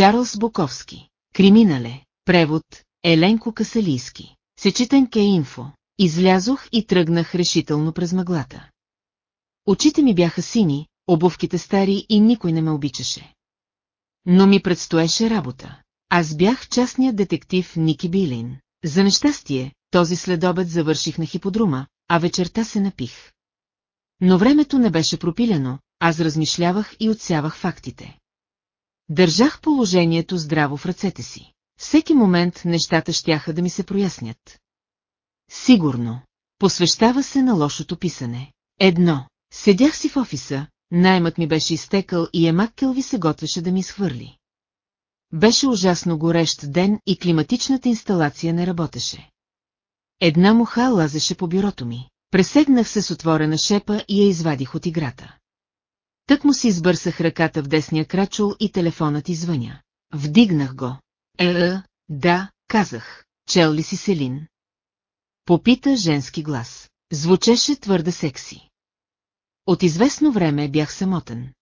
Чарлз Буковски. Криминале. Превод. Еленко Касалийски. Сечетен ке инфо. Излязох и тръгнах решително през мъглата. Очите ми бяха сини, обувките стари и никой не ме обичаше. Но ми предстоеше работа. Аз бях частният детектив Ники Билин. За нещастие, този следобед завърших на хиподрума, а вечерта се напих. Но времето не беше пропилено, аз размишлявах и отсявах фактите. Държах положението здраво в ръцете си. Всеки момент нещата щяха да ми се прояснят. Сигурно. Посвещава се на лошото писане. Едно. Седях си в офиса, наймът ми беше изтекал и Емак Келви се готвеше да ми схвърли. Беше ужасно горещ ден и климатичната инсталация не работеше. Една муха лазеше по бюрото ми. Пресегнах се с отворена шепа и я извадих от играта. Тък му си избърсах ръката в десния крачул и телефонът извъня. Вдигнах го. Е, е, да, казах. Чел ли си Селин? Попита женски глас. Звучеше твърде секси. От известно време бях самотен.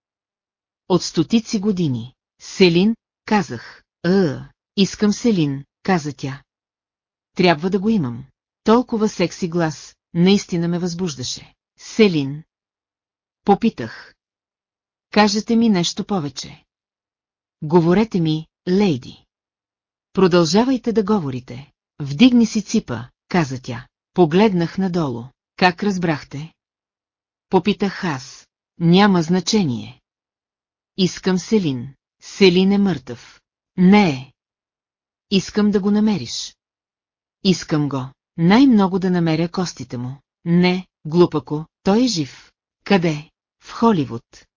От стотици години. Селин, казах. Е, искам Селин, каза тя. Трябва да го имам. Толкова секси глас, наистина ме възбуждаше. Селин. Попитах. Кажете ми нещо повече. Говорете ми, лейди. Продължавайте да говорите. Вдигни си ципа, каза тя. Погледнах надолу. Как разбрахте? Попитах аз. Няма значение. Искам Селин. Селин е мъртъв. Не е. Искам да го намериш. Искам го. Най-много да намеря костите му. Не, глупако, той е жив. Къде? В Холивуд.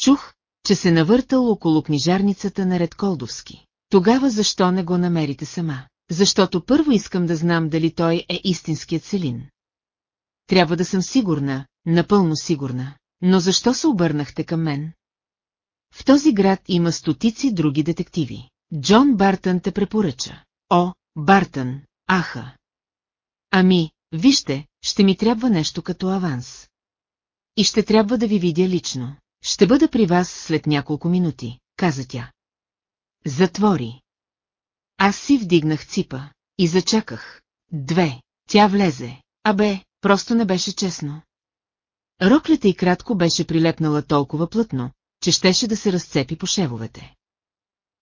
Чух, че се навъртал около книжарницата на Редколдовски. Тогава защо не го намерите сама? Защото първо искам да знам дали той е истинският Селин. Трябва да съм сигурна, напълно сигурна. Но защо се обърнахте към мен? В този град има стотици други детективи. Джон Бартън те препоръча. О, Бартън, аха. Ами, вижте, ще ми трябва нещо като аванс. И ще трябва да ви видя лично. Ще бъда при вас след няколко минути, каза тя. Затвори. Аз си вдигнах ципа и зачаках. Две. Тя влезе. Абе, просто не беше честно. Роклята и кратко беше прилепнала толкова плътно, че щеше да се разцепи по шевовете.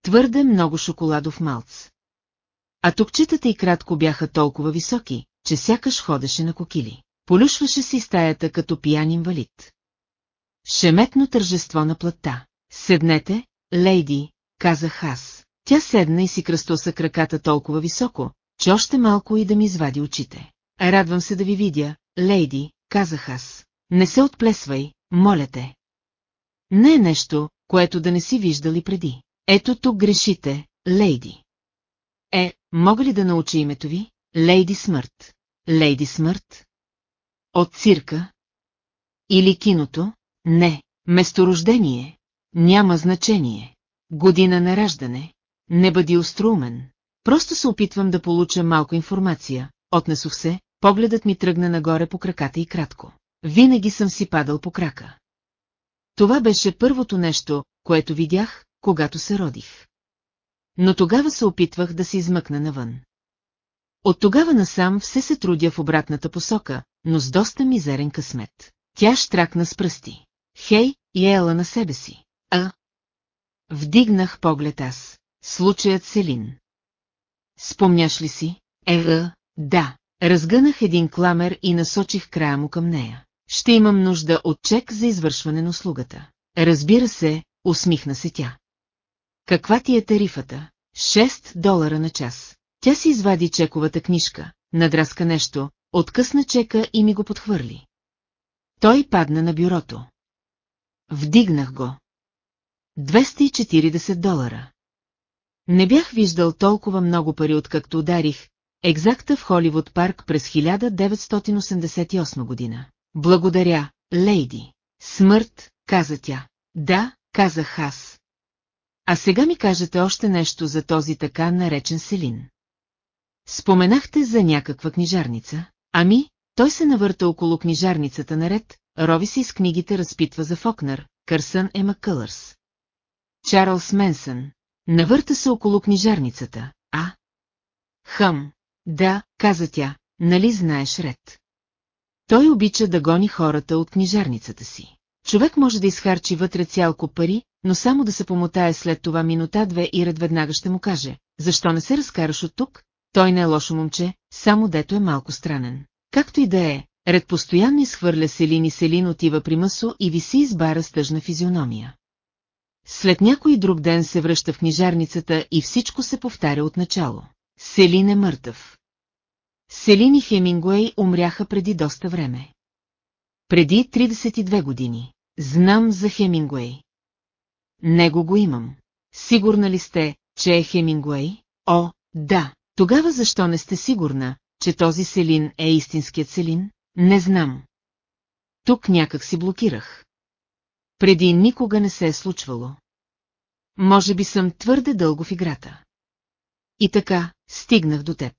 Твърде много шоколадов малц. А токчетата и кратко бяха толкова високи, че сякаш ходеше на кокили. Полюшваше си стаята като пиян инвалид. Шеметно тържество на плътта. Седнете, лейди, казах аз. Тя седна и си кръстоса краката толкова високо, че още малко и да ми извади очите. Радвам се да ви видя, лейди, казах аз. Не се отплесвай, моля те. Не е нещо, което да не си виждали преди. Ето тук грешите, лейди. Е, мога ли да науча името ви? Лейди Смърт. Лейди Смърт? От цирка? Или киното? Не. Месторождение? Няма значение. Година на раждане? Не бъди острумен. Просто се опитвам да получа малко информация. Отнесох се, погледът ми тръгна нагоре по краката и кратко. Винаги съм си падал по крака. Това беше първото нещо, което видях, когато се родих. Но тогава се опитвах да се измъкна навън. От тогава насам все се трудя в обратната посока, но с доста мизерен късмет. Тя штракна с пръсти. Хей, и ела на себе си. А? Вдигнах поглед аз. Случаят Селин. Спомняш ли си? Ега, да. Разгънах един кламер и насочих края му към нея. Ще имам нужда от чек за извършване на услугата. Разбира се, усмихна се тя. Каква ти е тарифата? 6 долара на час. Тя си извади чековата книжка, надраска нещо, откъсна чека и ми го подхвърли. Той падна на бюрото. Вдигнах го. 240 долара. Не бях виждал толкова много пари, откакто ударих екзакта в Холивуд парк през 1988 година. Благодаря, лейди. Смърт, каза тя. Да, казах аз. А сега ми кажете още нещо за този така наречен Селин. Споменахте за някаква книжарница. Ами, той се навърта около книжарницата наред, рови се из книгите разпитва за Фокнер, Кърсън е Маккълърс. Чарлз Менсън. Навърта се около книжарницата, а? Хъм, да, каза тя, нали знаеш ред. Той обича да гони хората от книжарницата си. Човек може да изхарчи вътре цял куп пари, но само да се помотае след това минута-две и ред веднага ще му каже, защо не се разкараш от тук? Той не е лошо момче, само дето е малко странен. Както и да е, ред постоянно изхвърля Селин и Селин отива при Масо и виси избара с тъжна физиономия. След някой друг ден се връща в книжарницата и всичко се повтаря от начало. Селин е мъртъв. Селин и Хемингуей умряха преди доста време. Преди 32 години. Знам за Хемингуей. Него го имам. Сигурна ли сте, че е Хемингуей? О, да. Тогава защо не сте сигурна, че този Селин е истинският Селин? Не знам. Тук някак си блокирах. Преди никога не се е случвало. Може би съм твърде дълго в играта. И така, стигнах до теб.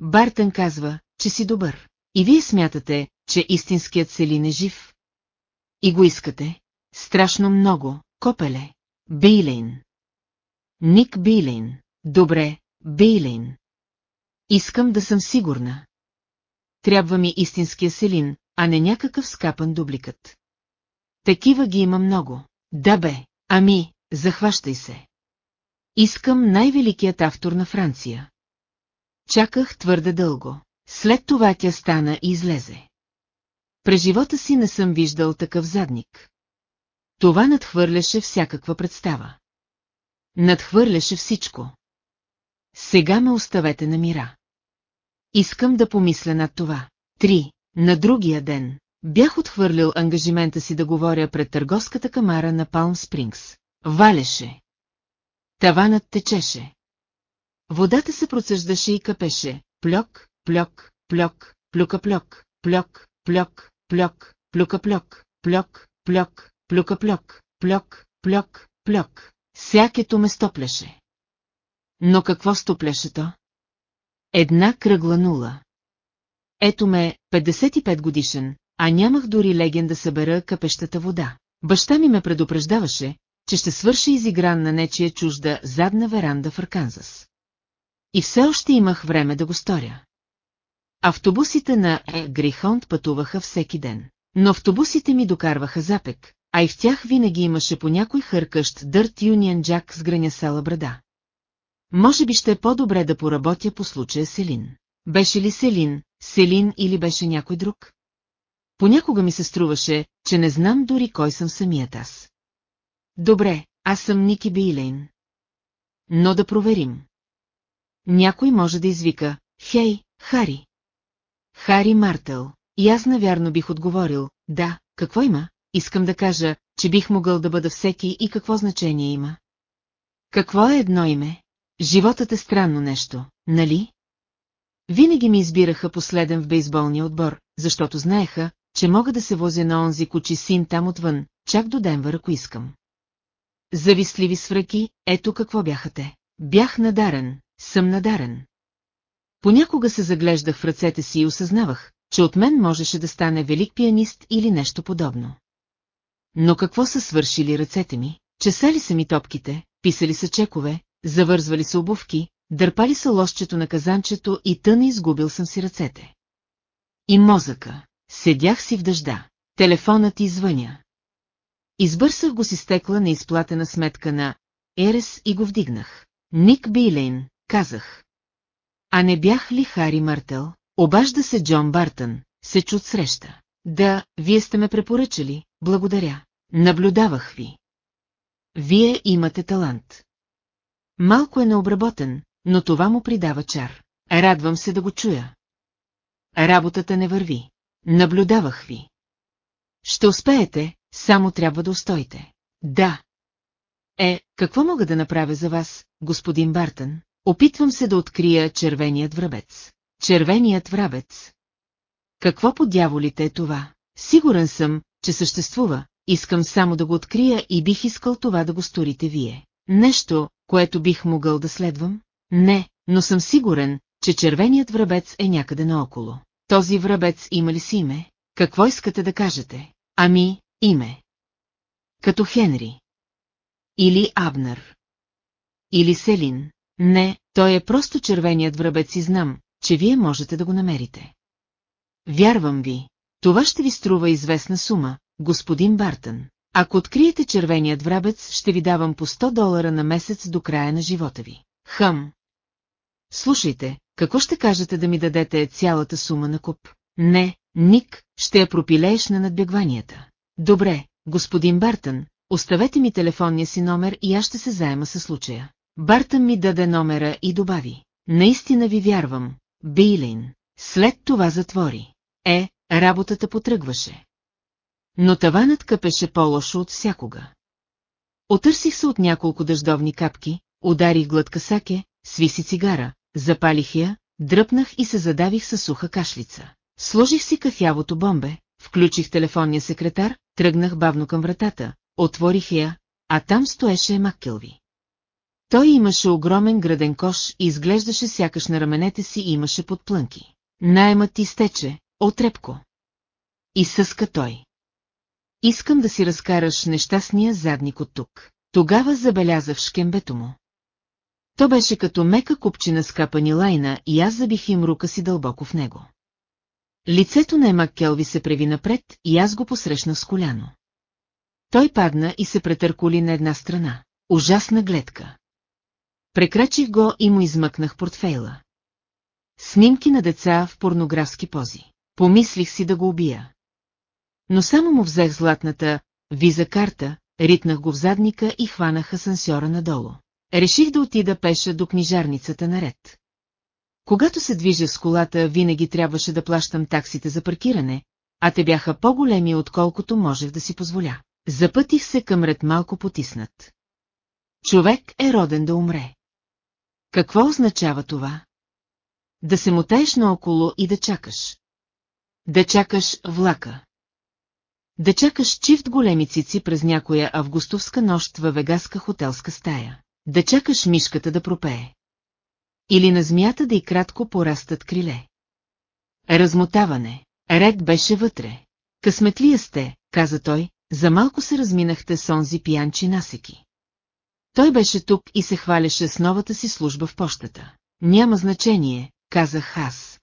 Бартън казва, че си добър. И вие смятате, че истинският Селин е жив? И го искате? Страшно много, копеле. Бейлейн. Ник Бейлейн. Добре, Бейлейн. Искам да съм сигурна. Трябва ми истинския Селин, а не някакъв скапан дубликът. Такива ги има много. Да бе, ами, захващай се. Искам най-великият автор на Франция. Чаках твърде дълго. След това тя стана и излезе. През живота си не съм виждал такъв задник. Това надхвърляше всякаква представа. Надхвърляше всичко. Сега ме оставете на мира. Искам да помисля над това. Три. На другия ден бях отхвърлил ангажимента си да говоря пред търговската камара на Палм Спрингс. Валеше. Таванът течеше. Водата се процеждаше и капеше. Плюк, плюк, плюк, плюка-плюк, плюк, плюк, плюк, плюка-плюк, плюк, плюк, плюка-плюк, плюк, плюк, плюк. Всякето ме стопляше. Но какво стопляше то? Една кръгла нула. Ето ме, 55 годишен, а нямах дори леген да събера капещата вода. Баща ми ме предупреждаваше, че ще свърши изигран на нечия чужда задна веранда в Арканзас. И все още имах време да го сторя. Автобусите на Грихонд пътуваха всеки ден. Но автобусите ми докарваха запек, а и в тях винаги имаше по някой хъркащ Дърт Юнион Джак с гранясала брада. Може би ще е по-добре да поработя по случая Селин. Беше ли Селин, Селин или беше някой друг? Понякога ми се струваше, че не знам дори кой съм самият аз. Добре, аз съм Ники Бейлейн. Но да проверим. Някой може да извика, хей, Хари. Хари Мартел. И аз навярно бих отговорил, да, какво има? Искам да кажа, че бих могъл да бъда всеки и какво значение има. Какво е едно име? Животът е странно нещо, нали? Винаги ми избираха последен в бейсболния отбор, защото знаеха, че мога да се возя на онзи кучи син там отвън, чак до Денвър, ако искам. Завистливи свръки, ето какво бяха те. Бях надарен, съм надарен. Понякога се заглеждах в ръцете си и осъзнавах, че от мен можеше да стане велик пианист или нещо подобно. Но какво са свършили ръцете ми? Чесали са ми топките, писали са чекове, завързвали са обувки, дърпали са лошчето на казанчето и тъна изгубил съм си ръцете. И мозъка. Седях си в дъжда. Телефонът извъня. Избърсах го си стекла на изплатена сметка на Ерес и го вдигнах. Ник Бейлейн, казах. А не бях ли Хари Мартел? Обажда се Джон Бартън, се чуд среща. Да, вие сте ме препоръчали, благодаря. Наблюдавах ви. Вие имате талант. Малко е необработен, но това му придава чар. Радвам се да го чуя. Работата не върви. Наблюдавах ви. Ще успеете, само трябва да устоите. Да. Е, какво мога да направя за вас, господин Бартън? Опитвам се да открия червеният врабец. Червеният врабец. Какво по дяволите е това? Сигурен съм, че съществува, искам само да го открия и бих искал това да го сторите вие. Нещо, което бих могъл да следвам? Не, но съм сигурен, че червеният врабец е някъде наоколо. Този врабец има ли си име? Какво искате да кажете? Ами, име. Като Хенри. Или Абнер. Или Селин? Не, той е просто червеният врабец и знам, че вие можете да го намерите. Вярвам ви. Това ще ви струва известна сума, господин Бартън. Ако откриете червеният врабец, ще ви давам по 100 долара на месец до края на живота ви. Хъм. Слушайте, какво ще кажете да ми дадете цялата сума на куп? Не, Ник, ще я пропилееш на надбягванията. Добре, господин Бартън, оставете ми телефонния си номер и аз ще се заема със случая. Бартън ми даде номера и добави. Наистина ви вярвам, Бейлин. След това затвори. Е, работата потръгваше. Но таванът къпеше по-лошо от всякога. Отърсих се от няколко дъждовни капки, ударих глътка саке, свиси цигара, запалих я, дръпнах и се задавих със суха кашлица. Сложих си кафявото бомбе, включих телефонния секретар, тръгнах бавно към вратата, отворих я, а там стоеше Маккелви. Той имаше огромен граден кош и изглеждаше сякаш на раменете си имаше подплънки. Найемът ти стече, отрепко. И съска той. Искам да си разкараш нещастния задник от тук. Тогава забелязах шкембето му. То беше като мека купчина с капани лайна и аз забих им рука си дълбоко в него. Лицето на Емак Келви се преви напред и аз го посрещнах с коляно. Той падна и се претърколи на една страна. Ужасна гледка. Прекрачих го и му измъкнах портфейла. Снимки на деца в порнографски пози. Помислих си да го убия. Но само му взех златната виза карта, ритнах го в задника и хванах асансьора надолу. Реших да отида пеша до книжарницата наред. Когато се движа с колата, винаги трябваше да плащам таксите за паркиране, а те бяха по-големи, отколкото можех да си позволя. Запътих се към ред малко потиснат. Човек е роден да умре. Какво означава това? Да се мотаеш наоколо и да чакаш. Да чакаш влака. Да чакаш чифт големи цици през някоя августовска нощ във вегаска хотелска стая. Да чакаш мишката да пропее. Или на змията да и кратко порастат криле. Размотаване. Ред беше вътре. Късметлия сте, каза той, за малко се разминахте с онзи пиянчи насеки. Той беше тук и се хваляше с новата си служба в почтата. Няма значение, казах аз.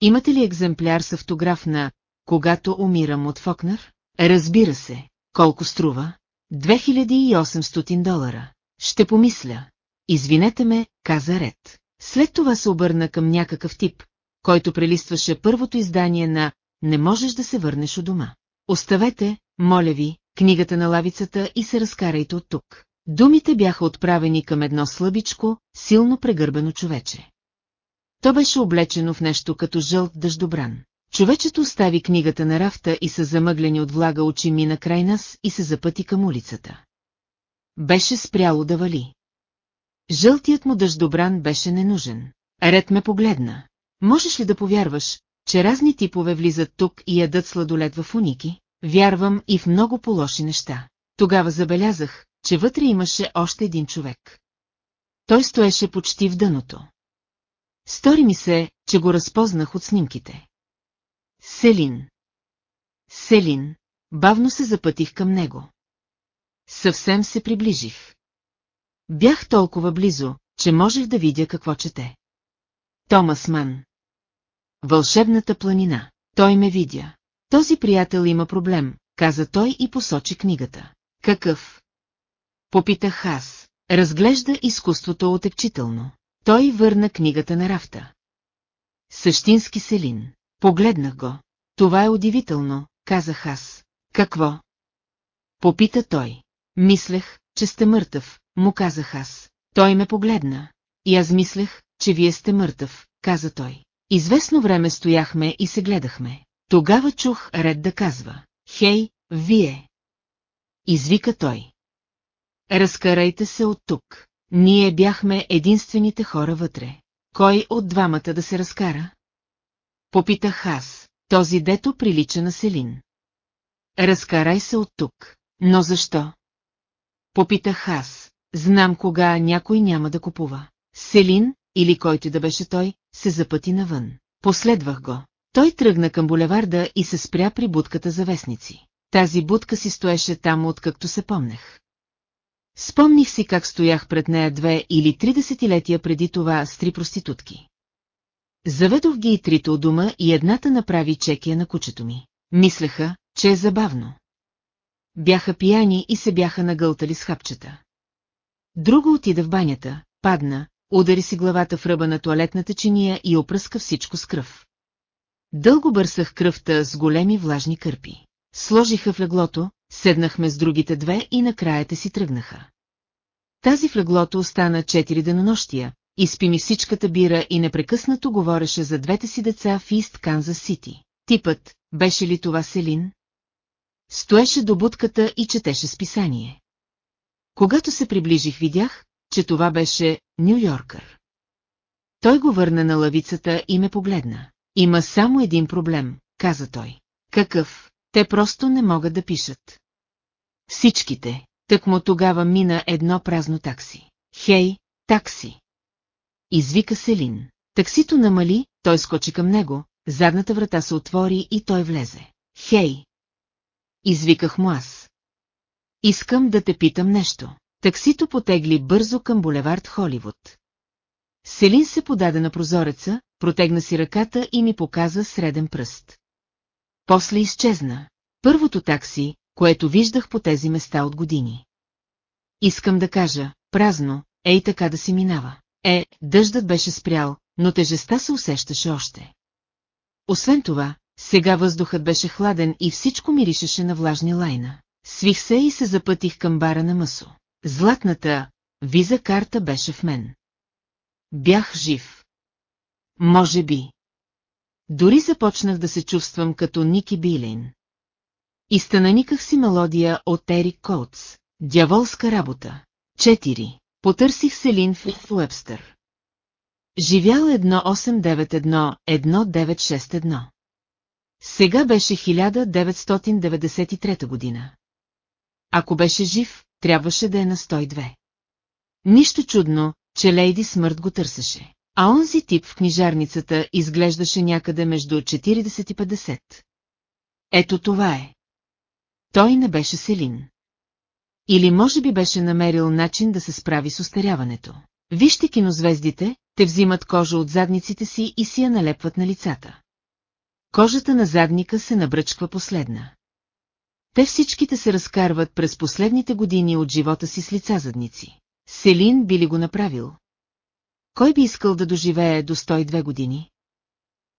Имате ли екземпляр с автограф на «Когато умирам от Фокнер»? Разбира се. Колко струва? 2800 долара. Ще помисля. Извинете ме, каза Ред. След това се обърна към някакъв тип, който прелистваше първото издание на «Не можеш да се върнеш у дома». Оставете, моля ви, книгата на лавицата и се разкарайте от тук. Думите бяха отправени към едно слабичко, силно прегърбено човече. То беше облечено в нещо като жълт дъждобран. Човечето остави книгата на рафта и с замъглени от влага очи мина край нас и се запъти към улицата. Беше спряло да вали. Жълтият му дъждобран беше ненужен. Ред ме погледна. Можеш ли да повярваш, че разни типове влизат тук и ядат сладолет в уники? Вярвам и в много полоши неща. Тогава забелязах, че вътре имаше още един човек. Той стоеше почти в дъното. Стори ми се, че го разпознах от снимките. Селин. Селин. Бавно се запътих към него. Съвсем се приближих. Бях толкова близо, че можех да видя какво чете. Томас Ман. Вълшебната планина. Той ме видя. Този приятел има проблем, каза той и посочи книгата. Какъв? Попитах аз. Разглежда изкуството отекчително. Той върна книгата на рафта. Същински селин. Погледнах го. Това е удивително, казах аз. Какво? Попита той. Мислех, че сте мъртъв, му казах аз. Той ме погледна. И аз мислех, че вие сте мъртъв, каза той. Известно време стояхме и се гледахме. Тогава чух ред да казва. Хей, вие! Извика той. Разкарайте се от тук. Ние бяхме единствените хора вътре. Кой от двамата да се разкара? Попитах аз. Този дето прилича на Селин. Разкарай се от тук. Но защо? Попитах аз. Знам кога някой няма да купува. Селин, или който да беше той, се запъти навън. Последвах го. Той тръгна към булеварда и се спря при будката за вестници. Тази будка си стоеше там, откакто се помнех. Спомних си как стоях пред нея две или три десетилетия преди това с три проститутки. Заведох ги и трите от дома и едната направи чекия на кучето ми. Мислеха, че е забавно. Бяха пияни и се бяха нагълтали с хапчета. Друго отида в банята, падна, удари си главата в ръба на туалетната чиния и опръска всичко с кръв. Дълго бърсах кръвта с големи влажни кърпи. Сложиха в леглото, седнахме с другите две и накрая те си тръгнаха. Тази в леглото остана четири денонощия, изпи ми всичката бира и непрекъснато говореше за двете си деца в Ист Канзас Сити. Типът, беше ли това Селин? Стоеше до будката и четеше списание. Когато се приближих, видях, че това беше Нью-Йоркър. Той го върна на лавицата и ме погледна. Има само един проблем, каза той. Какъв? Те просто не могат да пишат. Всичките. Так му тогава мина едно празно такси. Хей, такси! Извика Селин. Таксито намали, той скочи към него, задната врата се отвори и той влезе. Хей! Извиках му аз. Искам да те питам нещо. Таксито потегли бързо към булевард Холивуд. Селин се подаде на прозореца, протегна си ръката и ми показа среден пръст. После изчезна. Първото такси, което виждах по тези места от години. Искам да кажа, празно, ей така да си минава. Е, дъждът беше спрял, но тежеста се усещаше още. Освен това, сега въздухът беше хладен и всичко миришеше на влажни лайна. Свих се и се запътих към бара на Мъсо. Златната виза карта беше в мен. Бях жив. Може би. Дори започнах да се чувствам като Ники Билейн. Изтънаниках си мелодия от Ерик Коутс. Дяволска работа. 4. Потърсих Селин в Уебстър. Живял 1891-1961. Сега беше 1993 година. Ако беше жив, трябваше да е на 102. Нищо чудно, че Лейди Смърт го търсеше. А онзи тип в книжарницата изглеждаше някъде между 40 и 50. Ето това е. Той не беше Селин. Или може би беше намерил начин да се справи с остаряването. Вижте кинозвездите, те взимат кожа от задниците си и си я налепват на лицата. Кожата на задника се набръчква последна. Те всичките се разкарват през последните години от живота си с лица задници. Селин би ли го направил? Кой би искал да доживее до 102 години?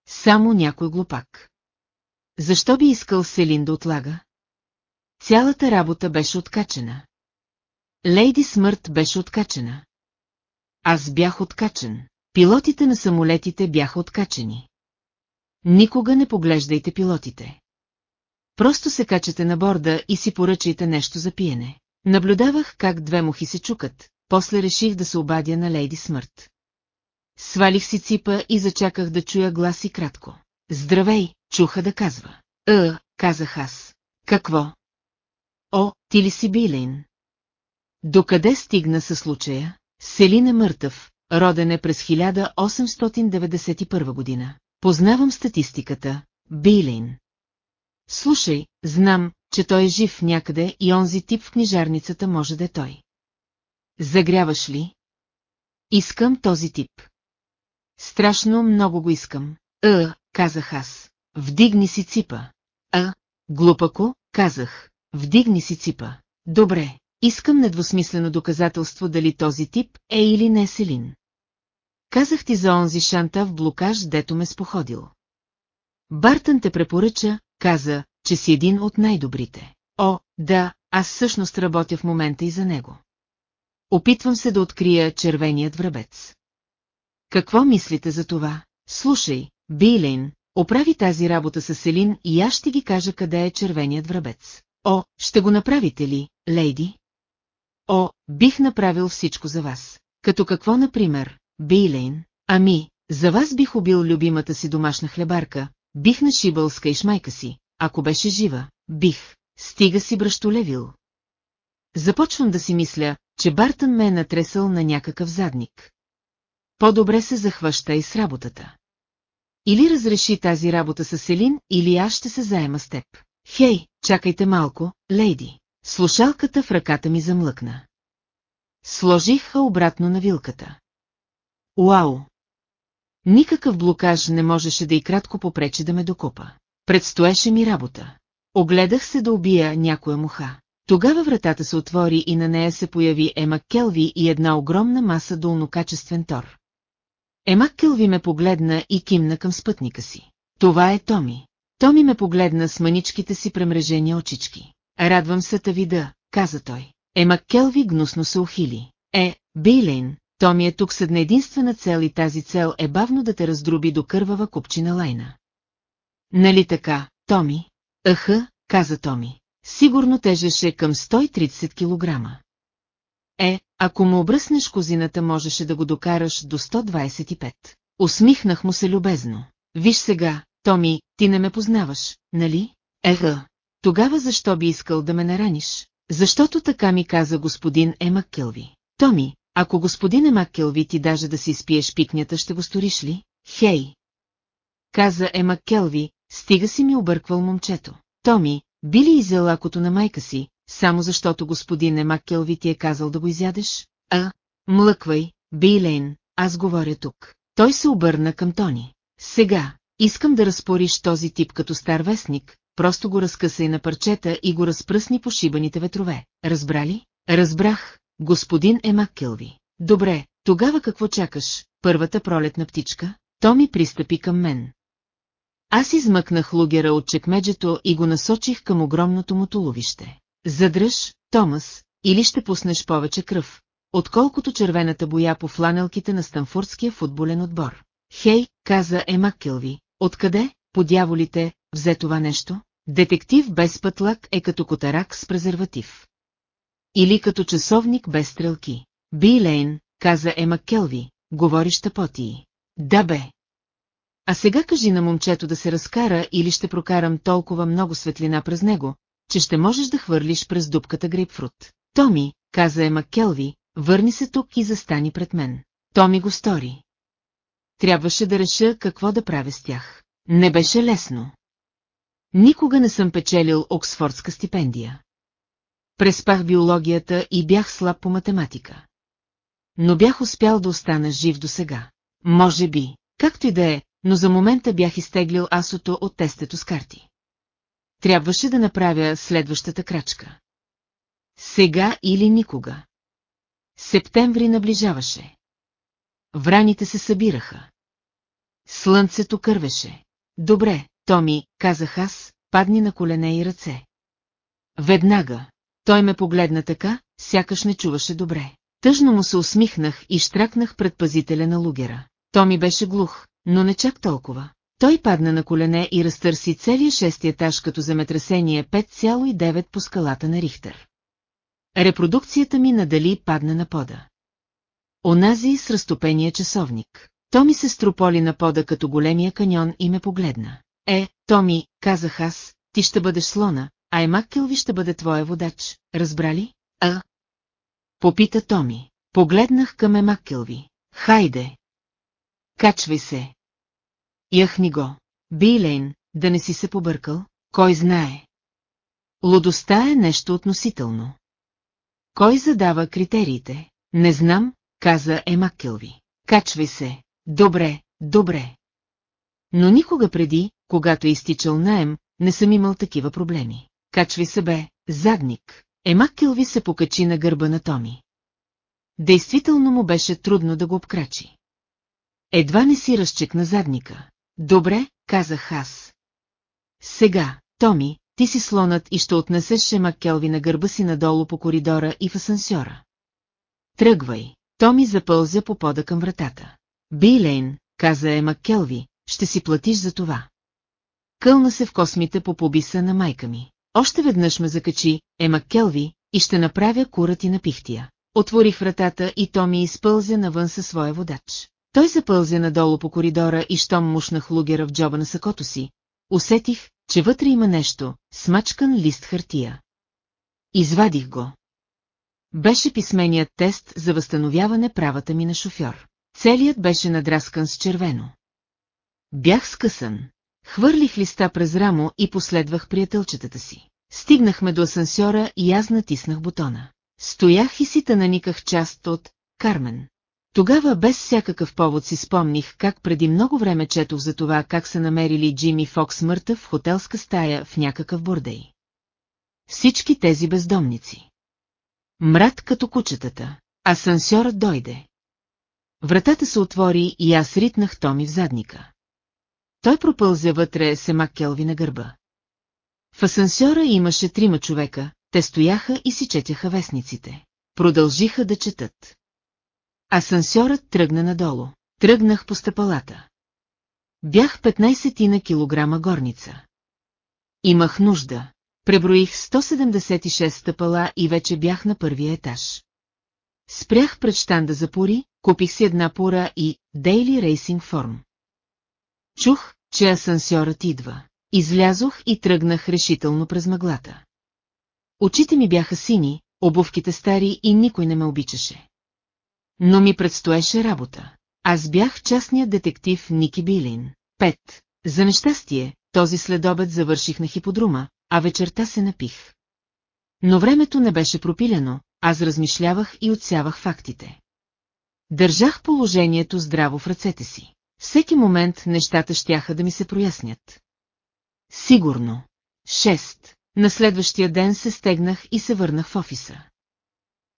Само някой глупак. Защо би искал Селин да отлага? Цялата работа беше откачена. Лейди Смърт беше откачена. Аз бях откачен. Пилотите на самолетите бяха откачени. Никога не поглеждайте пилотите. Просто се качате на борда и си поръчайте нещо за пиене. Наблюдавах как две мухи се чукат, после реших да се обадя на Лейди Смърт. Свалих си ципа и зачаках да чуя глас и кратко. Здравей, чуха да казва. Е, казах аз. Какво? О, ти ли си Билейн? Докъде стигна със случая? Селин е мъртъв, роден е през 1891 година. Познавам статистиката, Билейн. Слушай, знам, че той е жив някъде и онзи тип в книжарницата може да е той. Загряваш ли? Искам този тип. Страшно много го искам. Е, казах аз. Вдигни си ципа. А, глупако, казах. Вдигни си ципа. Добре, искам недвусмислено доказателство дали този тип е или не Селин. Казах ти за онзи шанта в блокаж, дето ме споходил. Бартън те препоръча, каза, че си един от най-добрите. О, да, аз всъщност работя в момента и за него. Опитвам се да открия червеният връбец. Какво мислите за това? Слушай, Билейн, оправи тази работа с Селин и аз ще ги кажа къде е червеният връбец. О, ще го направите ли, лейди? О, бих направил всичко за вас. Като какво, например, Билейн? Ами, за вас бих убил любимата си домашна хлебарка, бих нашибал с кайшмайка си, ако беше жива, бих. Стига си бръщолевил. Започвам да си мисля, че Бартън ме е натресъл на някакъв задник. По-добре се захваща и с работата. Или разреши тази работа с Селин, или аз ще се заема с теб. Хей, чакайте малко, лейди. Слушалката в ръката ми замлъкна. Сложих обратно на вилката. Уау! Никакъв блокаж не можеше да и кратко попречи да ме докопа. Предстоеше ми работа. Огледах се да убия някоя муха. Тогава вратата се отвори и на нея се появи Ема Келви и една огромна маса долнокачествен тор. Ема Келви ме погледна и кимна към спътника си. Това е Томи. Томи ме погледна с маничките си премрежени очички. Радвам се та вида, каза той. Ема Келви гнусно се ухили. Е, Бейлейн, Томи е тук с една единствена цел и тази цел е бавно да те раздроби до кървава купчина лайна. Нали така, Томи? Аха, каза Томи. Сигурно тежеше към 130 килограма. Е, ако му обръснеш козината, можеше да го докараш до 125. Усмихнах му се любезно. Виж сега, Томи, ти не ме познаваш, нали? Еха. Тогава защо би искал да ме нараниш? Защото така ми каза господин Ема Келви. Томи, ако господин Ема Келви ти даже да си спиеш пикнята, ще го сториш ли? Хей! Каза Ема Келви, стига си ми обърквал момчето. Томи, би ли изял лакото на майка си, само защото господин Ема Келви ти е казал да го изядеш? А, млъквай, Билейн, аз говоря тук. Той се обърна към Тони. Сега, искам да разпориш този тип като стар вестник, просто го разкъсай на парчета и го разпръсни по шибаните ветрове. Разбрали? Разбрах, господин Емаккелви. Добре, тогава какво чакаш, първата пролетна птичка? То ми пристъпи към мен. Аз измъкнах лугера от чекмеджето и го насочих към огромното му туловище. Задръж, Томас, или ще пуснеш повече кръв, отколкото червената боя по фланелките на Станфордския футболен отбор. Хей, каза Емаккелви, откъде, по дяволите, взе това нещо? Детектив без пътлак е като котарак с презерватив. Или като часовник без стрелки. Билейн, каза Ема Келви, говориш тъпотии. Да бе. А сега кажи на момчето да се разкара или ще прокарам толкова много светлина през него, че ще можеш да хвърлиш през дупката грейпфрут. Томи, каза Ема Келви, върни се тук и застани пред мен. Томи го стори. Трябваше да реша какво да правя с тях. Не беше лесно. Никога не съм печелил Оксфордска стипендия. Преспах биологията и бях слаб по математика. Но бях успял да остана жив до сега. Може би, както и да е, но за момента бях изтеглил асото от тестето с карти. Трябваше да направя следващата крачка. Сега или никога. Септември наближаваше. Враните се събираха. Слънцето кървеше. Добре, Томи, казах аз, падни на колене и ръце. Веднага. Той ме погледна така, сякаш не чуваше добре. Тъжно му се усмихнах и штракнах пред пазителя на лугера. Томи беше глух, но не чак толкова. Той падна на колене и разтърси целия шести етаж като земетресение 5,9 по скалата на Рихтер. Репродукцията ми надали падна на пода. Онази с разтопения часовник. Томи се строполи на пода като големия каньон и ме погледна. Е, Томи, казах аз, ти ще бъдеш слона, а Емаккелви ще бъде твоя водач, разбрали? А? Попита Томи. Погледнах към Емаккелви. Хайде! Качвай се! Яхни го. Билейн, да не си се побъркал, кой знае. Лудостта е нещо относително. Кой задава критериите? Не знам, каза Емаккелви. Качвай се. Добре, добре. Но никога преди, когато е изтичал наем, не съм имал такива проблеми. Качвай се бе, задник. Емаккелви се покачи на гърба на Томи. Действително му беше трудно да го обкрачи. Едва не си разчекна задника. Добре, казах аз. Сега, Томи, ти си слонът и ще отнесеш Шема Келви на гърба си надолу по коридора и в асансьора. Тръгвай. Томи запълзя по пода към вратата. Билейн, каза Ема Келви, ще си платиш за това. Кълна се в космите по побиса на майка ми. Още веднъж ме закачи, Ема Келви, и ще направя курати на пихтия. Отворих вратата и Томи изпълзя навън със своя водач. Той запълзя надолу по коридора и щом мушнах лугера в джоба на сакото си. Усетих, че вътре има нещо, смачкан лист хартия. Извадих го. Беше писменият тест за възстановяване правата ми на шофьор. Целият беше надраскан с червено. Бях скъсан. Хвърлих листа през рамо и последвах приятелчетата си. Стигнахме до асансьора и аз натиснах бутона. Стоях и си наниках част от Кармен. Тогава без всякакъв повод си спомних как преди много време четох за това как са намерили Джими Фокс мъртъв в хотелска стая в някакъв бордей. Всички тези бездомници. Мрат като кучетата. Асансьорът дойде. Вратата се отвори и аз ритнах Томи в задника. Той пропълзе вътре Семак Келви на гърба. В асансьора имаше трима човека, те стояха и си четяха вестниците. Продължиха да четат. Асансьорът тръгна надолу. Тръгнах по стъпалата. Бях 15 на килограма горница. Имах нужда. Преброих 176 стъпала и вече бях на първия етаж. Спрях пред щанда за пури, купих си една пура и Daily Racing Form. Чух, че асансьорът идва. Излязох и тръгнах решително през мъглата. Очите ми бяха сини, обувките стари и никой не ме обичаше. Но ми предстоеше работа. Аз бях частният детектив Ники Билин. Пет. За нещастие, този следобед завърших на хиподрума, а вечерта се напих. Но времето не беше пропилено, аз размишлявах и отсявах фактите. Държах положението здраво в ръцете си. Всеки момент нещата щяха да ми се прояснят. Сигурно. Шест. На следващия ден се стегнах и се върнах в офиса.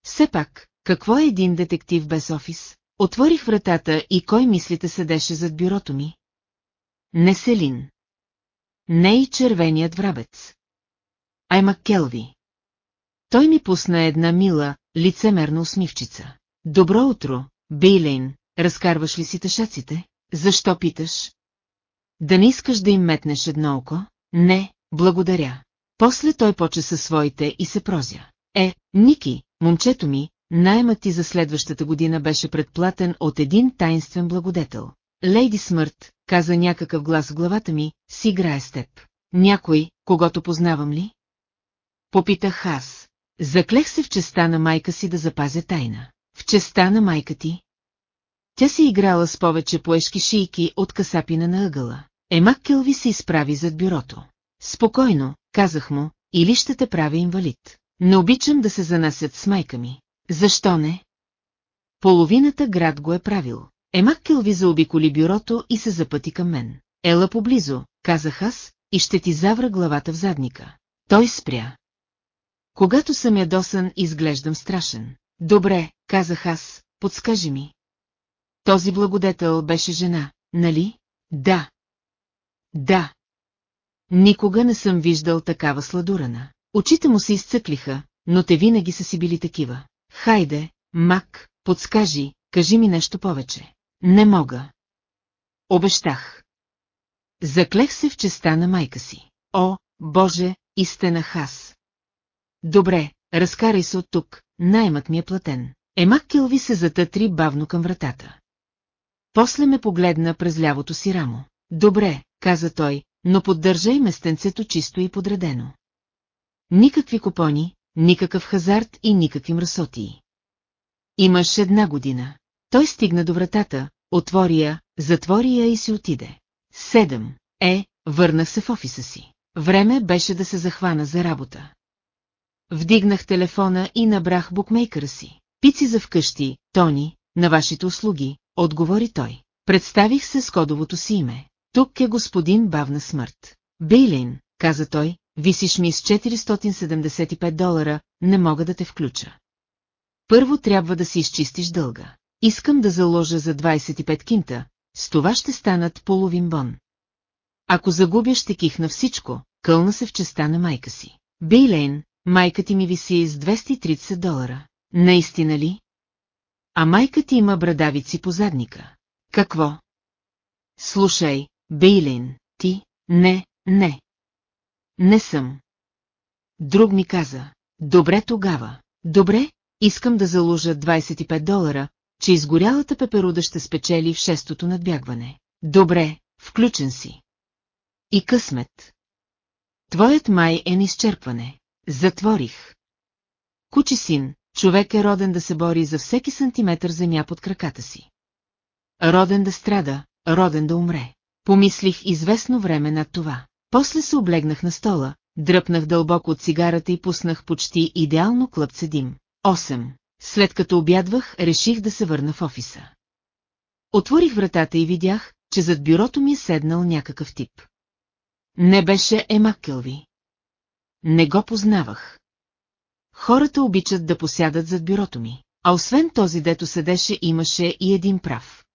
Все пак, какво е един детектив без офис? Отворих вратата и кой мислите седеше зад бюрото ми? Не Селин. Не и червеният врабец. Айма Келви. Той ми пусна една мила, лицемерна усмивчица. Добро утро, Бейлейн, разкарваш ли си тъшаците? Защо питаш? Да не искаш да им метнеш едно око? Не, благодаря. После той поче със своите и се прозя. Е, Ники, момчето ми, найемът ти за следващата година беше предплатен от един тайнствен благодетел. Лейди Смърт, каза някакъв глас в главата ми, си играе с теб. Някой, когато познавам ли? Попитах аз. Заклех се в честа на майка си да запазя тайна. В честа на майка ти? Тя си играла с повече поешки шийки от касапина на ъгъла. Емак Келви се изправи зад бюрото. Спокойно, казах му, или ще те правя инвалид. Не обичам да се занасят с майка ми. Защо не? Половината град го е правил. Емак Келви заобиколи бюрото и се запъти към мен. Ела поблизо, казах аз, и ще ти завра главата в задника. Той спря. Когато съм ядосан, изглеждам страшен. Добре, казах аз, подскажи ми. Този благодетел беше жена, нали? Да. Да. Никога не съм виждал такава сладурана. Очите му се изцъклиха, но те винаги са си били такива. Хайде, Мак, подскажи, кажи ми нещо повече. Не мога. Обещах. Заклех се в честа на майка си. О, Боже, истенах аз. Добре, разкарай се от тук, наймът ми е платен. Емак Келви се затътри бавно към вратата. После ме погледна през лявото си рамо. Добре, каза той, но поддържай местенцето чисто и подредено. Никакви купони, никакъв хазарт и никакви мръсотии. Имаш една година. Той стигна до вратата, отвори я, затвори я и си отиде. Седем. Е, върнах се в офиса си. Време беше да се захвана за работа. Вдигнах телефона и набрах букмейкъра си. Пици за вкъщи, Тони, на вашите услуги, отговори той. Представих се с кодовото си име. Тук е господин бавна смърт. Бейлин, каза той, висиш ми с 475 долара, не мога да те включа. Първо трябва да си изчистиш дълга. Искам да заложа за 25 кинта, с това ще станат половин бон. Ако загубя, ще кихна всичко, кълна се в честа на майка си. Бейлейн, майка ти ми виси с 230 долара. Наистина ли? А майка ти има брадавици по задника. Какво? Слушай, Бейлин, ти? Не, не. Не съм. Друг ми каза. Добре тогава. Добре, искам да заложа 25 долара, че изгорялата пеперуда ще спечели в шестото надбягване. Добре, включен си. И късмет. Твоят май е изчерпване. Затворих. Кучи син, човек е роден да се бори за всеки сантиметър земя под краката си. Роден да страда, роден да умре. Помислих известно време над това. После се облегнах на стола, дръпнах дълбоко от цигарата и пуснах почти идеално клъпце дим. 8. След като обядвах, реших да се върна в офиса. Отворих вратата и видях, че зад бюрото ми е седнал някакъв тип. Не беше Емаккелви. Не го познавах. Хората обичат да посядат зад бюрото ми, а освен този, дето седеше, имаше и един прав.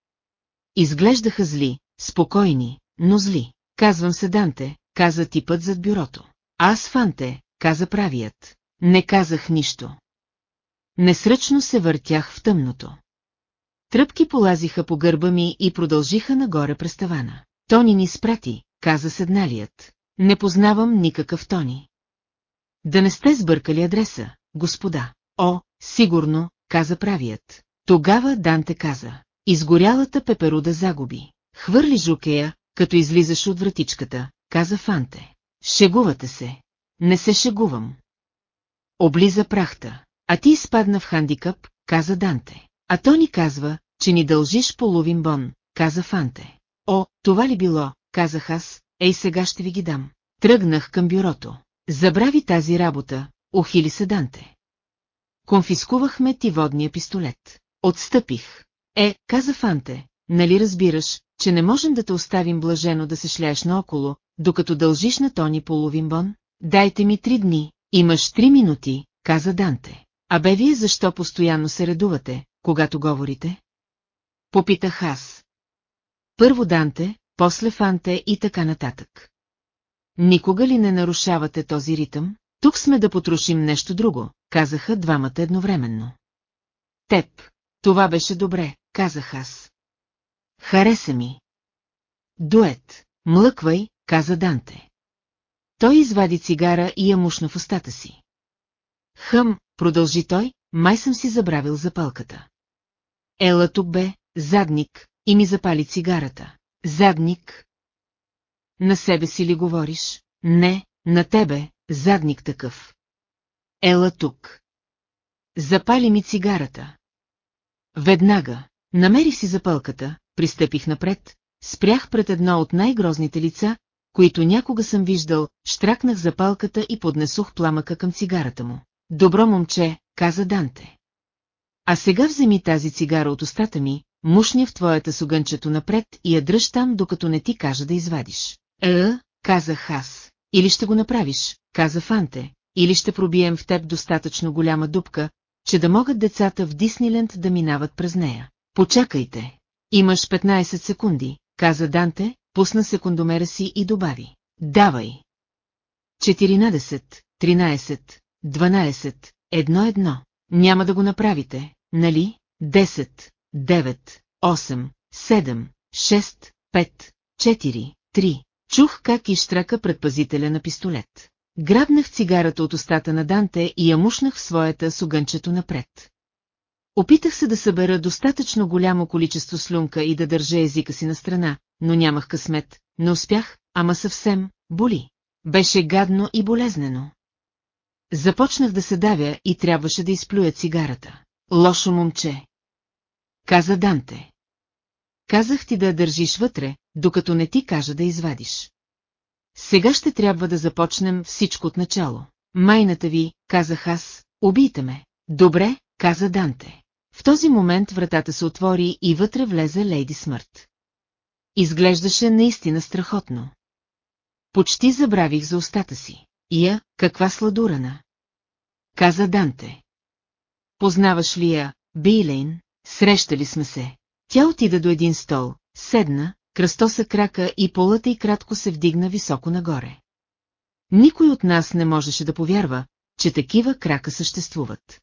Изглеждаха зли, спокойни, но зли. Казвам се Данте, каза типът зад бюрото. Аз Фанте, каза правият. Не казах нищо. Несръчно се въртях в тъмното. Тръпки полазиха по гърба ми и продължиха нагоре през тавана. Тони ни спрати, каза седналият. Не познавам никакъв Тони. Да не сте сбъркали адреса, господа. О, сигурно, каза правият. Тогава Данте каза. Изгорялата пеперуда загуби. Хвърли жукея, като излизаш от вратичката, каза Фанте. Шегувате се. Не се шегувам. Облиза прахта. А ти изпадна в хандикъп, каза Данте. А то ни казва, че ни дължиш половин бон, каза Фанте. О, това ли било, казах аз, ей сега ще ви ги дам. Тръгнах към бюрото. Забрави тази работа, ухили се Данте. Конфискувахме ти водния пистолет. Отстъпих. Е, каза Фанте, нали разбираш, че не можем да те оставим блажено да се шляеш наоколо, докато дължиш на Тони половин бон? Дайте ми три дни, имаш три минути, каза Данте. А бе вие защо постоянно се редувате, когато говорите? Попитах аз. Първо Данте, после Фанте и така нататък. Никога ли не нарушавате този ритъм? Тук сме да потрошим нещо друго, казаха двамата едновременно. Теб, това беше добре, казах аз. Хареса ми. Дует, млъквай, каза Данте. Той извади цигара и я мушна в устата си. Хъм, продължи той, май съм си забравил запалката. Ела тук бе, задник, и ми запали цигарата. Задник? На себе си ли говориш? Не, на тебе, задник такъв. Ела тук. Запали ми цигарата. Веднага, намерих си запълката, пристъпих напред, спрях пред едно от най-грозните лица, които някога съм виждал, штракнах запалката и поднесох пламъка към цигарата му. Добро момче, каза Данте. А сега вземи тази цигара от устата ми, мушня в твоята сугънчето напред и я дръж там, докато не ти кажа да извадиш. Е, казах аз. Или ще го направиш, каза Фанте, или ще пробием в теб достатъчно голяма дупка, че да могат децата в Дисниленд да минават през нея. Почакайте. Имаш 15 секунди, каза Данте, пусна секундомера си и добави. Давай. 14, 13, 12, едно едно. Няма да го направите, нали? 10, 9, 8, 7, 6, 5, 4, 3. Чух как изштрака предпазителя на пистолет. Грабнах цигарата от устата на Данте и я мушнах в своята с огънчето напред. Опитах се да събера достатъчно голямо количество слюнка и да държа езика си на страна, но нямах късмет, не успях, ама съвсем, боли. Беше гадно и болезнено. Започнах да се давя и трябваше да изплюя цигарата. Лошо момче. Каза Данте. Казах ти да държиш вътре, докато не ти кажа да извадиш. Сега ще трябва да започнем всичко от начало. Майната ви, казах аз, убийте ме. Добре, каза Данте. В този момент вратата се отвори и вътре влезе Лейди Смърт. Изглеждаше наистина страхотно. Почти забравих за устата си. Я, каква сладурана. Каза Данте. Познаваш ли я, Билейн? Срещали сме се. Тя отида до един стол, седна, кръстоса крака и полата и кратко се вдигна високо нагоре. Никой от нас не можеше да повярва, че такива крака съществуват.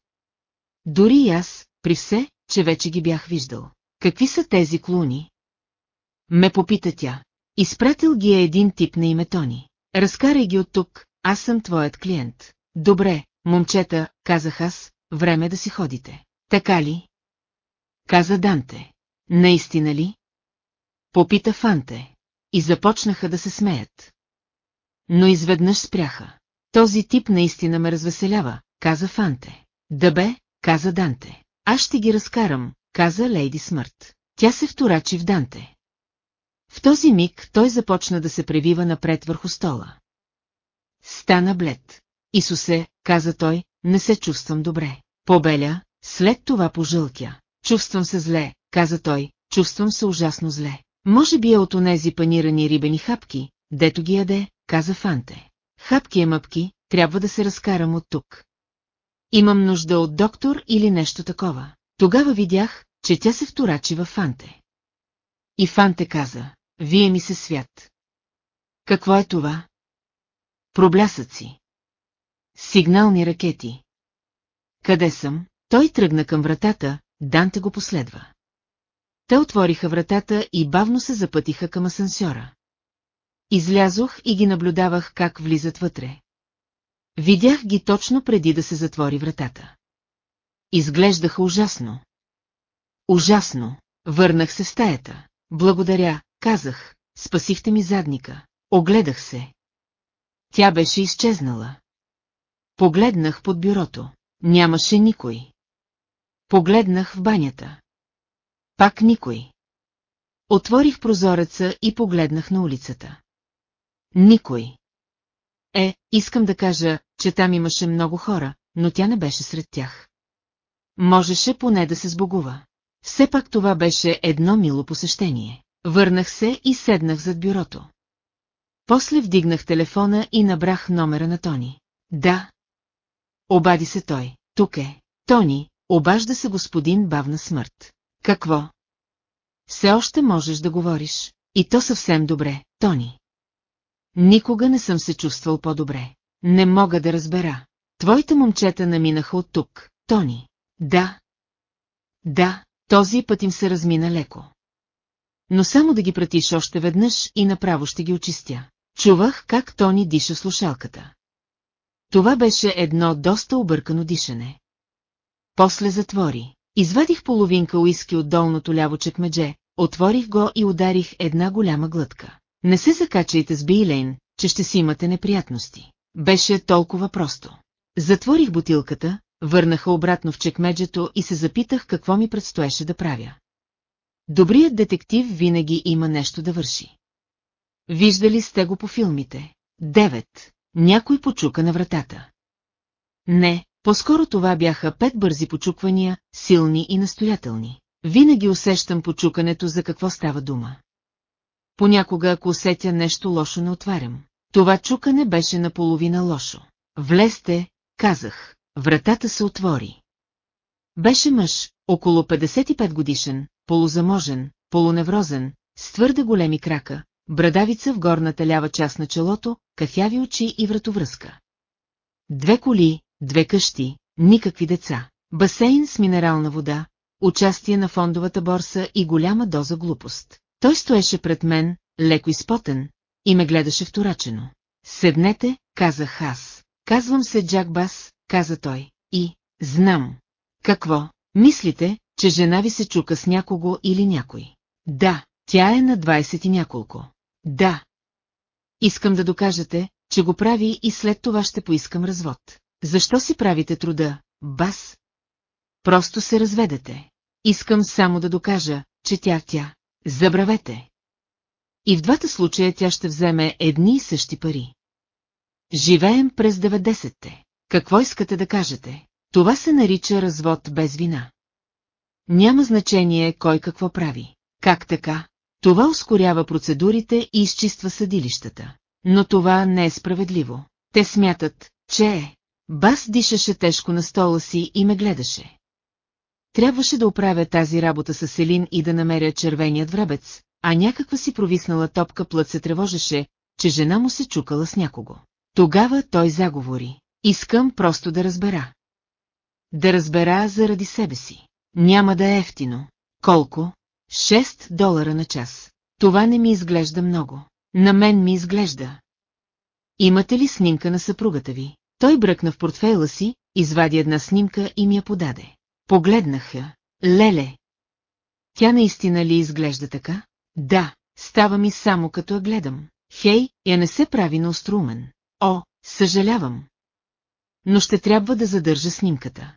Дори и аз, при все, че вече ги бях виждал. Какви са тези клуни? Ме попита тя. Изпратил ги е един тип на име Тони. Разкарай ги от тук, аз съм твоят клиент. Добре, момчета, казах аз, време да си ходите. Така ли? Каза Данте. Наистина ли? Попита Фанте. И започнаха да се смеят. Но изведнъж спряха. Този тип наистина ме развеселява, каза Фанте. Да бе, каза Данте. Аз ще ги разкарам, каза Лейди Смърт. Тя се вторачи в Данте. В този миг той започна да се превива напред върху стола. Стана блед. Исусе, каза той, не се чувствам добре. Побеля, след това пожълтя. Чувствам се зле, каза той, чувствам се ужасно зле. Може би е от онези панирани рибени хапки, дето ги яде, каза Фанте. Хапки е мъпки, трябва да се разкарам от тук. Имам нужда от доктор или нещо такова. Тогава видях, че тя се вторачи във Фанте. И Фанте каза, вие ми се свят. Какво е това? Проблясъци. Сигнални ракети. Къде съм? Той тръгна към вратата, Данте го последва. Те отвориха вратата и бавно се запътиха към асансьора. Излязох и ги наблюдавах как влизат вътре. Видях ги точно преди да се затвори вратата. Изглеждаха ужасно. Ужасно. Върнах се в стаята. Благодаря, казах, спасихте ми задника. Огледах се. Тя беше изчезнала. Погледнах под бюрото. Нямаше никой. Погледнах в банята. Пак никой. Отворих прозореца и погледнах на улицата. Никой. Е, искам да кажа, че там имаше много хора, но тя не беше сред тях. Можеше поне да се сбогува. Все пак това беше едно мило посещение. Върнах се и седнах зад бюрото. После вдигнах телефона и набрах номера на Тони. Да. Обади се той. Тук е. Тони, обажда се господин бавна смърт. Какво? Все още можеш да говориш. И то съвсем добре, Тони. Никога не съм се чувствал по-добре. Не мога да разбера. Твоите момчета наминаха от тук, Тони. Да. Да, този път им се размина леко. Но само да ги пратиш още веднъж и направо ще ги очистя. Чувах как Тони диша слушалката. Това беше едно доста объркано дишане. После затвори. Извадих половинка уиски от долното ляво чекмедже, отворих го и ударих една голяма глътка. Не се закачайте с Бийлейн, че ще си имате неприятности. Беше толкова просто. Затворих бутилката, върнаха обратно в чекмеджето и се запитах какво ми предстоеше да правя. Добрият детектив винаги има нещо да върши. Виждали сте го по филмите? Девет. Някой почука на вратата. Не, по-скоро това бяха пет бързи почуквания, силни и настоятелни. Винаги усещам почукането за какво става дума. Понякога, ако усетя нещо лошо, не отварям. Това чукане беше наполовина лошо. Влезте, казах. Вратата се отвори. Беше мъж, около 55 годишен, полузаможен, полуневрозен, с твърде големи крака, брадавица в горната лява част на челото, кафяви очи и вратовръзка. Две коли, две къщи, никакви деца, басейн с минерална вода, участие на фондовата борса и голяма доза глупост. Той стоеше пред мен, леко изпотен, и ме гледаше вторачено. Седнете, казах аз. Казвам се Джак Бас, каза той. И, знам. Какво? Мислите, че жена ви се чука с някого или някой? Да, тя е на 20 и няколко. Да. Искам да докажете, че го прави и след това ще поискам развод. Защо си правите труда, Бас? Просто се разведете. Искам само да докажа, че тя тя. Забравете. И в двата случая тя ще вземе едни и същи пари. Живеем през 90-те. Какво искате да кажете? Това се нарича развод без вина. Няма значение кой какво прави. Как така? Това ускорява процедурите и изчиства съдилищата. Но това не е справедливо. Те смятат, че е. Бас дишаше тежко на стола си и ме гледаше. Трябваше да оправя тази работа с Селин и да намеря червеният врабец, а някаква си провиснала топка плът се тревожеше, че жена му се чукала с някого. Тогава той заговори. Искам просто да разбера. Да разбера заради себе си. Няма да е ефтино. Колко? 6 долара на час. Това не ми изглежда много. На мен ми изглежда. Имате ли снимка на съпругата ви? Той бръкна в портфейла си, извади една снимка и ми я подаде. Погледнах я. Леле! Тя наистина ли изглежда така? Да, става ми само като я гледам. Хей, я не се прави на острумен. О, съжалявам. Но ще трябва да задържа снимката.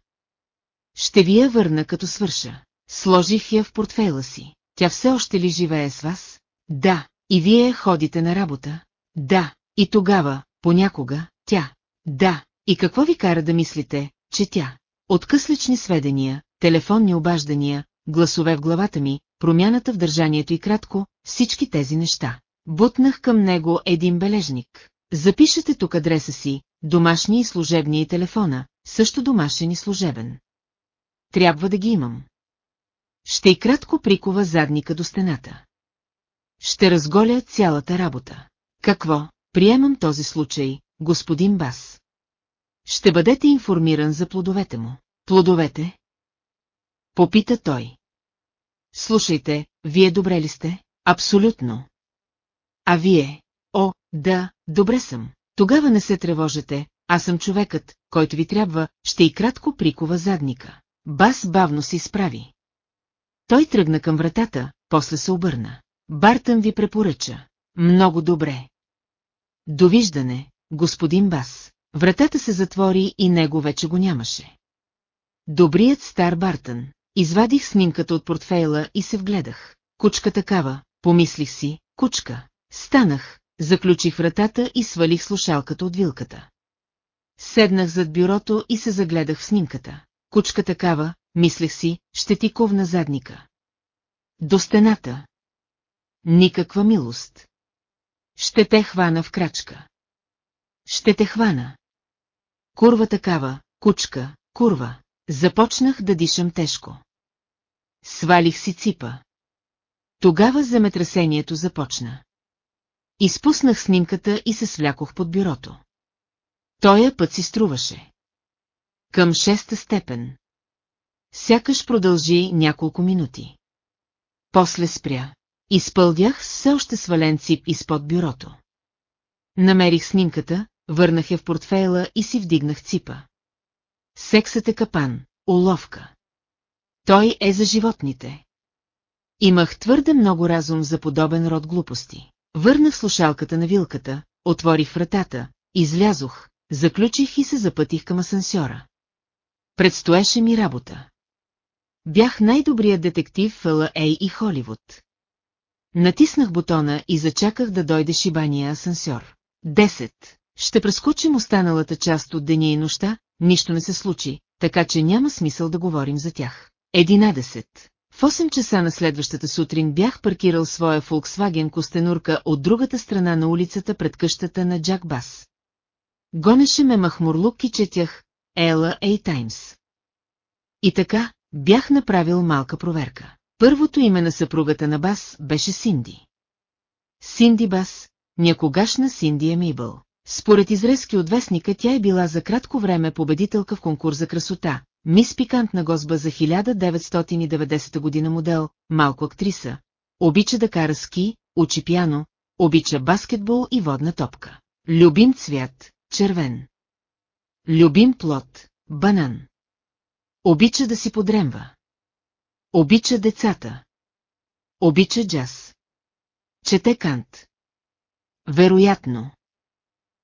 Ще ви я върна като свърша. Сложих я в портфейла си. Тя все още ли живее с вас? Да. И вие ходите на работа? Да. И тогава, понякога, тя. Да. И какво ви кара да мислите, че тя? откъслични сведения, телефонни обаждания, гласове в главата ми, промяната в държанието и кратко, всички тези неща. Бутнах към него един бележник. Запишете тук адреса си, домашния и служебния и телефона, също домашен и служебен. Трябва да ги имам. Ще и кратко прикова задника до стената. Ще разголя цялата работа. Какво? Приемам този случай, господин Бас. Ще бъдете информиран за плодовете му. Плодовете? Попита той. Слушайте, вие добре ли сте? Абсолютно. А вие? О, да, добре съм. Тогава не се тревожете, аз съм човекът, който ви трябва, ще и кратко прикова задника. Бас бавно се изправи. Той тръгна към вратата, после се обърна. Бартън ви препоръча. Много добре. Довиждане, господин Бас. Вратата се затвори и него вече го нямаше. Добрият стар Бартън. Извадих снимката от портфейла и се вгледах. Кучка такава, помислих си, кучка. Станах, заключих вратата и свалих слушалката от вилката. Седнах зад бюрото и се загледах в снимката. Кучка такава, мислех си, ще ти ковна задника. До стената. Никаква милост. Ще те хвана в крачка. Ще те хвана. Курва такава, кучка, курва. Започнах да дишам тежко. Свалих си ципа. Тогава земетресението започна. Изпуснах снимката и се свлякох под бюрото. Тоя път си струваше. Към шеста степен. Сякаш продължи няколко минути. После спря. Изпълдях все още свален цип изпод бюрото. Намерих снимката, върнах я в портфейла и си вдигнах ципа. Сексът е капан, уловка. Той е за животните. Имах твърде много разум за подобен род глупости. Върнах слушалката на вилката, отворих вратата, излязох, заключих и се запътих към асансьора. Предстоеше ми работа. Бях най-добрият детектив в ЛА и Холивуд. Натиснах бутона и зачаках да дойде шибания асансьор. Десет. Ще прескочим останалата част от деня и нощта, нищо не се случи, така че няма смисъл да говорим за тях. Единадесет. В 8 часа на следващата сутрин бях паркирал своя Volkswagen Костенурка от другата страна на улицата пред къщата на Джак Бас. Гонеше ме махмурлук и четях Ела Ей Таймс. И така, бях направил малка проверка. Първото име на съпругата на Бас беше Синди. Синди Бас, някогашна Синди Емибъл. Според изрезки от вестника тя е била за кратко време победителка в конкурс за красота, мис пикантна госба за 1990 година модел, малко актриса. Обича да кара ски, учи пяно, обича баскетбол и водна топка. Любим цвят, червен. Любим плод, банан. Обича да си подремва. Обича децата. Обича джаз. Чете Кант. Вероятно.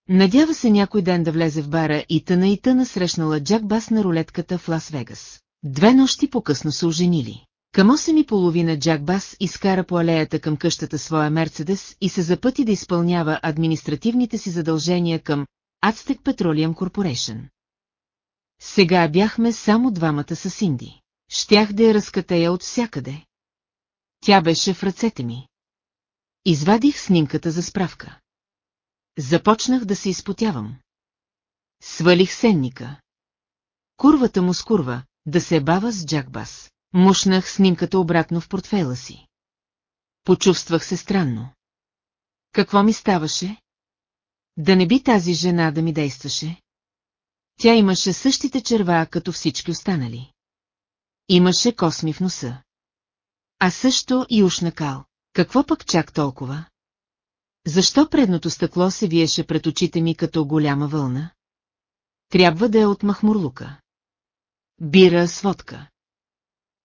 Надява се някой ден да влезе в бара и тъна и тъна срещнала Джак Бас на рулетката в Лас-Вегас. Две нощи по-късно се оженили. Към 8 и половина Джак Бас изкара по алеята към къщата своя Мерцедес и се запъти да изпълнява административните си задължения към Aztec Petroleum Corporation. Сега бяхме само двамата с Инди. Щях да я разкатея от всякъде. Тя беше в ръцете ми. Извадих снимката за справка. Започнах да се изпотявам. Свалих сенника. Курвата му скурва, да се бава с Джакбас. Мушнах снимката обратно в портфела си. Почувствах се странно. Какво ми ставаше? Да не би тази жена да ми действаше? Тя имаше същите черва, като всички останали. Имаше косми в носа. А също и ушна кал. Какво пък чак толкова? Защо предното стъкло се виеше пред очите ми като голяма вълна? Трябва да е от махмурлука. Бира с водка.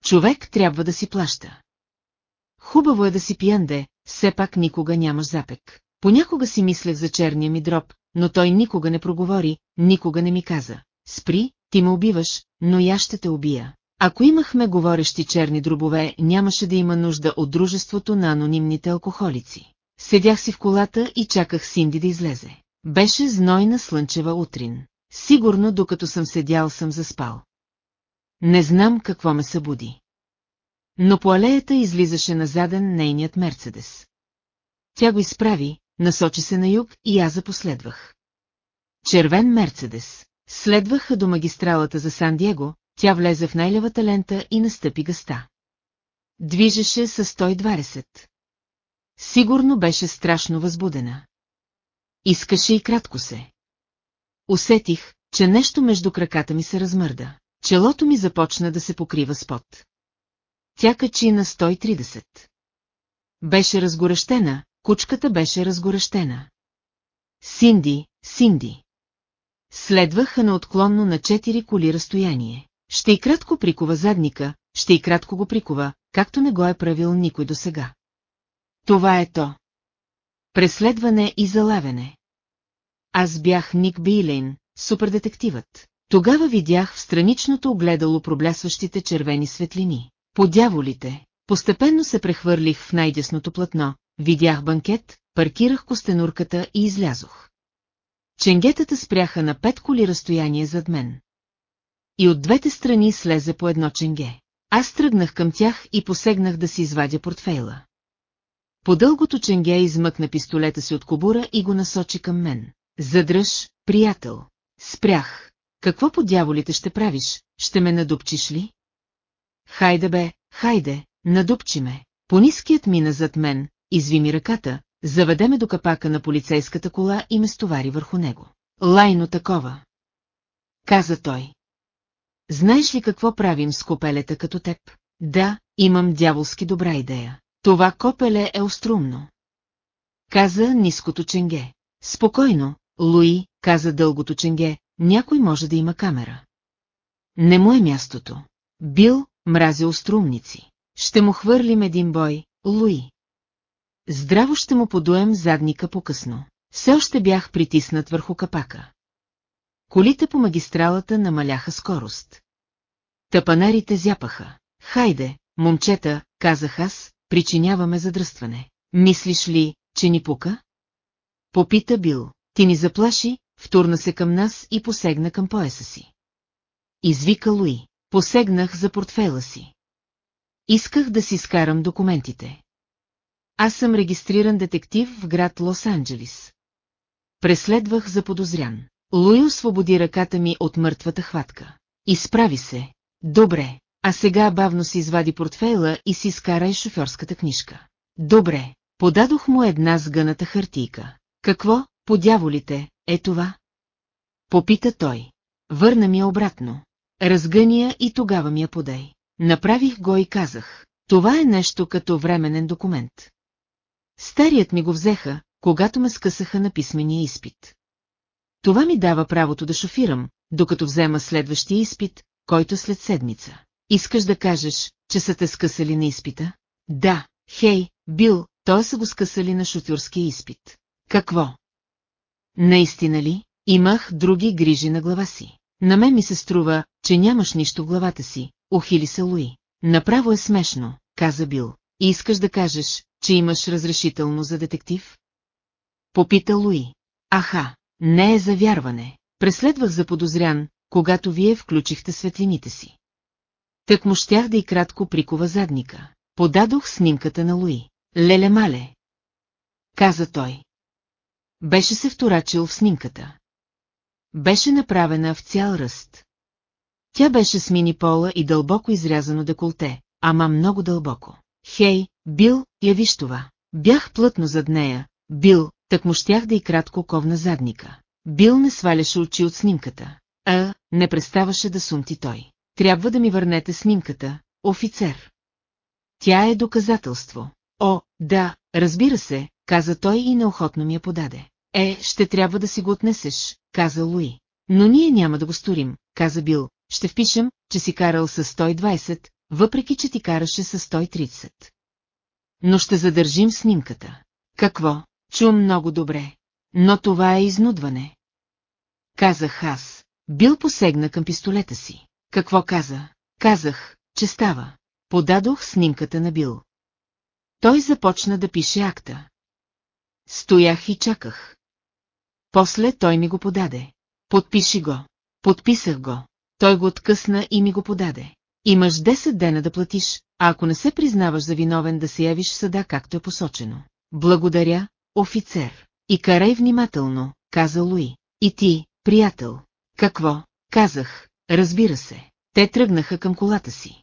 Човек трябва да си плаща. Хубаво е да си пиянде, все пак никога нямаш запек. Понякога си мислех за черния ми дроб, но той никога не проговори, никога не ми каза. Спри, ти ме убиваш, но я ще те убия. Ако имахме говорещи черни дробове, нямаше да има нужда от дружеството на анонимните алкохолици. Седях си в колата и чаках Синди да излезе. Беше знойна слънчева утрин. Сигурно, докато съм седял, съм заспал. не знам какво ме събуди. Но по алеята излизаше назаден нейният Мерцедес. Тя го изправи, насочи се на юг и аз запоследвах. Червен Мерцедес. Следваха до магистралата за Сан-Диего, тя влезе в най-левата лента и настъпи гъста. Движеше с 120. Сигурно беше страшно възбудена. Искаше и кратко се. Усетих, че нещо между краката ми се размърда. Челото ми започна да се покрива с пот. Тя качи на 130. Беше разгорещена, кучката беше разгорещена. Синди, Синди. Следваха неотклонно на четири коли разстояние. Ще и кратко прикова задника, ще и кратко го прикова, както не го е правил никой досега. Това е то. Преследване и залавяне. Аз бях Ник Билейн, супердетективът. Тогава видях в страничното огледало проблясващите червени светлини. По дяволите, постепенно се прехвърлих в най-десното платно, видях банкет, паркирах костенурката и излязох. Ченгетата спряха на пет коли разстояние зад мен. И от двете страни слезе по едно ченге. Аз тръгнах към тях и посегнах да си извадя портфейла. По дългото ченге измъкна пистолета си от кобура и го насочи към мен. Задръж, приятел. Спрях. Какво по дяволите ще правиш, ще ме надупчиш ли? Хайде бе, хайде, надупчи ме. Пониският мина зад мен, изви ми ръката, заведеме до капака на полицейската кола и ме стовари върху него. Лайно такова. Каза той. Знаеш ли какво правим с копелета като теб? Да, имам дяволски добра идея. Това копеле е острумно. Каза ниското ченге. Спокойно, Луи, каза дългото ченге, някой може да има камера. Не му е мястото. Бил, мрази острумници. Ще му хвърлим един бой, Луи. Здраво ще му подуем задника по-късно. Все още бях притиснат върху капака. Колите по магистралата намаляха скорост. Тапанарите зяпаха. Хайде, момчета, казах аз, причиняваме задръстване. Мислиш ли, че ни пука? Попита Бил. Ти ни заплаши, втурна се към нас и посегна към пояса си. Извика Луи. Посегнах за портфела си. Исках да си скарам документите. Аз съм регистриран детектив в град Лос-Анджелис. Преследвах за подозрян. Луи освободи ръката ми от мъртвата хватка. Изправи се. Добре, а сега бавно си извади портфейла и си скарай шофьорската книжка. Добре, подадох му една сгъната хартийка. Какво, по дяволите, е това? Попита той. Върна ми обратно. Разгъния и тогава ми я подай. Направих го и казах. Това е нещо като временен документ. Старият ми го взеха, когато ме скъсаха на писмения изпит. Това ми дава правото да шофирам, докато взема следващия изпит, който след седмица. Искаш да кажеш, че са те скъсали на изпита? Да, хей, Бил, той са го скъсали на шофьорския изпит. Какво? Наистина ли? Имах други грижи на глава си. На мен ми се струва, че нямаш нищо в главата си, ухили се Луи. Направо е смешно, каза Бил. И искаш да кажеш, че имаш разрешително за детектив? Попита Луи. Аха, не е за вярване. Преследвах за подозрян, когато вие включихте светлините си. Так му щях да и кратко прикова задника. Подадох снимката на Луи. Леле-мале. Каза той. Беше се вторачил в снимката. Беше направена в цял ръст. Тя беше с мини пола и дълбоко изрязано деколте, ама много дълбоко. Хей, Бил, я виж това. Бях плътно зад нея, Бил, так му щях да и кратко ковна задника. Бил не сваляше очи от снимката. А, не преставаше да сумти той. Трябва да ми върнете снимката, офицер. Тя е доказателство. О, да, разбира се, каза той и неохотно ми я подаде. Е, ще трябва да си го отнесеш, каза Луи. Но ние няма да го сторим, каза Бил. Ще впишем, че си карал с 120, въпреки че ти караше с 130. Но ще задържим снимката. Какво? Чум много добре. Но това е изнудване. Казах аз. Бил посегна към пистолета си. Какво каза? Казах, че става. Подадох снимката на Бил. Той започна да пише акта. Стоях и чаках. После той ми го подаде. Подпиши го. Подписах го. той го откъсна и ми го подаде. Имаш 10 дена да платиш, а ако не се признаваш за виновен да се явиш в съда както е посочено. Благодаря, офицер. И карай внимателно, каза Луи. И ти, приятел. Какво? Казах, разбира се. Те тръгнаха към колата си.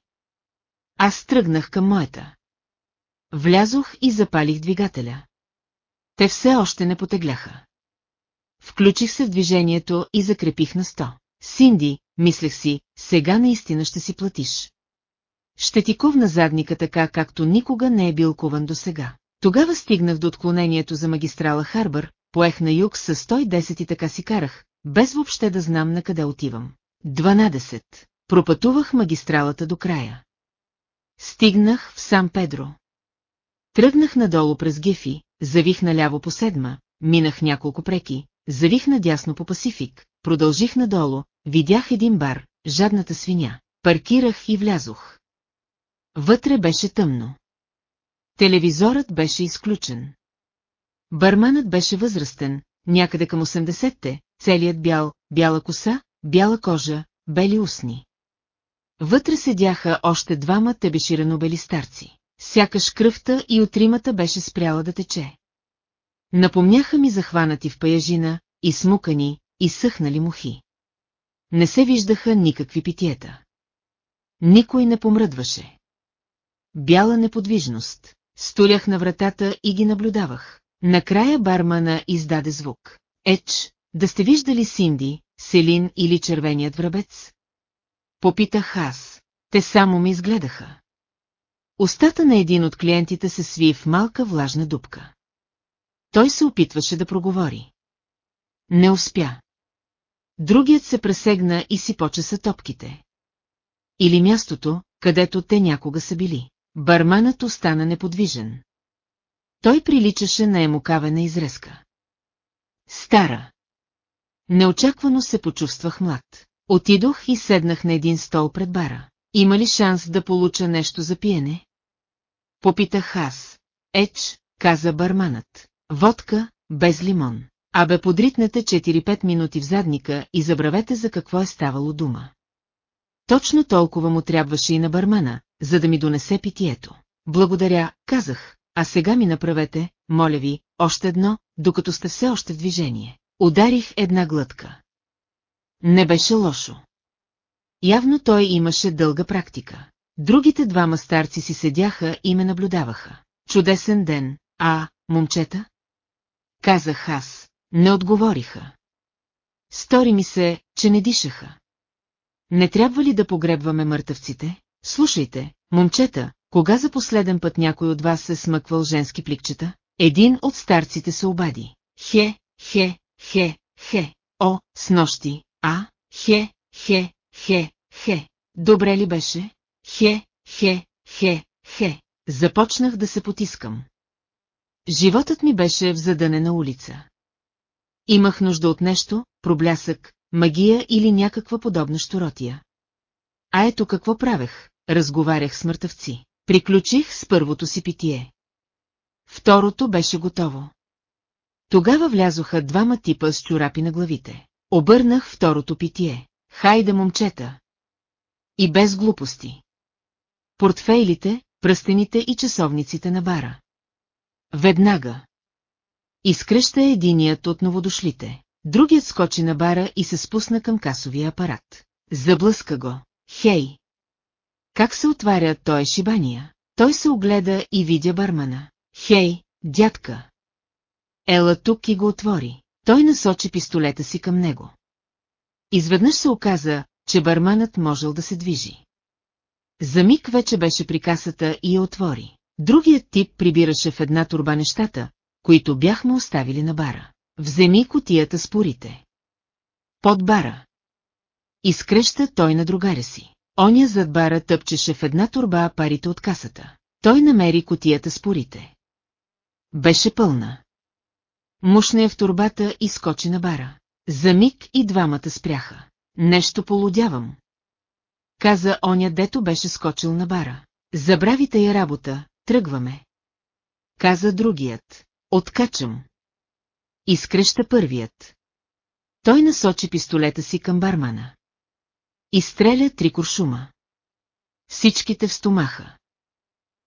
Аз тръгнах към моята. Влязох и запалих двигателя. Те все още не потегляха. Включих се в движението и закрепих на сто. Синди, мислех си, сега наистина ще си платиш. Ще ти ковна задника така, както никога не е бил кован до сега. Тогава стигнах до отклонението за магистрала Харбър, поех на юг с 110 и така си карах, без въобще да знам на къде отивам. 12. Пропътувах магистралата до края. Стигнах в Сан Педро. Тръгнах надолу през Гефи, завих наляво по седма, минах няколко преки, завих надясно по Пасифик, продължих надолу, видях един бар, жадната свиня, паркирах и влязох. Вътре беше тъмно. Телевизорът беше изключен. Барманът беше възрастен, някъде към 80-те, целият бял, бяла коса, бяла кожа, бели устни. Вътре седяха още двама тебеширано бели старци. Сякаш кръвта и отримата беше спряла да тече. Напомняха ми захванати в паяжина, и смукани, и съхнали мухи. Не се виждаха никакви питиета. Никой не помръдваше. Бяла неподвижност. Столях на вратата и ги наблюдавах. Накрая бармана издаде звук. Еч, да сте виждали Синди, Селин или червеният врабец? Попитах аз. Те само ми изгледаха. Остата на един от клиентите се сви в малка влажна дупка. Той се опитваше да проговори. Не успя. Другият се пресегна и си почеса топките. Или мястото, където те някога са били. Барманът остана неподвижен. Той приличаше на емокавена изрезка. Стара. Неочаквано се почувствах млад. Отидох и седнах на един стол пред бара. Има ли шанс да получа нещо за пиене? Попитах аз. Еч, каза барманът. Водка, без лимон. Абе подритнете 4-5 минути в задника и забравете за какво е ставало дума. Точно толкова му трябваше и на бармана, за да ми донесе питието. Благодаря, казах, а сега ми направете, моля ви, още едно, докато сте все още в движение. Ударих една глътка. Не беше лошо. Явно той имаше дълга практика. Другите двама старци си седяха и ме наблюдаваха. Чудесен ден, а, момчета? Казах аз. Не отговориха. Стори ми се, че не дишаха. Не трябва ли да погребваме мъртъвците? Слушайте, момчета, кога за последен път някой от вас се смъквал женски пликчета? Един от старците се обади. Хе, хе, хе, хе. О, с нощи, а, хе, хе, хе, хе. Добре ли беше? Хе, хе, хе, хе. Започнах да се потискам. Животът ми беше в задънена улица. Имах нужда от нещо, проблясък, магия или някаква подобна щуротия. А ето какво правех, разговарях с мъртъвци. Приключих с първото си питие. Второто беше готово. Тогава влязоха двама типа с чорапи на главите. Обърнах второто питие. Хайде, момчета! И без глупости. Портфейлите, пръстените и часовниците на бара. Веднага. Изкръща единият от новодошлите. Другият скочи на бара и се спусна към касовия апарат. Заблъска го. Хей! Как се отваря той шибания? Той се огледа и видя бармана. Хей, дядка! Ела тук и го отвори. Той насочи пистолета си към него. Изведнъж се оказа, че барманът можел да се движи. За миг вече беше при касата и я отвори. Другият тип прибираше в една турба нещата, които бяхме оставили на бара. Вземи котията с порите. Под бара. Изкреща той на другаря си. Оня зад бара тъпчеше в една турба парите от касата. Той намери котията с порите. Беше пълна. Мушна я в турбата и скочи на бара. За миг и двамата спряха. Нещо полудявам. Каза оня, дето беше скочил на бара. Забравите я работа, тръгваме. Каза другият. Откачам. Изкреща първият. Той насочи пистолета си към бармана. Изстреля три куршума. Всичките в стомаха.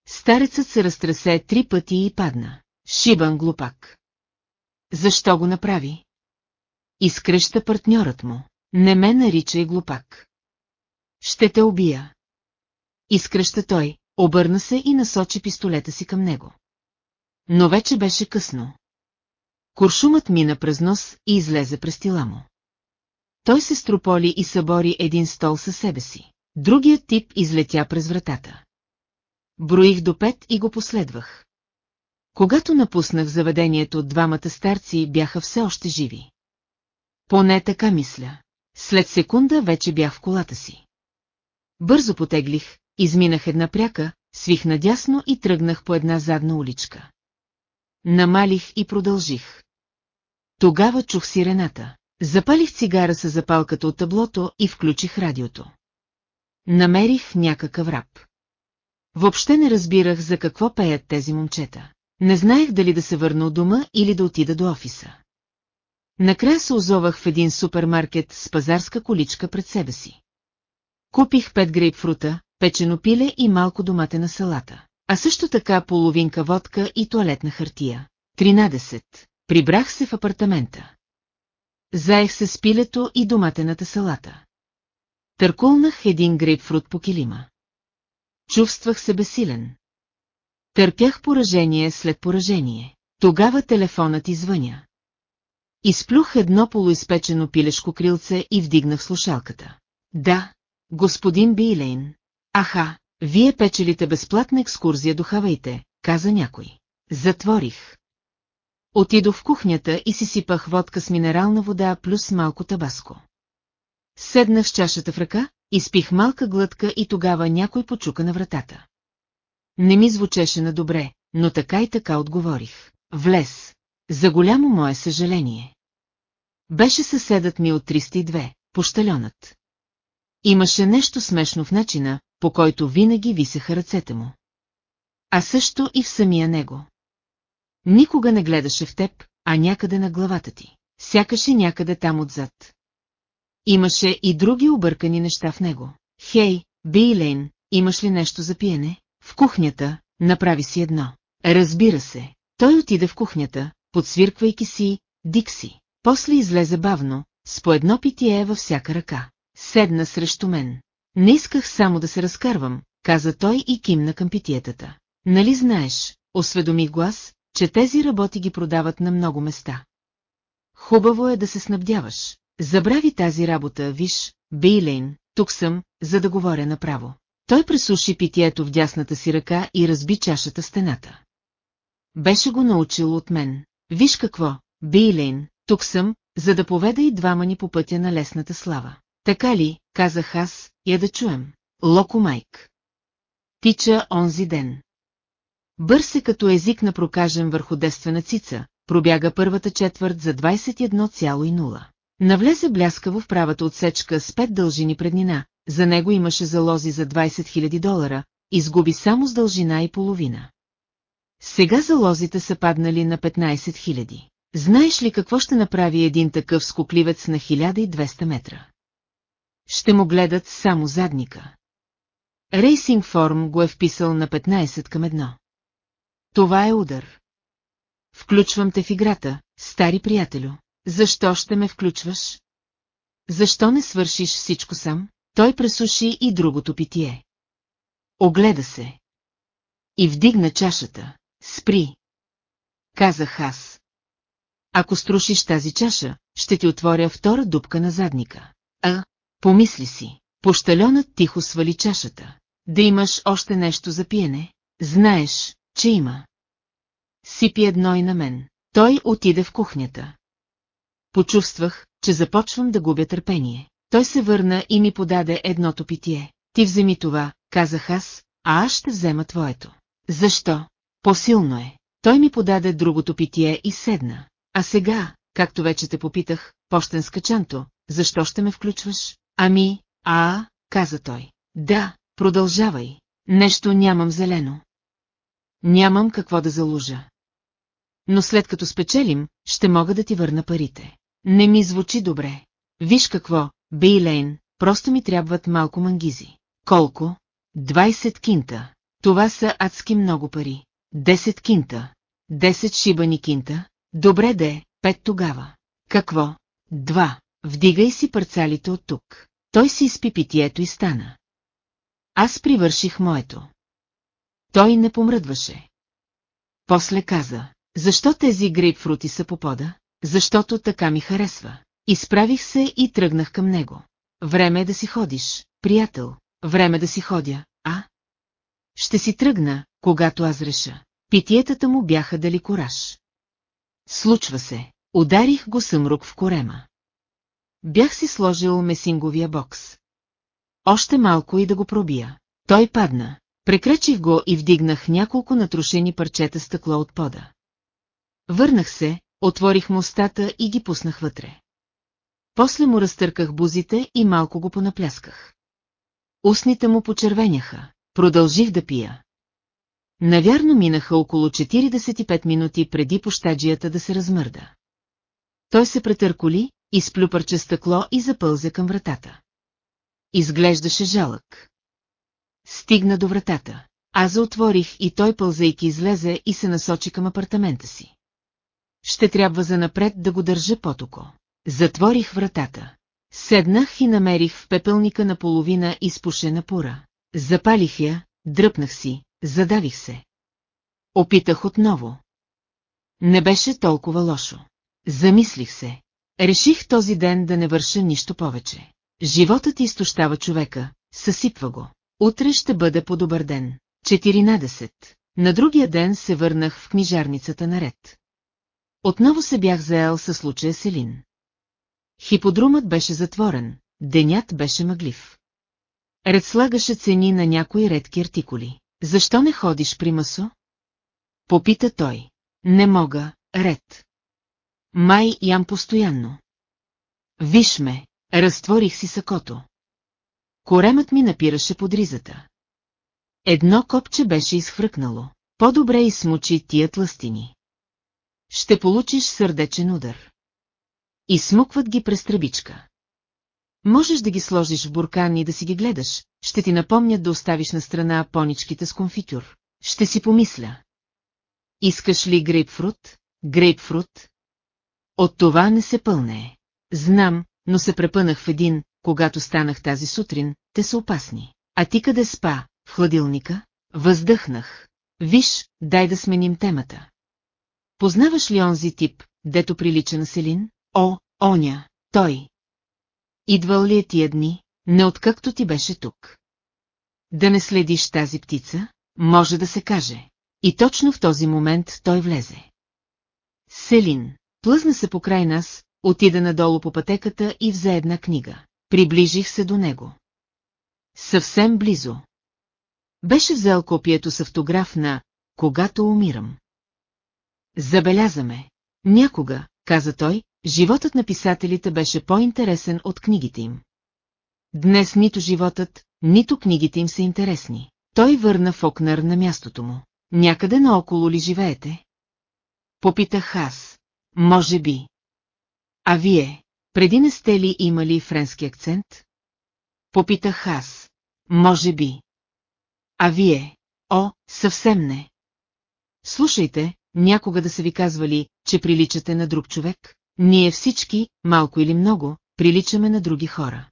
Старецът се разтресе три пъти и падна. Шибан глупак. Защо го направи? Изкръща партньорът му. Не ме наричай глупак. Ще те убия. Изкръща той, обърна се и насочи пистолета си към него. Но вече беше късно. Куршумът мина през нос и излезе през тила му. Той се строполи и събори един стол със себе си. Другият тип излетя през вратата. Броих до пет и го последвах. Когато напуснах заведението, двамата старци бяха все още живи. Поне така мисля. След секунда вече бях в колата си. Бързо потеглих, изминах една пряка, свих надясно и тръгнах по една задна уличка. Намалих и продължих. Тогава чух сирената. Запалих цигара с запалката от таблото и включих радиото. Намерих някакъв раб. Въобще не разбирах за какво пеят тези момчета. Не знаех дали да се върна от дома или да отида до офиса. Накрая се озовах в един супермаркет с пазарска количка пред себе си. Купих пет грейпфрута, печено пиле и малко доматена салата, а също така половинка водка и туалетна хартия. 13. Прибрах се в апартамента. Заех се с пилето и доматената салата. Търкулнах един грейпфрут по килима. Чувствах се бесилен. Търпях поражение след поражение. Тогава телефонът извъня. Изплюх едно полуизпечено пилешко крилце и вдигнах слушалката. Да, господин Билейн. Аха, вие печелите безплатна екскурзия до Хавайте, каза някой. Затворих. Отидох в кухнята и си сипах водка с минерална вода плюс малко табаско. Седнах с чашата в ръка, изпих малка глътка и тогава някой почука на вратата. Не ми звучеше на добре, но така и така отговорих. Влез. За голямо мое съжаление. Беше съседът ми от 302, пощаленът. Имаше нещо смешно в начина, по който винаги висеха ръцете му. А също и в самия него. Никога не гледаше в теб, а някъде на главата ти. Сякаше някъде там отзад. Имаше и други объркани неща в него. Хей, Бийлейн, имаш ли нещо за пиене? В кухнята, направи си едно. Разбира се. Той отиде в кухнята, подсвирквайки си, Дикси. После излезе бавно, с по едно питие във всяка ръка. Седна срещу мен. Не исках само да се разкарвам, каза той и кимна към питиетата. Нали знаеш, осведоми глас, че тези работи ги продават на много места. Хубаво е да се снабдяваш. Забрави тази работа, виж, Бейлейн, тук съм, за да говоря направо. Той пресуши питието в дясната си ръка и разби чашата стената. Беше го научил от мен. Виж какво, Бейлейн, тук съм, за да поведа и двама ни по пътя на лесната слава. Така ли, казах аз, я да чуем. Локо майк. Тича онзи ден. Бърз е като език на прокажен върху девствена цица, пробяга първата четвърт за 21,0. Навлезе бляскаво в правата отсечка с пет дължини преднина, за него имаше залози за 20 000 долара, изгуби само с дължина и половина. Сега залозите са паднали на 15 000. Знаеш ли какво ще направи един такъв скокливец на 1200 метра? Ще му гледат само задника. Рейсинг Форм го е вписал на 15 към едно. Това е удар. Включвам те в играта, стари приятелю. Защо ще ме включваш? Защо не свършиш всичко сам? Той пресуши и другото питие. Огледа се. И вдигна чашата. Спри. Казах аз. Ако струшиш тази чаша, ще ти отворя втора дупка на задника. А, помисли си. Пощаленът тихо свали чашата. Да имаш още нещо за пиене? Знаеш, че има. Сипи едно и на мен. Той отиде в кухнята. Почувствах, че започвам да губя търпение. Той се върна и ми подаде едното питие. Ти вземи това, казах аз, а аз ще взема твоето. Защо? По-силно е. Той ми подаде другото питие и седна. А сега, както вече те попитах, пощенска чанто, защо ще ме включваш? Ами, а, каза той. Да, продължавай. Нещо нямам зелено. Нямам какво да залужа. Но след като спечелим, ще мога да ти върна парите. Не ми звучи добре. Виж какво, Бейлейн, просто ми трябват малко мангизи. Колко? 20 кинта. Това са адски много пари. 10 кинта. 10 шибани кинта. Добре де, пет тогава. Какво? Два. Вдигай си парцалите от тук. Той си изпи питието и стана. Аз привърших моето. Той не помръдваше. После каза, защо тези грейпфрути са по пода? Защото така ми харесва. Изправих се и тръгнах към него. Време е да си ходиш, приятел. Време да си ходя, а? Ще си тръгна, когато аз реша. Питиетата му бяха дали кораж. Случва се. Ударих го съмрук в корема. Бях си сложил месинговия бокс. Още малко и да го пробия. Той падна. Прекречих го и вдигнах няколко натрушени парчета стъкло от пода. Върнах се, отворих му устата и ги пуснах вътре. После му разтърках бузите и малко го понаплясках. Устните му почервеняха. Продължих да пия. Навярно минаха около 45 минути преди пощаджията да се размърда. Той се претърколи, изплю парче стъкло и запълзе към вратата. Изглеждаше жалък. Стигна до вратата. Аз отворих и той пълзайки излезе и се насочи към апартамента си. Ще трябва занапред да го държа потоко. Затворих вратата. Седнах и намерих в пепелника наполовина изпушена пура. Запалих я, дръпнах си, задавих се. Опитах отново. Не беше толкова лошо. Замислих се. Реших този ден да не върша нищо повече. Животът изтощава човека, съсипва го. Утре ще бъде по-добър ден. 14. На другия ден се върнах в книжарницата наред. Отново се бях заел със случая Селин. Хиподрумът беше затворен, денят беше мъглив. Ред слагаше цени на някои редки артикули. Защо не ходиш при масо? Попита той. Не мога, ред. Май ям постоянно. Виж ме, разтворих си сакото. Коремът ми напираше под ризата. Едно копче беше изхвръкнало. По-добре измучи тия тластини. Ще получиш сърдечен удар. И смукват ги през тръбичка. Можеш да ги сложиш в буркан и да си ги гледаш, ще ти напомнят да оставиш на страна поничките с конфитюр. Ще си помисля. Искаш ли грейпфрут? Грейпфрут? От това не се пълне. Знам, но се препънах в един, когато станах тази сутрин, те са опасни. А ти къде спа, в хладилника? Въздъхнах. Виж, дай да сменим темата. Познаваш ли онзи тип, дето прилича на Селин? О, оня, той. Идвал ли е тия дни, не откакто ти беше тук? Да не следиш тази птица, може да се каже. И точно в този момент той влезе. Селин, плъзна се покрай нас, отида надолу по пътеката и взе една книга. Приближих се до него. Съвсем близо. Беше взел копието с автограф на «Когато умирам». Забелязаме. Някога, каза той, животът на писателите беше по-интересен от книгите им. Днес нито животът, нито книгите им са интересни. Той върна Фокнер на мястото му. Някъде наоколо ли живеете? Попитах аз. Може би. А вие, преди не сте ли имали френски акцент? Попитах аз. Може би. А вие? О, съвсем не. Слушайте, някога да са ви казвали, че приличате на друг човек? Ние всички, малко или много, приличаме на други хора.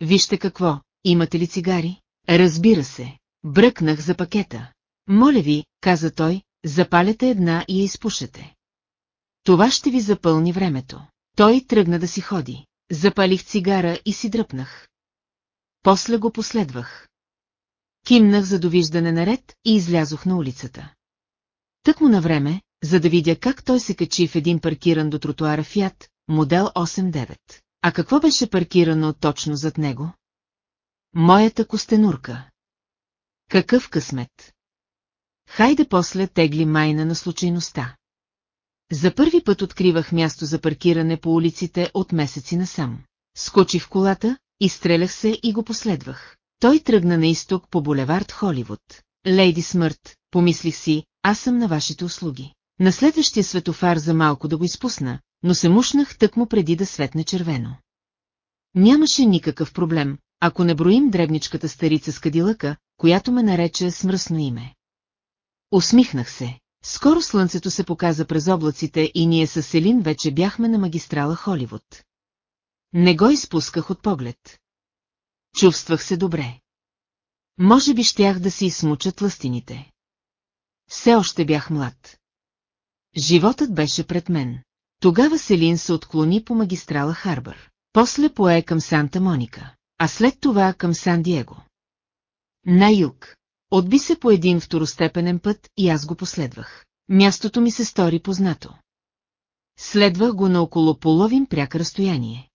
Вижте какво, имате ли цигари? Разбира се. Бръкнах за пакета. Моля ви, каза той, запалете една и я изпушете. Това ще ви запълни времето. Той тръгна да си ходи. Запалих цигара и си дръпнах. После го последвах. Кимнах за довиждане наред и излязох на улицата. Тък му на време, за да видя как той се качи в един паркиран до тротуара Фиат, модел 8-9. А какво беше паркирано точно зад него? Моята костенурка. Какъв късмет! Хайде после тегли майна на случайността. За първи път откривах място за паркиране по улиците от месеци насам. Скочих в колата, изстрелях се и го последвах. Той тръгна на изток по булевард Холивуд. Лейди Смърт, помислих си, аз съм на вашите услуги. На следващия светофар за малко да го изпусна, но се мушнах тъкмо преди да светне червено. Нямаше никакъв проблем, ако не броим дребничката старица с кадилъка, която ме нарече с мръсно име. Усмихнах се. Скоро слънцето се показа през облаците и ние с Селин вече бяхме на магистрала Холивуд. Не го изпусках от поглед. Чувствах се добре. Може би щях да си измучат лъстините. Все още бях млад. Животът беше пред мен. Тогава Селин се отклони по магистрала Харбър. После пое към Санта Моника, а след това към Сан-Диего. На юг. Отби се по един второстепенен път и аз го последвах. Мястото ми се стори познато. Следвах го на около половин пряка разстояние.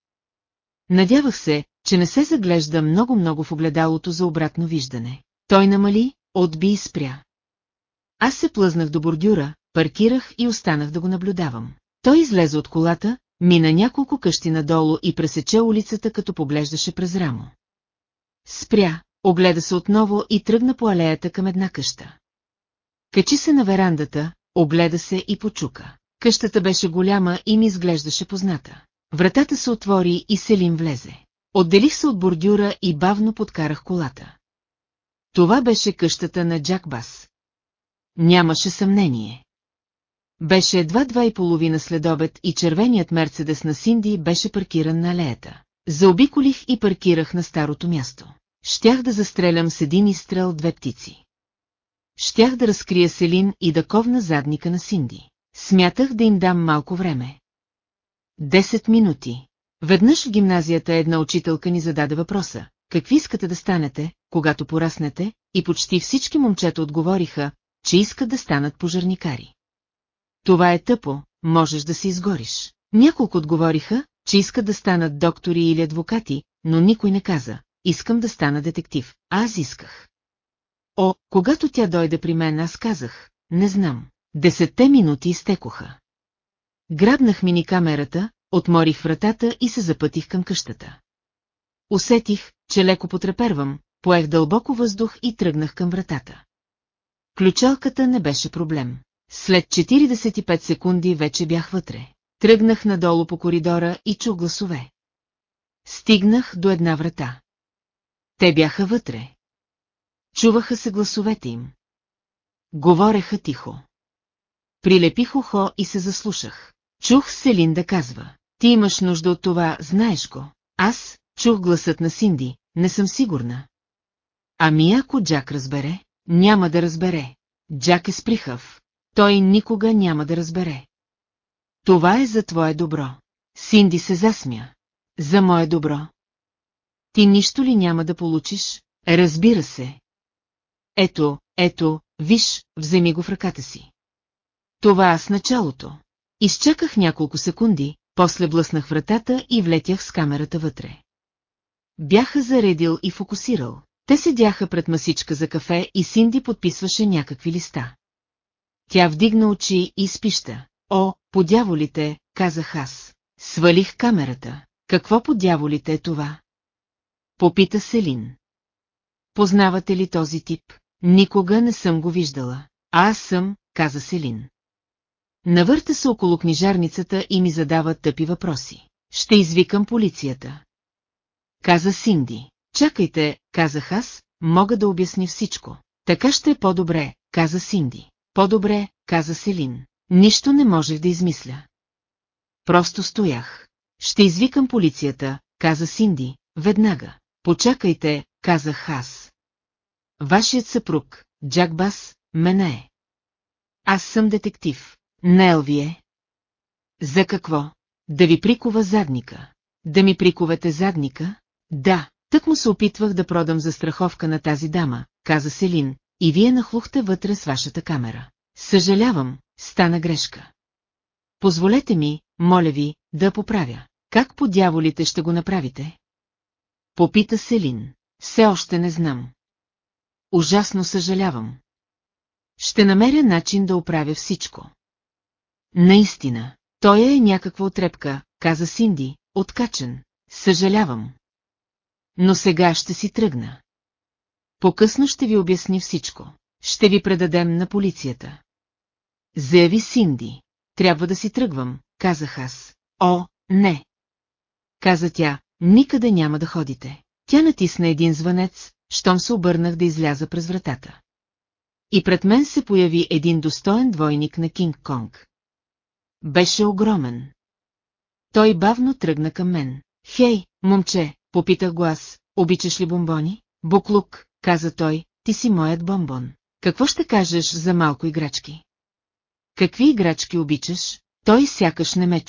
Надявах се, че не се заглежда много-много в огледалото за обратно виждане. Той намали, отби и спря. Аз се плъзнах до бордюра, паркирах и останах да го наблюдавам. Той излезе от колата, мина няколко къщи надолу и пресече улицата, като поглеждаше през рамо. Спря, огледа се отново и тръгна по алеята към една къща. Качи се на верандата, огледа се и почука. Къщата беше голяма и ми изглеждаше позната. Вратата се отвори и Селин влезе. Отделих се от бордюра и бавно подкарах колата. Това беше къщата на Джак Бас. Нямаше съмнение. Беше едва два и половина следобед и червеният мерцедес на Синди беше паркиран на алеята. Заобиколих и паркирах на старото място. Щях да застрелям с един изстрел две птици. Щях да разкрия Селин и да ковна задника на Синди. Смятах да им дам малко време. Десет минути. Веднъж в гимназията една учителка ни зададе въпроса. Какви искате да станете, когато пораснете? И почти всички момчета отговориха, че искат да станат пожарникари. Това е тъпо, можеш да се изгориш. Няколко отговориха, че искат да станат доктори или адвокати, но никой не каза, искам да стана детектив, аз исках. О, когато тя дойде при мен, аз казах, не знам. Десетте минути изтекоха. Грабнах мини камерата, отморих вратата и се запътих към къщата. Усетих, че леко потрепервам, поех дълбоко въздух и тръгнах към вратата. Ключалката не беше проблем. След 45 секунди вече бях вътре. Тръгнах надолу по коридора и чух гласове. Стигнах до една врата. Те бяха вътре. Чуваха се гласовете им. Говореха тихо. Прилепих ухо и се заслушах. Чух Селин да казва. Ти имаш нужда от това, знаеш го. Аз, чух гласът на Синди, не съм сигурна. Ами ако Джак разбере, няма да разбере. Джак е сприхав. Той никога няма да разбере. Това е за твое добро. Синди се засмя. За мое добро. Ти нищо ли няма да получиш? Разбира се. Ето, ето, виж, вземи го в ръката си. Това с началото. Изчаках няколко секунди, после блъснах вратата и влетях с камерата вътре. Бяха заредил и фокусирал. Те седяха пред масичка за кафе и Синди подписваше някакви листа. Тя вдигна очи и спища. О, подяволите, казах аз. Свалих камерата. Какво подяволите е това? Попита Селин. Познавате ли този тип? Никога не съм го виждала. А аз съм, каза Селин. Навърта се около книжарницата и ми задава тъпи въпроси. Ще извикам полицията. Каза Синди. Чакайте, казах аз, мога да обясня всичко. Така ще е по-добре, каза Синди. По-добре, каза Селин. Нищо не можех да измисля. Просто стоях. Ще извикам полицията, каза Синди, веднага. Почакайте, казах аз. Вашият съпруг, Джак Бас, мене е. Аз съм детектив. Не Елвие. За какво? Да ви прикова задника. Да ми приковете задника? Да, тък му се опитвах да продам застраховка на тази дама, каза Селин, и вие нахлухте вътре с вашата камера. Съжалявам, стана грешка. Позволете ми, моля ви, да поправя. Как по дяволите ще го направите? Попита Селин. Все още не знам. Ужасно съжалявам. Ще намеря начин да оправя всичко. Наистина, той е някаква отрепка, каза Синди, откачен. Съжалявам. Но сега ще си тръгна. По-късно ще ви обясни всичко. Ще ви предадем на полицията. Заяви Синди. Трябва да си тръгвам, казах аз. О, не. Каза тя, никъде няма да ходите. Тя натисна един звънец, щом се обърнах да изляза през вратата. И пред мен се появи един достоен двойник на Кинг Конг. Беше огромен. Той бавно тръгна към мен. Хей, момче, попитах глас, обичаш ли бомбони? Буклук, каза той, ти си моят бомбон. Какво ще кажеш за малко играчки? Какви играчки обичаш? Той сякаш не ме.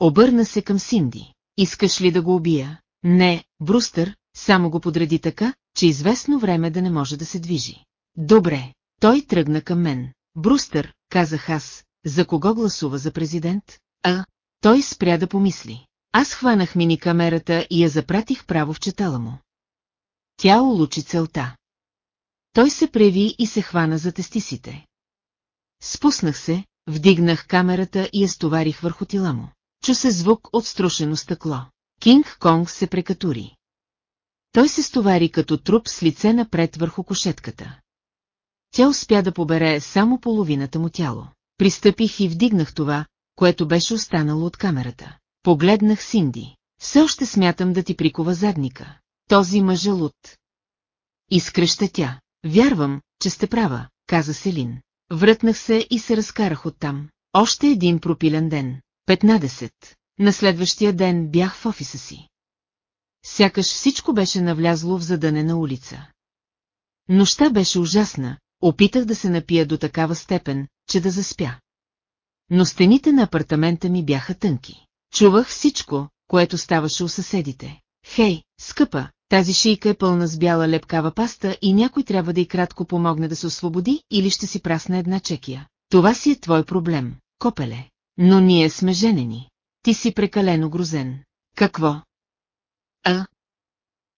Обърна се към Синди. Искаш ли да го убия? Не, Брустър, само го подреди така, че известно време да не може да се движи. Добре, той тръгна към мен. Брустър, казах аз, за кого гласува за президент? А, той спря да помисли. Аз хванах мини камерата и я запратих право в четала му. Тя улучи целта. Той се преви и се хвана за тестисите. Спуснах се, вдигнах камерата и я стоварих върху тила му. Чу се звук от струшено стъкло. Кинг Конг се прекатури. Той се стовари като труп с лице напред върху кошетката. Тя успя да побере само половината му тяло. Пристъпих и вдигнах това, което беше останало от камерата. Погледнах Синди. Все още смятам да ти прикова задника. Този мъж е луд. Изкръща тя. Вярвам, че сте права, каза Селин. Врътнах се и се разкарах оттам. Още един пропилен ден. 15. На следващия ден бях в офиса си. Сякаш всичко беше навлязло в задънена улица. Нощта беше ужасна, опитах да се напия до такава степен, че да заспя. Но стените на апартамента ми бяха тънки. Чувах всичко, което ставаше у съседите. Хей, скъпа, тази шийка е пълна с бяла лепкава паста и някой трябва да и кратко помогне да се освободи или ще си прасне една чекия. Това си е твой проблем, копеле. Но ние сме женени. Ти си прекалено грозен. Какво? А?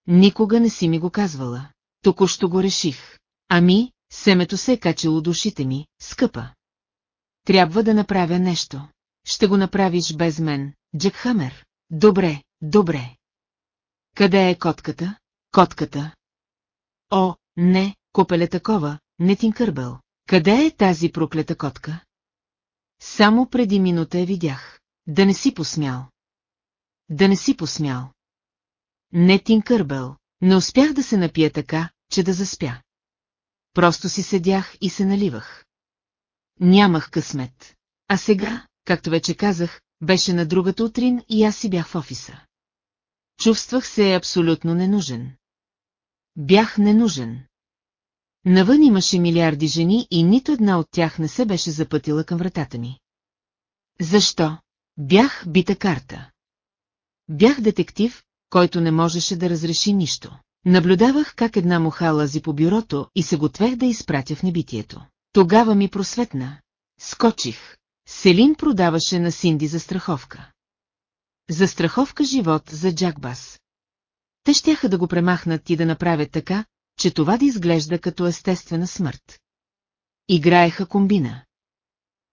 Никога не си ми го казвала. Току-що го реших. Ами, семето се е качило душите ми, скъпа. Трябва да направя нещо. Ще го направиш без мен, Джек Хамер. Добре, добре. Къде е котката? Котката. О, не, копеле такова, не Тинкърбел. Къде е тази проклета котка? Само преди минута я видях. Да не си посмял. Да не си посмял. Не Тинкърбел, не успях да се напия така, че да заспя. Просто си седях и се наливах. Нямах късмет. А сега, както вече казах, беше на другата утрин и аз си бях в офиса. Чувствах се абсолютно ненужен. Бях ненужен. Навън имаше милиарди жени и нито една от тях не се беше запътила към вратата ми. Защо? Бях бита карта. Бях детектив, който не можеше да разреши нищо. Наблюдавах как една муха лази по бюрото и се готвех да изпратя в небитието. Тогава ми просветна. Скочих. Селин продаваше на Синди за страховка. За страховка живот за Джакбас. Те щяха да го премахнат и да направят така, че това да изглежда като естествена смърт. Играеха комбина.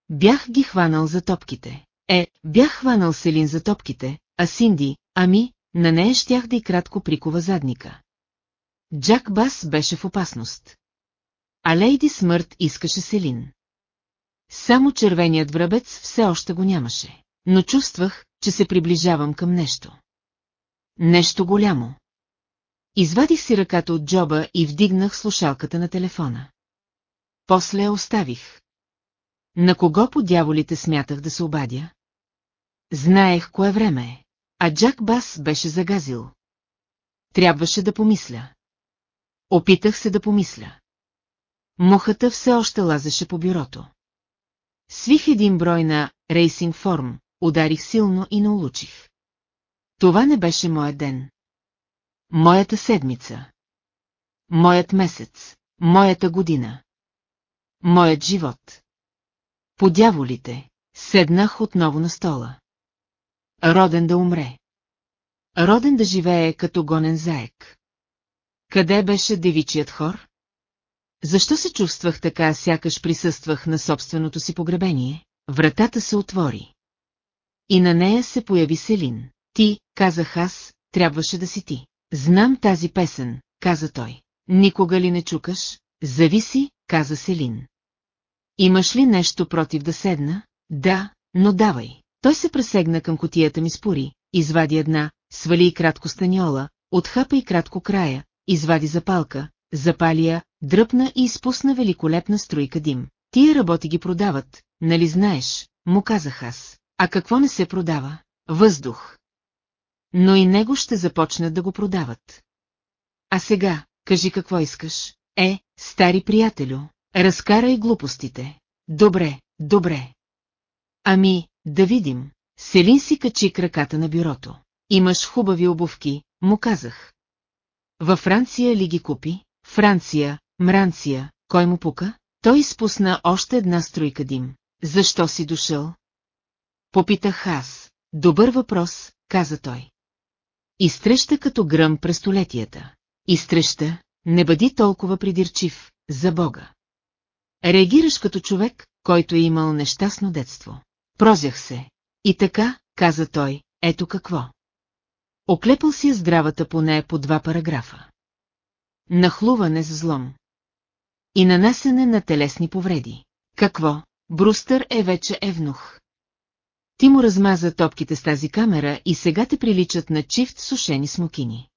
Бях ги хванал за топките. Е, бях хванал Селин за топките, а Синди, ами, на нея щях да и кратко прикова задника. Джак Бас беше в опасност. А Лейди Смърт искаше Селин. Само червеният връбец все още го нямаше, но чувствах, че се приближавам към нещо. Нещо голямо. Извадих си ръката от джоба и вдигнах слушалката на телефона. После я оставих. На кого по дяволите смятах да се обадя? Знаех кое време е, а Джак Бас беше загазил. Трябваше да помисля. Опитах се да помисля. Мухата все още лазеше по бюрото. Свих един брой на рейсинг форм, ударих силно и не улучих. Това не беше моят ден. Моята седмица. Моят месец. Моята година. Моят живот. По дяволите, седнах отново на стола. Роден да умре. Роден да живее като гонен заек. Къде беше девичият хор? Защо се чувствах така, сякаш присъствах на собственото си погребение? Вратата се отвори. И на нея се появи Селин. Ти, казах аз, трябваше да си ти. Знам тази песен, каза той. Никога ли не чукаш? Зависи, каза Селин. Имаш ли нещо против да седна? Да, но давай. Той се пресегна към котията ми спори, извади една, свали и кратко станиола, отхапа и кратко края, извади запалка, запали я, дръпна и изпусна великолепна струйка дим. Тия работи ги продават, нали знаеш, му казах аз. А какво не се продава? Въздух. Но и него ще започнат да го продават. А сега, кажи какво искаш. Е, стари приятелю, разкарай глупостите. Добре, добре. Ами, да видим. Селин си качи краката на бюрото. Имаш хубави обувки, му казах. Във Франция ли ги купи? Франция, Мранция, кой му пука? Той изпусна още една струйка дим. Защо си дошъл? Попитах аз. Добър въпрос, каза той. Изтреща като гръм през столетията. Изтреща, не бъди толкова придирчив, за Бога. Реагираш като човек, който е имал нещастно детство. Прозях се. И така, каза той, ето какво. Оклепал си я здравата поне по два параграфа. Нахлуване с злом. И нанасене на телесни повреди. Какво? Брустър е вече евнух. Ти му размаза топките с тази камера и сега те приличат на чифт сушени смокини.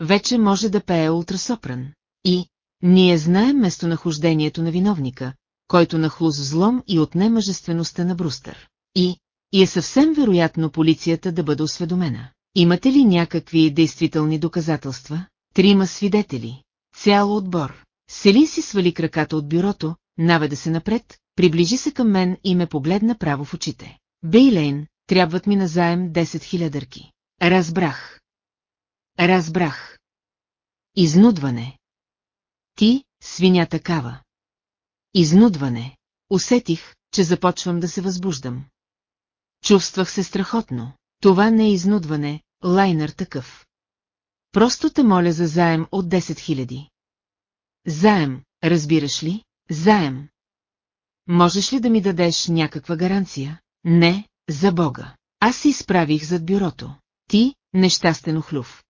Вече може да пее ултрасопран. И, ние знаем местонахождението на виновника, който нахлуз злом и отне мъжествеността на Брустър. И, и е съвсем вероятно полицията да бъде осведомена. Имате ли някакви действителни доказателства? Трима свидетели. Цял отбор. Селин си свали краката от бюрото, наведа се напред, приближи се към мен и ме погледна право в очите. Бейлейн, трябват ми назаем 10 хилядърки. Разбрах. Разбрах. Изнудване. Ти, свиня такава. Изнудване. Усетих, че започвам да се възбуждам. Чувствах се страхотно. Това не е изнудване, лайнер такъв. Просто те моля за заем от 10 хиляди. Заем, разбираш ли? Заем. Можеш ли да ми дадеш някаква гаранция? Не, за Бога. Аз се изправих зад бюрото. Ти, нещастен охлюв.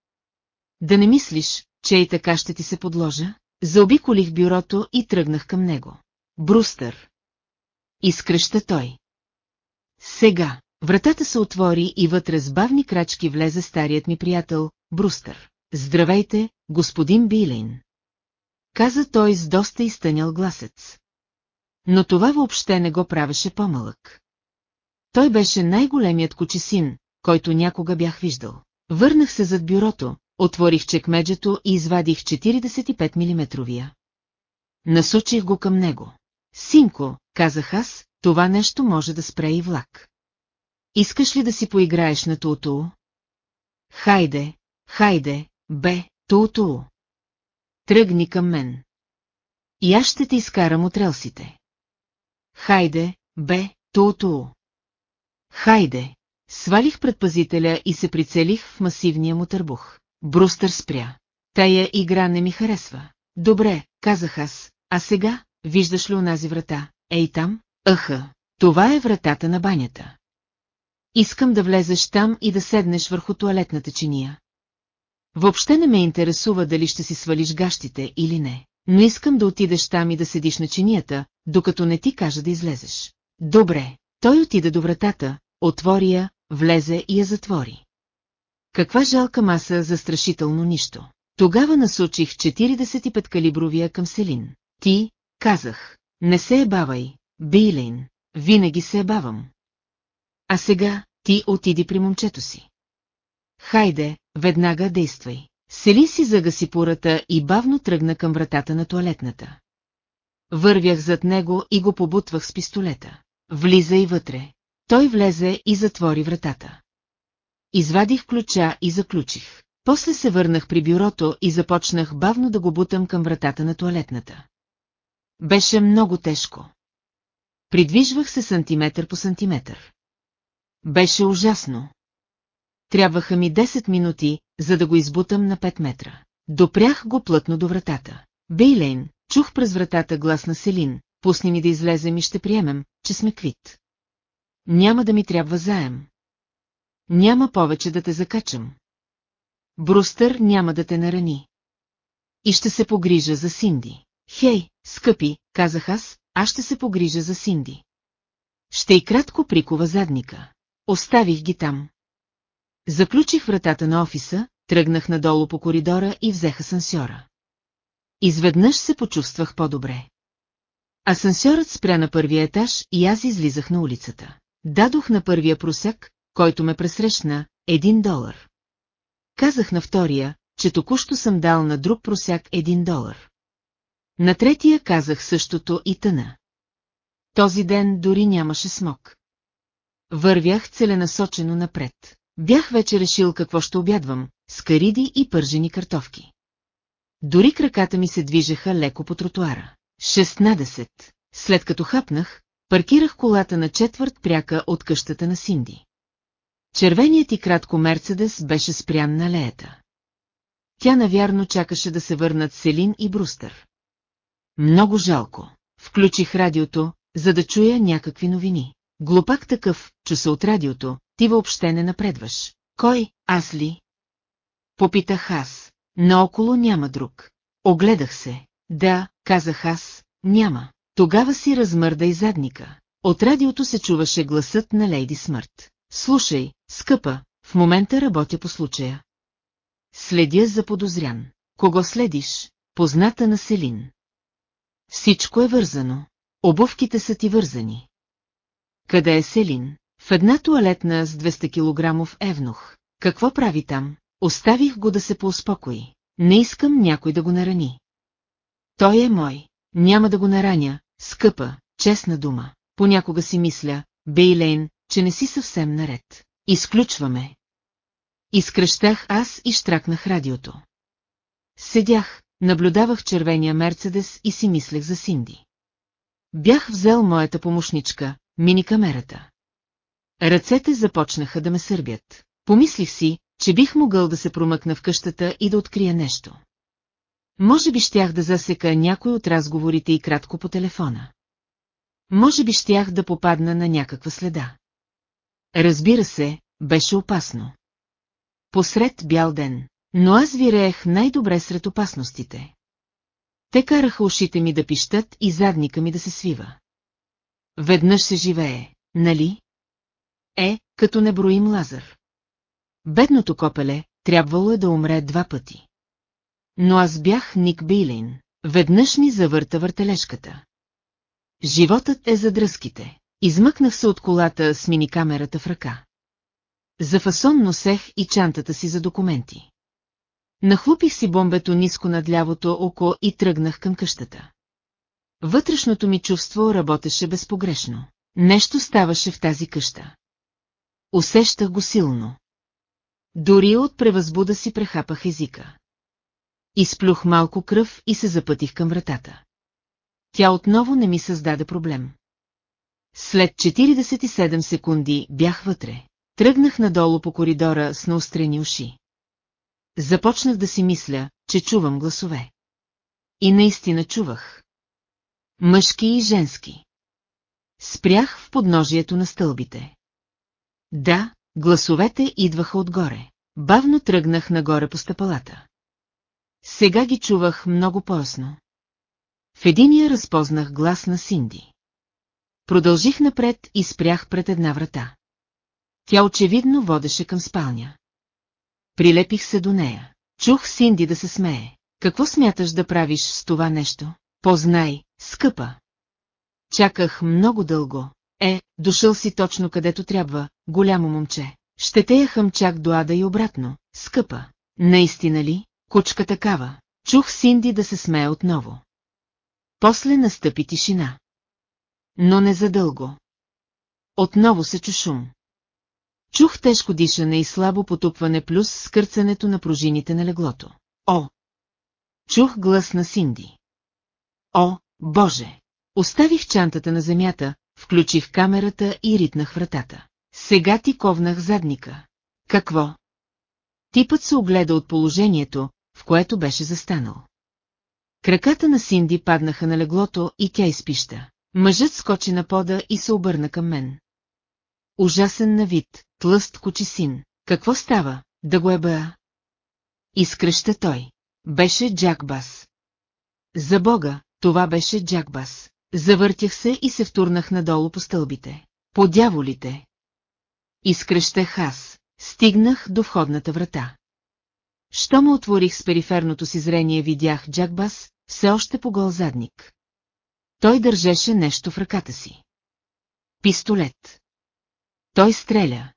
Да не мислиш, че и така ще ти се подложа? Заобиколих бюрото и тръгнах към него. Брустър. Изкръща той. Сега, вратата се отвори и вътре с бавни крачки влезе старият ми приятел, Брустър. Здравейте, господин Билейн. Каза той с доста изтънял гласец. Но това въобще не го правеше по-малък. Той беше най-големият кучесин, който някога бях виждал. Върнах се зад бюрото, отворих чекмеджето и извадих 45 мм. Насочих го към него. Синко, казах аз, това нещо може да спре и влак. Искаш ли да си поиграеш на туту? Хайде, хайде, бе, туту. Тръгни към мен. И аз ще те изкарам от релсите. Хайде, бе, туту. Хайде! Свалих предпазителя и се прицелих в масивния му търбух. Брустър спря. Тая игра не ми харесва. Добре, казах аз. А сега, виждаш ли онази врата? Ей там? Аха, това е вратата на банята. Искам да влезеш там и да седнеш върху туалетната чиния. Въобще не ме интересува дали ще си свалиш гащите или не, но искам да отидеш там и да седиш на чинията, докато не ти кажа да излезеш. Добре, той отида до вратата, отвори я, влезе и я затвори. Каква жалка маса за страшително нищо. Тогава насочих 45 калибровия към Селин. Ти, казах, не се ебавай, Билейн, винаги се ебавам. А сега, ти отиди при момчето си. Хайде, веднага действай. Селин си загаси пората и бавно тръгна към вратата на туалетната. Вървях зад него и го побутвах с пистолета. Влиза и вътре. Той влезе и затвори вратата. Извадих ключа и заключих. После се върнах при бюрото и започнах бавно да го бутам към вратата на туалетната. Беше много тежко. Придвижвах се сантиметър по сантиметър. Беше ужасно. Трябваха ми 10 минути, за да го избутам на 5 метра. Допрях го плътно до вратата. Бейлейн, чух през вратата глас на Селин, пусни ми да излезем и ще приемем, че сме квит. Няма да ми трябва заем. Няма повече да те закачам. Брустър няма да те нарани. И ще се погрижа за Синди. Хей, скъпи, казах аз, аз ще се погрижа за Синди. Ще и кратко прикова задника. Оставих ги там. Заключих вратата на офиса, тръгнах надолу по коридора и взех асансьора. Изведнъж се почувствах по-добре. Асансьорът спря на първия етаж и аз излизах на улицата. Дадох на първия просяк, който ме пресрещна, един долар. Казах на втория, че току-що съм дал на друг просяк един долар. На третия казах същото и тъна. Този ден дори нямаше смок. Вървях целенасочено напред. Бях вече решил какво ще обядвам, скариди и пържени картофки. Дори краката ми се движеха леко по тротуара. 16. След като хапнах, паркирах колата на четвърт пряка от къщата на Синди. Червеният и кратко Мерцедес беше спрян на леята. Тя навярно чакаше да се върнат Селин и Брустър. Много жалко. Включих радиото, за да чуя някакви новини. Глупак такъв, чу се от радиото, ти въобще не напредваш. Кой, аз ли? Попитах аз. Наоколо няма друг. Огледах се. Да, казах аз, няма. Тогава си размърда и задника. От радиото се чуваше гласът на Лейди Смърт. Слушай, скъпа, в момента работя по случая. Следя за подозрян. Кого следиш? Позната на Селин. Всичко е вързано. Обувките са ти вързани. Къде е Селин? В една туалетна с 200 килограмов евнух. Какво прави там? Оставих го да се поуспокои. Не искам някой да го нарани. Той е мой. Няма да го нараня, скъпа, честна дума. Понякога си мисля, Бейлейн, че не си съвсем наред. Изключваме. Изкръщах аз и штракнах радиото. Седях, наблюдавах червения Мерцедес и си мислех за Синди. Бях взел моята помощничка, мини-камерата. Ръцете започнаха да ме сърбят. Помислих си, че бих могъл да се промъкна в къщата и да открия нещо. Може би щях да засека някой от разговорите и кратко по телефона. Може би щях да попадна на някаква следа. Разбира се, беше опасно. Посред бял ден, но аз виреех най-добре сред опасностите. Те караха ушите ми да пищат и задника ми да се свива. Веднъж се живее, нали? Е, като не броим Лазар. Бедното копеле, трябвало е да умре два пъти. Но аз бях Ник Бейлин. Веднъж ни завърта въртележката. Животът е за дръзките. Измъкнах се от колата с миникамерата в ръка. За фасон носех и чантата си за документи. Нахлупих си бомбето ниско над лявото око и тръгнах към къщата. Вътрешното ми чувство работеше безпогрешно. Нещо ставаше в тази къща. Усещах го силно. Дори от превъзбуда си прехапах езика. Изплюх малко кръв и се запътих към вратата. Тя отново не ми създаде проблем. След 47 секунди бях вътре. Тръгнах надолу по коридора с наострени уши. Започнах да си мисля, че чувам гласове. И наистина чувах. Мъжки и женски. Спрях в подножието на стълбите. Да, гласовете идваха отгоре. Бавно тръгнах нагоре по стъпалата. Сега ги чувах много по-ясно. В единия разпознах глас на Синди. Продължих напред и спрях пред една врата. Тя очевидно водеше към спалня. Прилепих се до нея. Чух Синди да се смее. Какво смяташ да правиш с това нещо? Познай, скъпа. Чаках много дълго. Е, дошъл си точно където трябва, голямо момче. Ще те яхам чак до ада и обратно, скъпа. Наистина ли, кучка такава? Чух Синди да се смее отново. После настъпи тишина. Но не задълго. Отново се чу шум. Чух тежко дишане и слабо потупване плюс скърцането на пружините на леглото. О! Чух глас на Синди. О, Боже! Оставих чантата на земята, включих камерата и ритнах вратата. Сега ти ковнах задника. Какво? Типът се огледа от положението, в което беше застанал. Краката на Синди паднаха на леглото и тя изпища. Мъжът скочи на пода и се обърна към мен. Ужасен на вид, тлъст кочесин. Какво става, да го е бъа? Изкръща той. Беше Джакбас. За бога, това беше Джакбас. Завъртях се и се втурнах надолу по стълбите. По дяволите. Изкръщах аз. Стигнах до входната врата. Що отворих с периферното си зрение, видях Джакбас, все още по гол задник. Той държеше нещо в ръката си. Пистолет. Той стреля.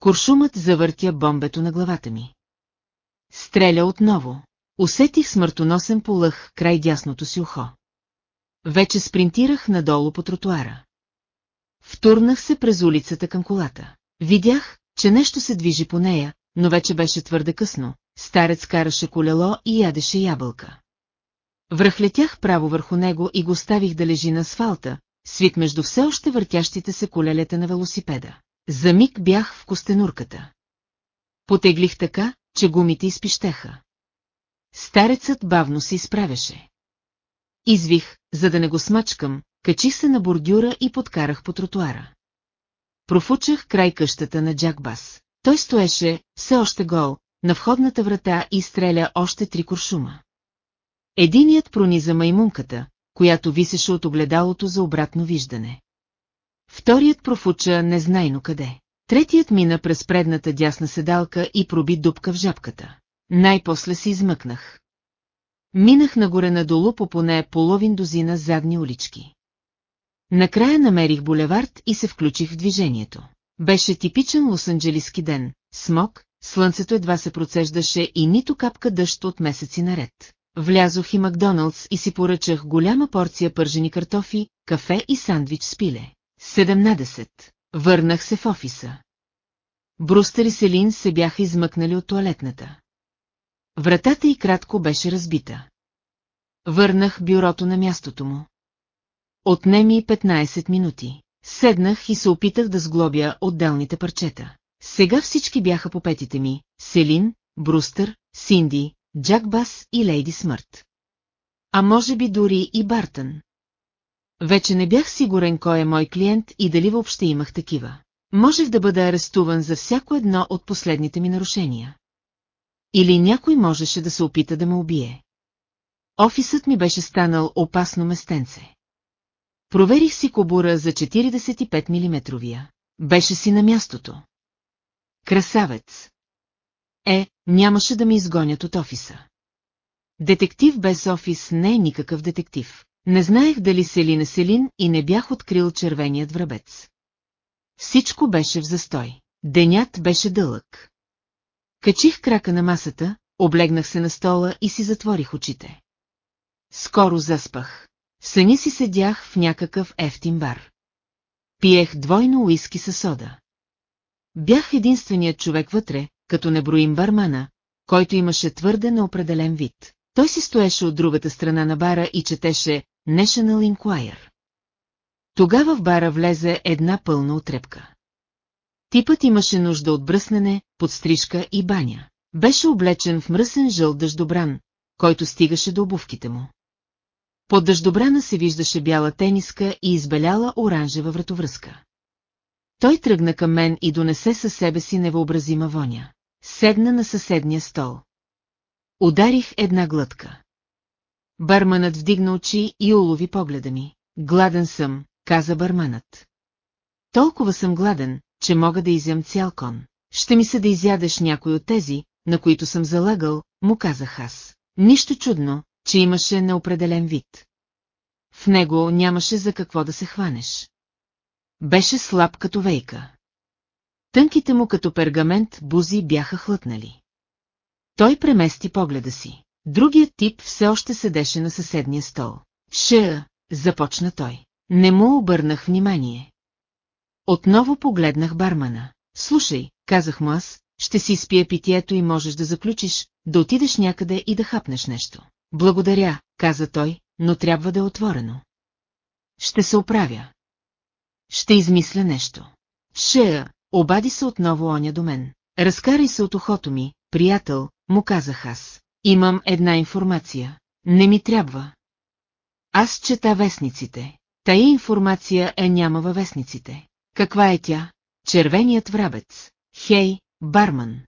Куршумът завъртя бомбето на главата ми. Стреля отново. Усетих смъртоносен полъх край дясното си ухо. Вече спринтирах надолу по тротуара. Втурнах се през улицата към колата. Видях, че нещо се движи по нея, но вече беше твърде късно. Старец караше колело и ядеше ябълка. Връхлетях право върху него и го ставих да лежи на асфалта, свит между все още въртящите се колелета на велосипеда. За миг бях в костенурката. Потеглих така, че гумите изпищеха. Старецът бавно се изправяше. Извих, за да не го смачкам, качих се на бордюра и подкарах по тротуара. Профучах край къщата на Джак Бас. Той стоеше, все още гол, на входната врата и стреля още три куршума. Единият прониза маймунката, която висеше от огледалото за обратно виждане. Вторият профуча незнайно къде. Третият мина през предната дясна седалка и проби дупка в жабката. Най-после се измъкнах. Минах нагоре-надолу по поне половин дозина задни улички. Накрая намерих булевард и се включих в движението. Беше типичен лос-анджелиски ден, смок, слънцето едва се процеждаше и нито капка дъжд от месеци наред. Влязох и Макдоналдс и си поръчах голяма порция пържени картофи, кафе и сандвич с пиле. 17. Върнах се в офиса. Брустър и Селин се бяха измъкнали от туалетната. Вратата й кратко беше разбита. Върнах бюрото на мястото му. Отне ми 15 минути. Седнах и се опитах да сглобя отделните парчета. Сега всички бяха по петите ми – Селин, Брустър, Синди, Джак Бас и Лейди Смърт. А може би дори и Бартън. Вече не бях сигурен кой е мой клиент и дали въобще имах такива. Можех да бъда арестуван за всяко едно от последните ми нарушения. Или някой можеше да се опита да ме убие. Офисът ми беше станал опасно местенце. Проверих си кобура за 45 мм. Беше си на мястото. Красавец. Е, нямаше да ми изгонят от офиса. Детектив без офис не е никакъв детектив. Не знаех дали Селин е Селин и не бях открил червеният врабец. Всичко беше в застой. Денят беше дълъг. Качих крака на масата, облегнах се на стола и си затворих очите. Скоро заспах. Съни си седях в някакъв ефтин бар. Пиех двойно уиски със сода. Бях единственият човек вътре, като не броим бармана, който имаше твърде неопределен вид. Той си стоеше от другата страна на бара и четеше National Enquirer. Тогава в бара влезе една пълна отрепка. Типът имаше нужда от бръснене, подстрижка и баня. Беше облечен в мръсен жълт дъждобран, който стигаше до обувките му. Под дъждобрана се виждаше бяла тениска и избеляла оранжева вратовръзка. Той тръгна към мен и донесе със себе си невъобразима воня. Седна на съседния стол. Ударих една глътка. Барманът вдигна очи и улови погледа ми. Гладен съм, каза барманът. Толкова съм гладен, че мога да изям цял кон. Ще ми се да изядеш някой от тези, на които съм залагал, му казах аз. Нищо чудно, че имаше неопределен вид. В него нямаше за какво да се хванеш. Беше слаб като вейка. Тънките му като пергамент бузи бяха хлътнали. Той премести погледа си. Другият тип все още седеше на съседния стол. Ша, започна той. Не му обърнах внимание. Отново погледнах бармана. Слушай, казах му аз, ще си изпия питието и можеш да заключиш, да отидеш някъде и да хапнеш нещо. Благодаря, каза той, но трябва да е отворено. Ще се оправя. Ще измисля нещо. Шея, обади се отново оня до мен. Разкарай се от ухото ми, приятел, му казах аз. Имам една информация. Не ми трябва. Аз чета вестниците. Тая информация е няма във вестниците. Каква е тя? Червеният врабец. Хей, барман.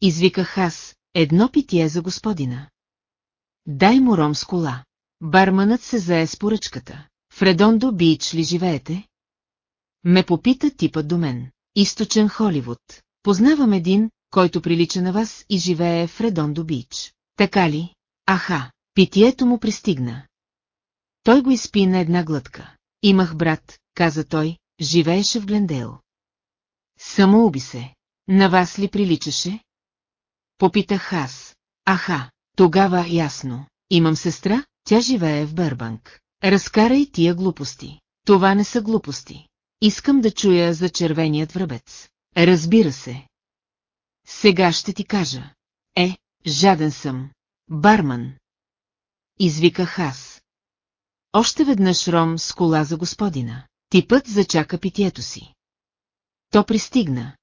Извиках аз, едно питие за господина. Дай му ром с кола. Барманът се зае с поръчката. В Редондо Бич ли живеете? Ме попита типът до мен. Източен Холивуд. Познавам един, който прилича на вас и живее в Редондо Бич. Така ли? Аха, питието му пристигна. Той го изпи на една глътка. Имах брат, каза той, живееше в Глендейл. Самоуби се. На вас ли приличаше? Попитах аз. Аха, тогава ясно. Имам сестра, тя живее в Бърбанк. Разкарай тия глупости. Това не са глупости. Искам да чуя за червеният връбец. Разбира се. Сега ще ти кажа. Е, жаден съм. Барман. Извиках аз. Още веднъж ром с кола за господина. Типът зачака питието си. То пристигна.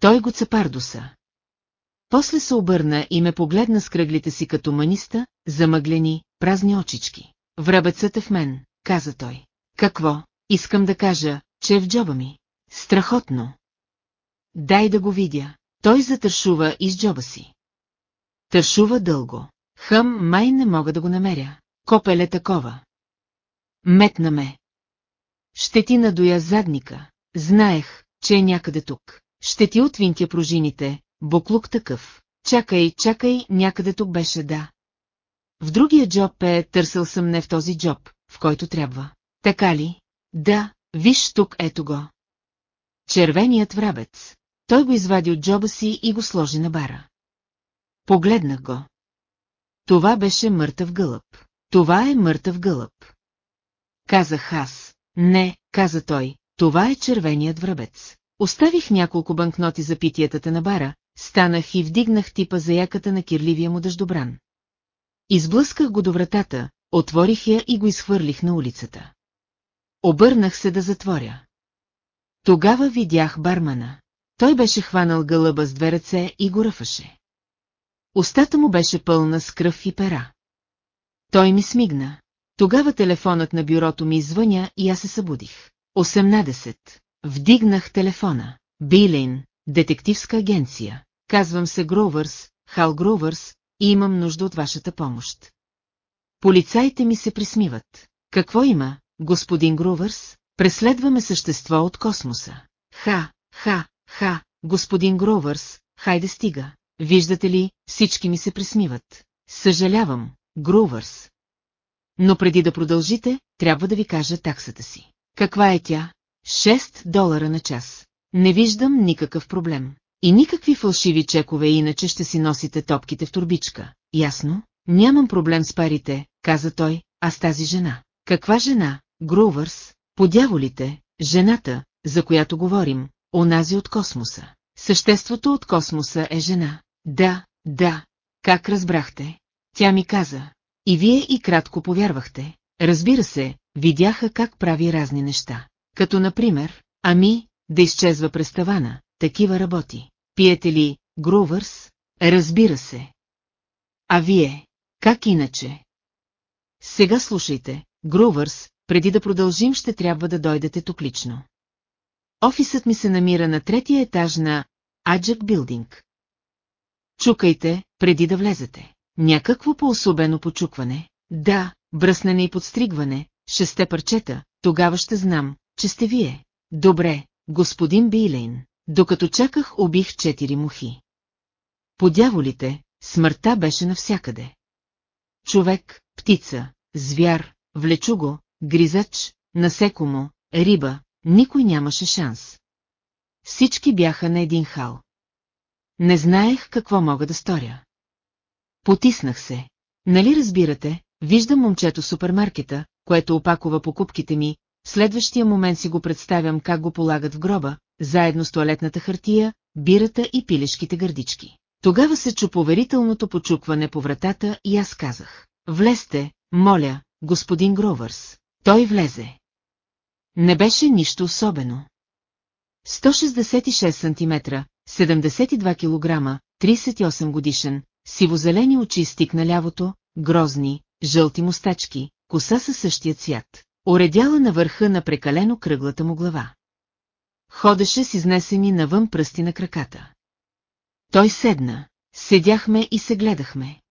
Той го цапардоса. После се обърна и ме погледна с кръглите си като маниста, замъглени, празни очички. Връбецът е в мен, каза той. Какво? Искам да кажа, че е в джоба ми. Страхотно. Дай да го видя. Той затършува из джоба си. Тършува дълго. Хъм, май не мога да го намеря. Копеле такова. Метна ме. Ще ти надуя задника. Знаех, че е някъде тук. Ще ти отвинтя пружините, буклук такъв. Чакай, чакай, някъде тук беше да. В другия джоб е, търсил съм не в този джоб, в който трябва. Така ли? Да, виж тук ето го. Червеният врабец. Той го извади от джоба си и го сложи на бара. Погледнах го. Това беше мъртъв гълъб. Това е мъртъв гълъб. Казах аз. Не, каза той, това е червеният връбец. Оставих няколко банкноти за питиетата на бара, станах и вдигнах типа за яката на кирливия му дъждобран. Изблъсках го до вратата, отворих я и го изхвърлих на улицата. Обърнах се да затворя. Тогава видях бармана. Той беше хванал гълъба с две ръце и го ръфаше. Остата му беше пълна с кръв и пера. Той ми смигна. Тогава телефонът на бюрото ми извъня и аз се събудих. 18. Вдигнах телефона. Билейн, детективска агенция. Казвам се Гровърс, Хал Гровърс, и имам нужда от вашата помощ. Полицаите ми се присмиват. Какво има, господин Гровърс? Преследваме същество от космоса. Ха, ха, ха, господин Гровърс, хайде стига. Виждате ли, всички ми се присмиват. Съжалявам, Гровърс. Но преди да продължите, трябва да ви кажа таксата си. Каква е тя? 6 долара на час. Не виждам никакъв проблем. И никакви фалшиви чекове, иначе ще си носите топките в турбичка. Ясно? Нямам проблем с парите, каза той, а с тази жена. Каква жена? Грувърс, подяволите, жената, за която говорим, онази от космоса. Съществото от космоса е жена. Да, да. Как разбрахте? Тя ми каза. И вие и кратко повярвахте. Разбира се, видяха как прави разни неща. Като например, ами, да изчезва през тавана, такива работи. Пиете ли, Грувърс? Разбира се. А вие, как иначе? Сега слушайте, Грувърс, преди да продължим ще трябва да дойдете тук лично. Офисът ми се намира на третия етаж на Аджак Билдинг. Чукайте, преди да влезете. Някакво по-особено почукване. Да, бръснене и подстригване, шесте парчета, тогава ще знам, че сте вие. Добре, господин Билейн. Докато чаках, убих четири мухи. По дяволите, смъртта беше навсякъде. Човек, птица, звяр, влечуго, гризач, насекомо, риба, никой нямаше шанс. Всички бяха на един хал. Не знаех какво мога да сторя. Потиснах се. Нали разбирате, виждам момчето супермаркета, което опакова покупките ми, следващия момент си го представям как го полагат в гроба, заедно с туалетната хартия, бирата и пилешките гърдички. Тогава се чу поверителното почукване по вратата и аз казах. Влезте, моля, господин Гровърс. Той влезе. Не беше нищо особено. 166 см, 72 кг, 38 годишен, сивозелени очи стик на лявото, грозни, жълти мустачки, коса със същия цвят, оредяла на върха на прекалено кръглата му глава. Ходеше с изнесени навън пръсти на краката. Той седна, седяхме и се гледахме.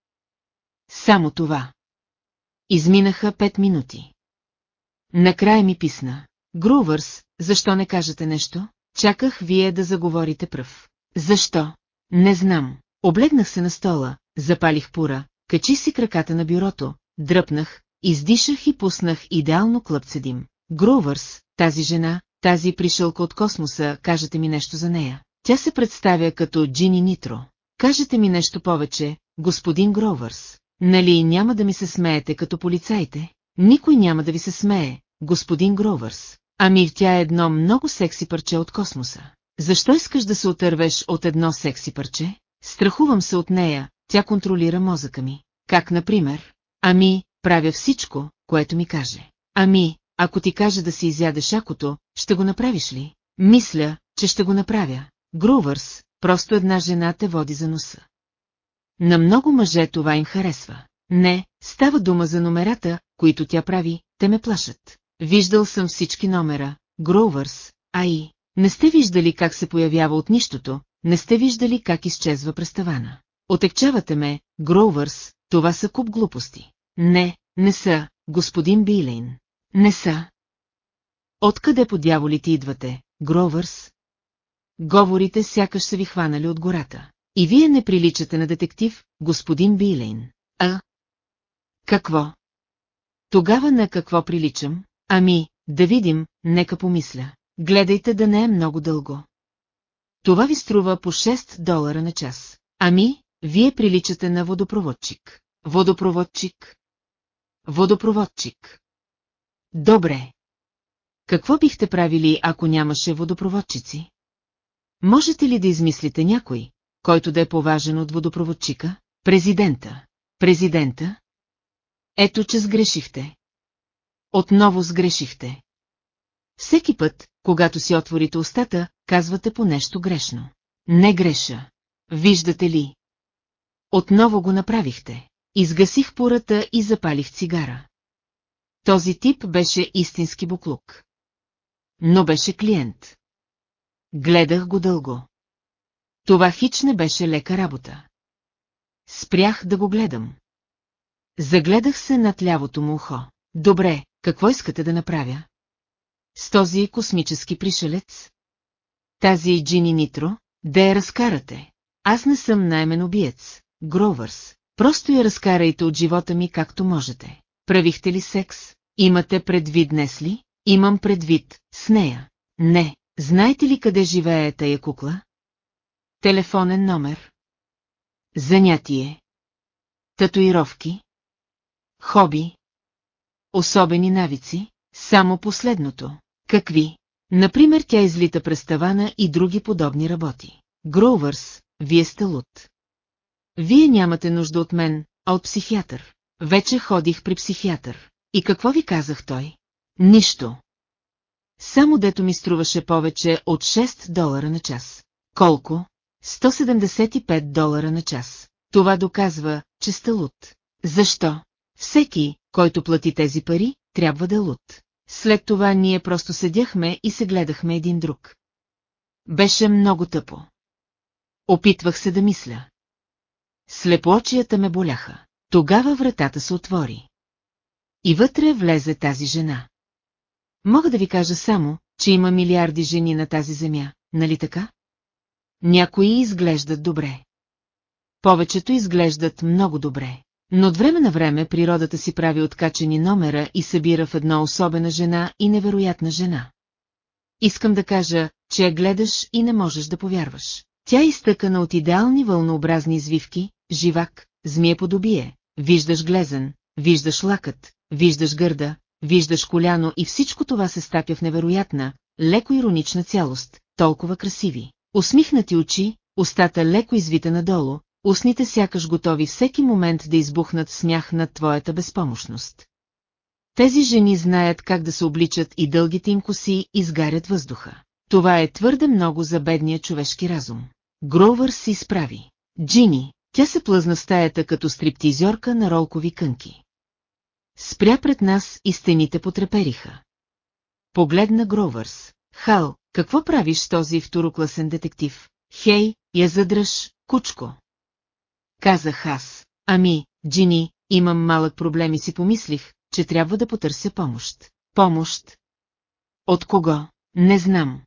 Само това. Изминаха пет минути. Накрая ми писна. Грувърс, защо не кажете нещо? Чаках вие да заговорите пръв. Защо? Не знам. Облегнах се на стола, запалих пура, качи си краката на бюрото, дръпнах, издишах и пуснах идеално клъпце дим. Гровърс, тази жена, тази пришълка от космоса, кажете ми нещо за нея. Тя се представя като Джини Нитро. Кажете ми нещо повече, господин Гровърс. Нали няма да ми се смеете като полицаите? Никой няма да ви се смее, господин Гровърс. Ами тя е едно много секси парче от космоса. Защо искаш да се отървеш от едно секси парче? Страхувам се от нея, тя контролира мозъка ми. Как, например? Ами, правя всичко, което ми каже. Ами, ако ти каже да си изяде шакото, ще го направиш ли? Мисля, че ще го направя. Грувърс, просто една жена те води за носа. На много мъже това им харесва. Не, става дума за номерата, които тя прави, те ме плашат. Виждал съм всички номера, Гроувърс, а и... Не сте виждали как се появява от нищото, не сте виждали как изчезва през тавана. Отекчавате ме, Гроувърс, това са куп глупости. Не, не са, господин Билейн. Не са. Откъде по дяволите идвате, Гровърс? Говорите сякаш са ви хванали от гората. И вие не приличате на детектив, господин Билейн. А? Какво? Тогава на какво приличам? Ами, да видим, нека помисля. Гледайте да не е много дълго. Това ви струва по 6 долара на час. Ами, вие приличате на водопроводчик. Водопроводчик. Водопроводчик. Добре. Какво бихте правили, ако нямаше водопроводчици? Можете ли да измислите някой, който да е поважен от водопроводчика? Президента. Президента? Ето, че сгрешихте. Отново сгрешихте. Всеки път, когато си отворите устата, казвате по нещо грешно. Не греша. Виждате ли? Отново го направихте. Изгасих пората и запалих цигара. Този тип беше истински буклук. Но беше клиент. Гледах го дълго. Това хич не беше лека работа. Спрях да го гледам. Загледах се над лявото му ухо. Добре, какво искате да направя? С този космически пришелец? Тази Джини Нитро? Да я разкарате. Аз не съм наймен убиец, Гровърс. Просто я разкарайте от живота ми както можете. Правихте ли секс? Имате предвид днес ли? Имам предвид, с нея. Не. Знаете ли къде живее тая кукла? Телефонен номер. Занятие. Татуировки. Хоби. Особени навици. Само последното. Какви? Например, тя излита през тавана и други подобни работи. Гроувърс, вие сте луд. Вие нямате нужда от мен, а от психиатър. Вече ходих при психиатър. И какво ви казах той? Нищо. Само дето ми струваше повече от 6 долара на час. Колко? 175 долара на час. Това доказва, че сте луд. Защо? Всеки, който плати тези пари, трябва да е луд. След това ние просто седяхме и се гледахме един друг. Беше много тъпо. Опитвах се да мисля. Слепоочията ме боляха. Тогава вратата се отвори. И вътре влезе тази жена. Мога да ви кажа само, че има милиарди жени на тази земя, нали така? Някои изглеждат добре. Повечето изглеждат много добре. Но от време на време природата си прави откачени номера и събира в една особена жена и невероятна жена. Искам да кажа, че я гледаш и не можеш да повярваш. Тя е изтъкана от идеални вълнообразни извивки, живак, змия подобие, виждаш глезен, виждаш лакът, виждаш гърда, виждаш коляно и всичко това се стапя в невероятна, леко иронична цялост, толкова красиви. Усмихнати очи, устата леко извита надолу, устните сякаш готови всеки момент да избухнат смях над твоята безпомощност. Тези жени знаят как да се обличат и дългите им коси изгарят въздуха. Това е твърде много за бедния човешки разум. Гровър си справи. Джини, тя се плъзна стаята като стриптизьорка на ролкови кънки. Спря пред нас и стените потрепериха. Погледна Гровърс. Хал, какво правиш с този второкласен детектив? Хей, я задръж, кучко. Казах аз. Ами, Джини, имам малък проблем и си помислих, че трябва да потърся помощ. Помощ? От кого? Не знам.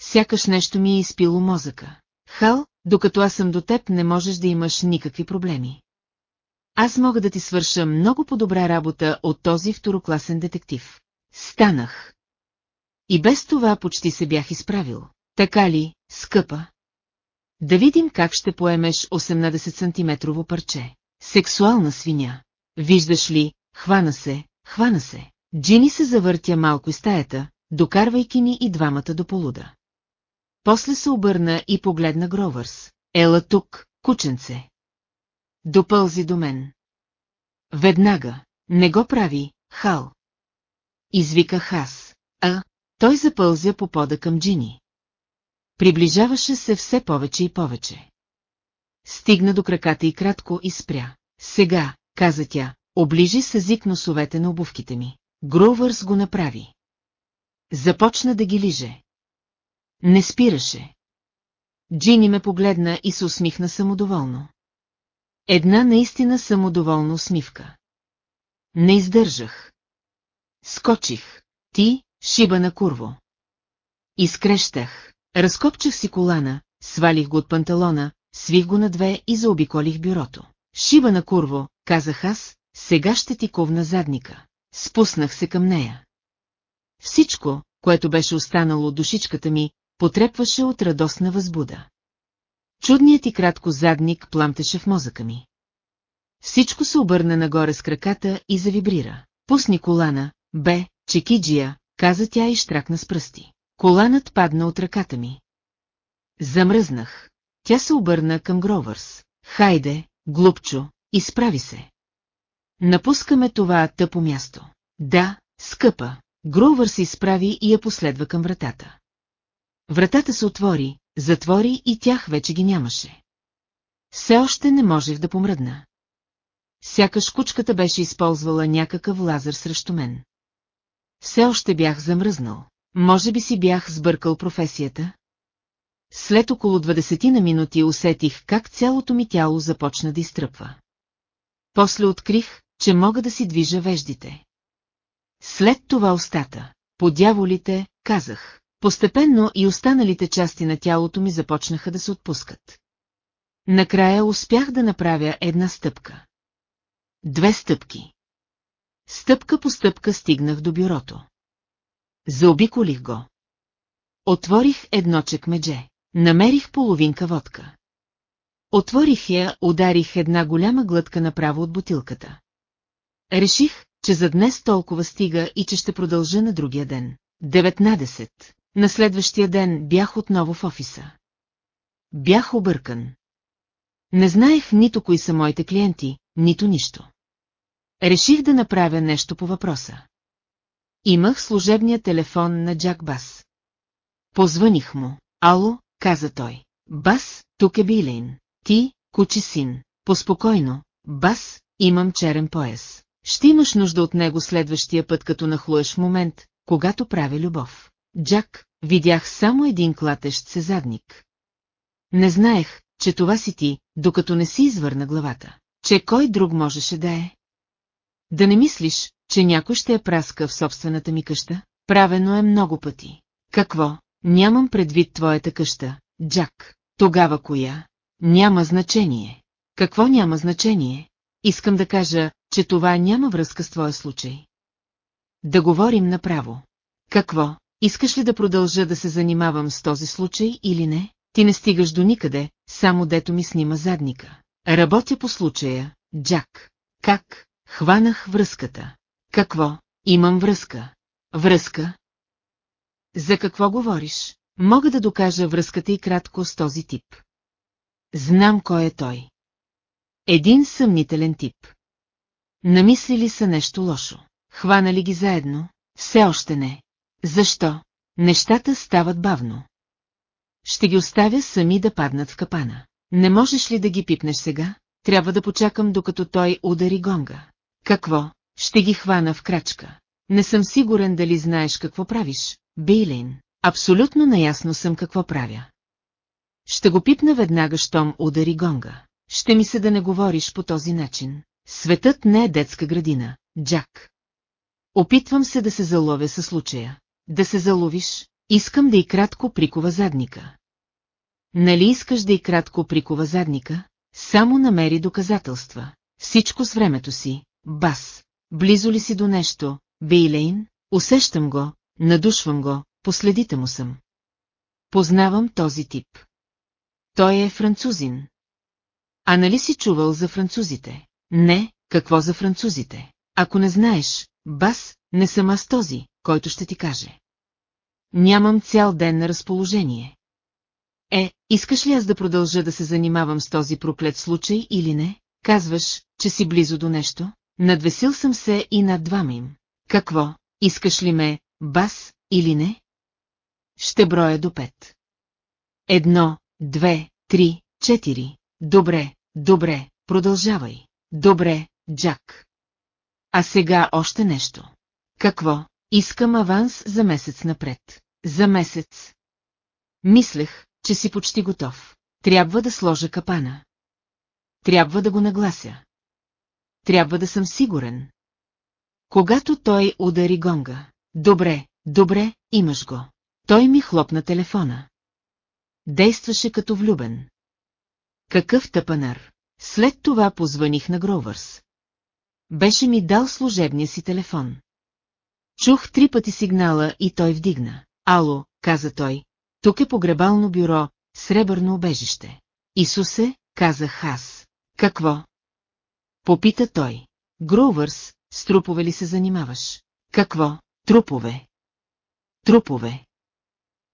сякаш нещо ми е изпило мозъка. Хал, докато аз съм до теб не можеш да имаш никакви проблеми. Аз мога да ти свърша много по-добра работа от този второкласен детектив. Станах. И без това почти се бях изправил. Така ли, скъпа? Да видим как ще поемеш 18 см парче. Сексуална свиня. Виждаш ли, хвана се, хвана се. Джини се завъртя малко из стаята, докарвайки ни и двамата до полуда. После се обърна и погледна Гровърс. Ела тук, кученце. Допълзи до мен. Веднага, не го прави, Хал. Извиках аз, а той запълзя по пода към Джини. Приближаваше се все повече и повече. Стигна до краката и кратко и спря. Сега, каза тя, оближи с език носовете на обувките ми. Гровърс го направи. Започна да ги лиже. Не спираше. Джини ме погледна и се усмихна самодоволно. Една наистина самодоволна усмивка. Не издържах. Скочих. Ти, шиба на курво. Изкрещах. Разкопчах си колана, свалих го от панталона, свих го на две и заобиколих бюрото. Шиба на курво, казах аз, сега ще ти ковна задника. Спуснах се към нея. Всичко, което беше останало от душичката ми, потрепваше от радостна възбуда. Чудният и кратко задник пламтеше в мозъка ми. Всичко се обърна нагоре с краката и завибрира. Пусни колана, бе, чекиджия, каза тя и штракна с пръсти. Коланът падна от ръката ми. Замръзнах. Тя се обърна към Гровърс. Хайде, глупчо, изправи се. Напускаме това тъпо място. Да, скъпа. Гровър се изправи и я последва към вратата. Вратата се отвори, затвори и тях вече ги нямаше. Все още не можех да помръдна. Сякаш кучката беше използвала някакъв лазер срещу мен. Все още бях замръзнал. Може би си бях сбъркал професията? След около 20 на минути усетих как цялото ми тяло започна да изтръпва. После открих, че мога да си движа веждите. След това устата, по дяволите, казах. Постепенно и останалите части на тялото ми започнаха да се отпускат. Накрая успях да направя една стъпка. Две стъпки. Стъпка по стъпка стигнах до бюрото. Заобиколих го. Отворих едно чекмедже. Намерих половинка водка. Отворих я, ударих една голяма глътка направо от бутилката. Реших, че за днес толкова стига и че ще продължа на другия ден. 19. На следващия ден бях отново в офиса. Бях объркан. Не знаех нито кои са моите клиенти, нито нищо. Реших да направя нещо по въпроса. Имах служебния телефон на Джак Бас. Позваних му. Ало, каза той. Бас, тук е Билейн. Ти, кучи син. Поспокойно, Бас, имам черен пояс. Ще имаш нужда от него следващия път, като нахлуеш в момент, когато правя любов. Джак, видях само един клатещ се задник. Не знаех, че това си ти, докато не си извърна главата. Че кой друг можеше да е? Да не мислиш, че някой ще е праска в собствената ми къща? Правено е много пъти. Какво? Нямам предвид твоята къща, Джак. Тогава коя? Няма значение. Какво няма значение? Искам да кажа, че това няма връзка с твоя случай. Да говорим направо. Какво? Искаш ли да продължа да се занимавам с този случай или не? Ти не стигаш до никъде, само дето ми снима задника. Работя по случая, Джак. Как? Хванах връзката. Какво? Имам връзка. Връзка? За какво говориш? Мога да докажа връзката и кратко с този тип. Знам кой е той. Един съмнителен тип. Намислили са нещо лошо. Хванали ги заедно? Все още не. Защо? Нещата стават бавно. Ще ги оставя сами да паднат в капана. Не можеш ли да ги пипнеш сега? Трябва да почакам, докато той удари гонга. Какво? Ще ги хвана в крачка. Не съм сигурен дали знаеш какво правиш, Бейлин. Абсолютно наясно съм какво правя. Ще го пипна веднага, щом удари гонга. Ще ми се да не говориш по този начин. Светът не е детска градина, Джак. Опитвам се да се заловя със случая. Да се заловиш, Искам да и кратко прикова задника. Нали искаш да и кратко прикова задника? Само намери доказателства. Всичко с времето си. Бас. Близо ли си до нещо? Бейлейн? Усещам го, надушвам го, последите му съм. Познавам този тип. Той е французин. А нали си чувал за французите? Не, какво за французите? Ако не знаеш, бас, не съм аз този, който ще ти каже. Нямам цял ден на разположение. Е, искаш ли аз да продължа да се занимавам с този проклет случай или не? Казваш, че си близо до нещо? Надвесил съм се и над двама им. Какво, искаш ли ме, бас, или не? Ще броя до пет. Едно, две, три, четири. Добре, добре, продължавай. Добре, Джак. А сега още нещо. Какво? Искам аванс за месец напред. За месец. Мислех, че си почти готов. Трябва да сложа капана. Трябва да го наглася. Трябва да съм сигурен. Когато той удари гонга. Добре, добре, имаш го. Той ми хлопна телефона. Действаше като влюбен. Какъв тъпанър. След това позваних на Гровърс. Беше ми дал служебния си телефон. Чух три пъти сигнала и той вдигна. Ало, каза той, тук е погребално бюро, сребърно обежище. Исусе, казах аз. Какво? Попита той. Гровърс, с трупове ли се занимаваш? Какво? Трупове. Трупове.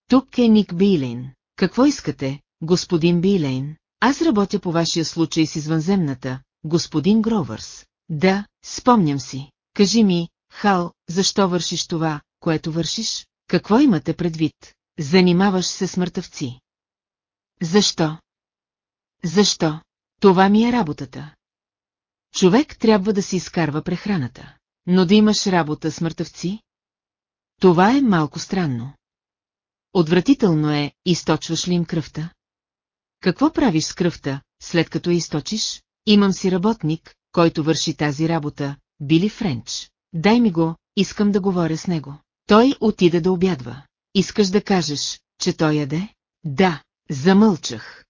Тук е Ник Билейн. Какво искате, господин Билейн? Аз работя по вашия случай с извънземната, господин Гровърс. Да, спомням си. Кажи ми, Хал, защо вършиш това, което вършиш? Какво имате предвид? Занимаваш се с мъртъвци. Защо? Защо? Това ми е работата. Човек трябва да си изкарва прехраната. Но да имаш работа с мъртъвци? Това е малко странно. Отвратително е, източваш ли им кръвта? Какво правиш с кръвта, след като източиш? Имам си работник, който върши тази работа, Били Френч. Дай ми го, искам да говоря с него. Той отида да обядва. Искаш да кажеш, че той яде? Да, замълчах.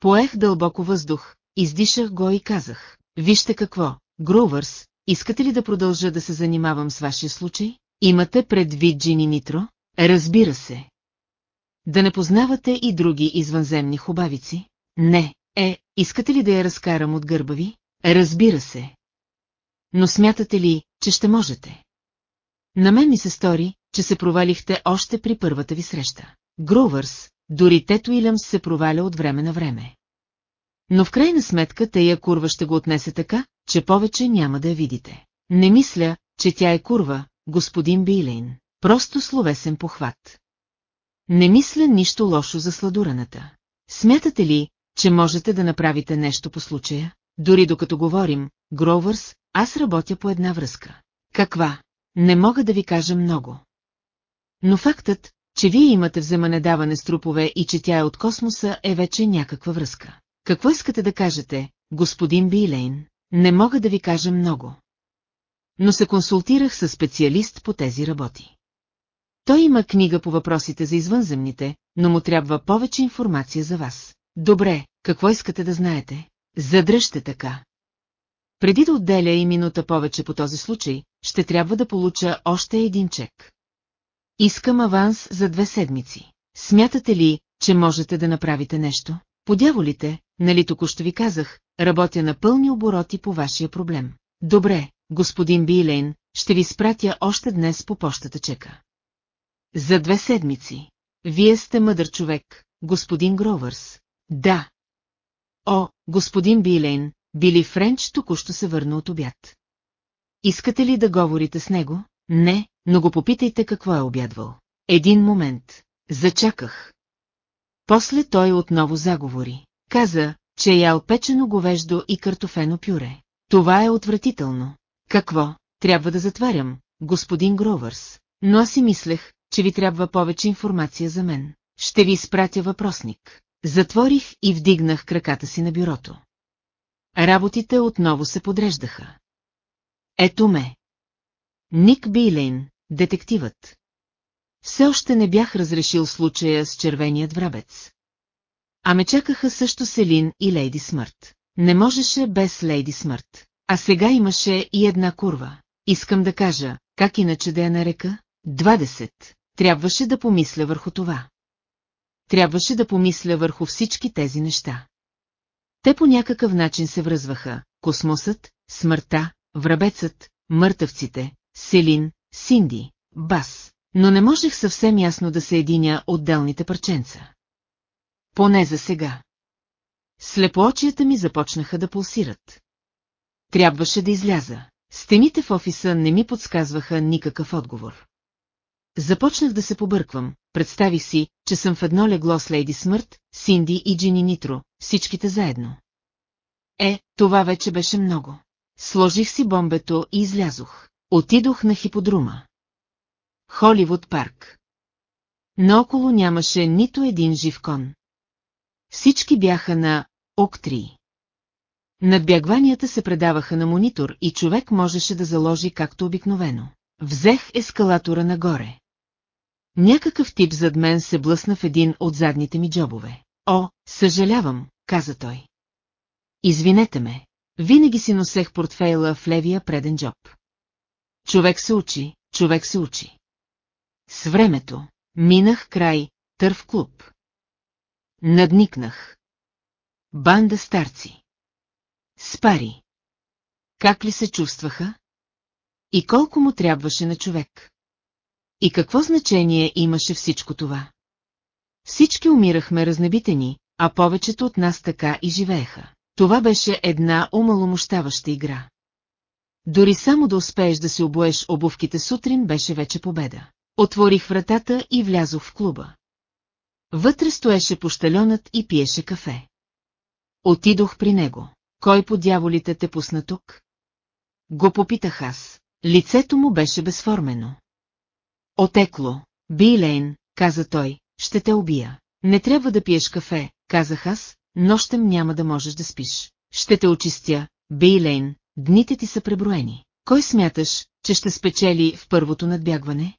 Поех дълбоко въздух, издишах го и казах. Вижте какво, Гровърс, искате ли да продължа да се занимавам с вашия случай? Имате предвид Джини Нитро? Разбира се. Да не познавате и други извънземни хубавици? Не, е, искате ли да я разкарам от гърба ви? Разбира се. Но смятате ли, че ще можете? На мен ми се стори, че се провалихте още при първата ви среща. Гровърс, дори Тето Илямс се проваля от време на време. Но в крайна сметка тая курва ще го отнесе така, че повече няма да я видите. Не мисля, че тя е курва, господин Билейн. Просто словесен похват. Не мисля нищо лошо за сладураната. Смятате ли, че можете да направите нещо по случая? Дори докато говорим, Гровърс, аз работя по една връзка. Каква? Не мога да ви кажа много. Но фактът, че вие имате вземане-даване с трупове и че тя е от космоса, е вече някаква връзка. Какво искате да кажете, господин Билейн? Не мога да ви кажа много. Но се консултирах с специалист по тези работи. Той има книга по въпросите за извънземните, но му трябва повече информация за вас. Добре, какво искате да знаете? Задръжте така. Преди да отделя и минута повече по този случай, ще трябва да получа още един чек. Искам аванс за две седмици. Смятате ли, че можете да направите нещо? Подяволите, нали току-що ви казах, работя на пълни обороти по вашия проблем. Добре, господин Билейн, ще ви спратя още днес по почтата чека. За две седмици. Вие сте мъдър човек, господин Гровърс. Да. О, господин Билейн, Били Френч току-що се върна от обяд. Искате ли да говорите с него? Не, но го попитайте какво е обядвал. Един момент. Зачаках. После той отново заговори. Каза, че е ял печено говеждо и картофено пюре. Това е отвратително. Какво? Трябва да затварям, господин Гровърс. Но аз си мислех, че ви трябва повече информация за мен. Ще ви изпратя въпросник. Затворих и вдигнах краката си на бюрото. Работите отново се подреждаха. Ето ме. Ник Билейн, детективът. Все още не бях разрешил случая с червеният врабец. А ме чакаха също Селин и Лейди Смърт. Не можеше без Лейди Смърт. А сега имаше и една курва. Искам да кажа, как иначе да я нарека? 20. Трябваше да помисля върху това. Трябваше да помисля върху всички тези неща. Те по някакъв начин се връзваха. Космосът, смъртта, врабецът, мъртъвците, Селин, Синди, Бас. Но не можех съвсем ясно да се единя отделните парченца. Поне за сега. Слепоочията ми започнаха да пулсират. Трябваше да изляза. Стените в офиса не ми подсказваха никакъв отговор. Започнах да се побърквам, представих си, че съм в едно легло с Лейди Смърт, Синди и Джини Нитро, всичките заедно. Е, това вече беше много. Сложих си бомбето и излязох. Отидох на хиподрума. Холивуд парк. Наоколо нямаше нито един жив кон. Всички бяха на Октри. Надбягванията се предаваха на монитор и човек можеше да заложи както обикновено. Взех ескалатора нагоре. Някакъв тип зад мен се блъсна в един от задните ми джобове. О, съжалявам, каза той. Извинете ме. Винаги си носех портфейла в левия преден джоб. Човек се учи, човек се учи. С времето, минах край търв клуб. Надникнах. Банда старци. Спари. Как ли се чувстваха? И колко му трябваше на човек? И какво значение имаше всичко това? Всички умирахме разнебитени, а повечето от нас така и живееха. Това беше една умаломощаваща игра. Дори само да успееш да си обоеш обувките сутрин беше вече победа. Отворих вратата и влязох в клуба. Вътре стоеше пощалионът и пиеше кафе. Отидох при него. Кой по дяволите те пусна тук? Го попитах аз. Лицето му беше безформено. Отекло. Билейн, каза той, ще те убия. Не трябва да пиеш кафе, казах аз, нощем няма да можеш да спиш. Ще те очистя, Билейн, дните ти са преброени. Кой смяташ, че ще спечели в първото надбягване?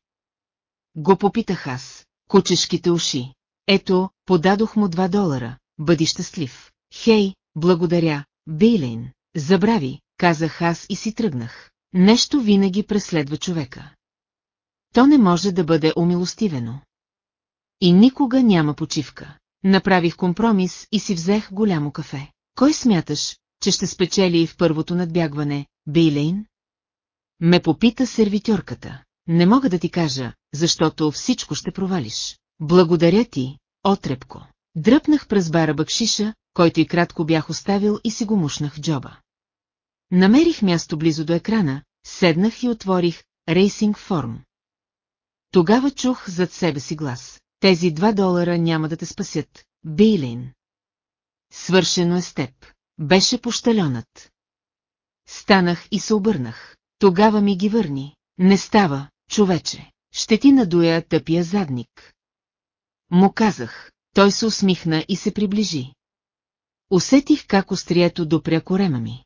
Го попитах аз. Кучешките уши. Ето, подадох му два долара. Бъди щастлив. Хей, благодаря, Билейн. Забрави, казах аз и си тръгнах. Нещо винаги преследва човека. То не може да бъде умилостивено. И никога няма почивка. Направих компромис и си взех голямо кафе. Кой смяташ, че ще спечели в първото надбягване, Бейлейн? Ме попита сервитьорката. Не мога да ти кажа, защото всичко ще провалиш. Благодаря ти, отрепко. Дръпнах през бара бакшиша, който и кратко бях оставил и си го мушнах в джоба. Намерих място близо до екрана, седнах и отворих Racing Form. Тогава чух зад себе си глас. Тези два долара няма да те спасят, Бейлин. Свършено е с теб. Беше пощаленът. Станах и се обърнах. Тогава ми ги върни. Не става, човече. Ще ти надуя тъпия задник. Му казах. Той се усмихна и се приближи. Усетих как острието допря корема ми.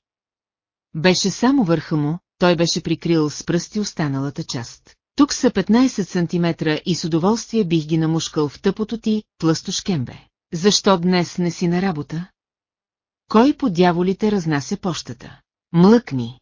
Беше само върха му, той беше прикрил с пръсти останалата част. Тук са 15 сантиметра и с удоволствие бих ги намушкал в тъпото ти, тлъсто шкембе. Защо днес не си на работа? Кой по дяволите разнася пощата? Млъкни.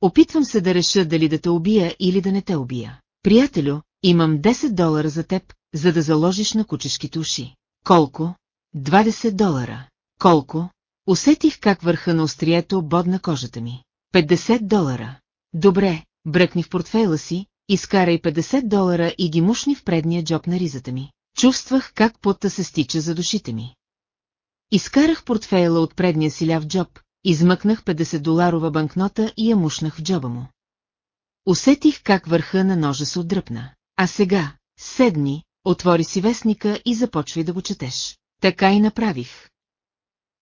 Опитвам се да реша дали да те убия или да не те убия. Приятелю, имам 10 долара за теб, за да заложиш на кучешките уши. Колко? 20 долара. Колко? Усетих как върха на острието бодна кожата ми. 50 долара. Добре, бръкни в портфейла си, изкарай 50 долара и ги мушни в предния джоб на ризата ми. Чувствах как потта се стича за душите ми. Изкарах портфейла от предния си ляв джоб, измъкнах 50-доларова банкнота и я мушнах в джоба му. Усетих как върха на ножа се отдръпна. А сега, седни, отвори си вестника и започвай да го четеш. Така и направих.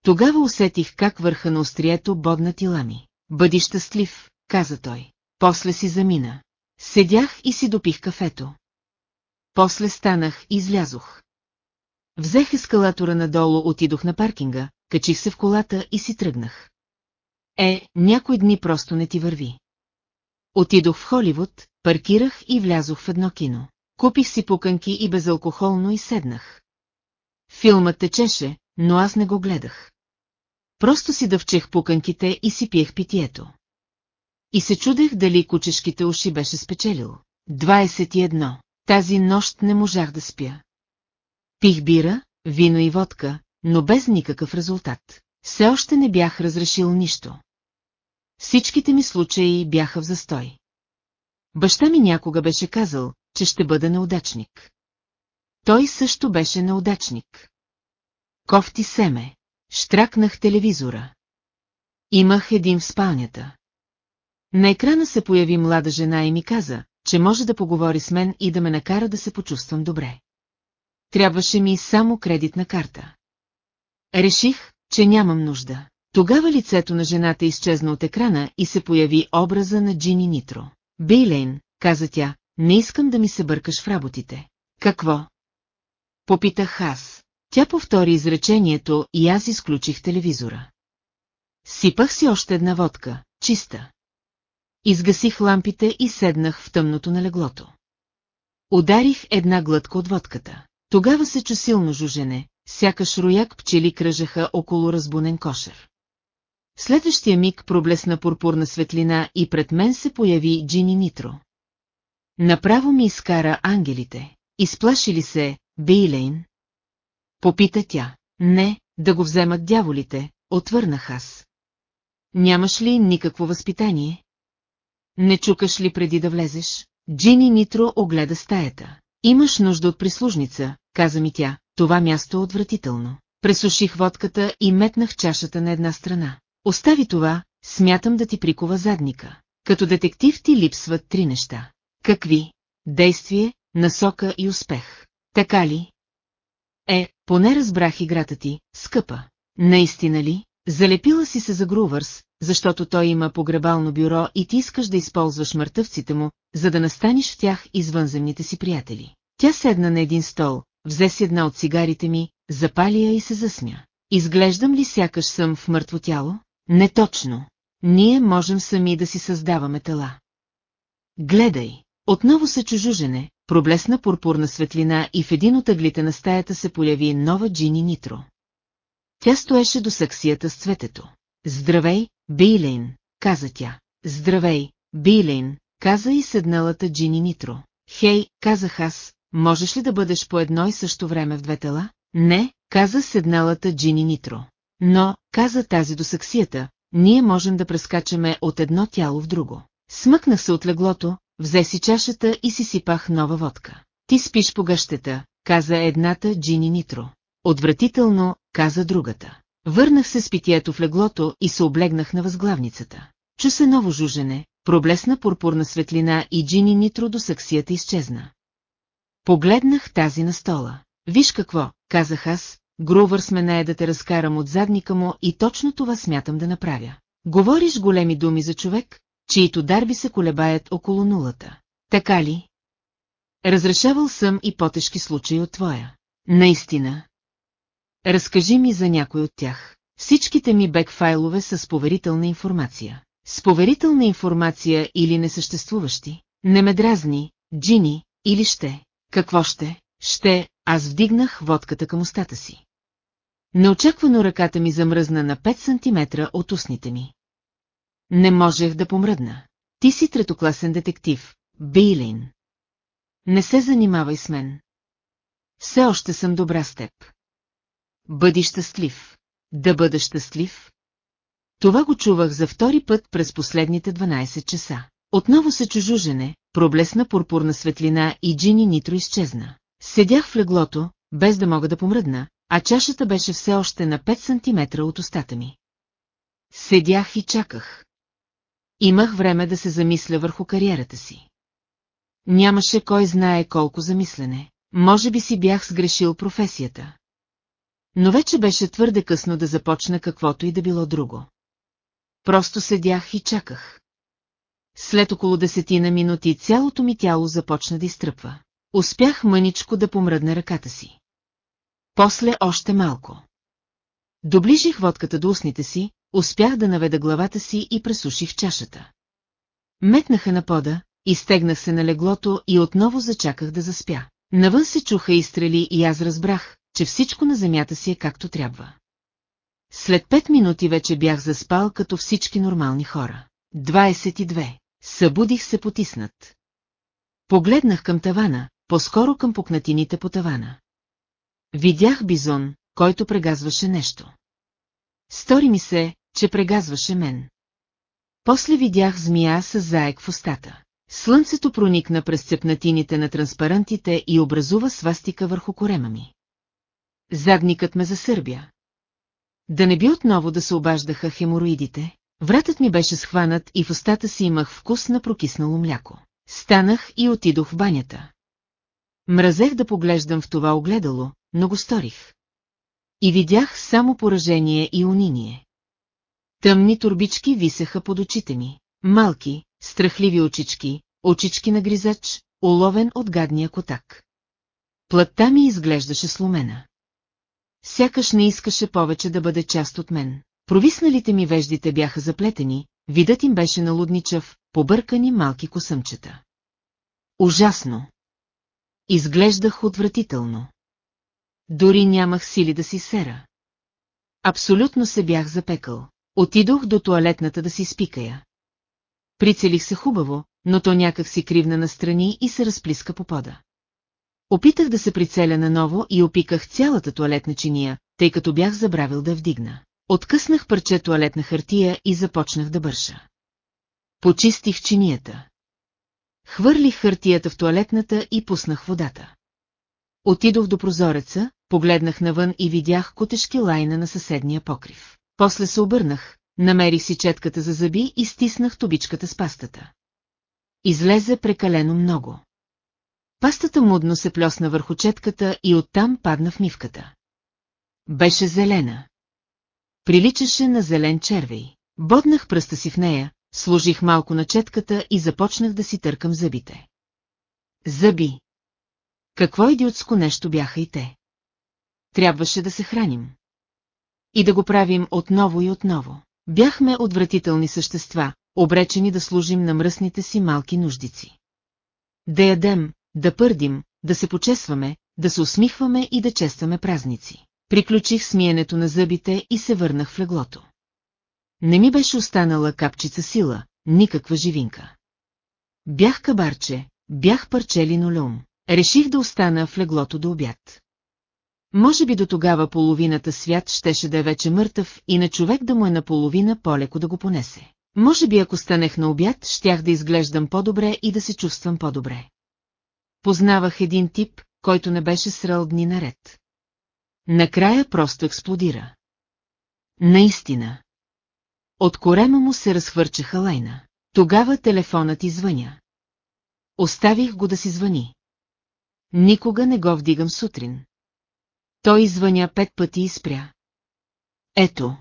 Тогава усетих как върха на острието бодна тила ми. Бъди щастлив, каза той. После си замина. Седях и си допих кафето. После станах и излязох. Взех ескалатора надолу, отидох на паркинга, качих се в колата и си тръгнах. Е, някой дни просто не ти върви. Отидох в Холивуд, паркирах и влязох в едно кино. Купих си пуканки и безалкохолно и седнах. Филмът течеше, но аз не го гледах. Просто си дъвчех пуканките и си пиех питието. И се чудех дали кучешките уши беше спечелил. 21. Тази нощ не можах да спя. Пих бира, вино и водка, но без никакъв резултат. Все още не бях разрешил нищо. Всичките ми случаи бяха в застой. Баща ми някога беше казал, че ще бъда неудачник. Той също беше неудачник. Кофти семе. Штракнах телевизора. Имах един в спалнята. На екрана се появи млада жена и ми каза, че може да поговори с мен и да ме накара да се почувствам добре. Трябваше ми само кредитна карта. Реших, че нямам нужда. Тогава лицето на жената изчезна от екрана и се появи образа на Джини Нитро. Бейлейн, каза тя, не искам да ми се бъркаш в работите. Какво? Попитах аз. Тя повтори изречението и аз изключих телевизора. Сипах си още една водка, чиста. Изгасих лампите и седнах в тъмното на леглото. Ударих една глътка от водката. Тогава се чу силно жужене, сякаш рояк пчели кръжаха около разбунен кошер. Следващия миг проблесна пурпурна светлина и пред мен се появи Джини Нитро. Направо ми изкара ангелите. Изплаши ли се, Бейлейн? Попита тя. Не, да го вземат дяволите, отвърнах аз. Нямаш ли никакво възпитание? Не чукаш ли преди да влезеш? Джини Нитро огледа стаята. Имаш нужда от прислужница, каза ми тя, това място е отвратително. Пресуших водката и метнах чашата на една страна. Остави това, смятам да ти прикова задника. Като детектив ти липсват три неща. Какви? Действие, насока и успех. Така ли? Е, поне разбрах играта ти, скъпа. Наистина ли? Залепила си се за Грувърс, защото той има погребално бюро и ти искаш да използваш мъртъвците му, за да настаниш в тях извънземните си приятели. Тя седна на един стол, взе си една от цигарите ми, запали я и се засмя. Изглеждам ли сякаш съм в мъртво тяло? Не точно. Ние можем сами да си създаваме тела. Гледай. Отново се чужужене, проблесна пурпурна светлина и в един от ъглите на стаята се появи нова Джини Нитро. Тя стоеше до саксията с цветето. Здравей, Бейлейн, каза тя. Здравей, Бейлейн, каза и седналата Джини Нитро. Хей, казах аз, можеш ли да бъдеш по едно и също време в две тела? Не, каза седналата Джини Нитро. Но, каза тази до саксията, ние можем да прескачаме от едно тяло в друго. Смъкнах се от леглото, взе си чашата и си сипах нова водка. Ти спиш по гъщета, каза едната Джини Нитро. Отвратително, каза другата. Върнах се с питието в леглото и се облегнах на възглавницата. Чу се ново жужене, проблесна пурпурна светлина и Джини Нитро до саксията изчезна. Погледнах тази на стола. Виж какво, казах аз, Грувър сме нае да те разкарам от задника му и точно това смятам да направя. Говориш големи думи за човек, чието дарби се колебаят около нулата. Така ли? Разрешавал съм и по-тежки случаи от твоя. Наистина. Разкажи ми за някой от тях. Всичките ми бекфайлове са с поверителна информация. С поверителна информация или несъществуващи. Не ме дразни, Джини, или ще. Какво ще? Ще, аз вдигнах водката към устата си. Неочаквано ръката ми замръзна на 5 см от устните ми. Не можех да помръдна. Ти си третокласен детектив, Бейлин. Не се занимавай с мен. Все още съм добра с теб. Бъди щастлив. Да бъда щастлив? Това го чувах за втори път през последните 12 часа. Отново се чужужене, проблесна пурпурна светлина и Джини Нитро изчезна. Седях в леглото, без да мога да помръдна, а чашата беше все още на 5 сантиметра от устата ми. Седях и чаках. Имах време да се замисля върху кариерата си. Нямаше кой знае колко замислене. Може би си бях сгрешил професията. Но вече беше твърде късно да започна каквото и да било друго. Просто седях и чаках. След около десетина минути цялото ми тяло започна да изтръпва. Успях мъничко да помръдна ръката си. После още малко. Доближих водката до устните си, успях да наведа главата си и пресуших чашата. Метнаха на пода, изтегнах се на леглото и отново зачаках да заспя. Навън се чуха изстрели и аз разбрах, че всичко на земята си е както трябва. След пет минути вече бях заспал като всички нормални хора. 22. Събудих се потиснат. Погледнах към тавана, по-скоро към пукнатините по тавана. Видях бизон, който прегазваше нещо. Стори ми се, че прегазваше мен. После видях змия с заек в устата. Слънцето проникна през цепнатините на транспарантите и образува свастика върху корема ми. Задникът ме засърбя. Да не би отново да се обаждаха хемороидите, вратът ми беше схванат и в устата си имах вкус на прокиснало мляко. Станах и отидох в банята. Мразех да поглеждам в това огледало, но го сторих. И видях само поражение и униние. Тъмни турбички висеха под очите ми. Малки, страхливи очички, очички на гризач, уловен от гадния котак. Плътта ми изглеждаше сломена. Сякаш не искаше повече да бъде част от мен. Провисналите ми веждите бяха заплетени, видът им беше налудничав, побъркани малки косъмчета. Ужасно! Изглеждах отвратително. Дори нямах сили да си сера. Абсолютно се бях запекал. Отидох до туалетната да си спикая. Прицелих се хубаво, но то някак си кривна настрани и се разплиска по пода. Опитах да се прицеля наново и опиках цялата туалетна чиния, тъй като бях забравил да вдигна. Откъснах парче туалетна хартия и започнах да бърша. Почистих чинията. Хвърлих хартията в туалетната и пуснах водата. Отидох до прозореца, погледнах навън и видях котешки лайна на съседния покрив. После се обърнах, намерих си четката за зъби и стиснах тубичката с пастата. Излезе прекалено много. Пастата мудно се плесна върху четката и оттам падна в мивката. Беше зелена. Приличаше на зелен червей. Боднах пръста си в нея, сложих малко на четката и започнах да си търкам зъбите. Зъби. Какво идиотско нещо бяха и те. Трябваше да се храним. И да го правим отново и отново. Бяхме отвратителни същества, обречени да служим на мръсните си малки нуждици. Да ядем, да пърдим, да се почесваме, да се усмихваме и да честваме празници. Приключих смиенето на зъбите и се върнах в леглото. Не ми беше останала капчица сила, никаква живинка. Бях кабарче, бях парче линолеум. Реших да остана в леглото до обяд. Може би до тогава половината свят щеше да е вече мъртъв и на човек да му е наполовина по-леко да го понесе. Може би ако станех на обяд, щях да изглеждам по-добре и да се чувствам по-добре. Познавах един тип, който не беше срал дни наред. Накрая просто експлодира. Наистина. От корема му се разхвърчаха лайна. Тогава телефонът извъня. Оставих го да си звъни. Никога не го вдигам сутрин. Той извъня пет пъти и спря. Ето.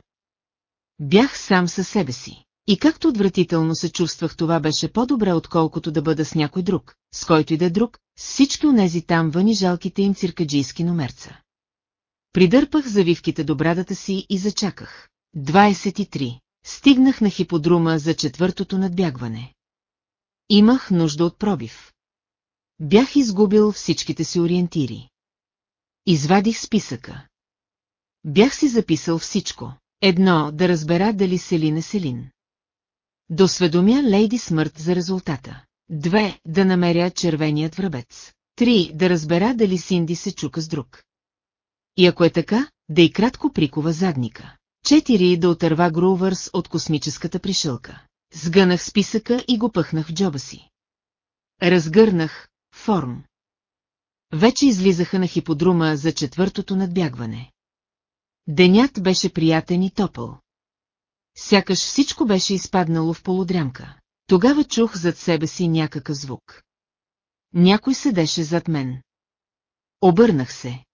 Бях сам със себе си. И както отвратително се чувствах, това беше по-добре, отколкото да бъда с някой друг, с който и да е друг, всички онези там въни жалките им циркаджийски номерца. Придърпах завивките до брадата си и зачаках. 23. Стигнах на хиподрума за четвъртото надбягване. Имах нужда от пробив. Бях изгубил всичките си ориентири. Извадих списъка. Бях си записал всичко. Едно, да разбера дали Селин е Селин. Досведомя Лейди Смърт за резултата. Две, да намеря червеният връбец. Три, да разбера дали Синди се чука с друг. И ако е така, да и кратко прикова задника. Четири, да отърва Грувърс от космическата пришълка. Сгънах списъка и го пъхнах в джоба си. Разгърнах, форм. Вече излизаха на хиподрума за четвъртото надбягване. Денят беше приятен и топъл. Сякаш всичко беше изпаднало в полудрямка. Тогава чух зад себе си някакъв звук. Някой седеше зад мен. Обърнах се.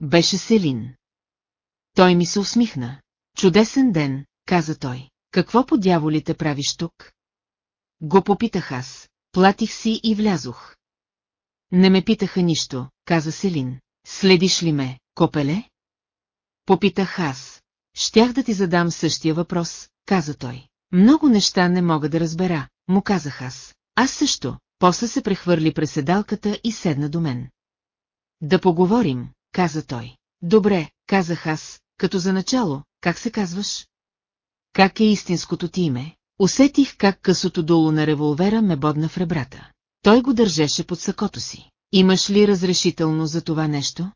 Беше Селин. Той ми се усмихна. Чудесен ден, каза той. Какво по дяволите правиш тук? Го попитах аз. Платих си и влязох. Не ме питаха нищо, каза Селин. Следиш ли ме, копеле? Попитах аз. Щях да ти задам същия въпрос, каза той. Много неща не мога да разбера, му казах аз. Аз също, после се прехвърли през седалката и седна до мен. Да поговорим, каза той. Добре, казах аз, като за начало, как се казваш? Как е истинското ти име? Усетих как късото долу на револвера ме бодна в ребрата. Той го държеше под сакото си. Имаш ли разрешително за това нещо?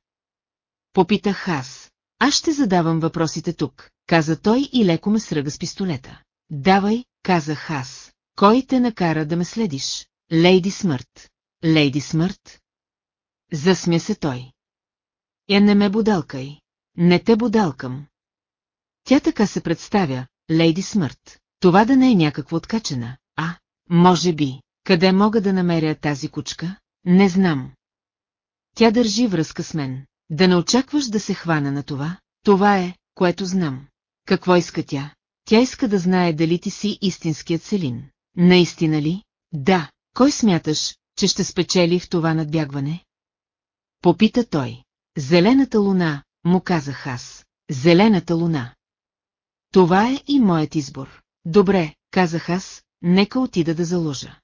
Попитах аз. Аз ще задавам въпросите тук, каза той и леко ме сръга с пистолета. Давай, казах аз. Кой те накара да ме следиш? Лейди Смърт. Лейди Смърт? Засмя се той. Я не ме будалкай. Не те будалкам. Тя така се представя, Лейди Смърт. Това да не е някакво откачена, а, може би, къде мога да намеря тази кучка? Не знам. Тя държи връзка с мен. Да не очакваш да се хвана на това, това е, което знам. Какво иска тя? Тя иска да знае дали ти си истинският Селин. Наистина ли? Да. Кой смяташ, че ще спечели в това надбягване? Попита той. Зелената луна, му казах аз. Зелената луна. Това е и моят избор. Добре, казах аз, нека отида да заложа.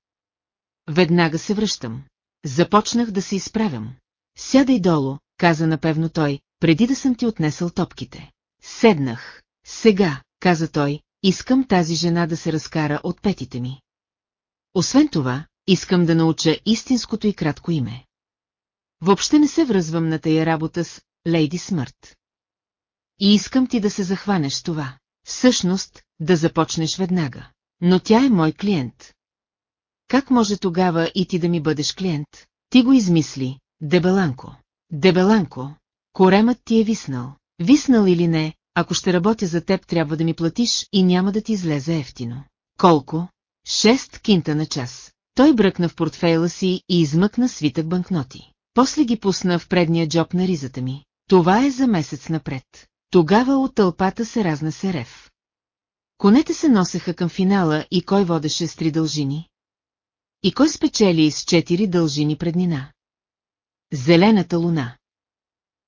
Веднага се връщам. Започнах да се изправям. Сядай долу, каза напевно той, преди да съм ти отнесъл топките. Седнах. Сега, каза той, искам тази жена да се разкара от петите ми. Освен това, искам да науча истинското и кратко име. Въобще не се връзвам на тая работа с Лейди Смърт. И искам ти да се захванеш това. Всъщност, да започнеш веднага. Но тя е мой клиент. Как може тогава и ти да ми бъдеш клиент? Ти го измисли, Дебеланко. Дебеланко, коремът ти е виснал. Виснал или не, ако ще работя за теб трябва да ми платиш и няма да ти излезе ефтино. Колко? Шест кинта на час. Той бръкна в портфейла си и измъкна свитък банкноти. После ги пусна в предния джоб на ризата ми. Това е за месец напред. Тогава от тълпата се разнесе рев. Конете се носеха към финала и кой водеше с три дължини? И кой спечели с четири дължини преднина? Зелената луна.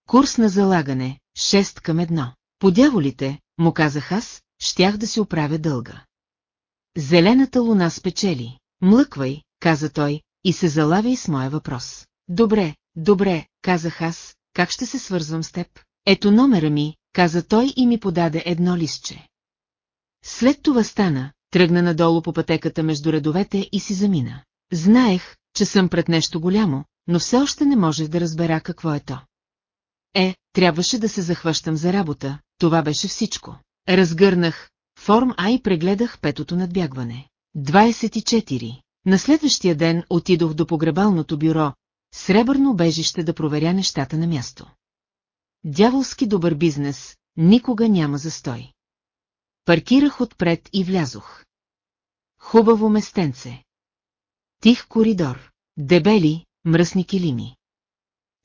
Курс на залагане 6 към 1. Подяволите, му казах аз, щях да си оправя дълга. Зелената луна спечели. Млъквай, каза той, и се залави с моя въпрос. Добре, добре, казах аз, как ще се свързвам с теб? Ето номера ми, каза той и ми подаде едно листче. След това стана, тръгна надолу по пътеката между редовете и си замина. Знаех, че съм пред нещо голямо, но все още не можех да разбера какво е то. Е, трябваше да се захващам за работа, това беше всичко. Разгърнах, форм А и прегледах петото надбягване. 24. На следващия ден отидох до погребалното бюро, сребърно бежище да проверя нещата на място. Дяволски добър бизнес, никога няма застой. Паркирах отпред и влязох. Хубаво местенце. Тих коридор. Дебели, мръсни килими.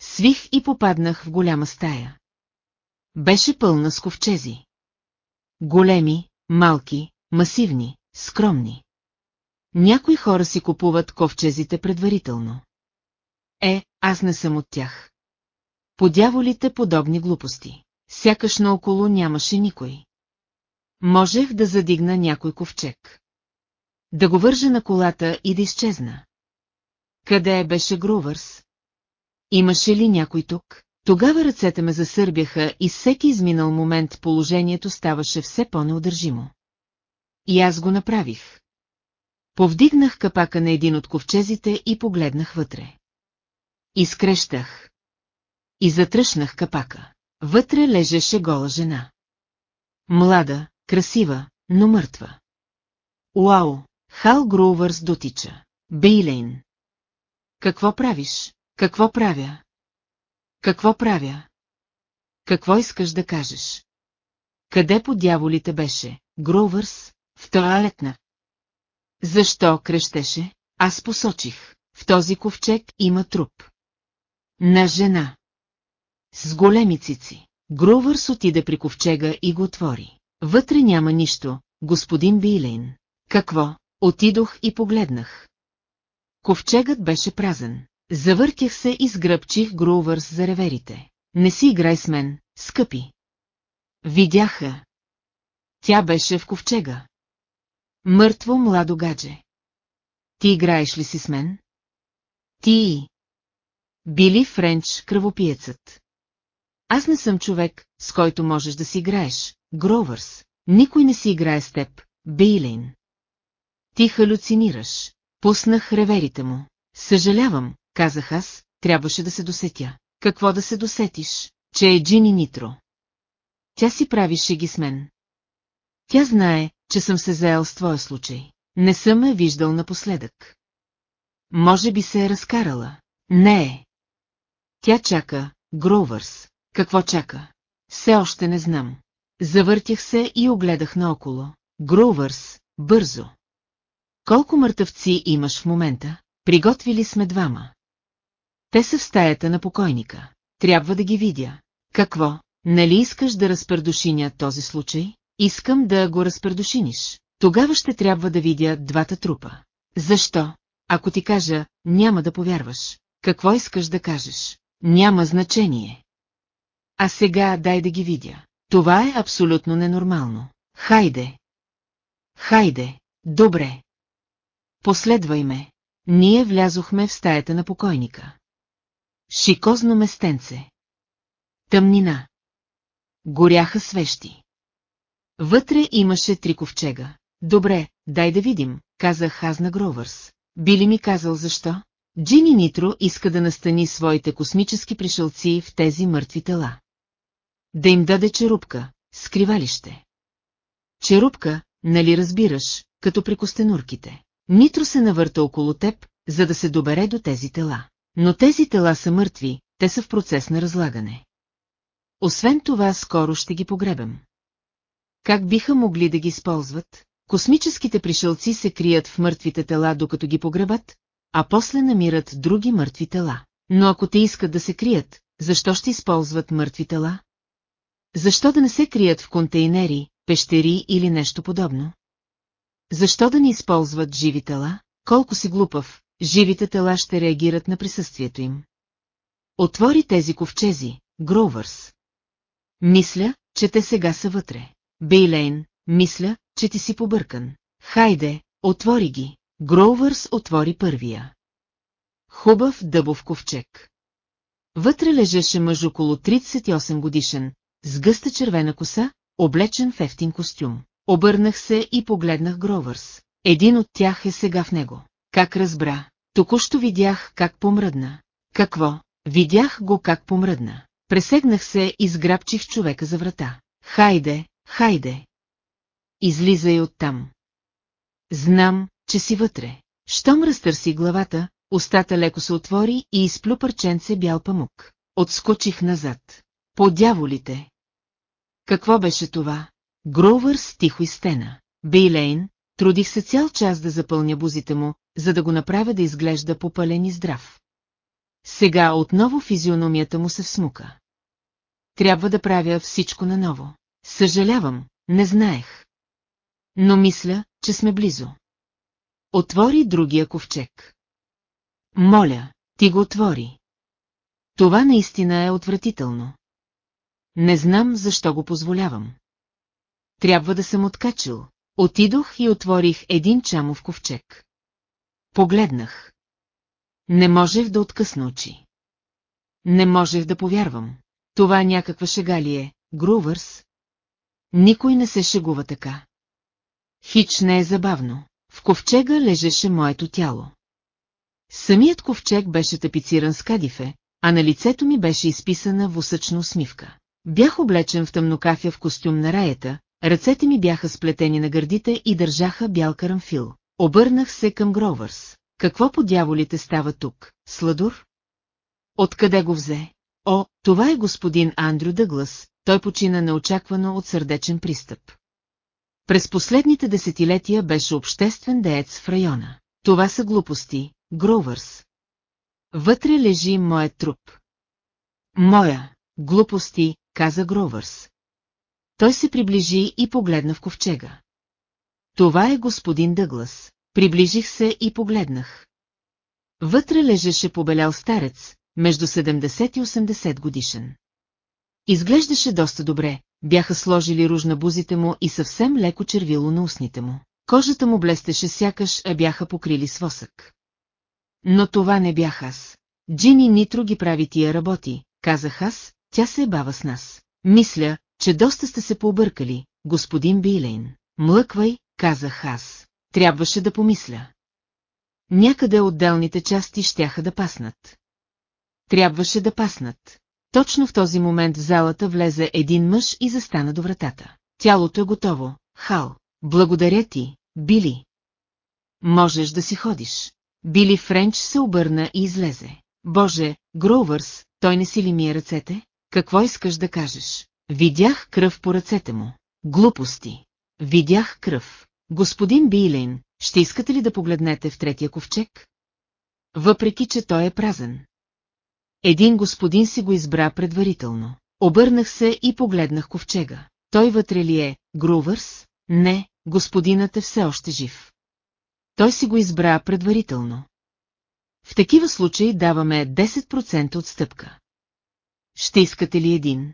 Свих и попаднах в голяма стая. Беше пълна с ковчези. Големи, малки, масивни, скромни. Някои хора си купуват ковчезите предварително. Е, аз не съм от тях. Подяволите подобни глупости. Сякаш наоколо нямаше никой. Можех да задигна някой ковчег. Да го вържа на колата и да изчезна. Къде беше Грувърс? Имаше ли някой тук? Тогава ръцете ме засърбяха и всеки изминал момент положението ставаше все по-неудържимо. И аз го направих. Повдигнах капака на един от ковчезите и погледнах вътре. Изкрещах. И затръшнах капака. Вътре лежеше гола жена. Млада, красива, но мъртва. Уау, Хал Грувърс дотича. Бейлейн. Какво правиш? Какво правя? Какво правя? Какво искаш да кажеш? Къде по дяволите беше? Грувърс? В туалетна. Защо крещеше? Аз посочих. В този ковчег има труп. На жена. С големи цици. Грувърс отиде при ковчега и го отвори. Вътре няма нищо, господин Билейн. Какво? Отидох и погледнах. Ковчегът беше празен. Завъртях се и сгръбчих Грувърс за реверите. Не си играй с мен, скъпи. Видяха. Тя беше в ковчега. Мъртво младо гадже. ти играеш ли си с мен? Ти. Били Френч кръвопиецът. Аз не съм човек, с който можеш да си играеш, Гровърс. Никой не си играе с теб, Бейлейн. Ти халюцинираш. Пуснах реверите му. Съжалявам, казах аз, трябваше да се досетя. Какво да се досетиш, че е Джини Нитро? Тя си прави шеги с мен. Тя знае, че съм се заел с твоя случай. Не съм е виждал напоследък. Може би се е разкарала. Не е. Тя чака, Гровърс. Какво чака? Все още не знам. Завъртях се и огледах наоколо. Гровърс, бързо. Колко мъртъвци имаш в момента? Приготвили сме двама. Те са в стаята на покойника. Трябва да ги видя. Какво? Нали искаш да разпердушиня този случай? Искам да го разпердушиниш. Тогава ще трябва да видя двата трупа. Защо? Ако ти кажа, няма да повярваш. Какво искаш да кажеш? Няма значение. А сега дай да ги видя. Това е абсолютно ненормално. Хайде. Хайде. Добре. Последвай ме. Ние влязохме в стаята на покойника. Шикозно местенце. Тъмнина. Горяха свещи. Вътре имаше три ковчега. Добре, дай да видим, казах аз на Гровърс. Би ли ми казал защо? Джини Нитро иска да настани своите космически пришелци в тези мъртви тела. Да им даде черупка, скривалище. Черупка, нали разбираш, като при костенурките. Нитро се навърта около теб, за да се добере до тези тела. Но тези тела са мъртви, те са в процес на разлагане. Освен това, скоро ще ги погребем. Как биха могли да ги използват? Космическите пришелци се крият в мъртвите тела, докато ги погребат, а после намират други мъртви тела. Но ако те искат да се крият, защо ще използват мъртви тела? Защо да не се крият в контейнери, пещери или нещо подобно? Защо да не използват живи тела? Колко си глупав, живите тела ще реагират на присъствието им. Отвори тези ковчези, Гроувърс. Мисля, че те сега са вътре. Бейлейн, мисля, че ти си побъркан. Хайде, отвори ги. Гроувърс отвори първия. Хубав дъбов ковчег. Вътре лежеше мъж около 38 годишен, с гъста червена коса, облечен в ефтин костюм. Обърнах се и погледнах Гровърс. Един от тях е сега в него. Как разбра? Току-що видях как помръдна. Какво? Видях го как помръдна. Пресегнах се и сграбчих човека за врата. Хайде, хайде. Излизай оттам. Знам, че си вътре. Щом разтърси главата, устата леко се отвори и изплю парченце бял памук. Отскочих назад. По дяволите. Какво беше това? Гроувърс тихо и стена. Бейлейн, трудих се цял час да запълня бузите му, за да го направя да изглежда попален и здрав. Сега отново физиономията му се всмука. Трябва да правя всичко наново. Съжалявам, не знаех. Но мисля, че сме близо. Отвори другия ковчег. Моля, ти го отвори. Това наистина е отвратително. Не знам защо го позволявам. Трябва да съм откачил. Отидох и отворих един чамов ковчег. Погледнах. Не можех да откъсна очи. Не можех да повярвам. Това някаква шега ли е, Грувърс? Никой не се шегува така. Хич не е забавно. В ковчега лежеше моето тяло. Самият ковчег беше тапициран с кадифе, а на лицето ми беше изписана восъчна усмивка. Бях облечен в тъмнокафя в костюм на раята, ръцете ми бяха сплетени на гърдите и държаха бял карамфил. Обърнах се към Гровърс. Какво по дяволите става тук, Сладур? Откъде го взе? О, това е господин Андрю Дъглас, той почина неочаквано от сърдечен пристъп. През последните десетилетия беше обществен деец в района. Това са глупости, Гровърс. Вътре лежи моят труп. Моя, глупости, каза Гровърс. Той се приближи и погледна в ковчега. Това е господин Дъглас. Приближих се и погледнах. Вътре лежеше побелял старец, между 70 и 80 годишен. Изглеждаше доста добре, бяха сложили руж на бузите му и съвсем леко червило на устните му. Кожата му блестеше сякаш, а бяха покрили с восък. Но това не бях аз. Джини Нитро ги прави тия работи, казах аз, тя се е бава с нас. Мисля, че доста сте се пообъркали, господин Билейн. Млъквай, казах аз. Трябваше да помисля. Някъде отделните части щяха да паснат. Трябваше да паснат. Точно в този момент в залата влезе един мъж и застана до вратата. Тялото е готово, Хал. Благодаря ти, Били. Можеш да си ходиш. Били Френч се обърна и излезе. Боже, Гроувърс, той не си ли ми е ръцете? Какво искаш да кажеш? Видях кръв по ръцете му. Глупости. Видях кръв. Господин Билейн, ще искате ли да погледнете в третия ковчег? Въпреки, че той е празен. Един господин си го избра предварително. Обърнах се и погледнах ковчега. Той вътре ли е, Грувърс? Не, господинът е все още жив. Той си го избра предварително. В такива случаи даваме 10% отстъпка. Ще искате ли един?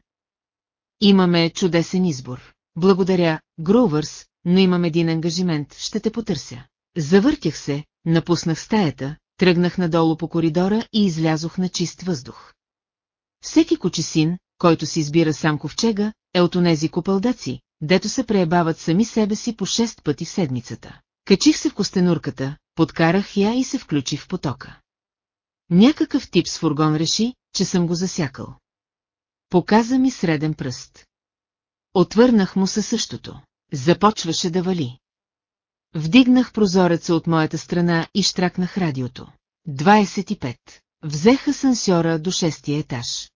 Имаме чудесен избор. Благодаря, Грувърс, но имам един ангажимент, ще те потърся. Завъртях се, напуснах стаята, тръгнах надолу по коридора и излязох на чист въздух. Всеки кочесин, който си избира сам ковчега, е от онези купълдаци, дето се преебават сами себе си по шест пъти в седмицата. Качих се в костенурката, подкарах я и се включих в потока. Някакъв тип с фургон реши, че съм го засякал. Показа ми среден пръст. Отвърнах му със същото. Започваше да вали. Вдигнах прозореца от моята страна и штракнах радиото. 25. Взеха сансьора до шестия етаж.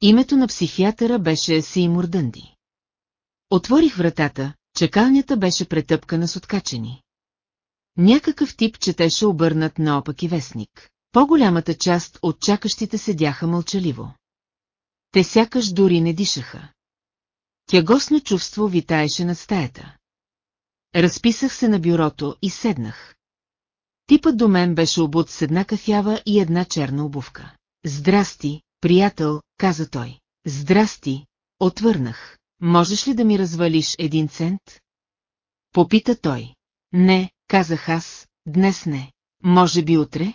Името на психиатъра беше Сеймур Дънди. Отворих вратата, чекалнята беше претъпкана с откачени. Някакъв тип четеше обърнат наопаки вестник. По-голямата част от чакащите седяха мълчаливо. Те сякаш дори не дишаха. Тягосно чувство витаеше над стаята. Разписах се на бюрото и седнах. Типът до мен беше обут с една кафява и една черна обувка. Здрасти, приятел, каза той. Здрасти, отвърнах. Можеш ли да ми развалиш един цент? Попита той. Не, казах аз, днес не. Може би утре?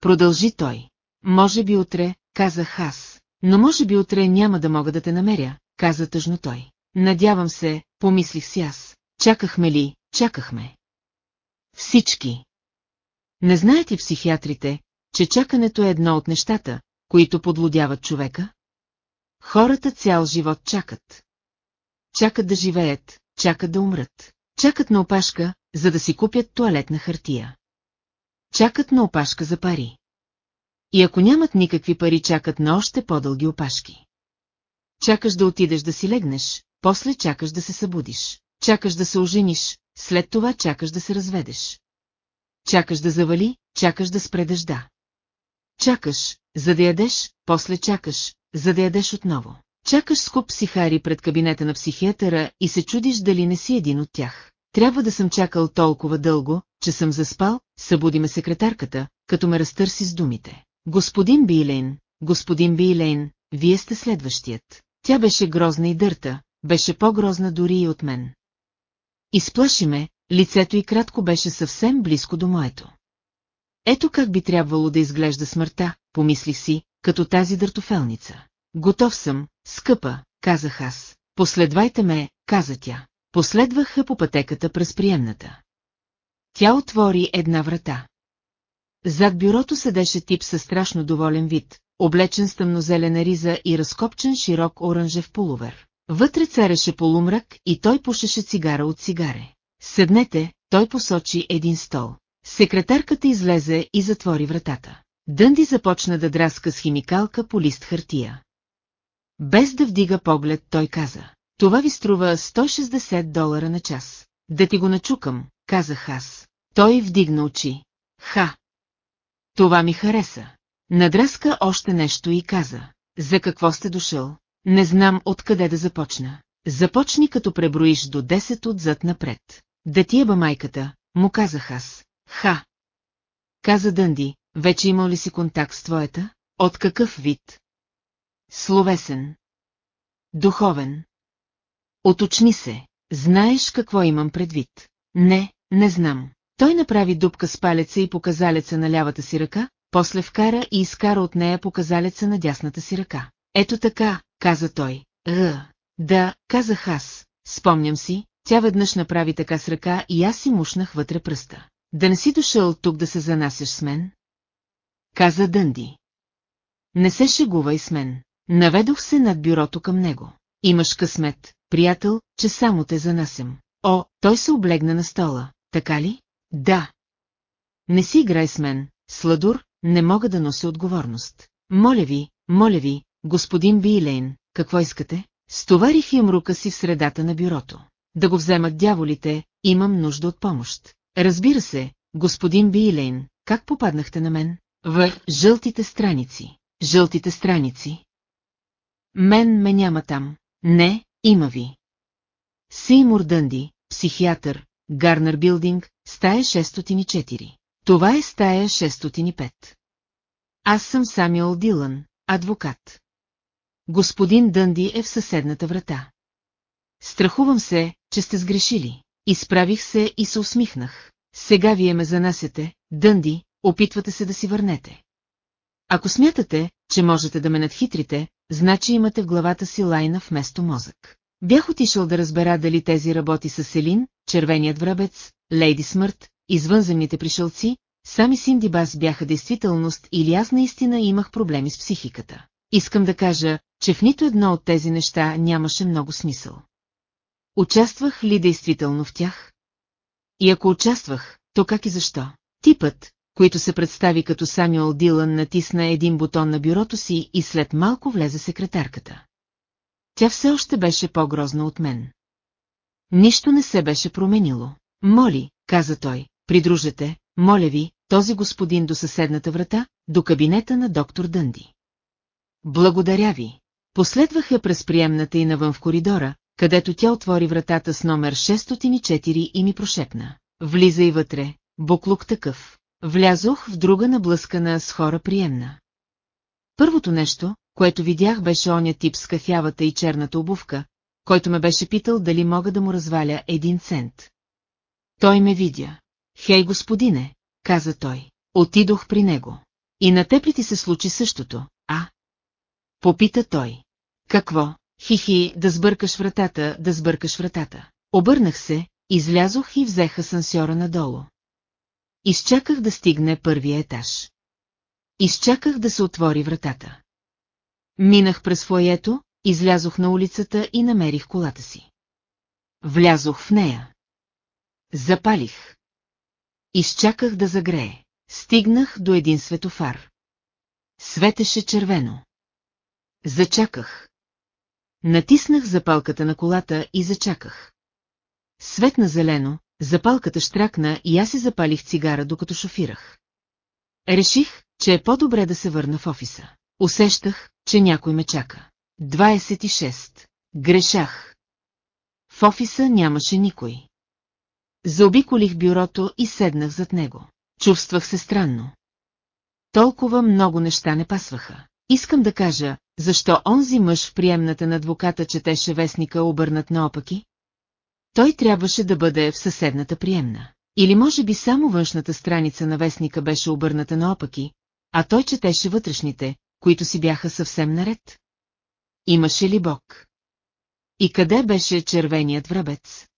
Продължи той. Може би утре, казах аз. Но може би утре няма да мога да те намеря, каза тъжно той. Надявам се, помислих си аз. Чакахме ли, чакахме. Всички. Не знаете психиатрите, че чакането е едно от нещата, които подлодяват човека? Хората цял живот чакат. Чакат да живеят, чакат да умрат. Чакат на опашка, за да си купят туалетна хартия. Чакат на опашка за пари. И ако нямат никакви пари, чакат на още по-дълги опашки. Чакаш да отидеш да си легнеш, после чакаш да се събудиш. Чакаш да се ожениш, след това чакаш да се разведеш. Чакаш да завали, чакаш да спре дъжда. Чакаш, за да ядеш, после чакаш, за да ядеш отново. Чакаш скуп психари пред кабинета на психиатъра и се чудиш дали не си един от тях. Трябва да съм чакал толкова дълго, че съм заспал, събуди ме секретарката, като ме разтърси с думите. Господин Билейн, господин Билейн, вие сте следващият. Тя беше грозна и дърта, беше по-грозна дори и от мен. Изплаши ме, лицето й кратко беше съвсем близко до моето. Ето как би трябвало да изглежда смъртта, помислих си, като тази дъртофелница. Готов съм, скъпа, казах аз. Последвайте ме, каза тя. Последваха по пътеката през приемната. Тя отвори една врата. Зад бюрото седеше тип със страшно доволен вид, облечен с тъмнозелена риза и разкопчен широк оранжев полувер. Вътре цареше полумрак и той пушеше цигара от цигаре. Седнете, той посочи един стол. Секретарката излезе и затвори вратата. Дънди започна да драска с химикалка по лист хартия. Без да вдига поглед, той каза. Това ви струва 160 долара на час. Да ти го начукам, казах аз. Той вдигна очи. Ха! Това ми хареса. Надраска още нещо и каза. За какво сте дошъл? Не знам откъде да започна. Започни като преброиш до 10 отзад напред. Да ти еба майката, му казах аз. Ха! Каза Дънди, вече имал ли си контакт с твоята? От какъв вид? Словесен. Духовен. Оточни се, знаеш какво имам предвид. Не, не знам. Той направи дупка с палеца и показалеца на лявата си ръка, после вкара и изкара от нея показалеца на дясната си ръка. Ето така, каза той. Р. Да, казах аз. Спомням си, тя веднъж направи така с ръка и аз си мушнах вътре пръста. Да не си дошъл тук да се занасяш с мен? Каза Дънди. Не се шегувай с мен. Наведох се над бюрото към него. Имаш късмет, приятел, че само те занасям. О, той се облегна на стола, така ли? Да. Не си играй с мен, Сладур, не мога да нося отговорност. Моля ви, моля ви, господин Билейн, какво искате? Стоварих им рука си в средата на бюрото. Да го вземат дяволите, имам нужда от помощ. Разбира се, господин Билейн, как попаднахте на мен? В жълтите страници. Жълтите страници. Мен ме няма там. Не, има ви. Сеймур Дънди, психиатър, Гарнер Билдинг, стая 604. Това е стая 605. Аз съм Самюел Дилан, адвокат. Господин Дънди е в съседната врата. Страхувам се, че сте сгрешили. Изправих се и се усмихнах. Сега вие ме занасяте, Дънди, опитвате се да си върнете. Ако смятате, че можете да ме надхитрите, значи имате в главата си лайна вместо мозък. Бях отишъл да разбера дали тези работи с Селин, червеният врабец, Лейди Смърт, извънземните пришелци, сами Синдибас бяха действителност или аз наистина имах проблеми с психиката. Искам да кажа, че в нито едно от тези неща нямаше много смисъл. Участвах ли действително в тях? И ако участвах, то как и защо? Типът, който се представи като Самюел Дилан натисна един бутон на бюрото си и след малко влезе секретарката. Тя все още беше по-грозна от мен. Нищо не се беше променило. Моли, каза той, придружете, моля ви, този господин до съседната врата, до кабинета на доктор Дънди. Благодаря ви. Последваха през приемната и навън в коридора, където тя отвори вратата с номер 604 и ми прошепна. Влиза и вътре, буклук такъв. Влязох в друга наблъскана с хора приемна. Първото нещо, което видях беше оня тип с кафявата и черната обувка, който ме беше питал дали мога да му разваля един цент. Той ме видя. Хей, господине, каза той. Отидох при него. И на теб ли ти се случи същото, а? Попита той. Какво? Хихи, да сбъркаш вратата, да сбъркаш вратата. Обърнах се, излязох и взех асансьора надолу. Изчаках да стигне първия етаж. Изчаках да се отвори вратата. Минах през фоето, излязох на улицата и намерих колата си. Влязох в нея. Запалих. Изчаках да загрее. Стигнах до един светофар. Светеше червено. Зачаках. Натиснах запалката на колата и зачаках. Светна зелено, запалката штракна и аз си запалих цигара, докато шофирах. Реших, че е по-добре да се върна в офиса. Усещах, че някой ме чака. 26. Грешах. В офиса нямаше никой. Заобиколих бюрото и седнах зад него. Чувствах се странно. Толкова много неща не пасваха. Искам да кажа, защо онзи мъж в приемната на адвоката четеше вестника обърнат наопаки? Той трябваше да бъде в съседната приемна. Или може би само външната страница на вестника беше обърната наопаки, а той четеше вътрешните, които си бяха съвсем наред. Имаше ли Бог? И къде беше червеният врабец?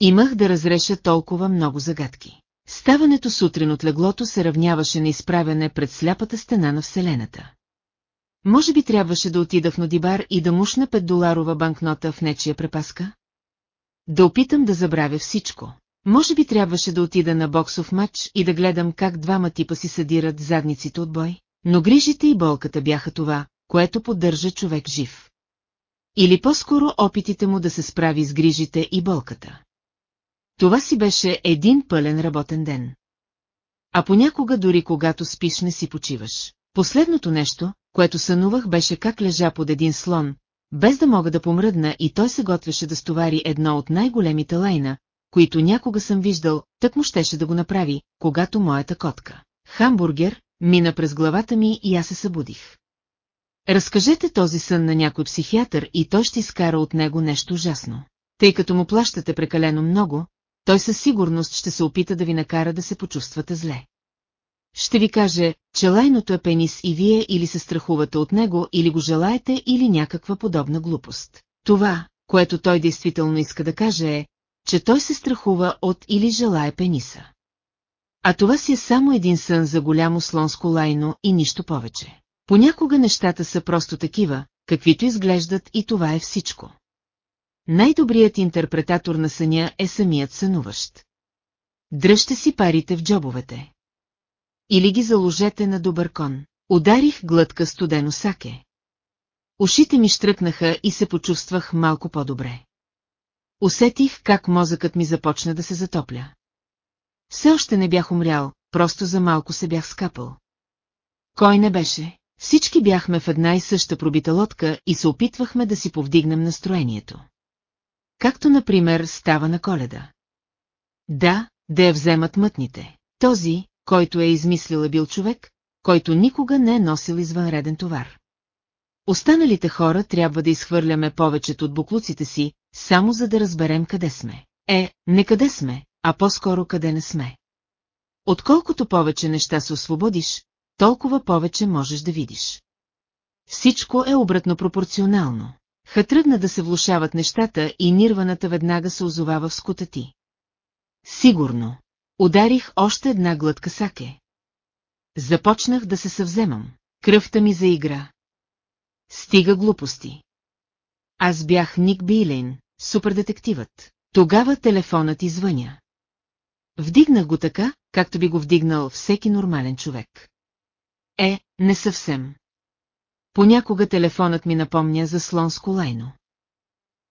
Имах да разреша толкова много загадки. Ставането сутрин от леглото се равняваше на изправяне пред сляпата стена на Вселената. Може би трябваше да отида в Нодибар и да мушна 5-доларова банкнота в нечия препаска? Да опитам да забравя всичко. Може би трябваше да отида на боксов матч и да гледам как двама типа си съдират задниците от бой, но грижите и болката бяха това, което поддържа човек жив. Или по-скоро опитите му да се справи с грижите и болката. Това си беше един пълен работен ден. А понякога дори когато спиш не си почиваш. Последното нещо, което сънувах беше как лежа под един слон, без да мога да помръдна и той се готвеше да стовари едно от най-големите лайна, които някога съм виждал, так му щеше да го направи, когато моята котка. Хамбургер, мина през главата ми и аз се събудих. Разкажете този сън на някой психиатър и той ще изкара от него нещо ужасно. Тъй като му плащате прекалено много, той със сигурност ще се опита да ви накара да се почувствате зле. Ще ви каже, че лайното е пенис и вие или се страхувате от него, или го желаете, или някаква подобна глупост. Това, което той действително иска да каже е, че той се страхува от или желая пениса. А това си е само един сън за голямо слонско лайно и нищо повече. Понякога нещата са просто такива, каквито изглеждат и това е всичко. Най-добрият интерпретатор на съня е самият сънуващ. Дръжте си парите в джобовете. Или ги заложете на добър кон. Ударих глътка студено саке. Ушите ми штръкнаха и се почувствах малко по-добре. Усетих как мозъкът ми започна да се затопля. Все още не бях умрял, просто за малко се бях скапал. Кой не беше? Всички бяхме в една и съща пробита лодка и се опитвахме да си повдигнем настроението. Както, например, става на коледа. Да, да я вземат мътните. Този, който е измислил е бил човек, който никога не е носил извънреден товар. Останалите хора трябва да изхвърляме повечето от буклуците си, само за да разберем къде сме. Е, не къде сме, а по-скоро къде не сме. Отколкото повече неща се освободиш, толкова повече можеш да видиш. Всичко е обратно пропорционално. Ха тръгна да се влушават нещата и нирваната веднага се озовава в скута ти. Сигурно. Ударих още една глътка саке. Започнах да се съвземам. Кръвта ми заигра. Стига глупости. Аз бях Ник Билейн, супердетективът. Тогава телефонът извъня. Вдигнах го така, както би го вдигнал всеки нормален човек. Е, не съвсем. Понякога телефонът ми напомня за слонско лайно.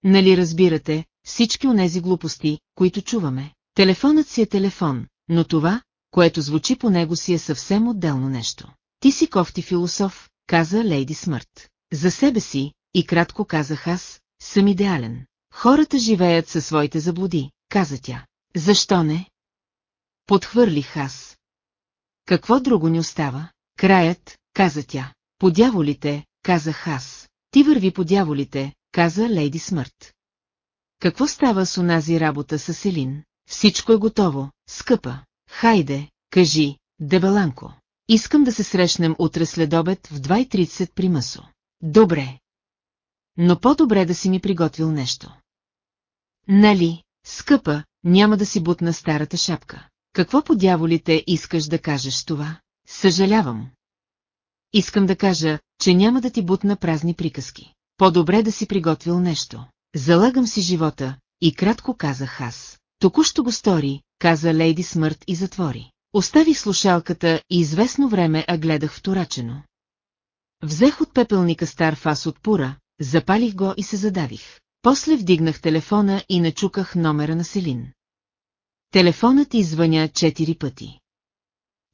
Нали разбирате, всички онези глупости, които чуваме? Телефонът си е телефон, но това, което звучи по него си е съвсем отделно нещо. Ти си кофти философ, каза Лейди Смърт. За себе си, и кратко казах аз, съм идеален. Хората живеят със своите заблуди, каза тя. Защо не? Подхвърлих аз. Какво друго ни остава? Краят, каза тя. По дяволите, казах аз. Ти върви по дяволите, каза Лейди Смърт. Какво става с онази работа с Елин? Всичко е готово, скъпа. Хайде, кажи, дебеланко. Искам да се срещнем утре след обед в 2.30 при Мъсо. Добре. Но по-добре да си ми приготвил нещо. Нали, скъпа, няма да си бутна старата шапка. Какво по дяволите искаш да кажеш това? Съжалявам. Искам да кажа, че няма да ти бутна празни приказки. По-добре да си приготвил нещо. Залагам си живота, и кратко казах аз. Току-що го стори, каза Лейди Смърт и затвори. Оставих слушалката и известно време а гледах вторачено. Взех от пепелника стар фас от пура, запалих го и се задавих. После вдигнах телефона и начуках номера на Селин. Телефонът извъня четири пъти.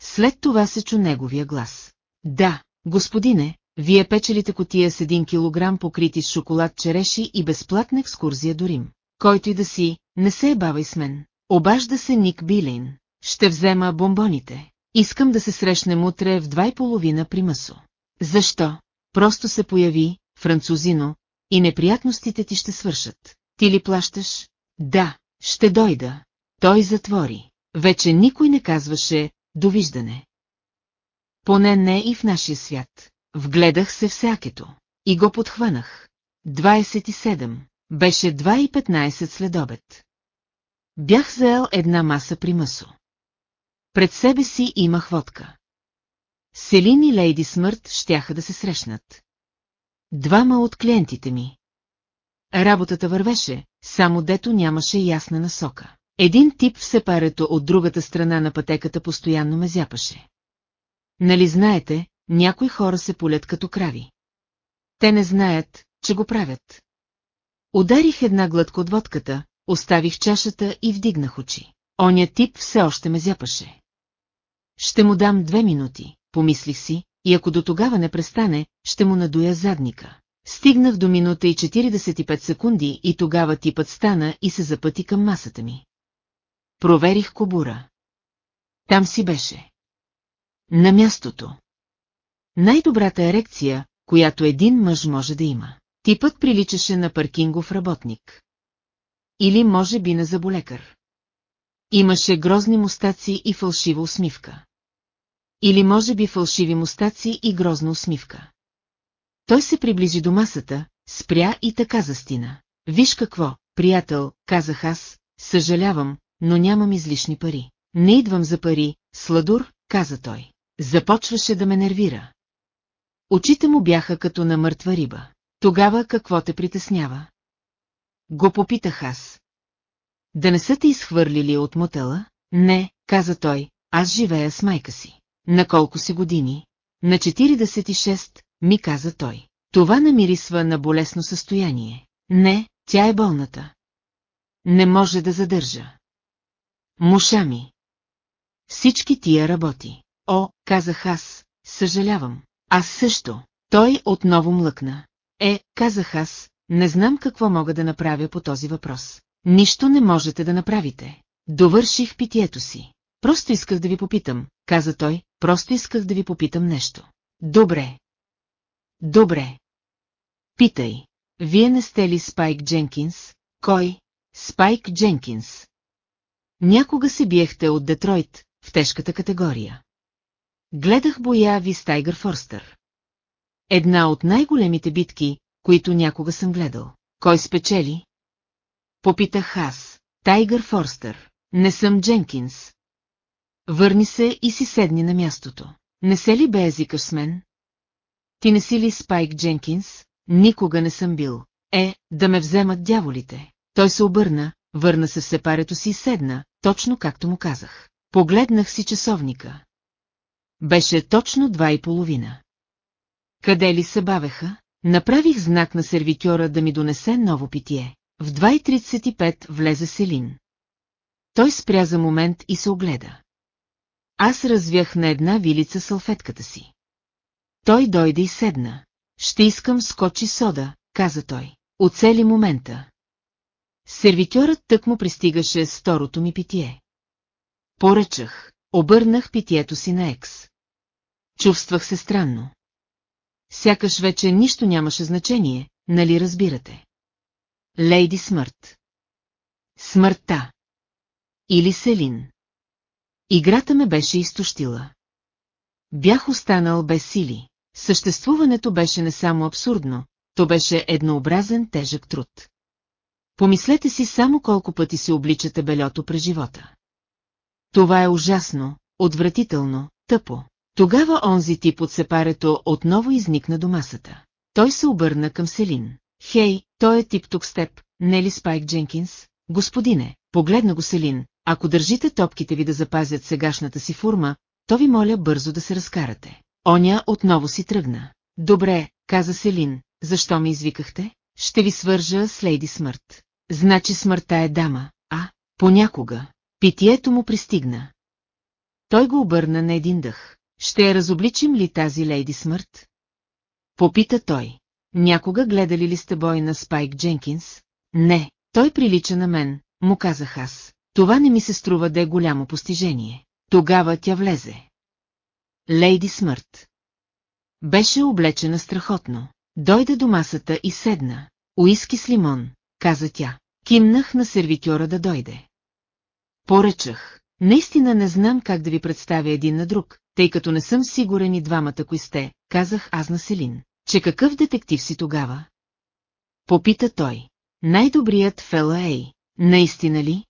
След това се чу неговия глас. Да, господине, вие печелите котия с един килограм покрити с шоколад череши и безплатна екскурзия до Рим. Който и да си, не се е бавай с мен. Обажда се Ник Билейн. Ще взема бомбоните. Искам да се срещнем утре в два и половина при Масо. Защо? Просто се появи, французино, и неприятностите ти ще свършат. Ти ли плащаш? Да, ще дойда. Той затвори. Вече никой не казваше «довиждане». Поне не и в нашия свят. Вгледах се всякето. И го подхванах. 27. Беше 2.15 след обед. Бях заел една маса при мъсо. Пред себе си имах водка. Селин и Лейди Смърт щяха да се срещнат. Двама от клиентите ми. Работата вървеше, само дето нямаше ясна насока. Един тип в сепарето от другата страна на пътеката постоянно ме зяпаше. Нали знаете, някои хора се полят като крави. Те не знаят, че го правят. Ударих една глътка от водката, оставих чашата и вдигнах очи. Оня тип все още ме зяпаше. Ще му дам две минути, помислих си, и ако до тогава не престане, ще му надуя задника. Стигнах до минута и 45 секунди и тогава типът стана и се запъти към масата ми. Проверих кобура. Там си беше. На мястото. Най-добрата ерекция, която един мъж може да има. Типът приличаше на паркингов работник. Или може би на заболекар. Имаше грозни мустаци и фалшива усмивка. Или може би фалшиви мустаци и грозна усмивка. Той се приближи до масата, спря и така застина. Виж какво, приятел, казах аз, съжалявам, но нямам излишни пари. Не идвам за пари, сладур, каза той. Започваше да ме нервира. Очите му бяха като на мъртва риба. Тогава какво те притеснява? Го попитах аз. Да не са те изхвърлили от мотела? Не, каза той, аз живея с майка си. На колко си години? На 46, ми каза той. Това намирисва на болесно състояние. Не, тя е болната. Не може да задържа. Муша ми. Всички тия работи. О, казах аз, съжалявам. Аз също. Той отново млъкна. Е, казах аз, не знам какво мога да направя по този въпрос. Нищо не можете да направите. Довърших питието си. Просто исках да ви попитам, каза той, просто исках да ви попитам нещо. Добре. Добре. Питай. Вие не сте ли Спайк Дженкинс? Кой? Спайк Дженкинс. Някога се биехте от Детройт, в тежката категория. Гледах боя ви с Тайгър Форстър. Една от най-големите битки, които някога съм гледал. Кой спечели? Попитах аз. Тайгър Форстър. Не съм Дженкинс. Върни се и си седни на мястото. Не се ли бе езикаш с мен? Ти не си ли Спайк Дженкинс? Никога не съм бил. Е, да ме вземат дяволите. Той се обърна, върна се в сепарето си и седна, точно както му казах. Погледнах си часовника. Беше точно два и половина. Къде ли се бавеха? Направих знак на сервитьора да ми донесе ново питие. В 2.35 влезе Селин. Той спря за момент и се огледа. Аз развях на една вилица салфетката си. Той дойде и седна. Ще искам скочи сода, каза той. Оцели момента. Сервитьорът тък му пристигаше второто ми питие. Поръчах, обърнах питието си на екс. Чувствах се странно. Сякаш вече нищо нямаше значение, нали разбирате? Лейди Смърт. Смъртта. Или Селин. Играта ме беше изтощила. Бях останал без сили. Съществуването беше не само абсурдно, то беше еднообразен тежък труд. Помислете си само колко пъти се обличате белето през живота. Това е ужасно, отвратително, тъпо. Тогава онзи тип от сепарето отново изникна до масата. Той се обърна към Селин. Хей, той е тип тук с теб, не ли Спайк Дженкинс? Господине, погледна го Селин, ако държите топките ви да запазят сегашната си форма, то ви моля бързо да се разкарате. Оня отново си тръгна. Добре, каза Селин, защо ме извикахте? Ще ви свържа с Лейди Смърт. Значи смъртта е дама, а, понякога. Питието му пристигна. Той го обърна на един дъх. Ще я разобличим ли тази Лейди Смърт? Попита той. Някога гледали ли сте бой на Спайк Дженкинс? Не, той прилича на мен, му казах аз. Това не ми се струва да е голямо постижение. Тогава тя влезе. Лейди Смърт. Беше облечена страхотно. Дойде до масата и седна. Уиски с лимон, каза тя. Кимнах на сервитьора да дойде. Поръчах. Наистина не знам как да ви представя един на друг, тъй като не съм сигурен и двамата кои сте, казах аз на Селин. Че какъв детектив си тогава? Попита той. Най-добрият в Л.А. Наистина ли?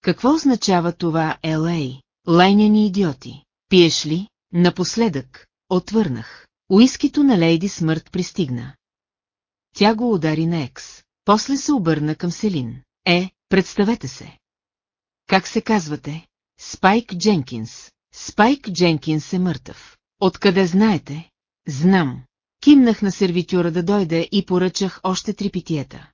Какво означава това Л.А.? Лайняни идиоти. Пиеш ли? Напоследък, отвърнах. Уискито на Лейди смърт пристигна. Тя го удари на екс. После се обърна към Селин. Е, представете се. Как се казвате? Спайк Дженкинс. Спайк Дженкинс е мъртъв. Откъде знаете? Знам. Кимнах на сервитюра да дойде и поръчах още три питиета.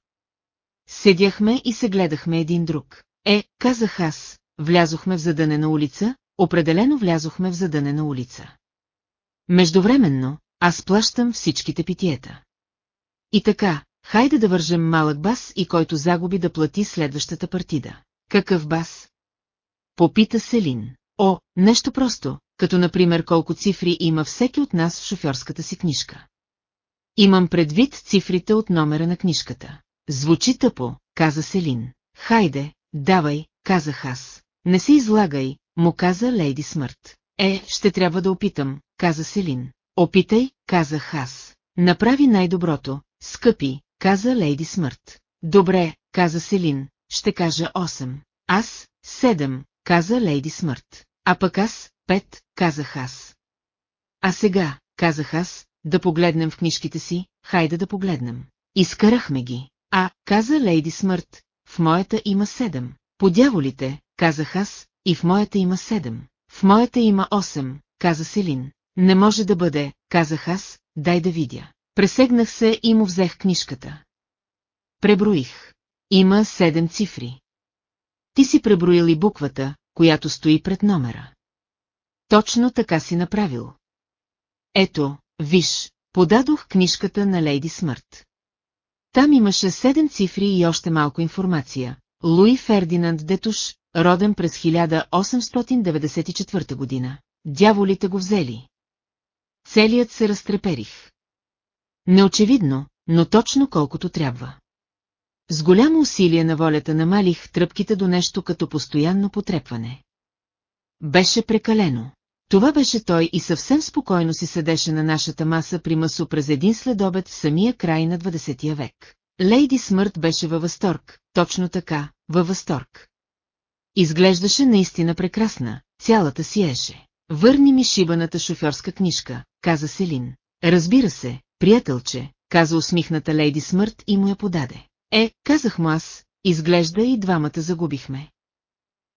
Седяхме и се гледахме един друг. Е, казах аз, влязохме в задънена улица, определено влязохме в задънена улица. Междувременно, аз плащам всичките питиета. И така, хайде да вържем малък бас и който загуби да плати следващата партида. Какъв бас? Попита Селин. О, нещо просто, като например колко цифри има всеки от нас в шофьорската си книжка. Имам предвид цифрите от номера на книжката. Звучи тъпо, каза Селин. Хайде, давай, казах аз. Не се излагай, му каза Лейди Смърт. Е, ще трябва да опитам, каза Селин. Опитай, казах аз. Направи най-доброто, скъпи, каза Лейди Смърт. Добре, каза Селин, ще кажа 8. Аз, 7, каза Лейди Смърт. А пък аз, 5, казах аз. А сега, казах аз, да погледнем в книжките си, хайде да погледнем. Изкарахме ги. А, каза Лейди Смърт, в моята има седем. По дяволите, казах аз, и в моята има седем. В моята има осем, каза Селин. Не може да бъде, казах аз, дай да видя. Пресегнах се и му взех книжката. Преброих. Има седем цифри. Ти си преброил и буквата, която стои пред номера. Точно така си направил. Ето, виж, подадох книжката на Лейди Смърт. Там имаше седем цифри и още малко информация. Луи Фердинанд Детуш, роден през 1894 година. Дяволите го взели. Целият се разтреперих. Неочевидно, но точно колкото трябва. С голямо усилие на волята намалих тръпките до нещо като постоянно потрепване. Беше прекалено. Това беше той и съвсем спокойно си седеше на нашата маса при масо през един следобед в самия край на 20 век. Лейди Смърт беше във възторг, точно така, във възторг. Изглеждаше наистина прекрасна, цялата сиеше. Върни ми шибаната шофьорска книжка, каза Селин. Разбира се, приятелче, каза усмихната Лейди Смърт и му я подаде. Е, казах му аз, изглежда и двамата загубихме.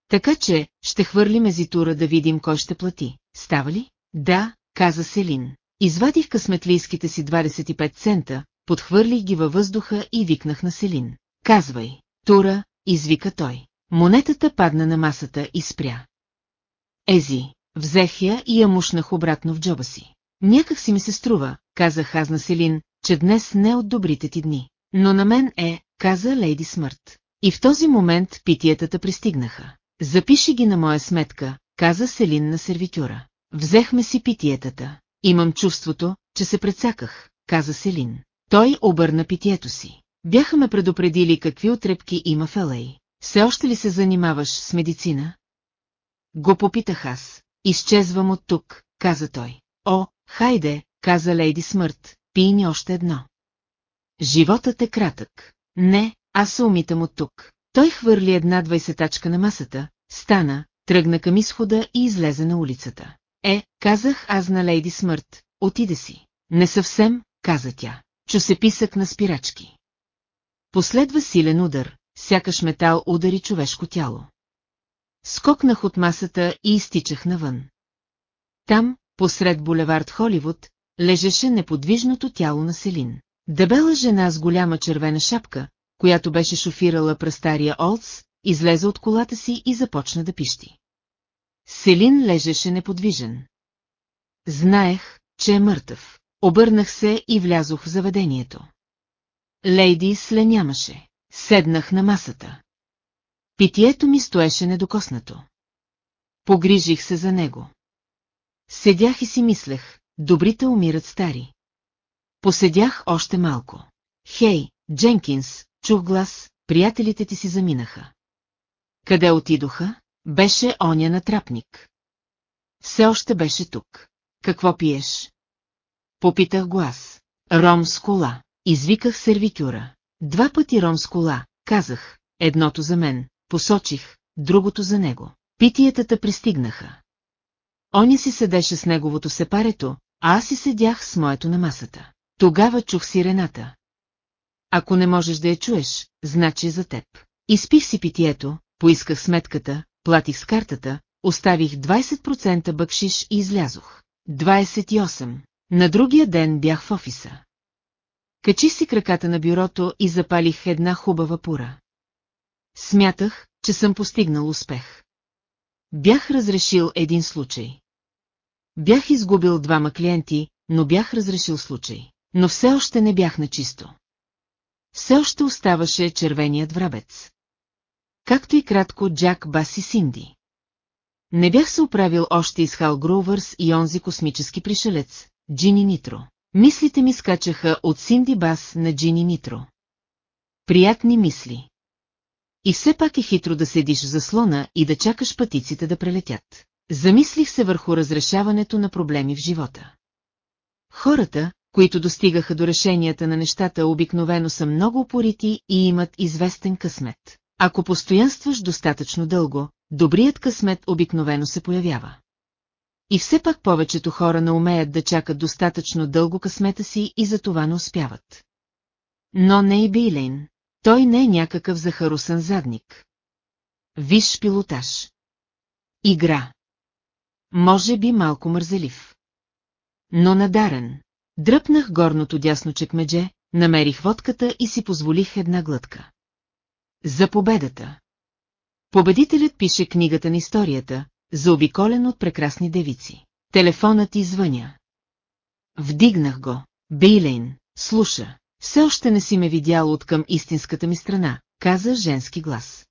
Така че, ще хвърлим езитура да видим кой ще плати. Става ли? Да, каза Селин. Извадих късметлийските си 25 цента, подхвърлих ги във въздуха и викнах на Селин. Казвай, Тура, извика той. Монетата падна на масата и спря. Ези, взех я и я мушнах обратно в джоба си. Някак си ми се струва, казах аз на Селин, че днес не е от добрите ти дни. Но на мен е, каза Лейди Смърт. И в този момент питиетата пристигнаха. Запиши ги на моя сметка, каза Селин на сервитюра. Взехме си питиетата. Имам чувството, че се прецаках, каза Селин. Той обърна питието си. Бяха ме предупредили какви отрепки има в Елей. Все още ли се занимаваш с медицина? Го попитах аз. Изчезвам от тук, каза той. О, хайде, каза Лейди Смърт, пий ни още едно. Животът е кратък. Не, аз се умитам от тук. Той хвърли една двайсетачка на масата, стана, тръгна към изхода и излезе на улицата. Е, казах аз на Лейди Смърт, отиде си. Не съвсем, каза тя. Чу се писък на спирачки. Последва силен удар, сякаш метал удари човешко тяло. Скокнах от масата и изтичах навън. Там, посред булевард Холивуд, лежеше неподвижното тяло на Селин. Дебела жена с голяма червена шапка, която беше шофирала през стария Олдс, излезе от колата си и започна да пищи. Селин лежеше неподвижен. Знаех, че е мъртъв. Обърнах се и влязох в заведението. Лейди сле нямаше. Седнах на масата. Питието ми стоеше недокоснато. Погрижих се за него. Седях и си мислех, добрите умират стари. Поседях още малко. Хей, Дженкинс, чух глас, приятелите ти си заминаха. Къде отидоха? Беше оня натрапник. Все още беше тук. Какво пиеш? Попитах глас. Ром с кола. Извиках сервитюра. Два пъти ром с кола, казах. Едното за мен, посочих, другото за него. Питиетата пристигнаха. Оня си седеше с неговото сепарето, а аз си седях с моето на масата. Тогава чух сирената. Ако не можеш да я чуеш, значи за теб. Изпих си питието, поисках сметката, платих с картата, оставих 20% бъкшиш и излязох. 28. На другия ден бях в офиса. Качи си краката на бюрото и запалих една хубава пура. Смятах, че съм постигнал успех. Бях разрешил един случай. Бях изгубил двама клиенти, но бях разрешил случай. Но все още не бях на чисто. Все още оставаше червеният врабец. Както и кратко Джак Баси Синди. Не бях се оправил още из Хал Гроувърс и онзи космически пришелец, Джини Нитро. Мислите ми скачаха от Синди Бас на Джини Нитро. Приятни мисли. И все пак е хитро да седиш в заслона и да чакаш пътиците да прелетят. Замислих се върху разрешаването на проблеми в живота. Хората, които достигаха до решенията на нещата, обикновено са много упорити и имат известен късмет. Ако постоянстваш достатъчно дълго, добрият късмет обикновено се появява. И все пак повечето хора не умеят да чакат достатъчно дълго късмета си и за това не успяват. Но не и Билейн. Той не е някакъв захарусен задник. Виж пилотаж. Игра. Може би малко мързелив. Но надарен. Дръпнах горното дясно чекмедже, намерих водката и си позволих една глътка. За победата. Победителят пише книгата на историята, заобиколен от прекрасни девици. Телефонът извъня. Вдигнах го. Бейлейн, слуша. Все още не си ме видял от към истинската ми страна, каза женски глас.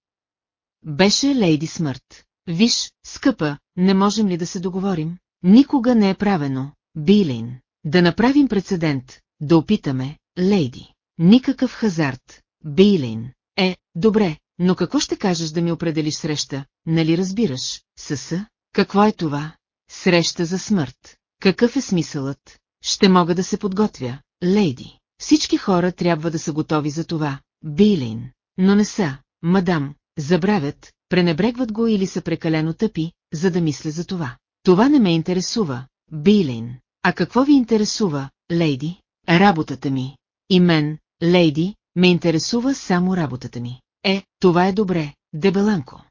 Беше Лейди Смърт. Виж, скъпа, не можем ли да се договорим? Никога не е правено, Билейн. Да направим прецедент, да опитаме, Лейди. Никакъв хазарт, Билейн. Е, добре, но какво ще кажеш да ми определиш среща, нали разбираш, съса? Какво е това? Среща за смърт. Какъв е смисълът? Ще мога да се подготвя, лейди. Всички хора трябва да са готови за това, Билейн. Но не са, мадам, забравят, пренебрегват го или са прекалено тъпи, за да мисля за това. Това не ме интересува, Билейн. А какво ви интересува, лейди? Работата ми. И мен, лейди, ме интересува само работата ми. Е, това е добре, дебеланко.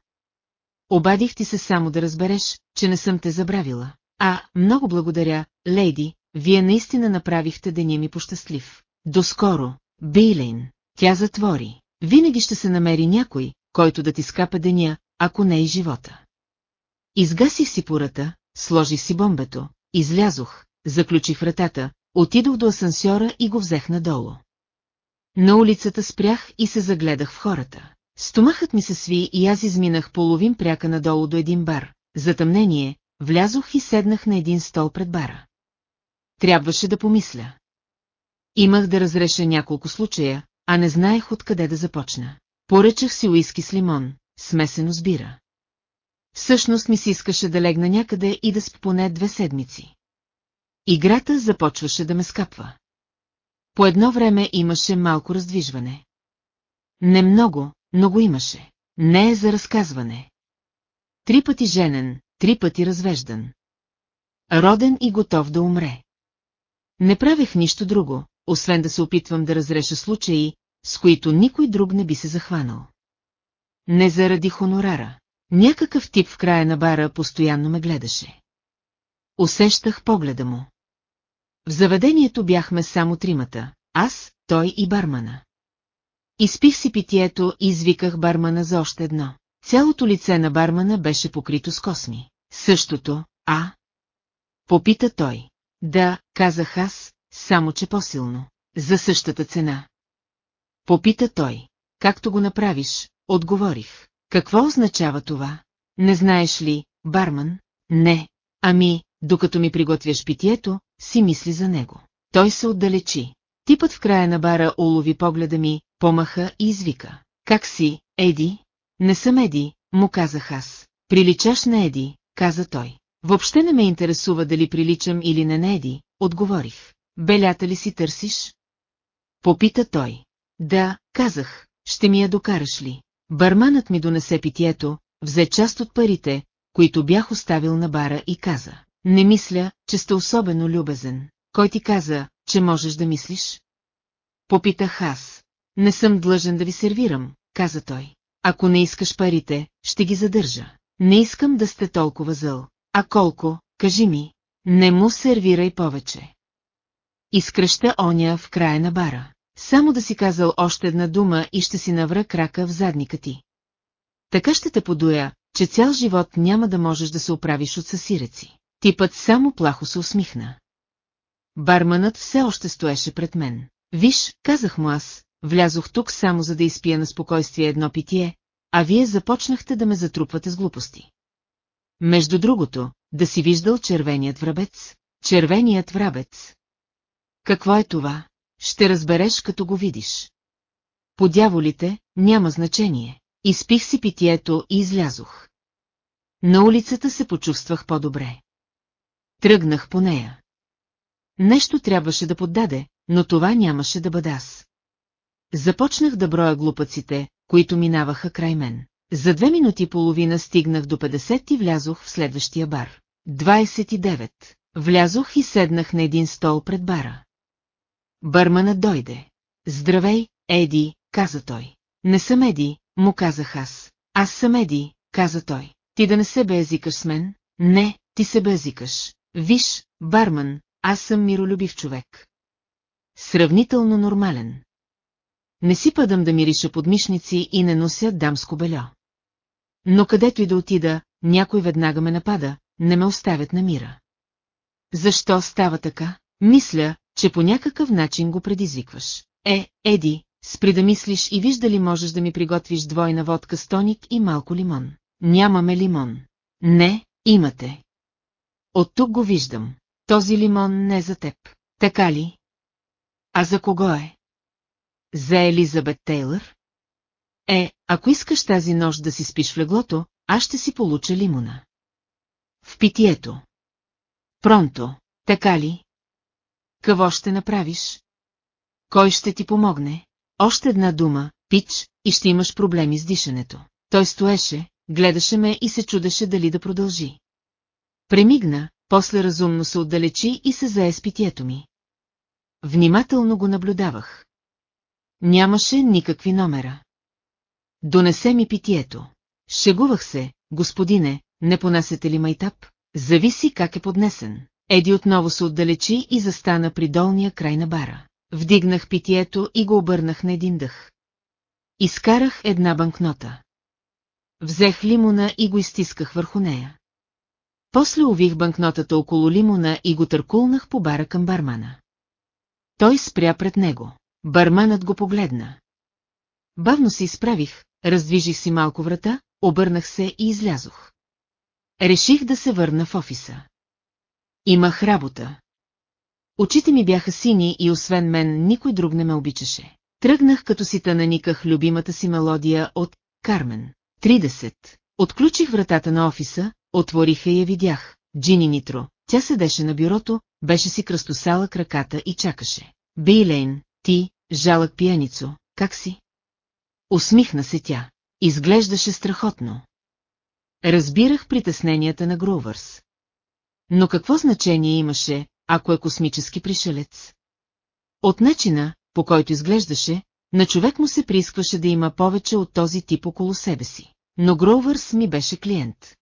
Обадих ти се само да разбереш, че не съм те забравила. А, много благодаря, лейди, вие наистина направихте деня ми пощастлив. Доскоро, Бейлейн, тя затвори. Винаги ще се намери някой, който да ти скапа деня, ако не и живота. Изгасих си пората, сложих си бомбето, излязох, заключих вратата, отидох до асансьора и го взех надолу. На улицата спрях и се загледах в хората. Стомахът ми се сви и аз изминах половин пряка надолу до един бар. Затъмнение, влязох и седнах на един стол пред бара. Трябваше да помисля. Имах да разреша няколко случая, а не знаех откъде да започна. Поръчах си уиски с лимон, смесено с бира. Всъщност ми се искаше да легна някъде и да спя поне две седмици. Играта започваше да ме скапва. По едно време имаше малко раздвижване. Не много, но го имаше. Не е за разказване. Три пъти женен, три пъти развеждан. Роден и готов да умре. Не правех нищо друго, освен да се опитвам да разреша случаи, с които никой друг не би се захванал. Не заради хонорара. Някакъв тип в края на бара постоянно ме гледаше. Усещах погледа му. В заведението бяхме само тримата, аз, той и бармана. Изпих си питието и извиках бармана за още едно. Цялото лице на бармана беше покрито с косми. Същото, а? Попита той. Да, казах аз, само че по-силно. За същата цена. Попита той. Както го направиш, отговорих. Какво означава това? Не знаеш ли, барман? Не. Ами, докато ми приготвяш питието, си мисли за него. Той се отдалечи. Типът в края на бара улови погледа ми, помаха и извика. Как си, Еди? Не съм Еди, му казах аз. Приличаш на Еди, каза той. Въобще не ме интересува дали приличам или не на Еди, отговорих. Белята ли си търсиш? Попита той. Да, казах, ще ми я докараш ли? Барманът ми донесе питието, взе част от парите, които бях оставил на бара и каза. Не мисля, че сте особено любезен. Кой ти каза, че можеш да мислиш? Попитах аз. Не съм длъжен да ви сервирам, каза той. Ако не искаш парите, ще ги задържа. Не искам да сте толкова зъл. А колко, кажи ми, не му сервирай повече. Изкръща оня в края на бара. Само да си казал още една дума и ще си навра крака в задника ти. Така ще те подуя, че цял живот няма да можеш да се оправиш от съсиреци. Типът само плахо се усмихна. Барманът все още стоеше пред мен. Виж, казах му аз, влязох тук само за да изпия на спокойствие едно питие, а вие започнахте да ме затрупвате с глупости. Между другото, да си виждал червеният врабец. Червеният врабец. Какво е това? Ще разбереш, като го видиш. По дяволите, няма значение. изпих си питието и излязох. На улицата се почувствах по-добре. Тръгнах по нея. Нещо трябваше да поддаде, но това нямаше да бъда аз. Започнах да броя глупаците, които минаваха край мен. За две минути и половина стигнах до 50 и влязох в следващия бар. 29. Влязох и седнах на един стол пред бара. Бърманът дойде. Здравей, Еди, каза той. Не съм Еди, му казах аз. Аз съм Еди, каза той. Ти да не се безикаш с мен? Не, ти се безикаш. Виж, барман, аз съм миролюбив човек. Сравнително нормален. Не си падам да мириша подмишници и не нося дамско бельо. Но където и да отида, някой веднага ме напада, не ме оставят на мира. Защо става така? Мисля, че по някакъв начин го предизвикваш. Е, Еди, спри да мислиш и виж дали можеш да ми приготвиш двойна водка с тоник и малко лимон. Нямаме лимон. Не, имате. От тук го виждам. Този лимон не е за теб. Така ли? А за кого е? За Елизабет Тейлър? Е, ако искаш тази нощ да си спиш в леглото, аз ще си получа лимона. В питието. Пронто, така ли? Какво ще направиш? Кой ще ти помогне? Още една дума, пич, и ще имаш проблеми с дишането. Той стоеше, гледаше ме и се чудеше дали да продължи. Премигна, после разумно се отдалечи и се зае с питието ми. Внимателно го наблюдавах. Нямаше никакви номера. Донесе ми питието. Шегувах се, господине, не понасете ли майтап? Зависи как е поднесен. Еди отново се отдалечи и застана при долния край на бара. Вдигнах питието и го обърнах на един дъх. Изкарах една банкнота. Взех лимона и го изтисках върху нея. После увих банкнотата около лимона и го търкулнах по бара към бармана. Той спря пред него. Барманът го погледна. Бавно се изправих, раздвижих си малко врата, обърнах се и излязох. Реших да се върна в офиса. Имах работа. Очите ми бяха сини и освен мен никой друг не ме обичаше. Тръгнах като си наниках любимата си мелодия от Кармен. 30. Отключих вратата на офиса, отвориха я видях. Джини Нитро. Тя седеше на бюрото, беше си кръстосала краката и чакаше. Билейн, ти, жалък пияницо, как си? Усмихна се тя. Изглеждаше страхотно. Разбирах притесненията на Гроувърс. Но какво значение имаше, ако е космически пришелец? От начина, по който изглеждаше, на човек му се приискваше да има повече от този тип около себе си. Но Гроувърс ми беше клиент.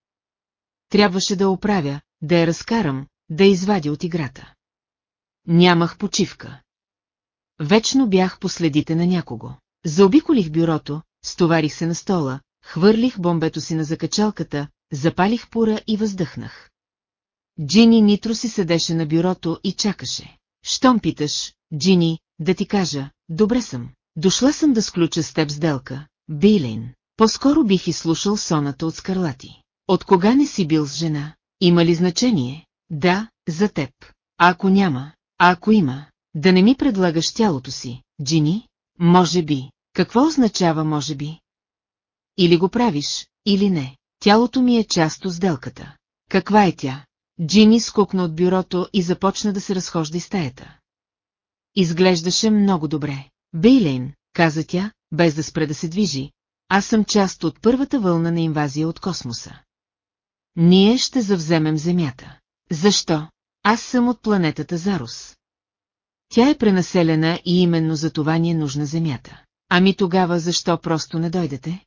Трябваше да оправя, да я разкарам, да извадя от играта. Нямах почивка. Вечно бях последите на някого. Заобиколих бюрото, стоварих се на стола, хвърлих бомбето си на закачалката, запалих пура и въздъхнах. Джини Нитро си седеше на бюрото и чакаше. Щом питаш, Джини, да ти кажа, добре съм. Дошла съм да сключа с теб сделка, Бейлин. По-скоро бих изслушал соната от Скарлати. От кога не си бил с жена? Има ли значение? Да, за теб. А ако няма, а ако има, да не ми предлагаш тялото си, Джини? Може би. Какво означава може би? Или го правиш, или не. Тялото ми е част от сделката. Каква е тя? Джини скукна от бюрото и започна да се разхожда из стаята. Изглеждаше много добре. Бейлейн, каза тя, без да спре да се движи, аз съм част от първата вълна на инвазия от космоса. Ние ще завземем Земята. Защо? Аз съм от планетата Зарус. Тя е пренаселена и именно за това ни е нужна Земята. Ами тогава защо просто не дойдете?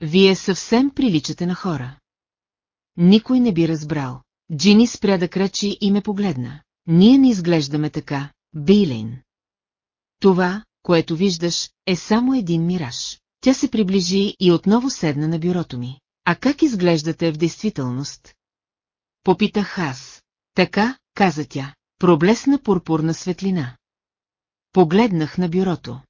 Вие съвсем приличате на хора. Никой не би разбрал. Джини спря да крачи и ме погледна. Ние не изглеждаме така, Бейлин. Това, което виждаш, е само един мираж. Тя се приближи и отново седна на бюрото ми. А как изглеждате в действителност? Попитах аз. Така, каза тя, проблесна пурпурна светлина. Погледнах на бюрото.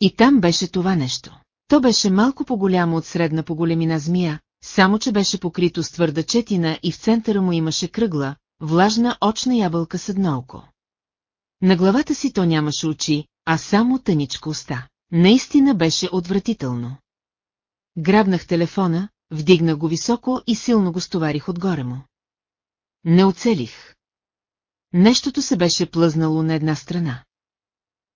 И там беше това нещо. То беше малко по-голямо от средна по големина змия, само че беше покрито с твърда четина и в центъра му имаше кръгла, влажна очна ябълка с едно око. На главата си то нямаше очи, а само тъничка уста. Наистина беше отвратително. грабнах телефона, вдигнах го високо и силно го стоварих отгоре му. Не оцелих. Нещото се беше плъзнало на една страна.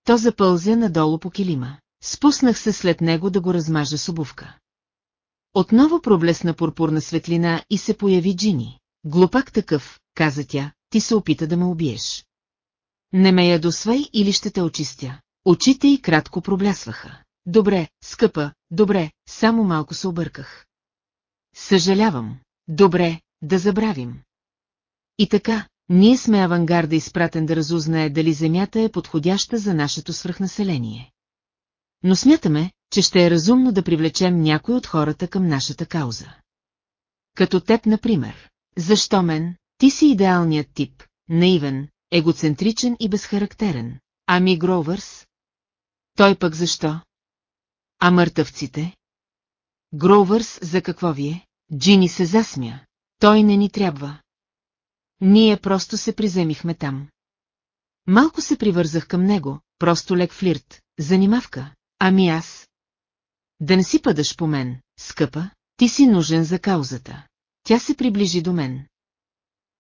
То запълзя надолу по килима. Спуснах се след него да го размажа с обувка. Отново проблесна пурпурна светлина и се появи Джини. Глупак такъв, каза тя, ти се опита да ме убиеш. Не ме ядосвай или ще те очистя. Очите й кратко проблясваха. Добре, скъпа, добре, само малко се обърках. Съжалявам. Добре, да забравим. И така, ние сме авангарда изпратен да разузнае дали Земята е подходяща за нашето свръхнаселение. Но смятаме, че ще е разумно да привлечем някой от хората към нашата кауза. Като теб, например. Защо мен? Ти си идеалният тип, наивен, егоцентричен и безхарактерен. Ами Гроувърс? Той пък защо? А мъртъвците? Гроувърс за какво вие? Джини се засмя. Той не ни трябва. Ние просто се приземихме там. Малко се привързах към него, просто лек флирт, занимавка. Ами аз? Да не си падаш по мен, скъпа, ти си нужен за каузата. Тя се приближи до мен.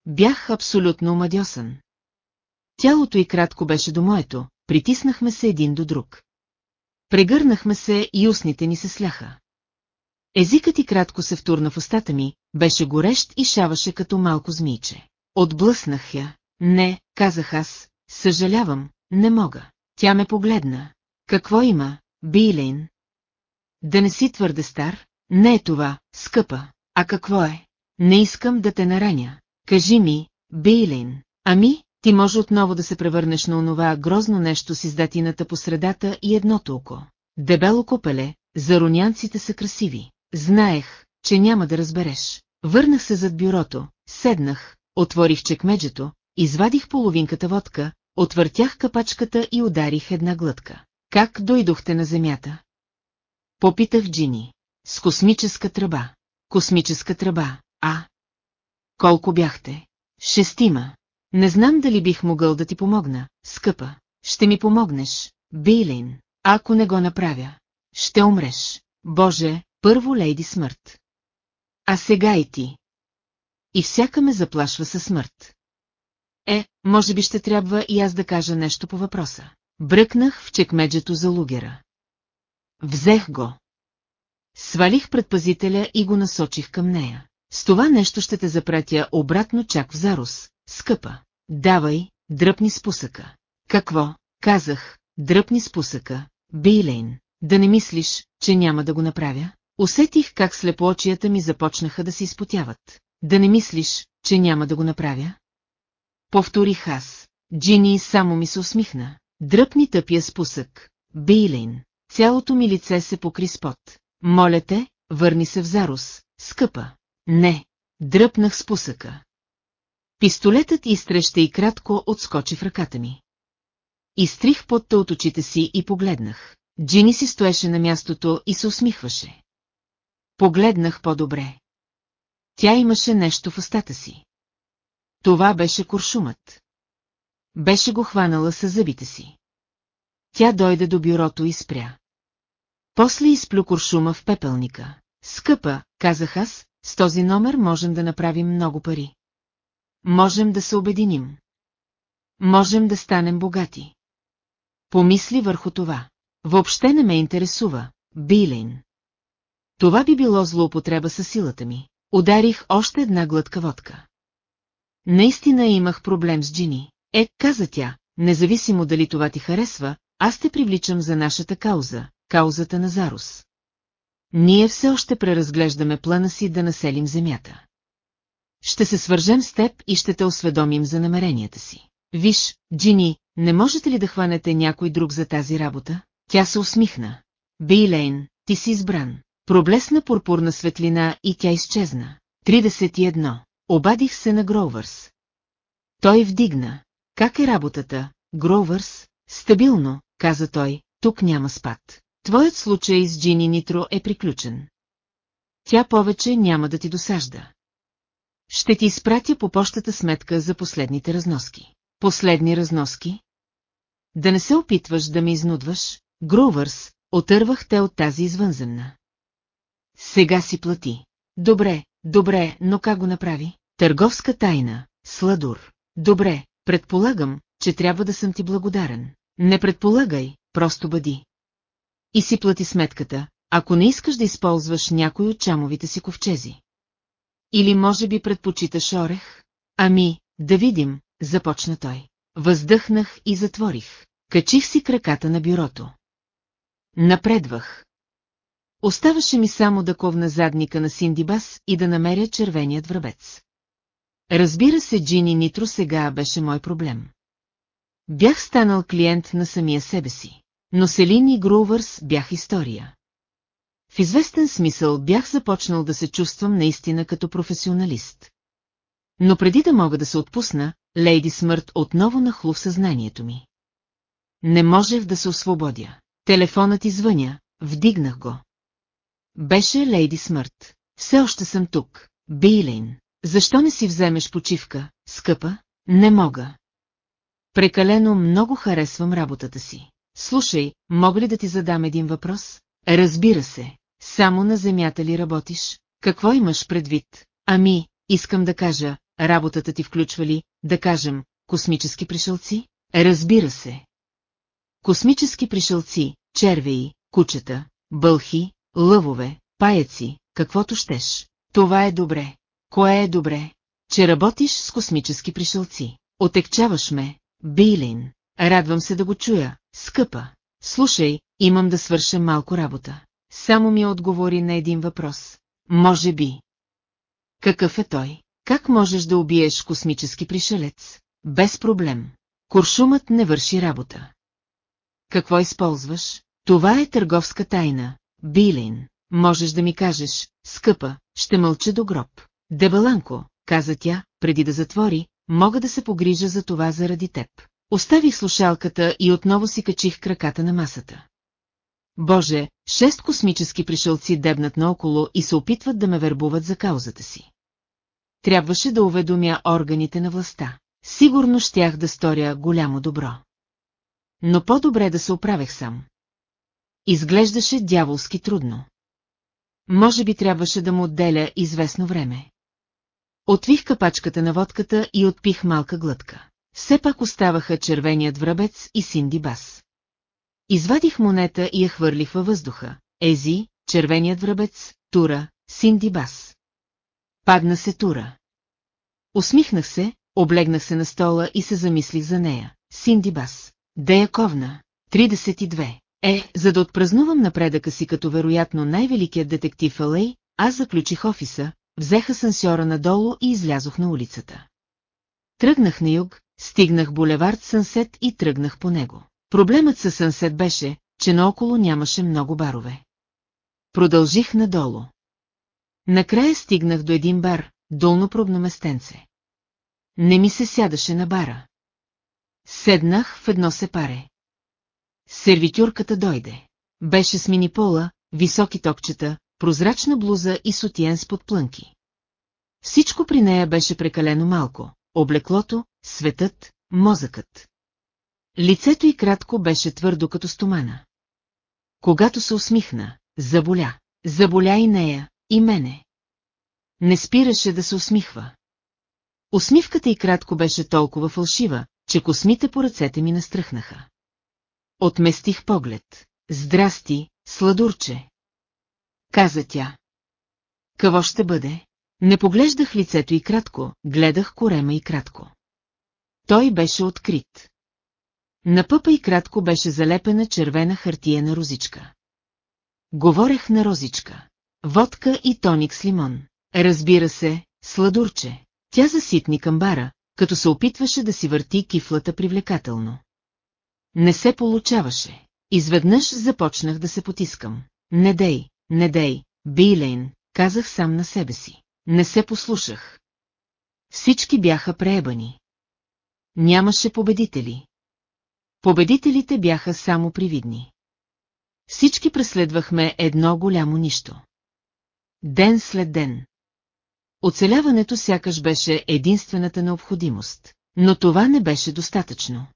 Бях абсолютно омадьосан. Тялото и кратко беше до моето, притиснахме се един до друг. Прегърнахме се и устните ни се сляха. Езикът и кратко се втурна в устата ми, беше горещ и шаваше като малко змийче. Отблъснах я. Не, казах аз, съжалявам, не мога. Тя ме погледна. Какво има, Билейн? Да не си твърде стар? Не е това, скъпа. А какво е? Не искам да те нараня. Кажи ми, Билейн. Ами, ти може отново да се превърнеш на онова грозно нещо с издатината по средата и едното око. Дебело копеле, заронянците са красиви. Знаех, че няма да разбереш. Върнах се зад бюрото, седнах, отворих чекмеджето, извадих половинката водка, отвъртях капачката и ударих една глътка. Как дойдохте на земята? Попитах Джини. С космическа тръба. Космическа тръба, а? Колко бяхте? Шестима. Не знам дали бих могъл да ти помогна, скъпа. Ще ми помогнеш, Бейлин. Ако не го направя, ще умреш. Боже, първо лейди смърт. А сега и ти. И всяка ме заплашва със смърт. Е, може би ще трябва и аз да кажа нещо по въпроса. Бръкнах в чекмеджето за лугера. Взех го. Свалих предпазителя и го насочих към нея. С това нещо ще те запратя обратно чак в Зарус, скъпа. Давай, дръпни спусъка. Какво? Казах, дръпни спусъка, Бейлейн. Да не мислиш, че няма да го направя? Усетих как слепоочията ми започнаха да се изпотяват. Да не мислиш, че няма да го направя? Повторих аз. Джини само ми се усмихна. Дръпни тъпия спусък. Бейлейн. Цялото ми лице се покри с пот. Моля те, върни се в Зарус, скъпа. Не. Дръпнах спусъка. Пистолетът изтреща и кратко отскочи в ръката ми. Изтрих потта от очите си и погледнах. Джини си стоеше на мястото и се усмихваше. Погледнах по-добре. Тя имаше нещо в устата си. Това беше куршумът. Беше го хванала с зъбите си. Тя дойде до бюрото и спря. После изплю куршума в пепелника. Скъпа, казах аз, с този номер можем да направим много пари. Можем да се обединим. Можем да станем богати. Помисли върху това. Въобще не ме интересува, Билейн. Това би било злоупотреба със силата ми. Ударих още една глътка водка. Наистина имах проблем с Джини. Е, каза тя, независимо дали това ти харесва, аз те привличам за нашата кауза, каузата на Зарус. Ние все още преразглеждаме плана си да населим земята. Ще се свържем с теб и ще те осведомим за намеренията си. Виж, Джини, не можете ли да хванете някой друг за тази работа? Тя се усмихна. Бейлейн, ти си избран. Проблесна пурпурна светлина и тя изчезна. 31. Обадих се на Гроувърс. Той вдигна. Как е работата, Гроувърс? Стабилно, каза той, тук няма спад. Твоят случай с Джини Нитро е приключен. Тя повече няма да ти досажда. Ще ти изпратя по почтата сметка за последните разноски. Последни разноски? Да не се опитваш да ме изнудваш, Грувърс, отървах те от тази извънземна. Сега си плати. Добре, добре, но как го направи? Търговска тайна, сладур. Добре, предполагам, че трябва да съм ти благодарен. Не предполагай, просто бъди. И си плати сметката, ако не искаш да използваш някой от чамовите си ковчези. Или може би предпочиташ орех? Ами, да видим, започна той. Въздъхнах и затворих. Качих си краката на бюрото. Напредвах. Оставаше ми само да ковна задника на Синдибас и да намеря червеният връбец. Разбира се, Джини Нитро сега беше мой проблем. Бях станал клиент на самия себе си. Но Селин и Грувърс бях история. В известен смисъл бях започнал да се чувствам наистина като професионалист. Но преди да мога да се отпусна, Лейди Смърт отново нахлу в съзнанието ми. Не можех да се освободя. Телефонът извъня, вдигнах го. Беше Лейди Смърт. Все още съм тук, Бейлин. Защо не си вземеш почивка, скъпа? Не мога. Прекалено много харесвам работата си. Слушай, мога ли да ти задам един въпрос? Разбира се. Само на земята ли работиш? Какво имаш предвид? Ами, искам да кажа, работата ти включва ли, да кажем, космически пришелци? Разбира се. Космически пришелци, червеи, кучета, бълхи, лъвове, паяци, каквото щеш. Това е добре. Кое е добре? Че работиш с космически пришелци. Отекчаваш ме, Бейлин. Радвам се да го чуя, скъпа. Слушай, имам да свърша малко работа. Само ми отговори на един въпрос. Може би. Какъв е той? Как можеш да убиеш космически пришелец? Без проблем. Куршумът не върши работа. Какво използваш? Това е търговска тайна, Билин. Можеш да ми кажеш, скъпа, ще мълча до гроб. Дебаланко, каза тя, преди да затвори, мога да се погрижа за това заради теб. Оставих слушалката и отново си качих краката на масата. Боже, шест космически пришелци дебнат наоколо и се опитват да ме вербуват за каузата си. Трябваше да уведомя органите на властта. Сигурно щях да сторя голямо добро. Но по-добре да се оправех сам. Изглеждаше дяволски трудно. Може би трябваше да му отделя известно време. Отвих капачката на водката и отпих малка глътка. Все пак оставаха червеният врабец и Синди Бас. Извадих монета и я хвърлих във въздуха. Ези, червеният врабец, Тура, Синди Бас. Падна се Тура. Усмихнах се, облегнах се на стола и се замислих за нея. Синди Бас. Деяковна. 32. Е, за да отпразнувам напредъка си като вероятно най-великият детектив Алей, аз заключих офиса, взех асансьора надолу и излязох на улицата. Тръгнах на юг, стигнах булевард Сънсет и тръгнах по него. Проблемът със Сънсет беше, че наоколо нямаше много барове. Продължих надолу. Накрая стигнах до един бар, долно пробно местенце. Не ми се сядаше на бара. Седнах в едно сепаре. Сервитюрката дойде. Беше с мини-пола, високи токчета, прозрачна блуза и сотиен с подплънки. Всичко при нея беше прекалено малко. Облеклото, светът, мозъкът. Лицето й кратко беше твърдо като стомана. Когато се усмихна, заболя. Заболя и нея, и мене. Не спираше да се усмихва. Усмивката й кратко беше толкова фалшива, че космите по ръцете ми настръхнаха. Отместих поглед. Здрасти, сладурче. Каза тя. Какво ще бъде? Не поглеждах лицето и кратко, гледах корема и кратко. Той беше открит. На пъпа и кратко беше залепена червена хартия на розичка. Говорех на розичка. Водка и тоник с лимон. Разбира се, сладурче. Тя заситни към бара, като се опитваше да си върти кифлата привлекателно. Не се получаваше. Изведнъж започнах да се потискам. Не дей, не дей, Билейн, казах сам на себе си. Не се послушах. Всички бяха преебани. Нямаше победители. Победителите бяха само привидни. Всички преследвахме едно голямо нищо. Ден след ден. Оцеляването сякаш беше единствената необходимост, но това не беше достатъчно.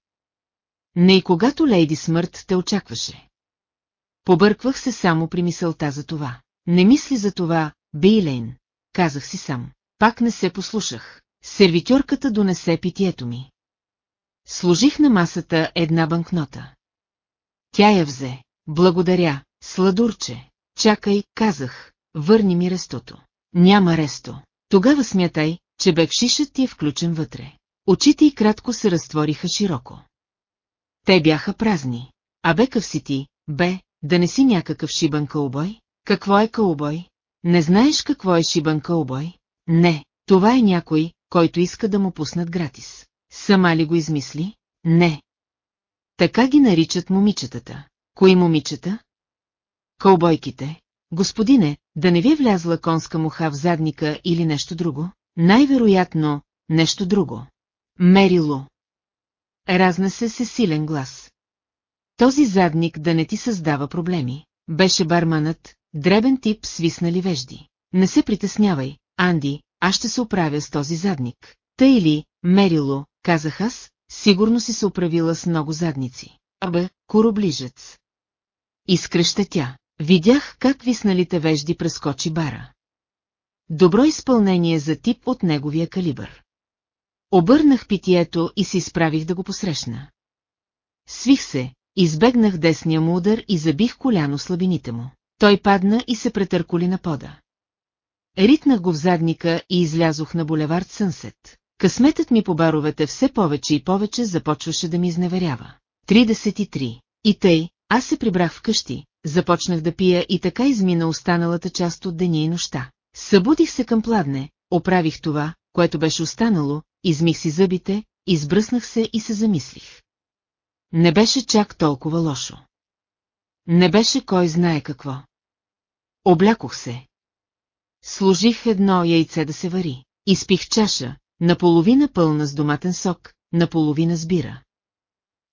Не и когато Лейди Смърт те очакваше. Побърквах се само при мисълта за това. не мисли за това, Бейлейн, казах си сам. Пак не се послушах. Сервитьорката донесе питието ми. Сложих на масата една банкнота. Тя я взе. Благодаря, сладурче. Чакай, казах, върни ми рестото. Няма ресто. Тогава смятай, че бекшишът ти е включен вътре. Очите й кратко се разтвориха широко. Те бяха празни. А бекъв си ти, бе, да не си някакъв шибан кълбой? Какво е кълбой? Не знаеш какво е шибан кълбой? Не, това е някой, който иска да му пуснат гратис. Сама ли го измисли? Не. Така ги наричат момичетата. Кои момичета? Кълбойките. Господине, да не ви е влязла конска муха в задника или нещо друго? Най-вероятно, нещо друго. Мерило. Разнесе се силен глас. Този задник да не ти създава проблеми. Беше барманът, дребен тип свиснали вежди. Не се притеснявай, Анди, аз ще се оправя с този задник. Та или, Мерило, казах аз, сигурно си се оправила с много задници. Абе, короближец. Изкръща тя. Видях как висналите вежди прескочи бара. Добро изпълнение за тип от неговия калибър. Обърнах питието и се изправих да го посрещна. Свих се, избегнах десния му удар и забих коляно слабините му. Той падна и се претърколи на пода. Ритнах го в задника и излязох на булевард Сънсет. Късметът ми по баровете все повече и повече започваше да ми изневерява. 33. И тъй, аз се прибрах вкъщи, започнах да пия и така измина останалата част от деня и нощта. Събудих се към пладне, оправих това, което беше останало, измих си зъбите, избръснах се и се замислих. Не беше чак толкова лошо. Не беше кой знае какво. Облякох се. Служих едно яйце да се вари. Изпих чаша, наполовина пълна с доматен сок, наполовина с бира.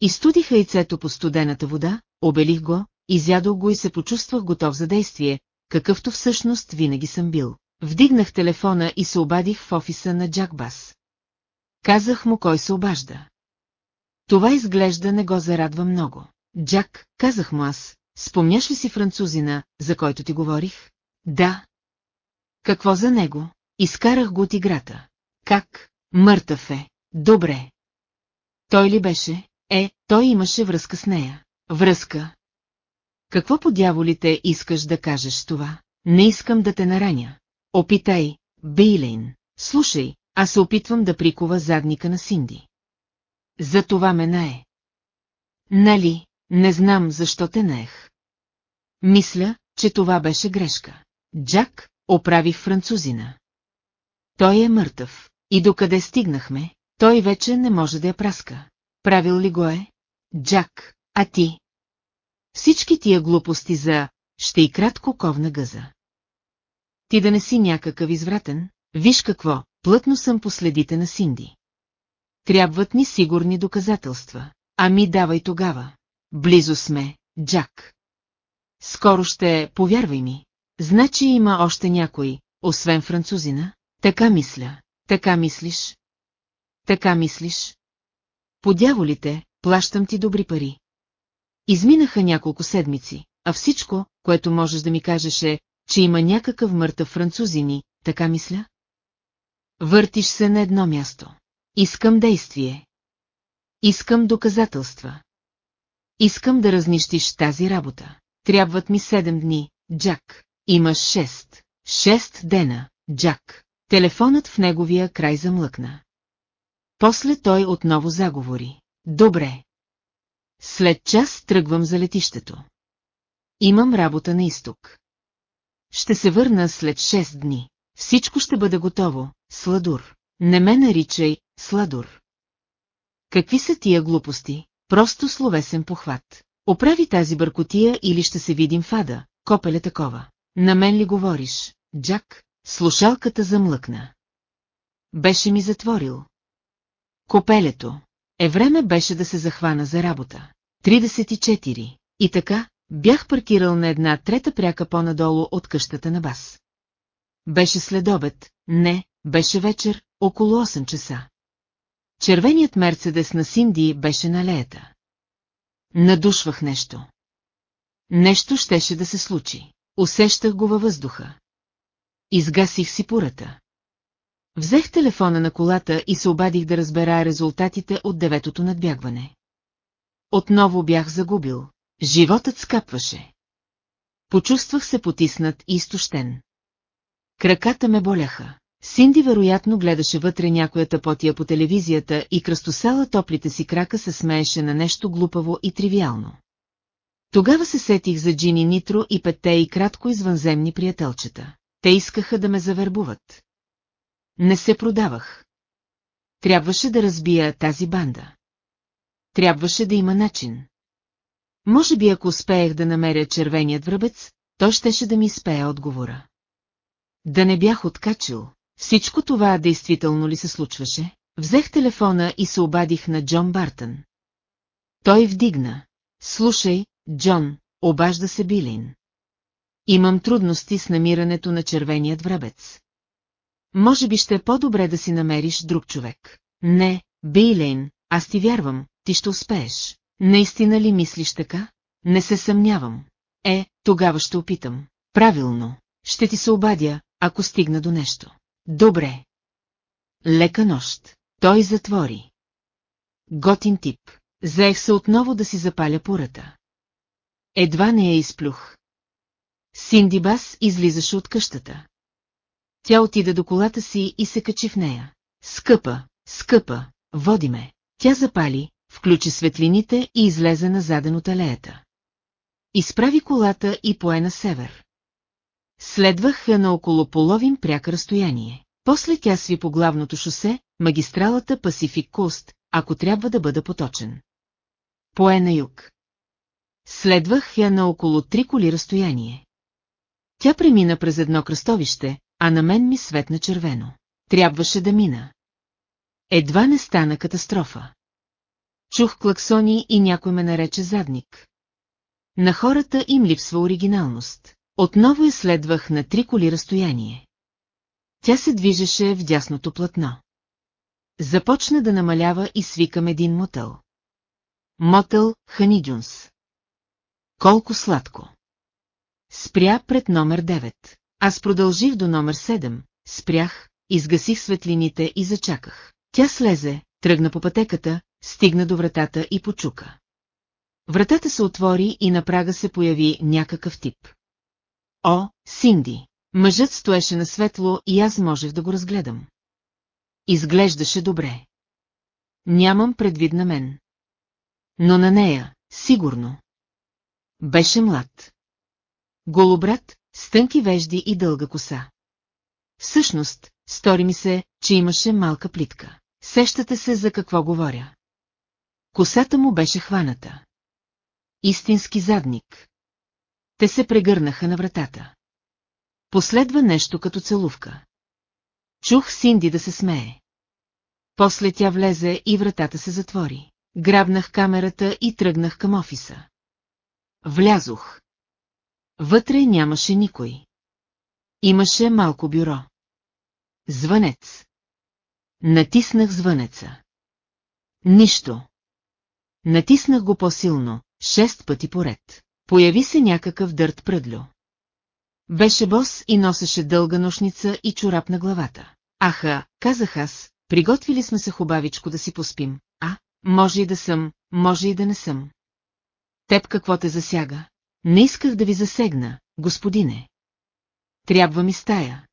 Изтудих яйцето по студената вода, обелих го, изядох го и се почувствах готов за действие, какъвто всъщност винаги съм бил. Вдигнах телефона и се обадих в офиса на Джак Бас. Казах му кой се обажда. Това изглежда не го зарадва много. Джак, казах му аз, спомняш ли си французина, за който ти говорих? Да. Какво за него? Изкарах го от играта. Как? Мъртъв е. Добре. Той ли беше? Е, той имаше връзка с нея. Връзка. Какво по дяволите искаш да кажеш това? Не искам да те нараня. Опитай, Бейлейн. Слушай, аз се опитвам да прикова задника на Синди. За това ме нае. Нали, не знам защо те наех. Мисля, че това беше грешка. Джак, оправих французина. Той е мъртъв. И докъде стигнахме, той вече не може да я праска. Правил ли го е? Джак, а ти? Всички тия глупости за «ще и кратко ковна гъза». Ти да не си някакъв извратен, виж какво, плътно съм последите на Синди. Трябват ни сигурни доказателства. Ами давай тогава. Близо сме, Джак. Скоро ще, повярвай ми. Значи има още някой, освен французина? Така мисля. Така мислиш? Така мислиш? По дяволите, плащам ти добри пари. Изминаха няколко седмици, а всичко, което можеш да ми кажеш е, че има някакъв мъртъв французини, така мисля? Въртиш се на едно място. Искам действие. Искам доказателства. Искам да разнищиш тази работа. Трябват ми седем дни, Джак. Имаш шест. Шест дена, Джак. Телефонът в неговия край замлъкна. После той отново заговори. Добре. След час тръгвам за летището. Имам работа на изток. Ще се върна след 6 дни. Всичко ще бъде готово, Сладур. Не ме наричай, Сладур. Какви са тия глупости? Просто словесен похват. Оправи тази бъркотия или ще се видим в ада, копеле такова. На мен ли говориш, Джак? Слушалката замлъкна. Беше ми затворил. Копелето. Е време беше да се захвана за работа. 34. И така, бях паркирал на една трета пряка по-надолу от къщата на Бас. Беше следобед, не, беше вечер, около 8 часа. Червеният мерцедес на Синди беше на леята. Надушвах нещо. Нещо щеше да се случи. Усещах го във въздуха. Изгасих си пурата. Взех телефона на колата и се обадих да разбера резултатите от деветото надбягване. Отново бях загубил. Животът скапваше. Почувствах се потиснат и изтощен. Краката ме боляха. Синди вероятно гледаше вътре някоя тъпотия по телевизията и кръстосала топлите си крака се смееше на нещо глупаво и тривиално. Тогава се сетих за Джини Нитро и петте и кратко извънземни приятелчета. Те искаха да ме завербуват. Не се продавах. Трябваше да разбия тази банда. Трябваше да има начин. Може би ако успеех да намеря червеният връбец, той щеше да ми спее отговора. Да не бях откачил. Всичко това действително ли се случваше? Взех телефона и се обадих на Джон Бартън. Той вдигна. Слушай, Джон, обажда се Билин. Имам трудности с намирането на червеният врабец. Може би ще е по-добре да си намериш друг човек. Не, Билин, аз ти вярвам, ти ще успееш. Наистина ли мислиш така? Не се съмнявам. Е, тогава ще опитам. Правилно. Ще ти се обадя, ако стигна до нещо. Добре. Лека нощ. Той затвори. Готин тип. Заех се отново да си запаля пурата. Едва не я изплюх. Синди Бас излизаше от къщата. Тя отида до колата си и се качи в нея. Скъпа, скъпа, води ме. Тя запали, включи светлините и излезе на заден от алеята. Изправи колата и пое на север. Следвах я на около половин пряка разстояние. После тя сви по главното шосе, магистралата Пасифик Кост, ако трябва да бъда поточен. Пое на юг. Следвах я на около три коли разстояние. Тя премина през едно кръстовище, а на мен ми светна червено. Трябваше да мина. Едва не стана катастрофа. Чух клаксони и някой ме нарече задник. На хората им липсва оригиналност. Отново я следвах на три коли разстояние. Тя се движеше в дясното платно. Започна да намалява и свикам един мотел. Мотел Ханиджунс. Колко сладко. Спря пред номер 9. Аз продължих до номер 7, спрях, изгасих светлините и зачаках. Тя слезе, тръгна по пътеката, стигна до вратата и почука. Вратата се отвори и на прага се появи някакъв тип. О, Синди! Мъжът стоеше на светло и аз можех да го разгледам. Изглеждаше добре. Нямам предвид на мен. Но на нея, сигурно. Беше млад. Голобрат, с тънки вежди и дълга коса. Всъщност, стори ми се, че имаше малка плитка. Сещате се за какво говоря. Косата му беше хваната. Истински задник. Те се прегърнаха на вратата. Последва нещо като целувка. Чух Синди да се смее. После тя влезе и вратата се затвори. Грабнах камерата и тръгнах към офиса. Влязох. Вътре нямаше никой. Имаше малко бюро. Звънец. Натиснах звънеца. Нищо. Натиснах го по-силно, шест пъти поред. Появи се някакъв дърт пръдлю. Беше бос и носеше дълга нощница и чорап на главата. Аха, казах аз, приготвили сме се хубавичко да си поспим, а, може и да съм, може и да не съм. Теб какво те засяга? Не исках да ви засегна, господине. Трябва ми стая.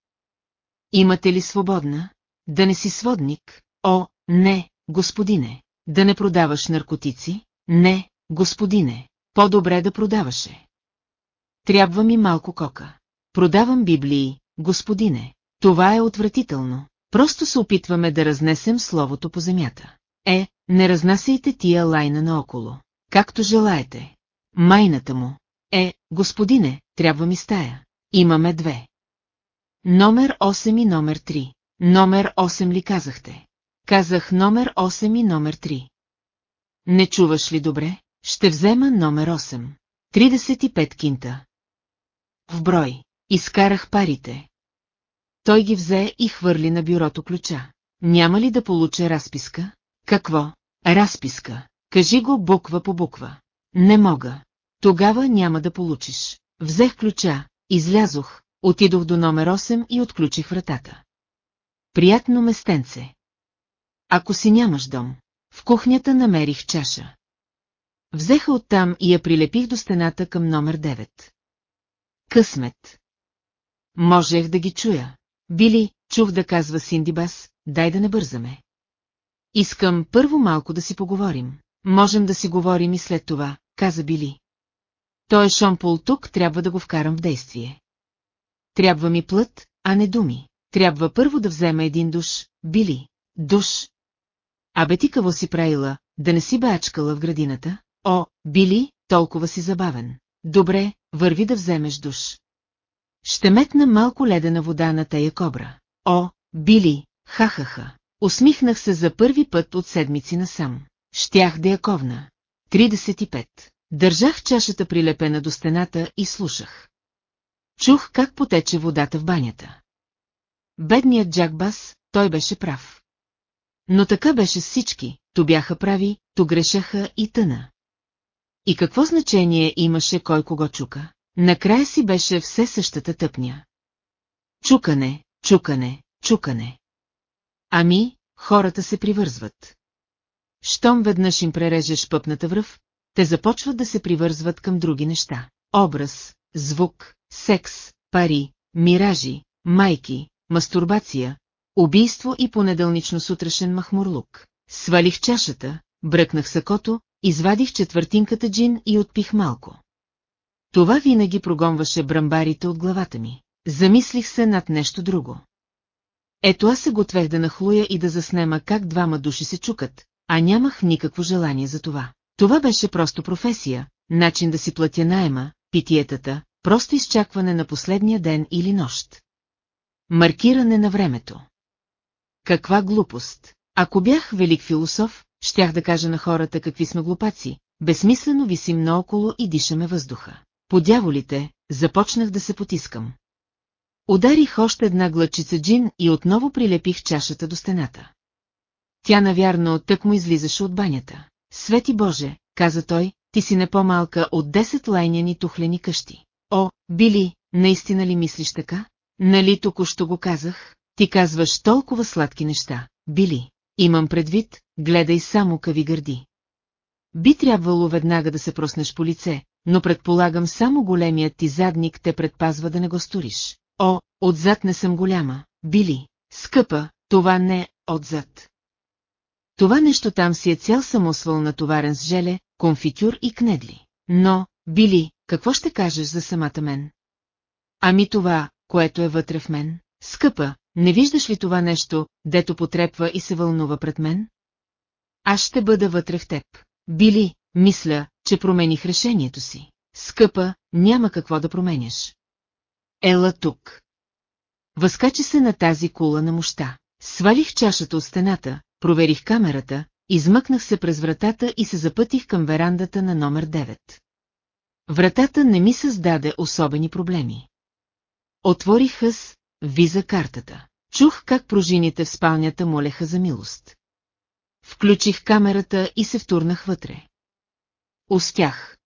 Имате ли свободна? Да не си сводник? О, не, господине. Да не продаваш наркотици? Не, господине. По-добре да продаваше. Трябва ми малко кока. Продавам библии, господине. Това е отвратително. Просто се опитваме да разнесем словото по земята. Е, не разнасяйте тия лайна наоколо. Както желаете. Майната му. Е, господине, трябва ми стая. Имаме две. Номер 8 и номер 3. Номер 8 ли казахте? Казах номер 8 и номер 3. Не чуваш ли добре? Ще взема номер 8. 35 кинта. В брой. Изкарах парите. Той ги взе и хвърли на бюрото ключа. Няма ли да получа разписка? Какво? Разписка. Кажи го буква по буква. Не мога. Тогава няма да получиш. Взех ключа, излязох, отидох до номер 8 и отключих вратата. Приятно местенце. Ако си нямаш дом, в кухнята намерих чаша. Взеха оттам и я прилепих до стената към номер 9. Късмет. Можех да ги чуя. Били, чух да казва Синди Бас, дай да не бързаме. Искам първо малко да си поговорим. Можем да си говорим и след това, каза Били. Той е шомпол тук, трябва да го вкарам в действие. Трябва ми плът, а не думи. Трябва първо да взема един душ, Били. Душ. Абе ти какво си правила, да не си бачкала в градината? О, Били, толкова си забавен. Добре, върви да вземеш душ. Ще метна малко ледена вода на тая кобра. О, Били, ха-ха-ха. Усмихнах се за първи път от седмици насам. Щях да я ковна. 35. Държах чашата прилепена до стената и слушах. Чух как потече водата в банята. Бедният Джак Бас, той беше прав. Но така беше всички, то бяха прави, то грешаха и тъна. И какво значение имаше кой кого чука? Накрая си беше все същата тъпня. Чукане, чукане, чукане. Ами, хората се привързват. Щом веднъж им прережеш пъпната връв, те започват да се привързват към други неща. Образ, звук, секс, пари, миражи, майки, мастурбация, убийство и понеделнично сутрешен махмурлук. Свалих чашата, бръкнах сакото, извадих четвъртинката джин и отпих малко. Това винаги прогонваше брамбарите от главата ми. Замислих се над нещо друго. Ето аз се готвех да нахлуя и да заснема как двама души се чукат, а нямах никакво желание за това. Това беше просто професия, начин да си платя найема, питиетата, просто изчакване на последния ден или нощ. Маркиране на времето. Каква глупост! Ако бях велик философ, щях да кажа на хората какви сме глупаци, безсмислено висим наоколо и дишаме въздуха. По дяволите, започнах да се потискам. Ударих още една глъчица джин и отново прилепих чашата до стената. Тя навярно тък му излизаше от банята. Свети Боже, каза той, ти си не по-малка от 10 лайняни тухлени къщи. О, Били, наистина ли мислиш така? Нали току-що го казах? Ти казваш толкова сладки неща. Били, имам предвид, гледай само къви гърди. Би трябвало веднага да се проснеш по лице, но предполагам само големият ти задник те предпазва да не го сториш. О, отзад не съм голяма, Били, скъпа, това не отзад. Това нещо там си е цял самосвъл натоварен с желе, конфитюр и кнедли. Но, Били, какво ще кажеш за самата мен? Ами това, което е вътре в мен? Скъпа, не виждаш ли това нещо, дето потрепва и се вълнува пред мен? Аз ще бъда вътре в теб. Били, мисля, че промених решението си. Скъпа, няма какво да променяш. Ела тук. Възкачи се на тази кула на мощта. Свалих чашата от стената, проверих камерата, измъкнах се през вратата и се запътих към верандата на номер 9. Вратата не ми създаде особени проблеми. Отворих хъс, виза картата. Чух как пружините в спалнята молеха за милост. Включих камерата и се втурнах вътре. Успях.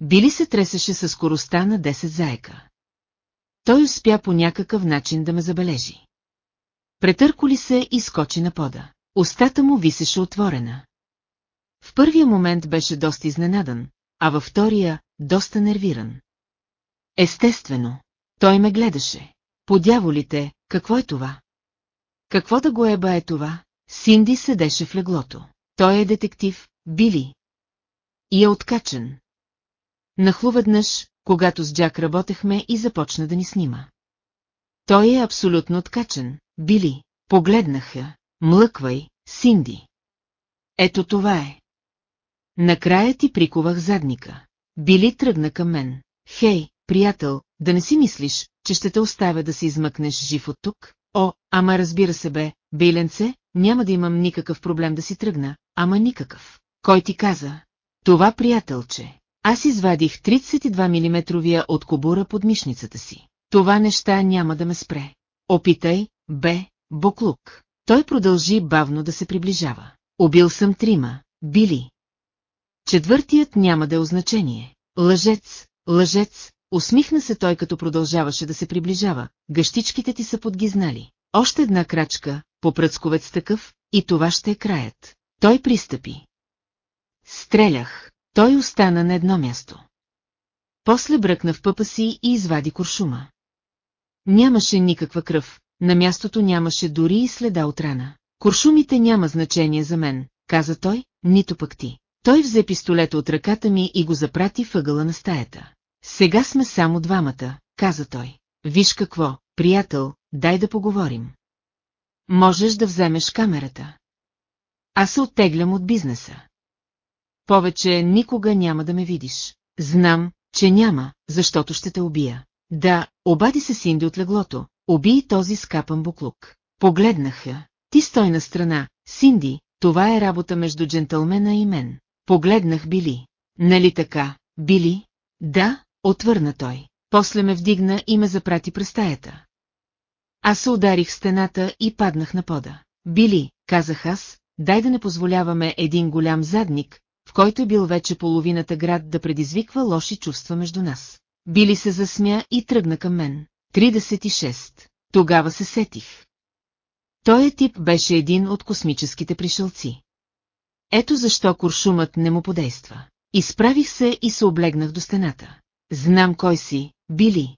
Били се тресеше със скоростта на 10 заека. Той успя по някакъв начин да ме забележи. Претърколи се и скочи на пода. Остата му висеше отворена. В първия момент беше доста изненадан, а във втория – доста нервиран. Естествено, той ме гледаше. По дяволите, какво е това? Какво да го еба е това? Синди седеше в леглото. Той е детектив, Били. И е откачен. Нахлу веднъж, когато с Джак работехме и започна да ни снима. Той е абсолютно откачен, Били. Погледнах я. Млъквай, Синди. Ето това е. Накрая ти приковах задника. Били тръгна към мен. Хей, приятел, да не си мислиш, че ще те оставя да се измъкнеш жив от тук? О, ама разбира се бе, Биленце, няма да имам никакъв проблем да си тръгна, ама никакъв. Кой ти каза? Това приятелче. Аз извадих 32 мм от кобура под мишницата си. Това неща няма да ме спре. Опитай, бе, буклук. Той продължи бавно да се приближава. Убил съм трима, били. Четвъртият няма да е означение. Лъжец, лъжец, усмихна се той като продължаваше да се приближава, гъщичките ти са подгизнали. Още една крачка, по пръцковец такъв, и това ще е краят. Той пристъпи. Стрелях. Той остана на едно място. После бръкна в пъпа си и извади куршума. Нямаше никаква кръв, на мястото нямаше дори и следа от рана. Куршумите няма значение за мен, каза той, нито пък ти. Той взе пистолета от ръката ми и го запрати въгъла на стаята. Сега сме само двамата, каза той. Виж какво, приятел, дай да поговорим. Можеш да вземеш камерата. Аз се оттеглям от бизнеса. Повече никога няма да ме видиш. Знам, че няма, защото ще те убия. Да, обади се Синди от леглото, уби този скапан буклук. Погледнах я. Ти стой на страна, Синди, това е работа между джентълмена и мен. Погледнах Били. Нали така, Били? Да, отвърна той. После ме вдигна и ме запрати през стаята. Аз се ударих стената и паднах на пода. Били, казах аз, дай да не позволяваме един голям задник, в който е бил вече половината град да предизвиква лоши чувства между нас. Били се засмя и тръгна към мен. 36. Тогава се сетих. Той е тип беше един от космическите пришелци. Ето защо куршумът не му подейства. Изправих се и се облегнах до стената. Знам кой си, Били.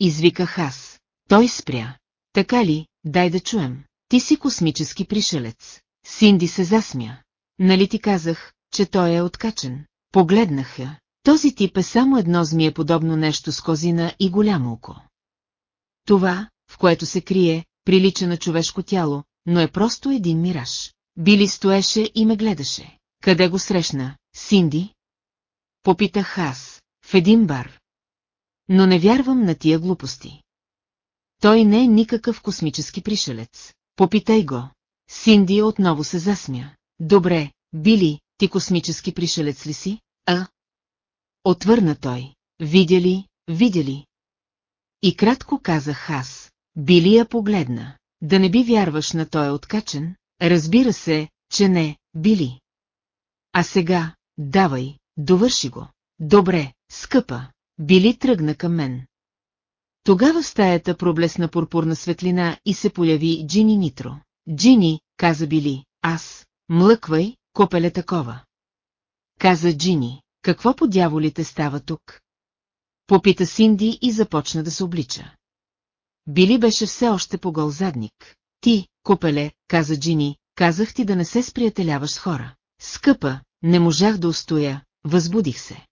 Извиках аз. Той спря. Така ли, дай да чуем. Ти си космически пришелец. Синди се засмя. Нали ти казах, че той е откачен? Погледнах я. Този тип е само едно змие подобно нещо с козина и голямо око. Това, в което се крие, прилича на човешко тяло, но е просто един мираж. Били стоеше и ме гледаше. Къде го срещна, Синди? Попитах аз, в един бар. Но не вярвам на тия глупости. Той не е никакъв космически пришелец. Попитай го. Синди отново се засмя. Добре, Били, ти космически пришелец ли си? А? Отвърна той. Видя ли, видя ли? И кратко казах аз. Били я погледна. Да не би вярваш на той откачен? Разбира се, че не, Били. А сега, давай, довърши го. Добре, скъпа. Били тръгна към мен. Тогава в стаята проблесна пурпурна светлина и се появи Джини Нитро. Джини, каза Били, аз, млъквай, копеле такова. Каза Джини, какво по дяволите става тук? Попита Синди и започна да се облича. Били беше все още по гол задник. Ти, копеле, каза Джини, казах ти да не се сприятеляваш с хора. Скъпа, не можах да устоя, възбудих се.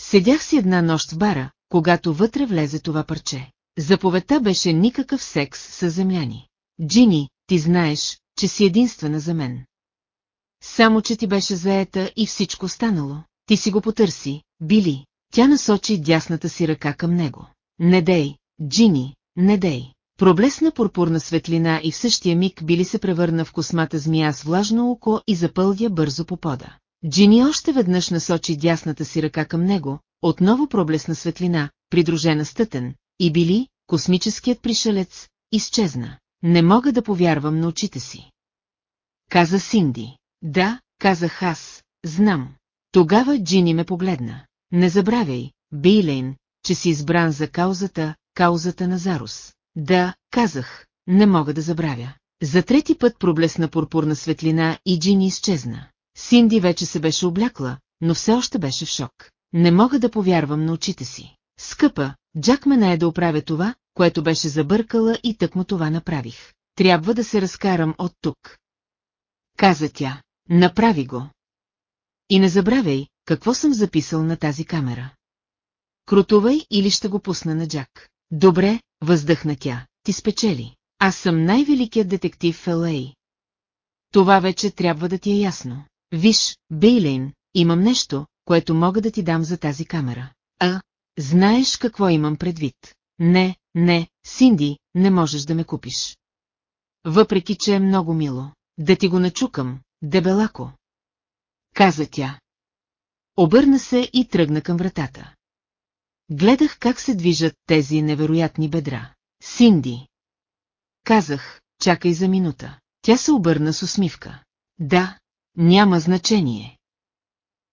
Седях си една нощ в бара, когато вътре влезе това парче. Заповедта беше никакъв секс с земляни. Джини, ти знаеш, че си единствена за мен. Само, че ти беше заета и всичко станало. Ти си го потърси, Били. Тя насочи дясната си ръка към него. Не дей, Джини, не дей. Проблесна пурпурна светлина и в същия миг Били се превърна в космата змия с влажно око и запълдя бързо по пода. Джини още веднъж насочи дясната си ръка към него, отново проблесна светлина, придружена с тътен, и Били, космическият пришелец, изчезна. Не мога да повярвам на очите си. Каза Синди. Да, казах аз, знам. Тогава Джини ме погледна. Не забравяй, Бейлейн, че си избран за каузата, каузата на Зарус. Да, казах, не мога да забравя. За трети път проблесна пурпурна светлина и Джини изчезна. Синди вече се беше облякла, но все още беше в шок. Не мога да повярвам на очите си. Скъпа, Джак ме нае да оправя това, което беше забъркала и тък му това направих. Трябва да се разкарам от тук. Каза тя. Направи го. И не забравяй, какво съм записал на тази камера. Крутувай или ще го пусна на Джак. Добре, въздъхна тя, ти спечели. Аз съм най-великият детектив в Л.А. Това вече трябва да ти е ясно. Виж, Бейлейн, имам нещо, което мога да ти дам за тази камера. А, знаеш какво имам предвид? Не, не, Синди, не можеш да ме купиш. Въпреки, че е много мило. Да ти го начукам, дебелако. Каза тя. Обърна се и тръгна към вратата. Гледах как се движат тези невероятни бедра. Синди. Казах, чакай за минута. Тя се обърна с усмивка. Да, няма значение.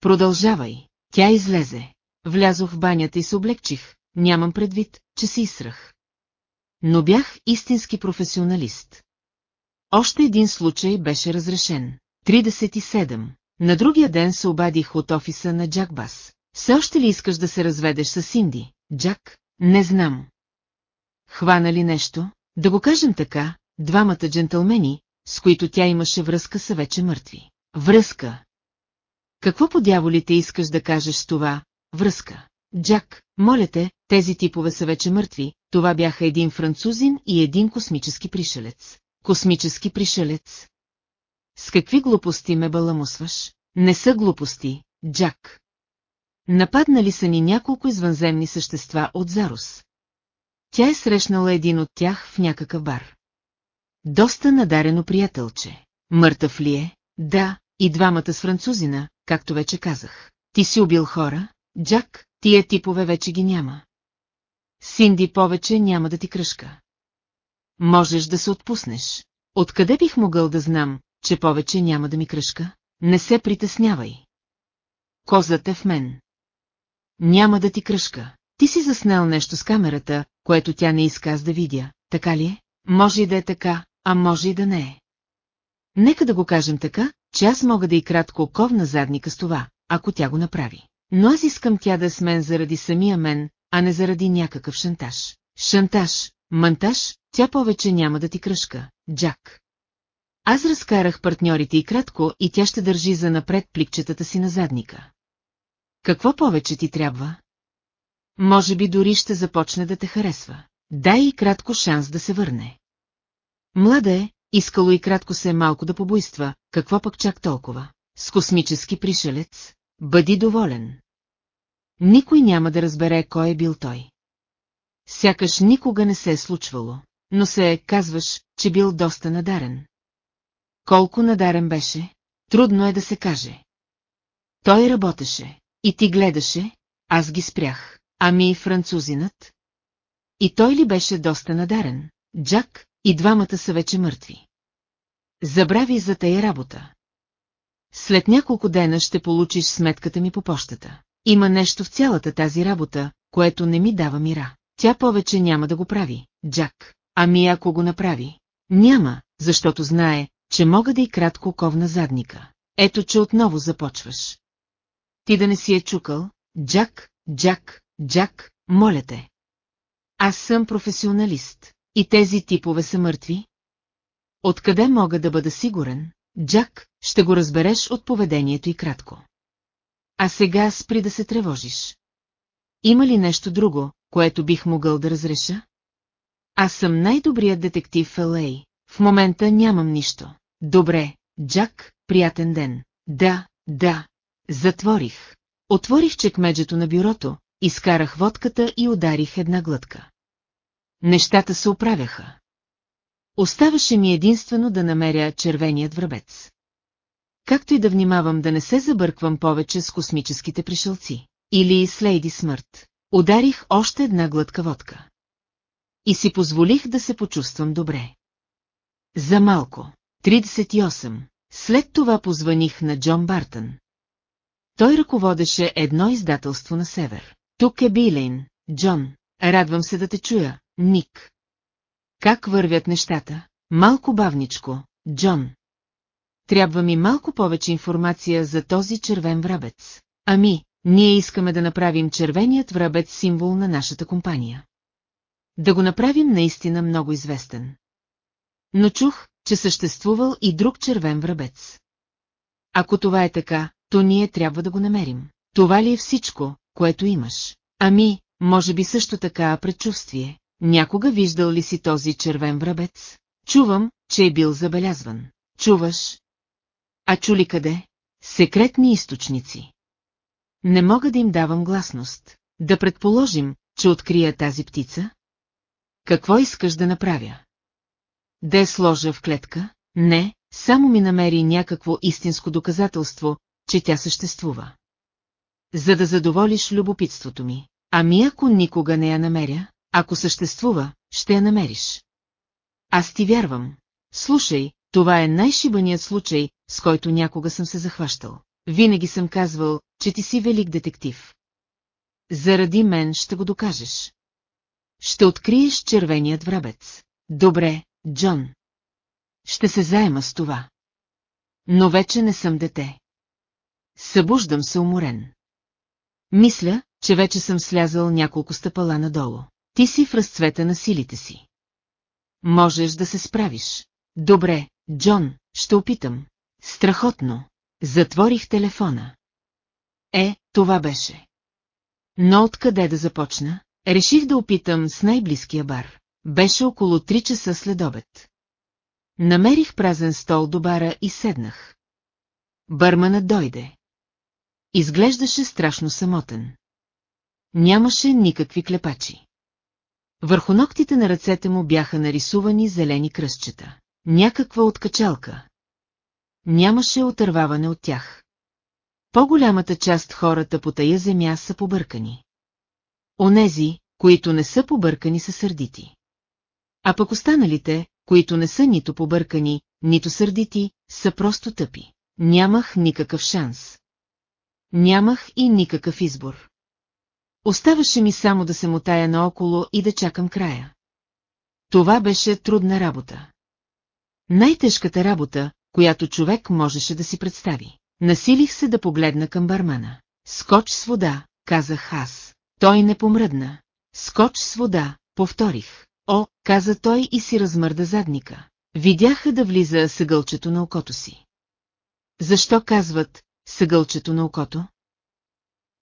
Продължавай. Тя излезе. влязох в банята и се облегчих, нямам предвид, че се изсрах. Но бях истински професионалист. Още един случай беше разрешен. 37. На другия ден се обадих от офиса на Джак Бас. Все още ли искаш да се разведеш с Синди, Джак? Не знам. Хвана ли нещо? Да го кажем така, двамата джентълмени, с които тя имаше връзка, са вече мъртви. Връзка. Какво по дяволите искаш да кажеш с това? Връзка. Джак, моля те, тези типове са вече мъртви, това бяха един французин и един космически пришелец. Космически пришелец. С какви глупости ме баламусваш? Не са глупости, Джак. Нападнали са ни няколко извънземни същества от Зарус. Тя е срещнала един от тях в някакъв бар. Доста надарено приятелче. Мъртъв ли е? Да, и двамата с французина, както вече казах. Ти си убил хора? Джак, тия типове вече ги няма. Синди повече няма да ти кръшка. Можеш да се отпуснеш. Откъде бих могъл да знам, че повече няма да ми кръшка? Не се притеснявай. Козът е в мен. Няма да ти кръшка. Ти си заснел нещо с камерата, което тя не иска аз да видя, така ли е? Може и да е така, а може и да не е. Нека да го кажем така, че аз мога да и кратко ковна задника с това, ако тя го направи. Но аз искам тя да е с мен заради самия мен, а не заради някакъв шантаж. Шантаж, мантаж, тя повече няма да ти кръшка, Джак. Аз разкарах партньорите и кратко и тя ще държи за напред пликчетата си на задника. Какво повече ти трябва? Може би дори ще започне да те харесва. Дай и кратко шанс да се върне. Млада е, искало и кратко се малко да побойства, какво пък чак толкова? С космически пришелец, бъди доволен. Никой няма да разбере кой е бил той. Сякаш никога не се е случвало, но се е, казваш, че бил доста надарен. Колко надарен беше, трудно е да се каже. Той работеше, и ти гледаше, аз ги спрях. Ами и французинът? И той ли беше доста надарен? Джак, и двамата са вече мъртви. Забрави за тая работа. След няколко дена ще получиш сметката ми по почтата. Има нещо в цялата тази работа, което не ми дава мира. Тя повече няма да го прави, Джак. Ами ако го направи? Няма, защото знае, че мога да и кратко ковна задника. Ето, че отново започваш. Ти да не си е чукал, Джак, Джак, Джак, моля те. Аз съм професионалист. И тези типове са мъртви? Откъде мога да бъда сигурен? Джак, ще го разбереш от поведението и кратко. А сега спри да се тревожиш. Има ли нещо друго, което бих могъл да разреша? Аз съм най-добрият детектив в Л.А. В момента нямам нищо. Добре, Джак, приятен ден. Да, да. Затворих. Отворих чекмеджето на бюрото, изкарах водката и ударих една глътка. Нещата се оправяха. Оставаше ми единствено да намеря червеният връбец. Както и да внимавам да не се забърквам повече с космическите пришелци. Или с Лейди Смърт. Ударих още една глътка водка. И си позволих да се почувствам добре. За малко. 38. След това позваних на Джон Бартън. Той ръководеше едно издателство на север. Тук е Билейн, Джон. Радвам се да те чуя, Ник. Как вървят нещата? Малко бавничко, Джон. Трябва ми малко повече информация за този червен врабец. Ами, ние искаме да направим червеният врабец символ на нашата компания. Да го направим наистина много известен. Но чух, че съществувал и друг червен врабец. Ако това е така, то ние трябва да го намерим. Това ли е всичко, което имаш? Ами, може би също така предчувствие. Някога виждал ли си този червен врабец? Чувам, че е бил забелязван. Чуваш? А чули къде? Секретни източници. Не мога да им давам гласност. Да предположим, че открия тази птица? Какво искаш да направя? Да я сложа в клетка? Не, само ми намери някакво истинско доказателство, че тя съществува. За да задоволиш любопитството ми. Ами ако никога не я намеря, ако съществува, ще я намериш. Аз ти вярвам. Слушай, това е най-шибаният случай, с който някога съм се захващал. Винаги съм казвал, че ти си велик детектив. заради мен ще го докажеш. Ще откриеш червеният врабец. Добре, Джон. Ще се заема с това. Но вече не съм дете. Събуждам се уморен. Мисля, че вече съм слязал няколко стъпала надолу. Ти си в разцвета на силите си. Можеш да се справиш. Добре, Джон, ще опитам. Страхотно. Затворих телефона. Е, това беше. Но откъде да започна? Реших да опитам с най-близкия бар. Беше около 3 часа след обед. Намерих празен стол до бара и седнах. Бърманът дойде. Изглеждаше страшно самотен. Нямаше никакви клепачи. Върху ногтите на ръцете му бяха нарисувани зелени кръстчета. Някаква откачалка. Нямаше отърваване от тях. По-голямата част хората по тая земя са побъркани. Онези, които не са побъркани, са сърдити. А пък останалите, които не са нито побъркани, нито сърдити, са просто тъпи. Нямах никакъв шанс. Нямах и никакъв избор. Оставаше ми само да се мотая наоколо и да чакам края. Това беше трудна работа. Най-тежката работа, която човек можеше да си представи. Насилих се да погледна към бармана. Скоч с вода, казах аз. Той не помръдна. Скоч с вода, повторих. О, каза той и си размърда задника. Видяха да влиза съгълчето на окото си. Защо казват съгълчето на окото?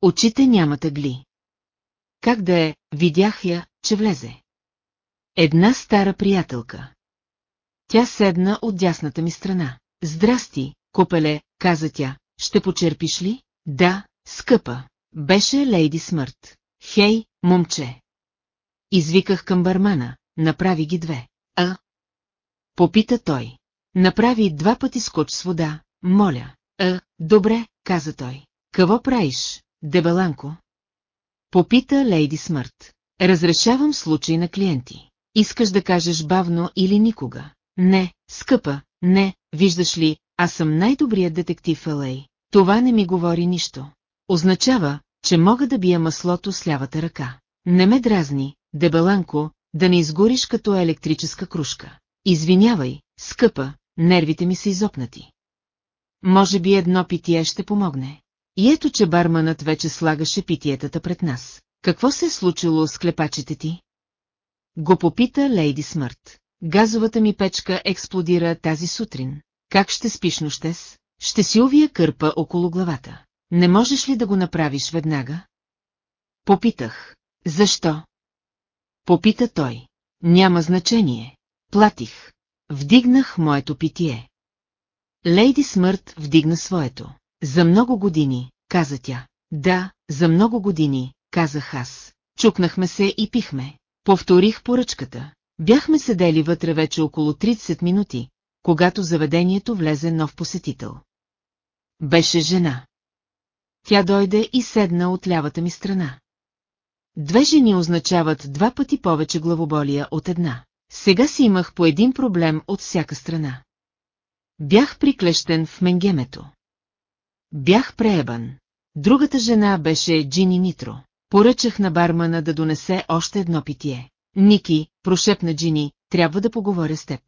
Очите нямат ъгли. Как да е, видях я, че влезе. Една стара приятелка. Тя седна от дясната ми страна. Здрасти, копеле, каза тя, ще почерпиш ли? Да, скъпа. Беше Лейди Смърт. Хей, момче. Извиках към бармана, направи ги две. А? Попита той. Направи два пъти скоч с вода, моля. А, добре, каза той. Какво правиш, дебеланко? Попита Лейди Смърт. Разрешавам случай на клиенти. Искаш да кажеш бавно или никога? Не, скъпа, не, виждаш ли, аз съм най-добрият детектив в Елей. Това не ми говори нищо. Означава, че мога да бия маслото с лявата ръка. Не ме дразни, дебеланко, да не изгориш като електрическа кружка. Извинявай, скъпа, нервите ми са изопнати. Може би едно питие ще помогне. И ето, че барманът вече слагаше питиетата пред нас. Какво се е случило с клепачите ти? Го попита Лейди Смърт. Газовата ми печка експлодира тази сутрин. Как ще спиш нощес? Ще си увия кърпа около главата. Не можеш ли да го направиш веднага? Попитах. Защо? Попита той. Няма значение. Платих. Вдигнах моето питие. Лейди Смърт вдигна своето. За много години, каза тя. Да, за много години, казах аз. Чукнахме се и пихме. Повторих поръчката. Бяхме седели вътре вече около 30 минути, когато заведението влезе нов посетител. Беше жена. Тя дойде и седна от лявата ми страна. Две жени означават два пъти повече главоболия от една. Сега си имах по един проблем от всяка страна. Бях приклещен в менгемето. Бях преебан. Другата жена беше Джини Нитро. Поръчах на бармана да донесе още едно питие. Ники, прошепна Джини, трябва да поговоря с теб.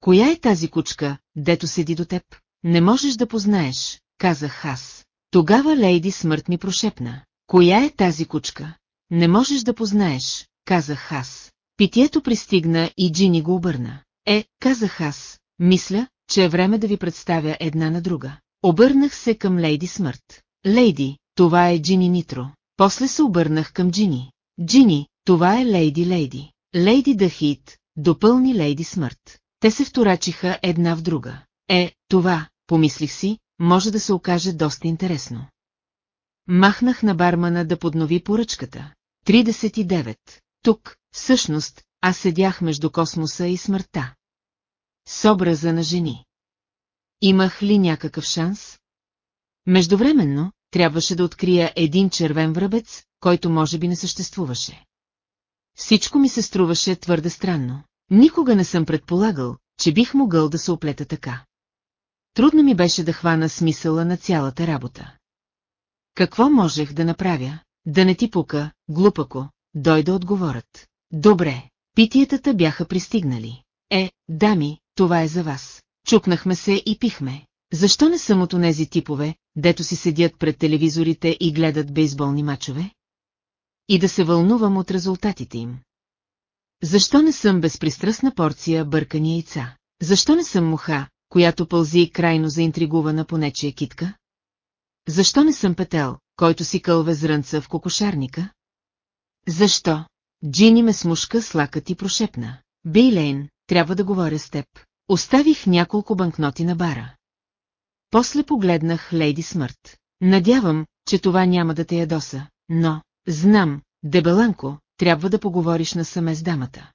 Коя е тази кучка, дето седи до теб? Не можеш да познаеш, казах аз. Тогава Лейди смърт ми прошепна. Коя е тази кучка? Не можеш да познаеш, казах аз. Питието пристигна и Джини го обърна. Е, казах аз, мисля, че е време да ви представя една на друга. Обърнах се към Лейди Смърт. Лейди, това е Джини Нитро. После се обърнах към Джини. Джини, това е Лейди Лейди. Лейди Дахит, допълни Лейди Смърт. Те се вторачиха една в друга. Е, това, помислих си, може да се окаже доста интересно. Махнах на бармана да поднови поръчката. 39. Тук, всъщност, аз седях между космоса и смъртта. С образа на жени. Имах ли някакъв шанс? Междувременно, трябваше да открия един червен връбец, който може би не съществуваше. Всичко ми се струваше твърде странно. Никога не съм предполагал, че бих могъл да се оплета така. Трудно ми беше да хвана смисъла на цялата работа. Какво можех да направя? да не ти пука, глупако, дой да отговорят. Добре, питиетата бяха пристигнали. Е, дами, това е за вас. Чукнахме се и пихме. Защо не съм от онези типове, дето си седят пред телевизорите и гледат бейсболни мачове? И да се вълнувам от резултатите им. Защо не съм безпристрастна порция бъркани яйца? Защо не съм муха, която пълзи крайно заинтригувана по нечия китка? Защо не съм петел, който си кълве зрънца в кокошарника? Защо? Джини ме смушка с лакът и прошепна. Бейлейн, трябва да говоря с теб. Оставих няколко банкноти на бара. После погледнах Лейди Смърт. Надявам, че това няма да те ядоса, но, знам, дебеланко, трябва да поговориш насаме с дамата.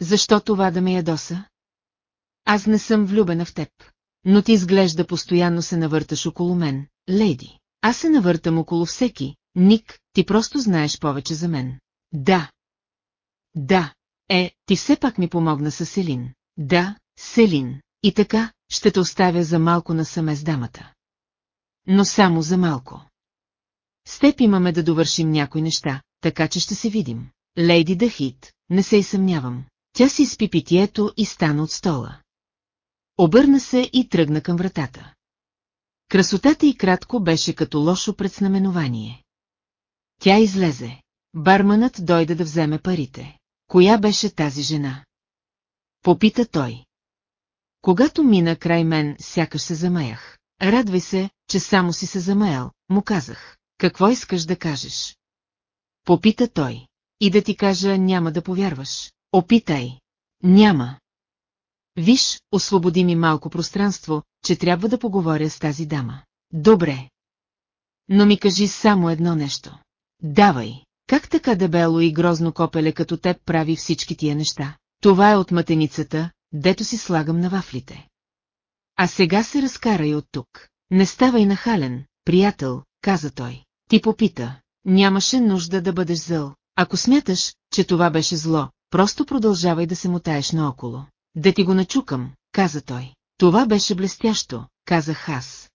Защо това да ме ядоса? Аз не съм влюбена в теб. Но ти изглежда постоянно се навърташ около мен, лейди. Аз се навъртам около всеки, Ник, ти просто знаеш повече за мен. Да. Да. Е, ти все пак ми помогна с Селин. Да, Селин. И така, ще те оставя за малко насаме с дамата. Но само за малко. С теб имаме да довършим някои неща, така че ще се видим. Лейди Дахит, не се и съмнявам. Тя си спи питието и стана от стола. Обърна се и тръгна към вратата. Красотата и кратко беше като лошо предзнаменование. Тя излезе. Барманът дойде да вземе парите. Коя беше тази жена? Попита той. Когато мина край мен, сякаш се замаях. Радвай се, че само си се замаял, му казах. Какво искаш да кажеш? Попита той. И да ти кажа, няма да повярваш. Опитай. Няма. Виж, освободи ми малко пространство, че трябва да поговоря с тази дама. Добре. Но ми кажи само едно нещо. Давай. Как така дебело и грозно копеле като теб прави всички тия неща? Това е от матеницата, дето си слагам на вафлите. А сега се разкарай от тук. Не ставай нахален, приятел, каза той. Ти попита. Нямаше нужда да бъдеш зъл. Ако смяташ, че това беше зло, просто продължавай да се мутаеш наоколо. Да ти го начукам, каза той. Това беше блестящо, казах аз.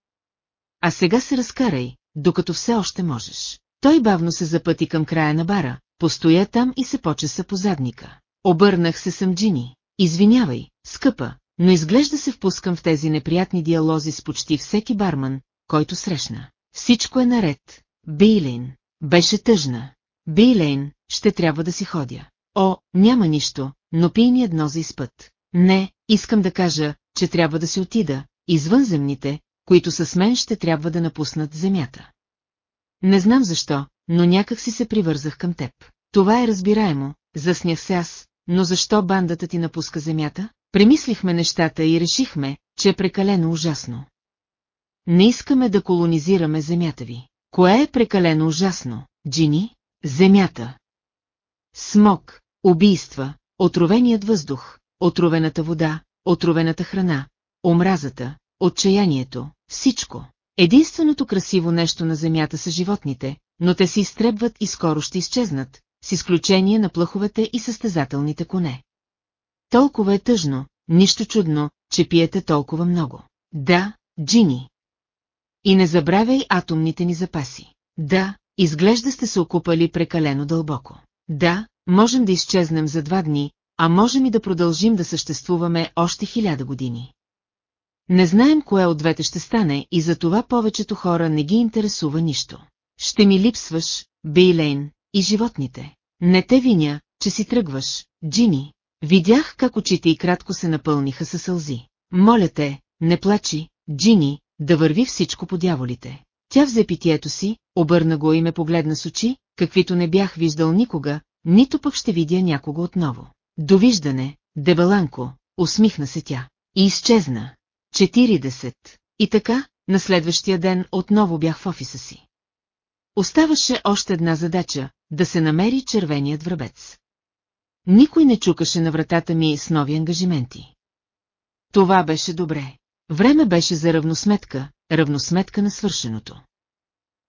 А сега се разкарай, докато все още можеш. Той бавно се запъти към края на бара, постоя там и се почеса по задника. Обърнах се съм Джини. Извинявай, скъпа, но изглежда се впускам в тези неприятни диалози с почти всеки барман, който срещна. Всичко е наред. Бейлейн. Беше тъжна. Бейлейн, ще трябва да си ходя. О, няма нищо, но пий ми едно за изпът. Не, искам да кажа, че трябва да си отида, извънземните, които с мен ще трябва да напуснат земята. Не знам защо, но някак си се привързах към теб. Това е разбираемо, заснях се аз, но защо бандата ти напуска земята? Премислихме нещата и решихме, че е прекалено ужасно. Не искаме да колонизираме земята ви. Кое е прекалено ужасно, Джини? Земята. Смок, убийства, отровеният въздух, отровената вода, отровената храна, омразата, отчаянието, всичко. Единственото красиво нещо на земята са животните, но те се изтребват и скоро ще изчезнат, с изключение на плъховете и състезателните коне. Толкова е тъжно, нищо чудно, че пиете толкова много. Да, Джини. И не забравяй атомните ни запаси. Да, изглежда сте се окупали прекалено дълбоко. Да, можем да изчезнем за два дни, а можем и да продължим да съществуваме още хиляда години. Не знаем кое от двете ще стане и за това повечето хора не ги интересува нищо. Ще ми липсваш, Бейлейн, и животните. Не те виня, че си тръгваш, Джини. Видях как очите и кратко се напълниха със сълзи. Моля те, не плачи, Джини, да върви всичко по дяволите. Тя взе питието си, обърна го и ме погледна с очи, каквито не бях виждал никога, нито пък ще видя някого отново. Довиждане, дебеланко, усмихна се тя. И изчезна. 40. И така, на следващия ден отново бях в офиса си. Оставаше още една задача – да се намери червеният връбец. Никой не чукаше на вратата ми с нови ангажименти. Това беше добре. Време беше за равносметка, равносметка на свършеното.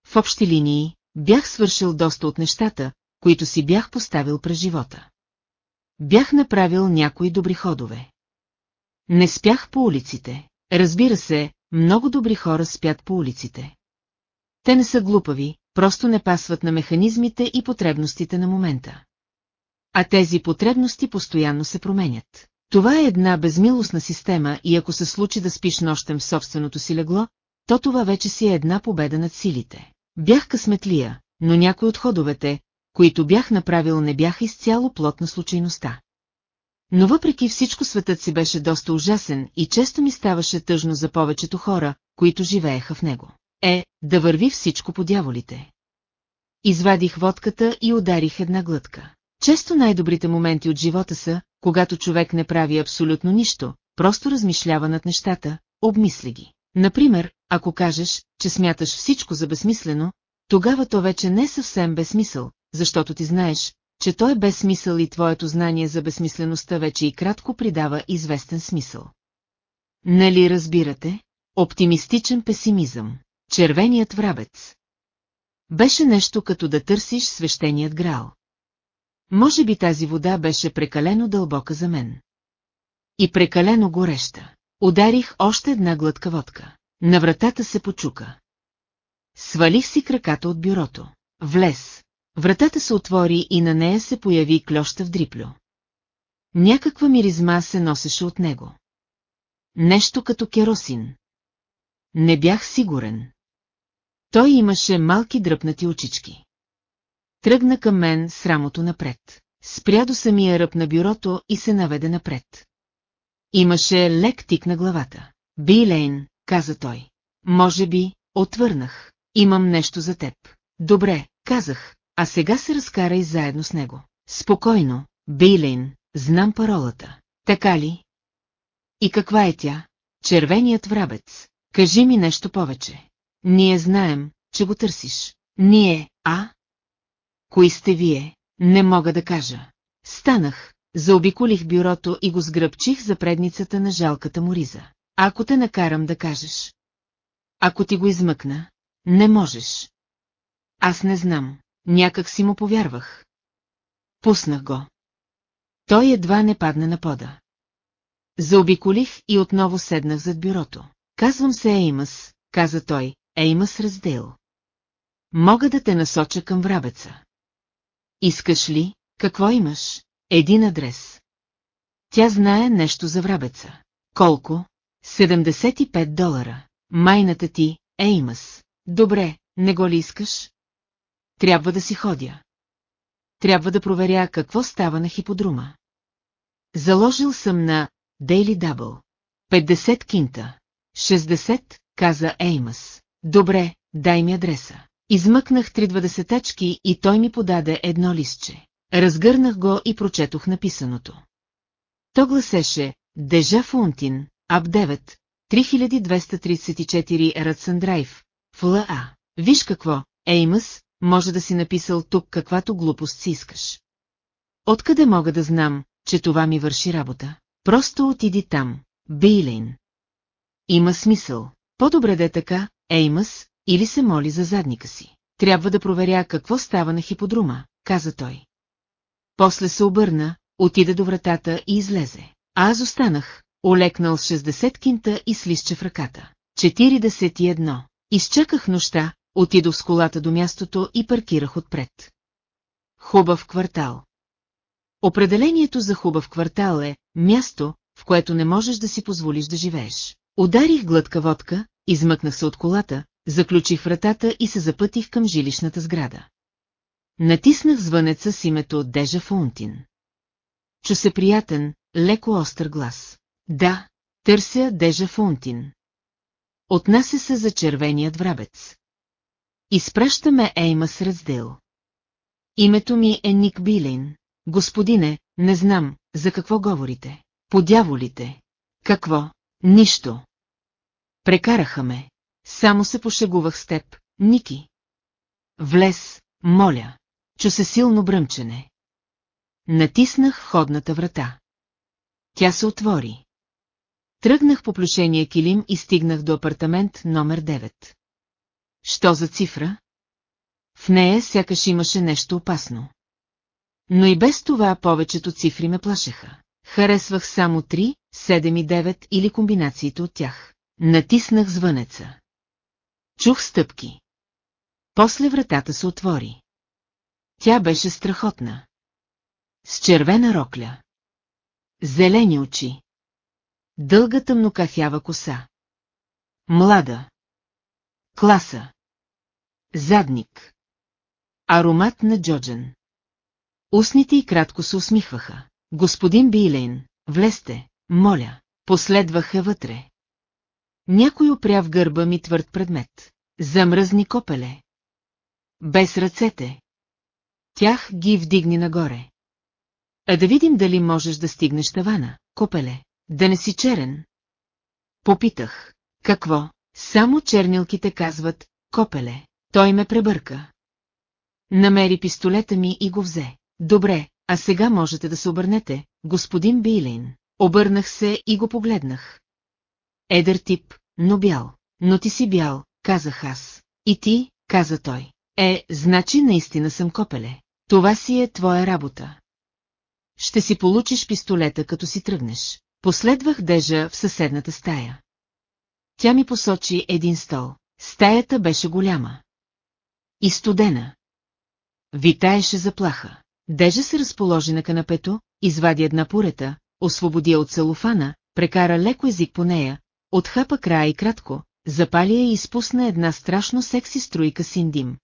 В общи линии, бях свършил доста от нещата, които си бях поставил през живота. Бях направил някои добри ходове. Не спях по улиците. Разбира се, много добри хора спят по улиците. Те не са глупави, просто не пасват на механизмите и потребностите на момента. А тези потребности постоянно се променят. Това е една безмилостна система и ако се случи да спиш нощем в собственото си легло, то това вече си е една победа над силите. Бях късметлия, но някои от ходовете, които бях направил не бяха изцяло плод на случайността. Но въпреки всичко светът си беше доста ужасен и често ми ставаше тъжно за повечето хора, които живееха в него. Е, да върви всичко по дяволите. Извадих водката и ударих една глътка. Често най-добрите моменти от живота са, когато човек не прави абсолютно нищо, просто размишлява над нещата, обмисли ги. Например, ако кажеш, че смяташ всичко за безсмислено, тогава то вече не е съвсем безсмисъл, защото ти знаеш, че той е безсмисъл и твоето знание за безсмислеността вече и кратко придава известен смисъл. Нали разбирате? Оптимистичен песимизъм. Червеният врабец. Беше нещо като да търсиш свещеният грал. Може би тази вода беше прекалено дълбока за мен. И прекалено гореща. Ударих още една глътка водка. На вратата се почука. Свалих си краката от бюрото. Влез. Вратата се отвори и на нея се появи клюща в дриплю. Някаква миризма се носеше от него. Нещо като керосин. Не бях сигурен. Той имаше малки дръпнати очички. Тръгна към мен с рамото напред. Спря до самия ръб на бюрото и се наведе напред. Имаше лек тик на главата. Билейн, каза той. Може би, отвърнах. Имам нещо за теб. Добре, казах, а сега се разкарай заедно с него. Спокойно, Билейн, знам паролата. Така ли? И каква е тя? Червеният врабец. Кажи ми нещо повече. Ние знаем, че го търсиш. Ние, а? Кои сте вие? Не мога да кажа. Станах, заобиколих бюрото и го сгръбчих за предницата на жалката му риза. Ако те накарам да кажеш. Ако ти го измъкна, не можеш. Аз не знам, някак си му повярвах. Пуснах го. Той едва не падна на пода. Заобиколих и отново седнах зад бюрото. Казвам се Еймас, каза той, Еймас раздел. Мога да те насоча към врабеца. Искаш ли, какво имаш? Един адрес. Тя знае нещо за врабеца. Колко? 75 долара. Майната ти, Еймас. Добре, не го ли искаш? Трябва да си ходя. Трябва да проверя какво става на хиподрума. Заложил съм на Дейли Дабл. 50 кинта. 60, каза Еймас. Добре, дай ми адреса. Измъкнах три двадесетачки и той ми подаде едно листче. Разгърнах го и прочетох написаното. То гласеше Дежа Фунтин, АБ 9, 3234 Радсън Драйв, ФЛА. Виж какво, Еймъс, може да си написал тук каквато глупост си искаш. Откъде мога да знам, че това ми върши работа? Просто отиди там, Бейлин. Има смисъл. По-добре да е така, Еймъс, или се моли за задника си. Трябва да проверя какво става на хиподрума, каза той. После се обърна, отида до вратата и излезе. А аз останах, олекнал с 60 кинта и слизче в ръката. 41. Изчаках нощта, отидох с колата до мястото и паркирах отпред. Хубав квартал. Определението за хубав квартал е място, в което не можеш да си позволиш да живееш. Ударих глътка водка, измъкнах се от колата, заключих вратата и се запътих към жилищната сграда. Натиснах звънеца с името от Дежа Фаунтин. Чу се приятен, леко остър глас. Да, търся Дежа Фаунтин. Отнася се за червеният врабец. Изпращаме Ейма с раздел. Името ми е Ник Билейн. Господине, не знам, за какво говорите. По дяволите. Какво? Нищо. Прекараха ме. Само се пошегувах с теб, Ники. Влез, моля. Чу се силно бръмчене. Натиснах входната врата. Тя се отвори. Тръгнах по плюшения килим и стигнах до апартамент номер 9. Що за цифра? В нея сякаш имаше нещо опасно. Но и без това повечето цифри ме плашеха. Харесвах само 3, 7 и 9 или комбинациите от тях. Натиснах звънеца. Чух стъпки. после вратата се отвори. Тя беше страхотна. С червена рокля. Зелени очи. Дълга тъмнокафява коса. Млада. Класа. Задник. Аромат на Джоджен. Устните й кратко се усмихваха. Господин Билейн, влезте, моля. Последваха вътре. Някой опря в гърба ми твърд предмет. Замръзни копеле. Без ръцете. Тях ги вдигни нагоре. А да видим дали можеш да стигнеш тавана, копеле. Да не си черен. Попитах. Какво? Само чернилките казват, копеле. Той ме пребърка. Намери пистолета ми и го взе. Добре, а сега можете да се обърнете, господин Билейн. Обърнах се и го погледнах. Едър тип, но бял. Но ти си бял, казах аз. И ти, каза той. Е, значи наистина съм копеле. Това си е твоя работа. Ще си получиш пистолета, като си тръгнеш. Последвах Дежа в съседната стая. Тя ми посочи един стол. Стаята беше голяма. И студена. Витаеше заплаха. Дежа се разположи на канапето, извади една пурета, освободи от целофана, прекара леко език по нея, отхапа края и кратко, запали я и изпусна една страшно секси струйка син дим.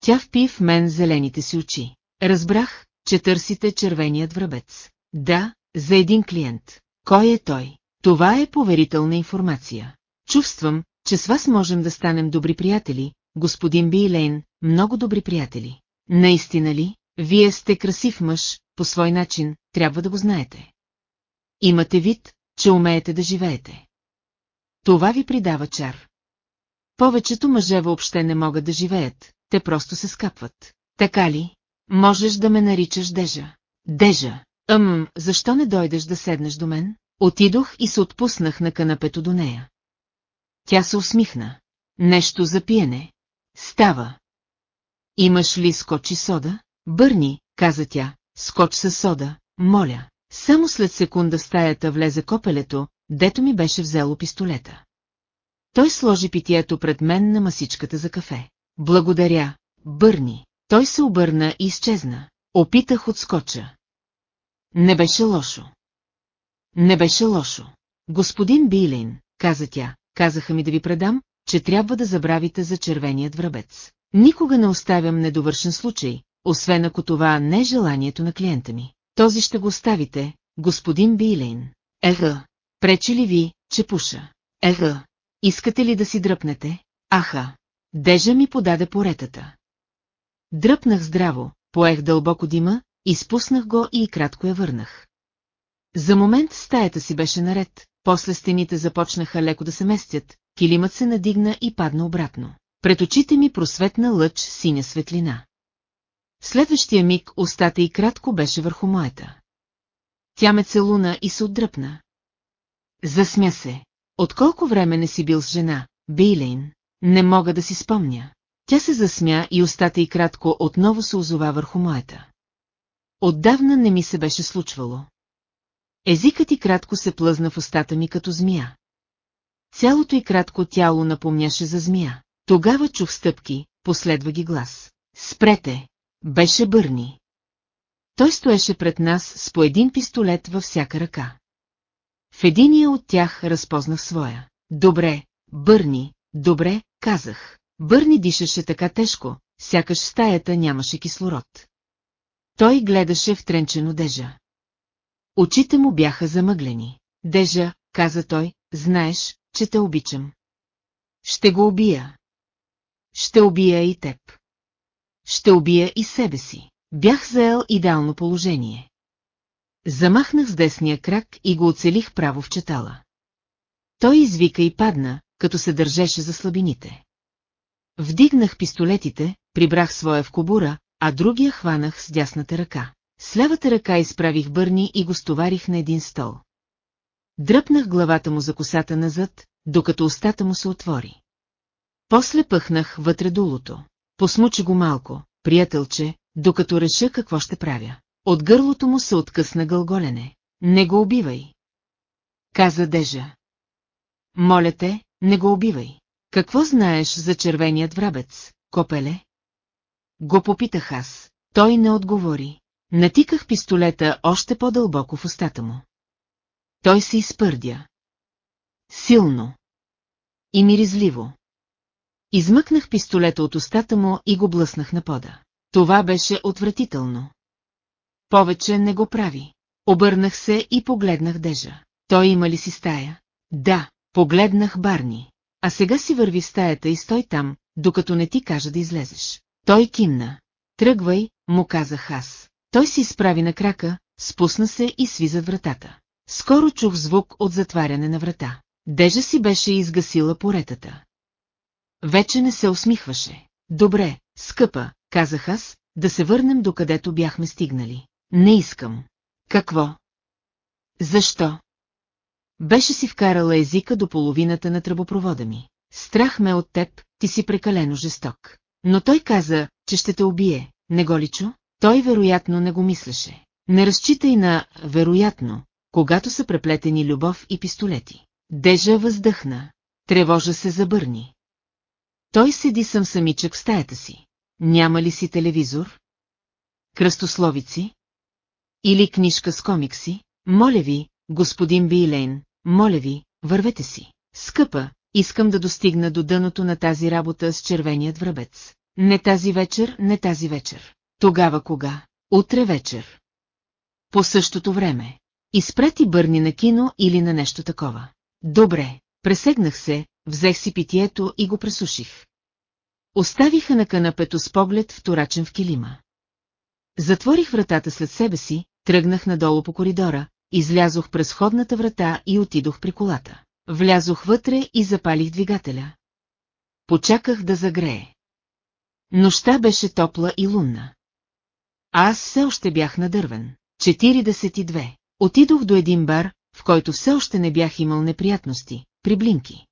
Тя впи в мен зелените си очи. Разбрах, че търсите червеният връбец. Да, за един клиент. Кой е той? Това е поверителна информация. Чувствам, че с вас можем да станем добри приятели, господин Билейн, много добри приятели. Наистина ли? Вие сте красив мъж, по свой начин, трябва да го знаете. Имате вид, че умеете да живеете. Това ви придава чар. Повечето мъже въобще не могат да живеят, те просто се скапват. Така ли? Можеш да ме наричаш Дежа. Дежа. Ъм, защо не дойдеш да седнеш до мен? Отидох и се отпуснах на канапето до нея. Тя се усмихна. Нещо за пиене. Става. Имаш ли скоч и сода? Бърни, каза тя, скоч със сода, моля. Само след секунда стаята влезе копелето, дето ми беше взело пистолета. Той сложи питието пред мен на масичката за кафе. Благодаря, Бърни. Той се обърна и изчезна. Опитах отскоча. Не беше лошо. Не беше лошо. Господин Билин, каза тя, казаха ми да ви предам, че трябва да забравите за червеният врабец. Никога не оставям недовършен случай, освен ако това не е желанието на клиента ми. Този ще го оставите, господин Билейн. Еха, пречи ли ви, че пуша? Еха, искате ли да си дръпнете? Аха, Дежа ми подаде поретата. Дръпнах здраво, поех дълбоко дима, изпуснах го и кратко я върнах. За момент стаята си беше наред, после стените започнаха леко да се местят, килимът се надигна и падна обратно. Пред очите ми просветна лъч синя светлина. Следващия миг устата и кратко беше върху моята. Тя ме целуна и се отдръпна. Засмя се. От колко време не си бил с жена, Бейлейн? Не мога да си спомня. Тя се засмя и устата и кратко отново се озова върху моята. Отдавна не ми се беше случвало. Езикът и кратко се плъзна в устата ми като змия. Цялото и кратко тяло напомняше за змия. Тогава чух стъпки, последва ги глас. Спрете! Беше Бърни. Той стоеше пред нас с по един пистолет във всяка ръка. В единия от тях разпознах своя. Добре, Бърни, добре, казах. Бърни дишаше така тежко, сякаш в стаята нямаше кислород. Той гледаше в тренчено Дежа. Очите му бяха замъглени. Дежа, каза той, знаеш, че те обичам. Ще го убия. Ще убия и теб. Ще убия и себе си. Бях заел идеално положение. Замахнах с десния крак и го оцелих право в четала. Той извика и падна, като се държеше за слабините. Вдигнах пистолетите, прибрах своя в кобура, а другия хванах с дясната ръка. С лявата ръка изправих бърни и го стоварих на един стол. Дръпнах главата му за косата назад, докато устата му се отвори. После пъхнах вътре дулото. Посмучи го малко, приятелче, докато реша какво ще правя. От гърлото му се откъсна гълголене. Не го убивай. Каза Дежа. Моля те, не го убивай. Какво знаеш за червеният врабец, копеле? Го попитах аз. Той не отговори. Натиках пистолета още по-дълбоко в устата му. Той се изпърдя. Силно. И миризливо. Измъкнах пистолета от устата му и го блъснах на пода. Това беше отвратително. Повече не го прави. Обърнах се и погледнах Дежа. Той има ли си стая? Да, погледнах Барни. А сега си върви в стаята и стой там, докато не ти кажа да излезеш. Той кимна. Тръгвай, му казах аз. Той се изправи на крака, спусна се и сви зад вратата. Скоро чух звук от затваряне на врата. Дежа си беше изгасила поретата. Вече не се усмихваше. Добре, скъпа, казах аз, да се върнем докъдето бяхме стигнали. Не искам. Какво? Защо? Беше си вкарала езика до половината на тръбопровода ми. Страх ме от теб, ти си прекалено жесток. Но той каза, че ще те убие, не го ли чу? Той вероятно не го мислеше. Не разчитай на «вероятно», когато са преплетени любов и пистолети. Дежа въздъхна. Тревожа се забърни. Той седи съм самичък в стаята си. Няма ли си телевизор? Кръстословици? Или книжка с комикси? Моля ви, господин Бийлейн, моля ви, вървете си. Скъпа, искам да достигна до дъното на тази работа с червеният връбец. Не тази вечер, не тази вечер. Тогава кога? Утре вечер. По същото време. Изпрати бърни на кино или на нещо такова. Добре, пресегнах се, взех си питието и го пресуших. Оставиха на канапето с поглед вторачен в килима. Затворих вратата след себе си, тръгнах надолу по коридора, излязох през ходната врата и отидох при колата. Влязох вътре и запалих двигателя. Почаках да загрее. Нощта беше топла и лунна. Аз все още бях надървен. 42. Отидох до един бар, в който все още не бях имал неприятности, при блинки.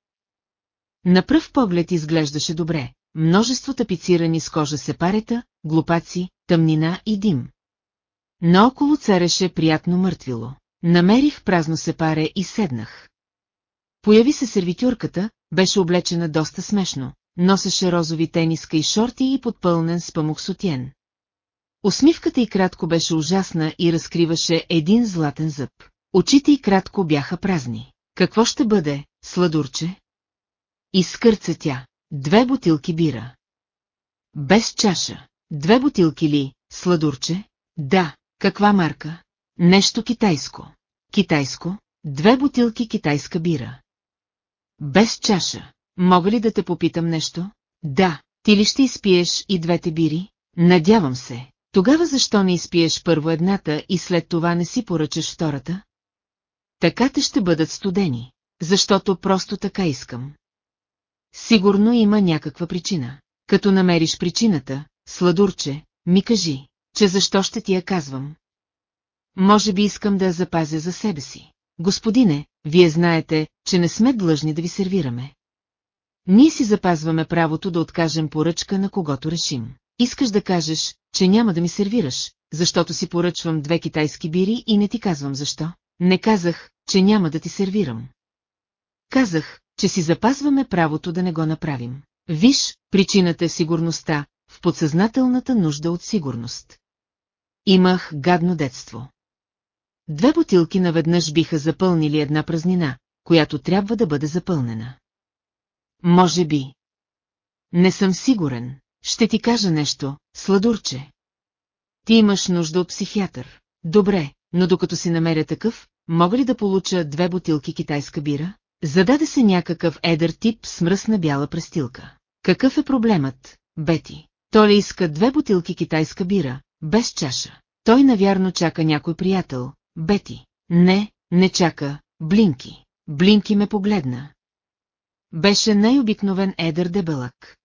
На пръв поглед изглеждаше добре, множество тапицирани с кожа сепарета, глупаци, тъмнина и дим. Наоколо цареше приятно мъртвило. Намерих празно сепаре и седнах. Появи се сервитюрката, беше облечена доста смешно, носеше розови тениска и шорти и подпълнен с памук сотиен. Усмивката й кратко беше ужасна и разкриваше един златен зъб. Очите й кратко бяха празни. Какво ще бъде, сладурче? Изкърца тя. Две бутилки бира. Без чаша. Две бутилки ли, сладурче? Да. Каква марка? Нещо китайско. Китайско? Две бутилки китайска бира. Без чаша. Мога ли да те попитам нещо? Да. Ти ли ще изпиеш и двете бири? Надявам се. Тогава защо не изпиеш първо едната и след това не си поръчаш втората? Така те ще бъдат студени, защото просто така искам. Сигурно има някаква причина. Като намериш причината, сладурче, ми кажи, че защо ще ти я казвам. Може би искам да я запазя за себе си. Господине, вие знаете, че не сме длъжни да ви сервираме. Ние си запазваме правото да откажем поръчка на когото решим. Искаш да кажеш, че няма да ми сервираш, защото си поръчвам две китайски бири и не ти казвам защо. Не казах, че няма да ти сервирам. Казах, че си запазваме правото да не го направим. Виж, причината е сигурността, в подсъзнателната нужда от сигурност. Имах гадно детство. Две бутилки наведнъж биха запълнили една празнина, която трябва да бъде запълнена. Може би. Не съм сигурен. Ще ти кажа нещо, сладурче. Ти имаш нужда от психиатър. Добре, но докато си намеря такъв, мога ли да получа две бутилки китайска бира? Зададе се някакъв едър тип с мръсна бяла престилка. Какъв е проблемът, Бети? Той ли иска две бутилки китайска бира, без чаша? Той навярно чака някой приятел, Бети. Не, не чака, Блинки. Блинки ме погледна. Беше най-обикновен едър дебелък.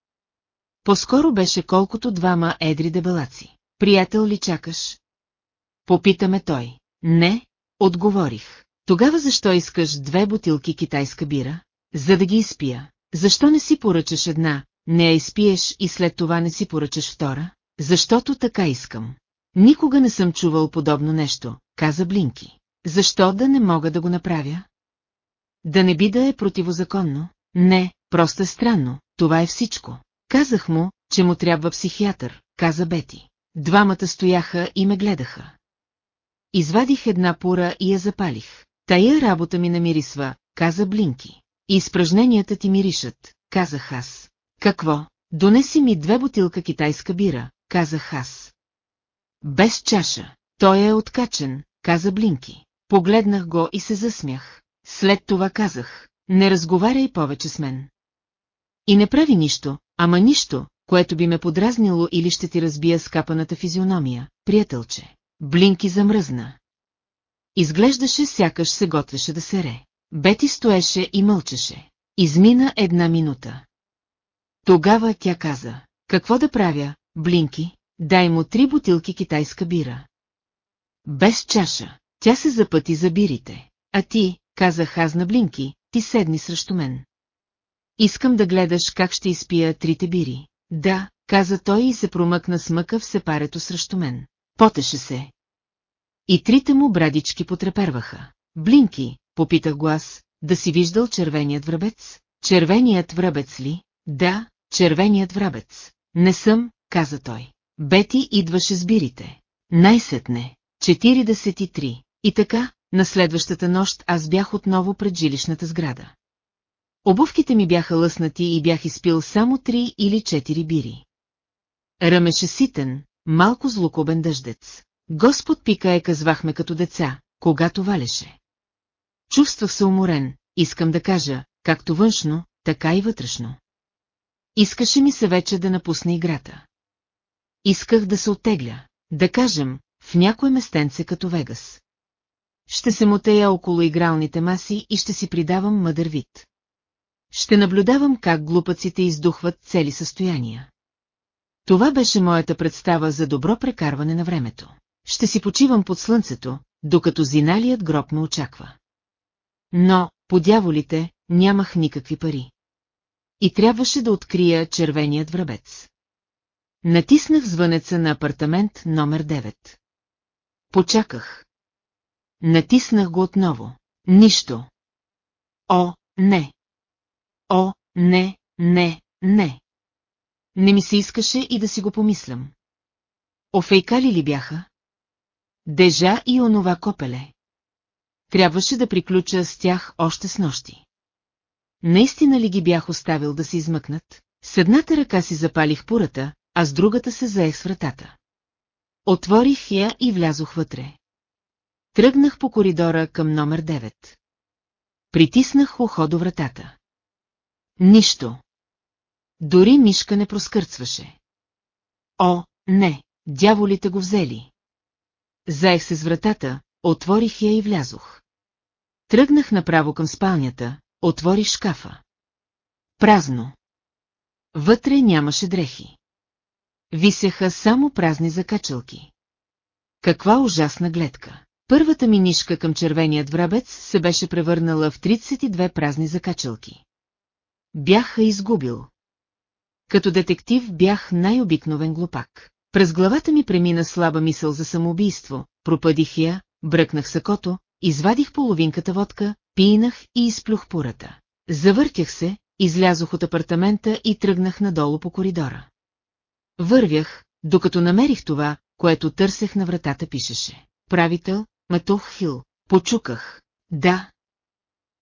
По-скоро беше колкото двама едри дебелаци. Приятел ли чакаш? Попитаме той. Не, отговорих. Тогава защо искаш две бутилки китайска бира? За да ги изпия. Защо не си поръчаш една, не я изпиеш и след това не си поръчаш втора? Защото така искам. Никога не съм чувал подобно нещо, каза Блинки. Защо да не мога да го направя? Да не би да е противозаконно? Не, просто е странно, това е всичко. Казах му, че му трябва психиатър, каза Бети. Двамата стояха и ме гледаха. Извадих една пура и я запалих. Тая работа ми намирисва, каза Блинки. Изпражненията ти миришат, казах аз. Какво? Донеси ми две бутилка китайска бира, казах аз. Без чаша. Той е откачен, каза Блинки. Погледнах го и се засмях. След това казах, не разговаряй повече с мен. И не прави нищо, ама нищо, което би ме подразнило или ще ти разбия скапаната физиономия, приятелче. Блинки замръзна. Изглеждаше сякаш се готвеше да сере. Бети стоеше и мълчеше. Измина една минута. Тогава тя каза, какво да правя, Блинки, дай му три бутилки китайска бира. Без чаша, тя се запъти за бирите. А ти, казах аз на Блинки, ти седни срещу мен. Искам да гледаш как ще изпия трите бири. Да, каза той и се промъкна с мъка в сепарето срещу мен. Потеше се. И трите му брадички потреперваха. Блинки, попитах глас, да си виждал червеният врабец? Червеният врабец ли? Да, червеният врабец. Не съм, каза той. Бети идваше с бирите. Най-сетне. 43. И така, на следващата нощ аз бях отново пред жилищната сграда. Обувките ми бяха лъснати и бях изпил само три или четири бири. Ръмеше ситен, малко злокобен дъждец. Господ пика е казвахме като деца, когато валеше. Чувствах се уморен, искам да кажа, както външно, така и вътрешно. Искаше ми се вече да напусне играта. Исках да се оттегля, да кажем, в някое местенце като Вегас. Ще се мотея около игралните маси и ще си придавам мъдър вид. Ще наблюдавам как глупаците издухват цели състояния. Това беше моята представа за добро прекарване на времето. Ще си почивам под слънцето, докато зиналият гроб ме очаква. Но, по дяволите, нямах никакви пари. И трябваше да открия червеният врабец. Натиснах звънеца на апартамент номер 9. Почаках. Натиснах го отново. Нищо. О, не. О, не, не, не. Не ми се искаше и да си го помислям. Офейкали ли бяха? Дежа и онова копеле. Трябваше да приключа с тях още с нощи. Наистина ли ги бях оставил да се измъкнат? С едната ръка си запалих пурата, а с другата се заех с вратата. Отворих я и влязох вътре. Тръгнах по коридора към номер 9. Притиснах ухо до вратата. Нищо. Дори мишка не проскърцваше. О, не, дяволите го взели. Заех се с вратата, отворих я и влязох. Тръгнах направо към спалнята, отворих шкафа. Празно. Вътре нямаше дрехи. Висеха само празни закачалки. Каква ужасна гледка. Първата ми нишка към червеният врабец се беше превърнала в 32 празни закачалки. Бяха изгубил. Като детектив бях най-обикновен глупак. През главата ми премина слаба мисъл за самоубийство, пропадих я, бръкнах сакото, извадих половинката водка, пинах и изплюх пурата. Завъртях се, излязох от апартамента и тръгнах надолу по коридора. Вървях, докато намерих това, което търсех на вратата пишеше. Правител, Матух Хил. Почуках. Да.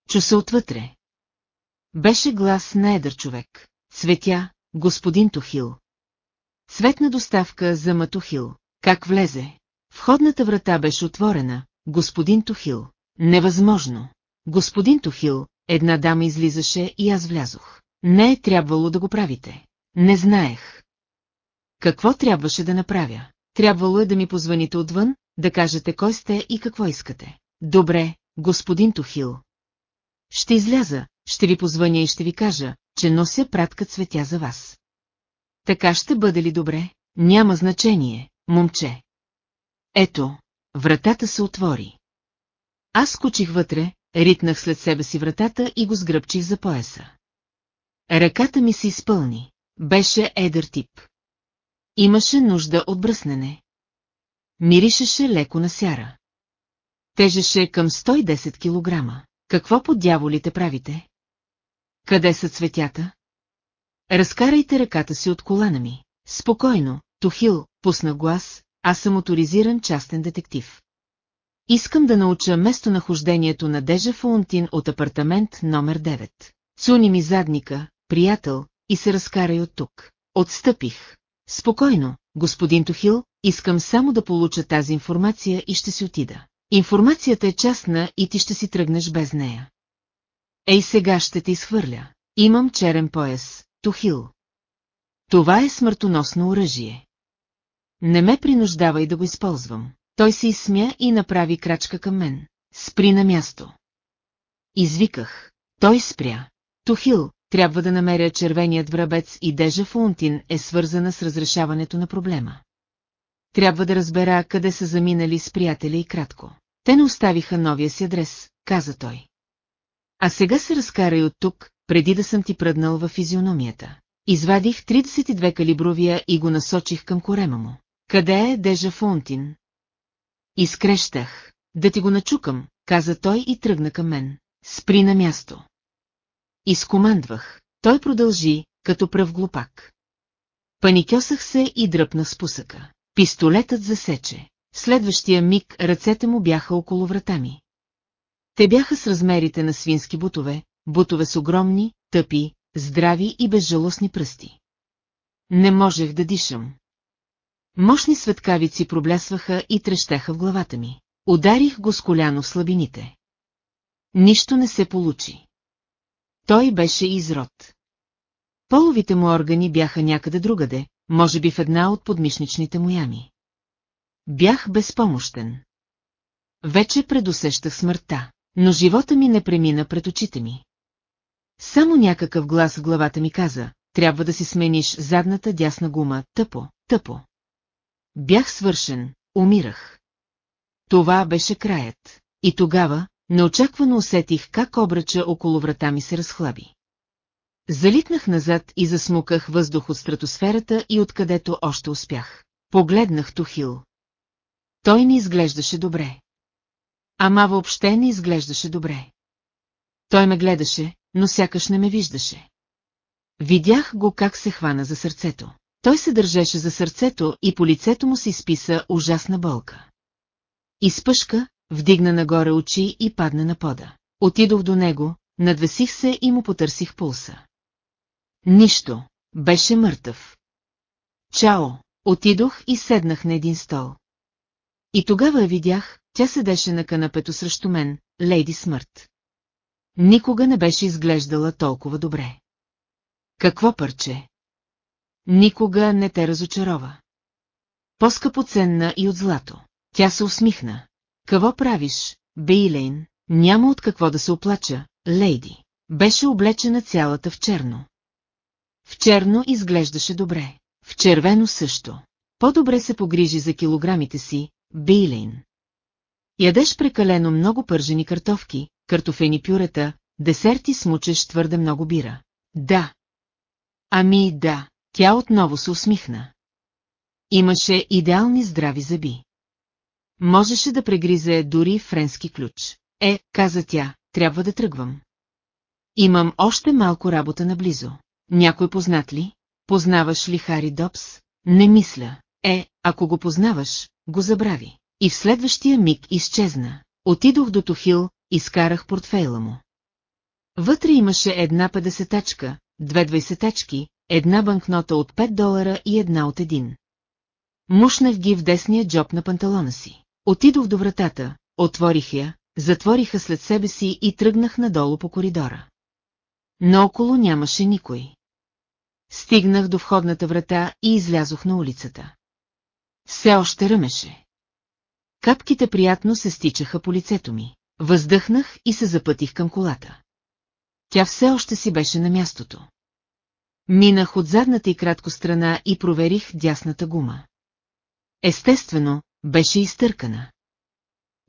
Чу се отвътре. Беше глас на едър човек. Цветя, господин Тухил. Цветна доставка за Матухил. Как влезе? Входната врата беше отворена, господин Тухил. Невъзможно. Господин Тухил, една дама излизаше и аз влязох. Не е трябвало да го правите. Не знаех. Какво трябваше да направя? Трябвало е да ми позваните отвън, да кажете кой сте и какво искате. Добре, господин Тухил. Ще изляза, ще ви позвъня и ще ви кажа, че нося пратка цветя за вас. Така ще бъде ли добре? Няма значение, момче. Ето, вратата се отвори. Аз скочих вътре, ритнах след себе си вратата и го сгръбчих за пояса. Ръката ми се изпълни. Беше едър тип. Имаше нужда от бръснене. Миришеше леко на сяра. Тежеше към 110 килограма. Какво под дяволите правите? Къде са цветята? Разкарайте ръката си от колана ми. Спокойно, Тухил, пусна глас, аз съм моторизиран частен детектив. Искам да науча местонахождението на Дежа Фаунтин от апартамент номер 9. Цуни ми задника, приятел, и се разкарай от тук. Отстъпих. Спокойно, господин Тухил, искам само да получа тази информация и ще си отида. Информацията е частна и ти ще си тръгнеш без нея. Ей сега ще те изхвърля. Имам черен пояс, Тухил. Това е смъртоносно оръжие. Не ме принуждавай да го използвам. Той се изсмя и направи крачка към мен. Спри на място. Извиках. Той спря. Тухил, трябва да намеря червеният врабец и Дежа Фунтин е свързана с разрешаването на проблема. Трябва да разбера къде са заминали с приятеля и кратко. Те не оставиха новия си адрес, каза той. А сега се разкарай от тук, преди да съм ти пръднал във физиономията. Извадих 32 калибровия и го насочих към корема му. Къде е Дежа Фунтин? Изкрещах. Да ти го начукам, каза той и тръгна към мен. Спри на място. Изкомандвах. Той продължи, като пръв глупак. Паникьосах се и дръпна спусъка. Пистолетът засече. В следващия миг ръцете му бяха около врата ми. Те бяха с размерите на свински бутове, бутове с огромни, тъпи, здрави и безжалостни пръсти. Не можех да дишам. Мощни светкавици проблясваха и трещаха в главата ми. Ударих го с коляно в слабините. Нищо не се получи. Той беше изрод. Половите му органи бяха някъде другаде, може би в една от подмишничните му ями. Бях безпомощен. Вече предусещах смъртта, но живота ми не премина пред очите ми. Само някакъв глас в главата ми каза, трябва да си смениш задната дясна гума, тъпо, тъпо. Бях свършен, умирах. Това беше краят. И тогава, неочаквано усетих как обръча около врата ми се разхлаби. Залитнах назад и засмуках въздух от стратосферата и откъдето още успях. Погледнах Тухил. Той не изглеждаше добре. Ама въобще не изглеждаше добре. Той ме гледаше, но сякаш не ме виждаше. Видях го как се хвана за сърцето. Той се държеше за сърцето и по лицето му се изписа ужасна болка. Изпъшка, вдигна нагоре очи и падна на пода. Отидох до него, надвесих се и му потърсих пулса. Нищо, беше мъртъв. Чао, отидох и седнах на един стол. И тогава я видях, тя седеше на канапето срещу мен, Лейди Смърт. Никога не беше изглеждала толкова добре. Какво парче? Никога не те разочарова. По-скъпоценна и от злато. Тя се усмихна. Какво правиш, Бейлейн? Няма от какво да се оплача, лейди. Беше облечена цялата в черно. В черно изглеждаше добре. В червено също. По-добре се погрижи за килограмите си, Бейлейн. Ядеш прекалено много пържени картофки, картофени пюрета, десерти смучеш твърде много бира. Да. Ами да, тя отново се усмихна. Имаше идеални здрави зъби. Можеше да прегризе дори френски ключ. Е, каза тя, трябва да тръгвам. Имам още малко работа наблизо. Някой познат ли? Познаваш ли Хари Добс? Не мисля. Е, ако го познаваш, го забрави. И в следващия миг изчезна. Отидох до Тухил, изкарах портфейла му. Вътре имаше една педесетачка, две двайсетачки, една банкнота от 5 долара и една от един. Мушнах ги в десния джоб на панталона си. Отидох до вратата, отворих я, затвориха след себе си и тръгнах надолу по коридора. Но около нямаше никой. Стигнах до входната врата и излязох на улицата. Все още ръмеше. Капките приятно се стичаха по лицето ми. Въздъхнах и се запътих към колата. Тя все още си беше на мястото. Минах от задната и кратко страна и проверих дясната гума. Естествено, беше изтъркана.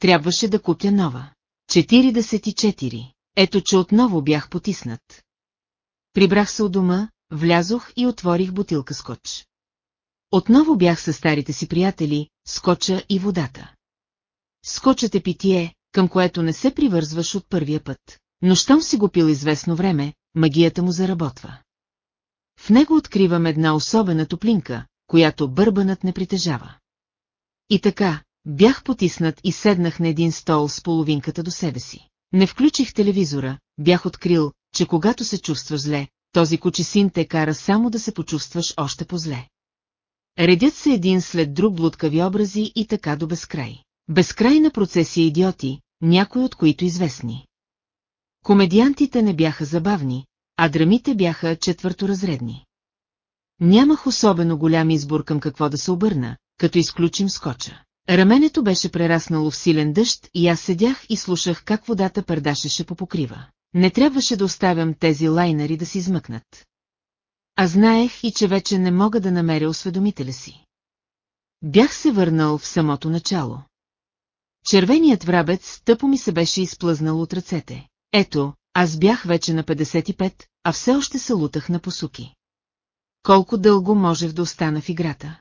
Трябваше да купя нова. 44. Ето, че отново бях потиснат. Прибрах се от дома, влязох и отворих бутилка скоч. Отново бях със старите си приятели, скоча и водата. Скочът е питие, към което не се привързваш от първия път. Но щом си го пил известно време, магията му заработва. В него откривам една особена топлинка, която бърбанът не притежава. И така, бях потиснат и седнах на един стол с половинката до себе си. Не включих телевизора, бях открил, че когато се чувстваш зле, този кучесин те кара само да се почувстваш още по-зле. Редят се един след друг блудкави образи и така до безкрай. Безкрайна процесия идиоти, някои от които известни. Комедиантите не бяха забавни, а драмите бяха четвърторазредни. Нямах особено голям избор към какво да се обърна, като изключим скоча. Раменето беше прераснало в силен дъжд и аз седях и слушах как водата пърдашеше по покрива. Не трябваше да оставям тези лайнари да си измъкнат. А знаех и че вече не мога да намеря осведомителя си. Бях се върнал в самото начало. Червеният врабец тъпо ми се беше изплъзнал от ръцете. Ето, аз бях вече на 55, а все още се лутах на посуки. Колко дълго можех да остана в играта?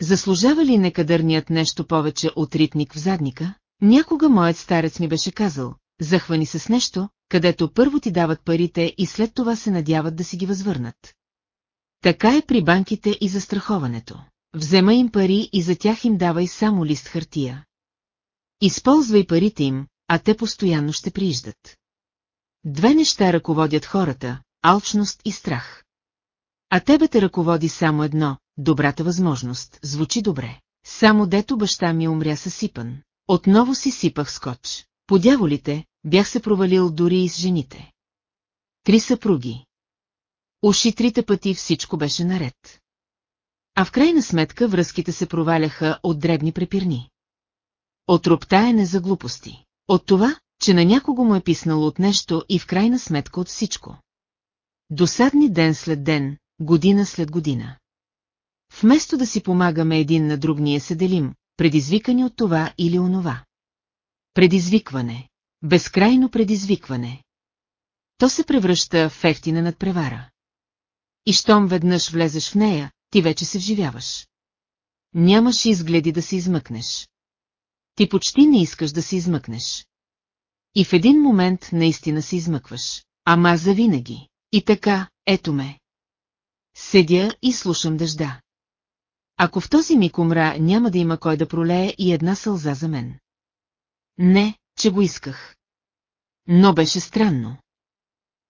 Заслужава ли некадърният нещо повече от ритник в задника? Някога моят старец ми беше казал, захвани се с нещо, където първо ти дават парите и след това се надяват да си ги възвърнат. Така е при банките и застраховането. Взема им пари и за тях им давай само лист хартия. Използвай парите им, а те постоянно ще прииждат. Две неща ръководят хората – алчност и страх. А тебе те ръководи само едно – добрата възможност, звучи добре. Само дето баща ми умря съсипан. Отново си сипах скотч. По дяволите, бях се провалил дори и с жените. Три съпруги. Уши трите пъти всичко беше наред. А в крайна сметка връзките се проваляха от дребни препирни. От роптаене за глупости. От това, че на някого му е писнало от нещо и в крайна сметка от всичко. Досадни ден след ден, година след година. Вместо да си помагаме един на друг ние се делим, предизвикани от това или онова. Предизвикване. Безкрайно предизвикване. То се превръща в ефтина надпревара. И щом веднъж влезеш в нея, ти вече се вживяваш. Нямаш изгледи да се измъкнеш. Ти почти не искаш да се измъкнеш. И в един момент наистина се измъкваш. Ама завинаги. И така, ето ме. Седя и слушам дъжда. Ако в този миг умра, няма да има кой да пролее и една сълза за мен. Не, че го исках. Но беше странно.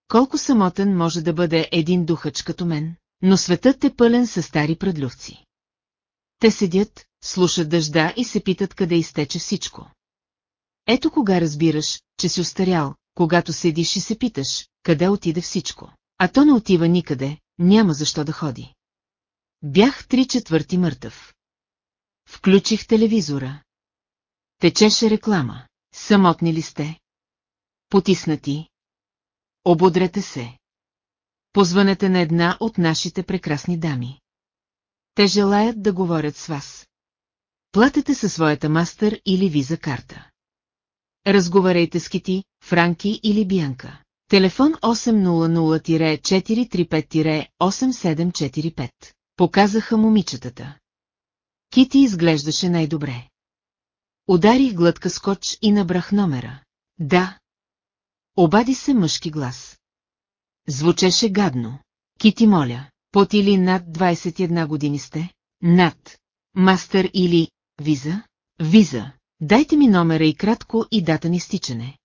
Колко самотен може да бъде един духач като мен, но светът е пълен със стари предлювци. Те седят, слушат дъжда и се питат къде изтече всичко. Ето кога разбираш, че си устарял, когато седиш и се питаш, къде отиде всичко. А то не отива никъде, няма защо да ходи. Бях три четвърти мъртъв. Включих телевизора. Течеше реклама. Самотни ли сте? Потиснати. Ободрете се. Позванете на една от нашите прекрасни дами. Те желаят да говорят с вас. Платете със своята мастър или виза карта. Разговаряйте с Кити, Франки или Бианка. Телефон 800-435-8745. Показаха момичетата. Кити изглеждаше най-добре. Ударих глътка скоч и набрах номера. Да. Обади се мъжки глас. Звучеше гадно. Кити моля, под или над 21 години сте? Над. Мастър или виза? Виза. Дайте ми номера и кратко и дата ни стичане.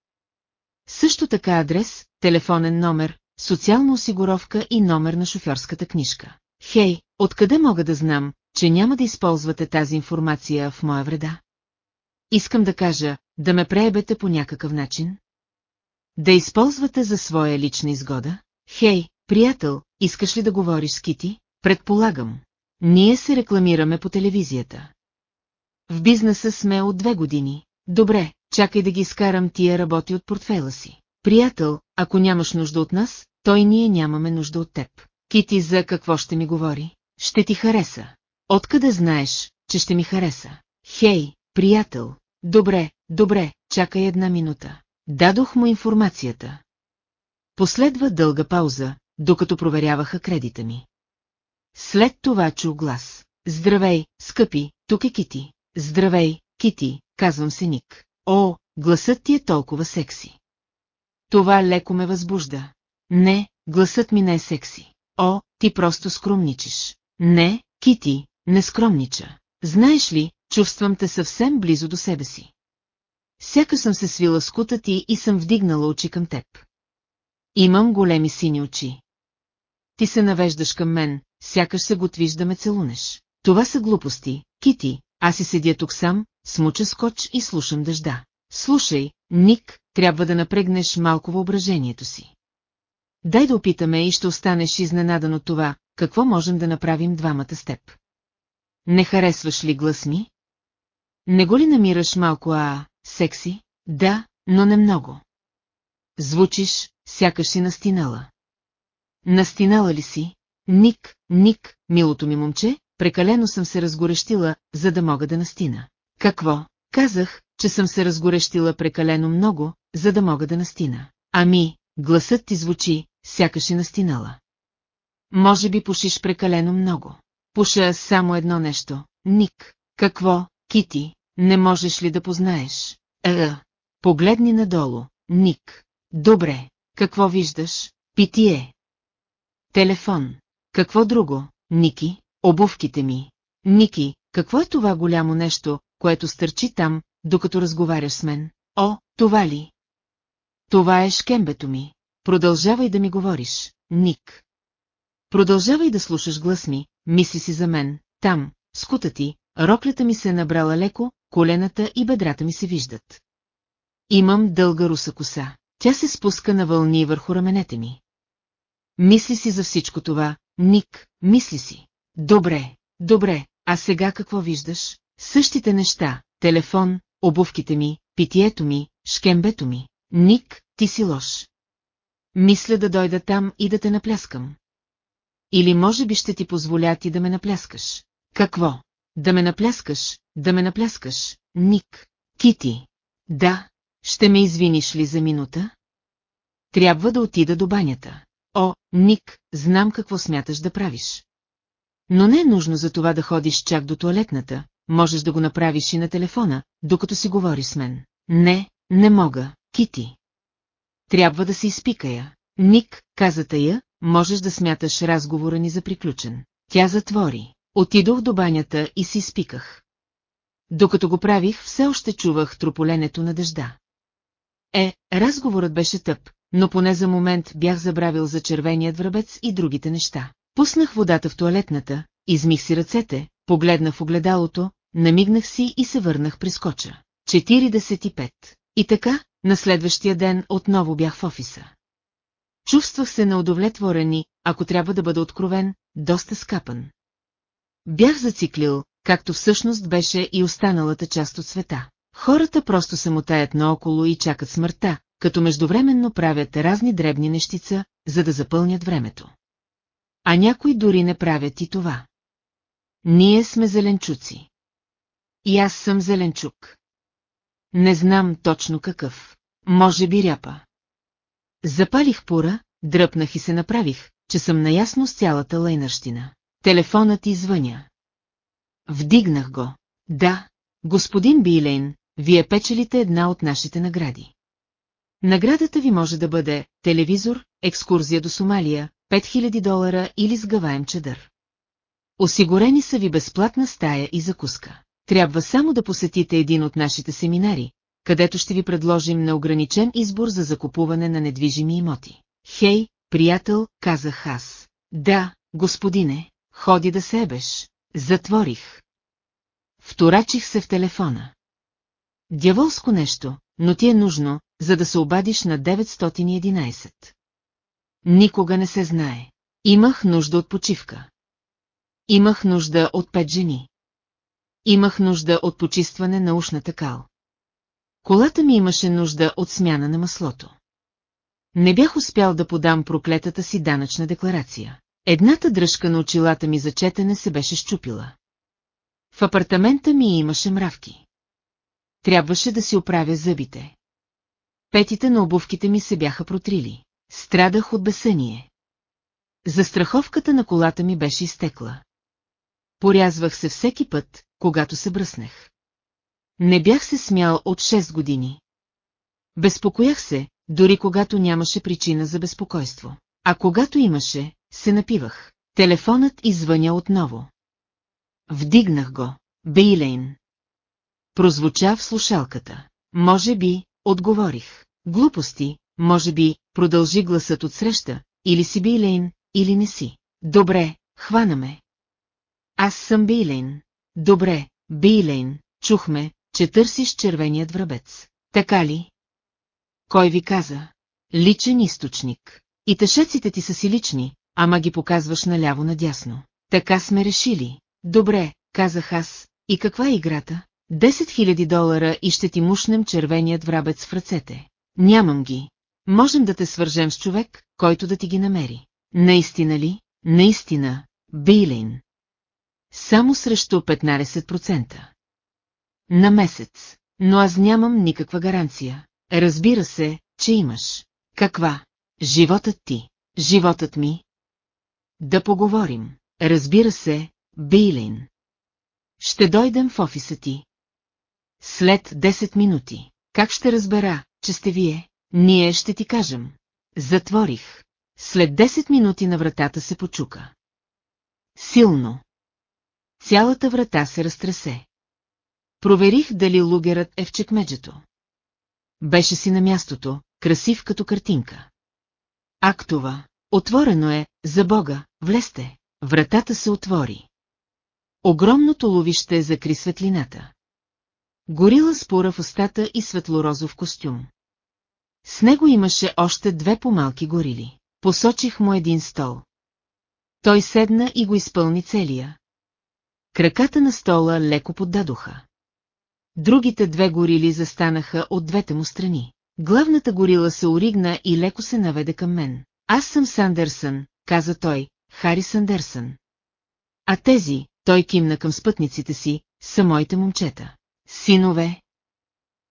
Също така адрес, телефонен номер, социална осигуровка и номер на шофьорската книжка. Хей, откъде мога да знам, че няма да използвате тази информация в моя вреда? Искам да кажа, да ме преебете по някакъв начин? Да използвате за своя лична изгода? Хей, приятел, искаш ли да говориш с Кити? Предполагам. Ние се рекламираме по телевизията. В бизнеса сме от две години. Добре, чакай да ги изкарам тия работи от портфела си. Приятел, ако нямаш нужда от нас, той ние нямаме нужда от теб. Кити за какво ще ми говори? Ще ти хареса. Откъде знаеш, че ще ми хареса? Хей, приятел. Добре, добре, чакай една минута. Дадох му информацията. Последва дълга пауза, докато проверяваха кредита ми. След това чу глас. Здравей, скъпи, тук е Кити. Здравей, Кити, казвам се Ник. О, гласът ти е толкова секси. Това леко ме възбужда. Не, гласът ми не е секси. О, ти просто скромничиш. Не, Кити, не скромнича. Знаеш ли, чувствам те съвсем близо до себе си. Сяка съм се свила с кута ти и съм вдигнала очи към теб. Имам големи сини очи. Ти се навеждаш към мен, сякаш се готвиш да ме целунеш. Това са глупости, Кити, аз си седя тук сам, смуча скоч и слушам дъжда. Слушай, Ник, трябва да напрегнеш малко въображението си. Дай да опитаме и ще останеш изненадан от това, какво можем да направим двамата с теб. Не харесваш ли глас ми? Не го ли намираш малко, а, секси? Да, но не много. Звучиш, сякаш си настинала. Настинала ли си? Ник, Ник, милото ми момче, прекалено съм се разгорещила, за да мога да настина. Какво? Казах, че съм се разгорещила прекалено много, за да мога да настина. Ами, гласът ти звучи, сякаш е настинала. Може би пушиш прекалено много. Пуша само едно нещо. Ник. Какво, Кити, не можеш ли да познаеш? Е, погледни надолу. Ник. Добре. Какво виждаш? Питие. Телефон. Какво друго, Ники? Обувките ми. Ники, какво е това голямо нещо, което стърчи там, докато разговаряш с мен? О, това ли? Това е шкембето ми. Продължавай да ми говориш, Ник. Продължавай да слушаш глас ми, мисли си за мен, там, скута ти, роклята ми се е набрала леко, колената и бедрата ми се виждат. Имам дълга руса коса. Тя се спуска на вълни върху раменете ми. Мисли си за всичко това, Ник, мисли си. Добре, добре, а сега какво виждаш? Същите неща, телефон, обувките ми, питието ми, шкембето ми. Ник, ти си лош. Мисля да дойда там и да те напляскам. Или може би ще ти позволя ти да ме напляскаш. Какво? Да ме напляскаш, да ме напляскаш, Ник. Кити. Да, ще ме извиниш ли за минута? Трябва да отида до банята. О, Ник, знам какво смяташ да правиш. Но не е нужно за това да ходиш чак до туалетната, можеш да го направиш и на телефона, докато си говори с мен. Не, не мога, Кити. Трябва да се изпикая. Ник, каза тая, можеш да смяташ разговора ни за приключен. Тя затвори. Отидох до банята и си изпиках. Докато го правих, все още чувах трополенето на дъжда. Е, разговорът беше тъп, но поне за момент бях забравил за червеният връбец и другите неща. Пуснах водата в туалетната, измих си ръцете, погледнах в огледалото, намигнах си и се върнах при скоча. 45. И така, на следващия ден отново бях в офиса. Чувствах се неудовлетворен ако трябва да бъда откровен, доста скапан. Бях зациклил, както всъщност беше и останалата част от света. Хората просто се мотаят наоколо и чакат смъртта, като междувременно правят разни дребни нещица, за да запълнят времето. А някои дори не правят и това. Ние сме зеленчуци. И аз съм зеленчук. Не знам точно какъв. Може би ряпа. Запалих пура, дръпнах и се направих, че съм наясно с цялата лайнърщина. Телефонът извъня. Вдигнах го. Да, господин Билейн, вие печелите една от нашите награди. Наградата ви може да бъде телевизор, екскурзия до Сомалия, 5000 долара или сгъваем чадър. Осигурени са ви безплатна стая и закуска. Трябва само да посетите един от нашите семинари, където ще ви предложим неограничен избор за закупуване на недвижими имоти. Хей, приятел, казах аз. Да, господине, ходи да се ебеш. Затворих. Вторачих се в телефона. Дяволско нещо, но ти е нужно, за да се обадиш на 911. Никога не се знае. Имах нужда от почивка. Имах нужда от пет жени. Имах нужда от почистване на ушната кал. Колата ми имаше нужда от смяна на маслото. Не бях успял да подам проклетата си данъчна декларация. Едната дръжка на очилата ми за четене се беше щупила. В апартамента ми имаше мравки. Трябваше да си оправя зъбите. Петите на обувките ми се бяха протрили. Страдах от бесъние. Застраховката на колата ми беше изтекла. Порязвах се всеки път, когато се бръснех. Не бях се смял от 6 години. Безпокоях се, дори когато нямаше причина за безпокойство. А когато имаше, се напивах. Телефонът извъня отново. Вдигнах го. Бейлейн. Прозвуча в слушалката. Може би, отговорих. Глупости, може би, продължи гласът от среща, или си Бейлейн, или не си. Добре, хванаме. Аз съм Бейлейн. Добре, Бейлейн, чухме, че търсиш червеният врабец. Така ли? Кой ви каза? Личен източник. И тъшеците ти са си лични, ама ги показваш наляво-надясно. Така сме решили. Добре, казах аз. И каква е играта? 10 000 долара и ще ти мушнем червеният врабец в ръцете. Нямам ги. Можем да те свържем с човек, който да ти ги намери. Наистина ли? Наистина, Бейлин. Само срещу 15%. На месец. Но аз нямам никаква гаранция. Разбира се, че имаш. Каква? Животът ти. Животът ми. Да поговорим. Разбира се, Бейлин. Ще дойдем в офиса ти. След 10 минути. Как ще разбера, че сте вие? Ние ще ти кажем. Затворих. След 10 минути на вратата се почука. Силно. Цялата врата се разтресе. Проверих дали лугерът е в чекмеджето. Беше си на мястото, красив като картинка. Актова. Отворено е, за Бога, влезте. Вратата се отвори. Огромното ловище закри светлината. Горила спора в устата и светлорозов костюм. С него имаше още две по-малки горили. Посочих му един стол. Той седна и го изпълни целия. Краката на стола леко поддадоха. Другите две горили застанаха от двете му страни. Главната горила се оригна и леко се наведе към мен. Аз съм Сандерсън, каза той, Хари Сандерсън. А тези, той кимна към спътниците си, са моите момчета. Синове?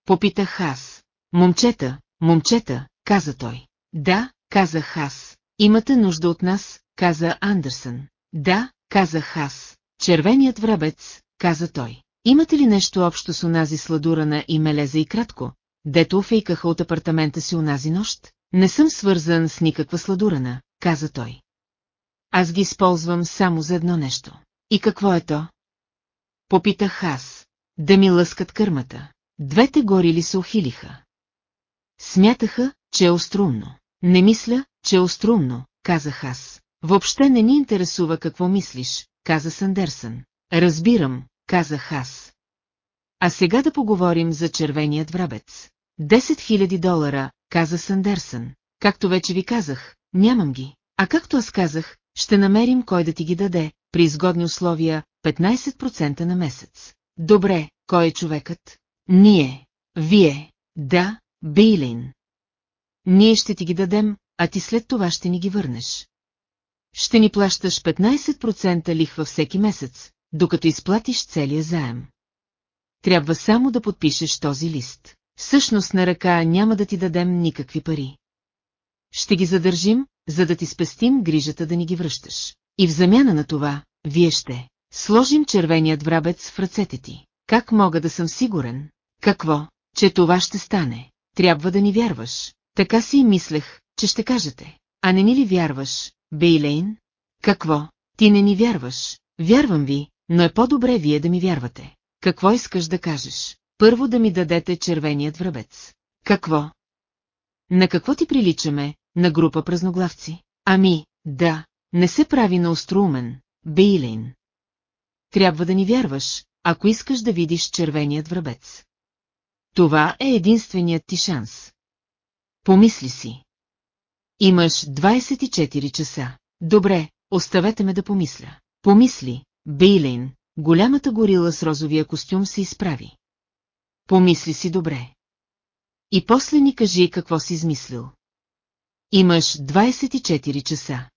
Попитах аз. Момчета, момчета, каза той. Да, казах аз. Имате нужда от нас, каза Андерсън. Да, казах аз. Червеният врабец, каза той. Имате ли нещо общо с онази сладурана и мелеза и кратко, дето офейкаха от апартамента си онази нощ? Не съм свързан с никаква сладурана, каза той. Аз ги използвам само за едно нещо. И какво е то? Попитах аз. Да ми лъскат кърмата. Двете горили се ухилиха. Смятаха, че е острумно. Не мисля, че е острумно, казах аз. Въобще не ни интересува какво мислиш, каза Сандерсън. Разбирам, казах аз. А сега да поговорим за червеният врабец. 10 000 долара, каза Сандерсън. Както вече ви казах, нямам ги. А както аз казах, ще намерим кой да ти ги даде, при изгодни условия, 15% на месец. Добре, кой е човекът? Ние. Вие. Да, Бейлин. Ние ще ти ги дадем, а ти след това ще ни ги върнеш. Ще ни плащаш 15% лихва всеки месец, докато изплатиш целия заем. Трябва само да подпишеш този лист. Всъщност на ръка няма да ти дадем никакви пари. Ще ги задържим, за да ти спестим грижата да ни ги връщаш. И в замяна на това, вие ще сложим червеният врабец в ръцете ти. Как мога да съм сигурен? Какво? Че това ще стане. Трябва да ни вярваш. Така си и мислех, че ще кажете. А не ни ли вярваш, Бейлейн? Какво? Ти не ни вярваш. Вярвам ви, но е по-добре вие да ми вярвате. Какво искаш да кажеш? Първо да ми дадете червеният врабец. Какво? На какво ти приличаме, на група празноглавци? Ами, да, не се прави на остроумен, Бейлин. Трябва да ни вярваш, ако искаш да видиш червеният врабец. Това е единственият ти шанс. Помисли си. Имаш 24 часа. Добре, оставете ме да помисля. Помисли, Бейлин, голямата горила с розовия костюм се изправи. Помисли си добре. И после ни кажи какво си измислил. Имаш 24 часа.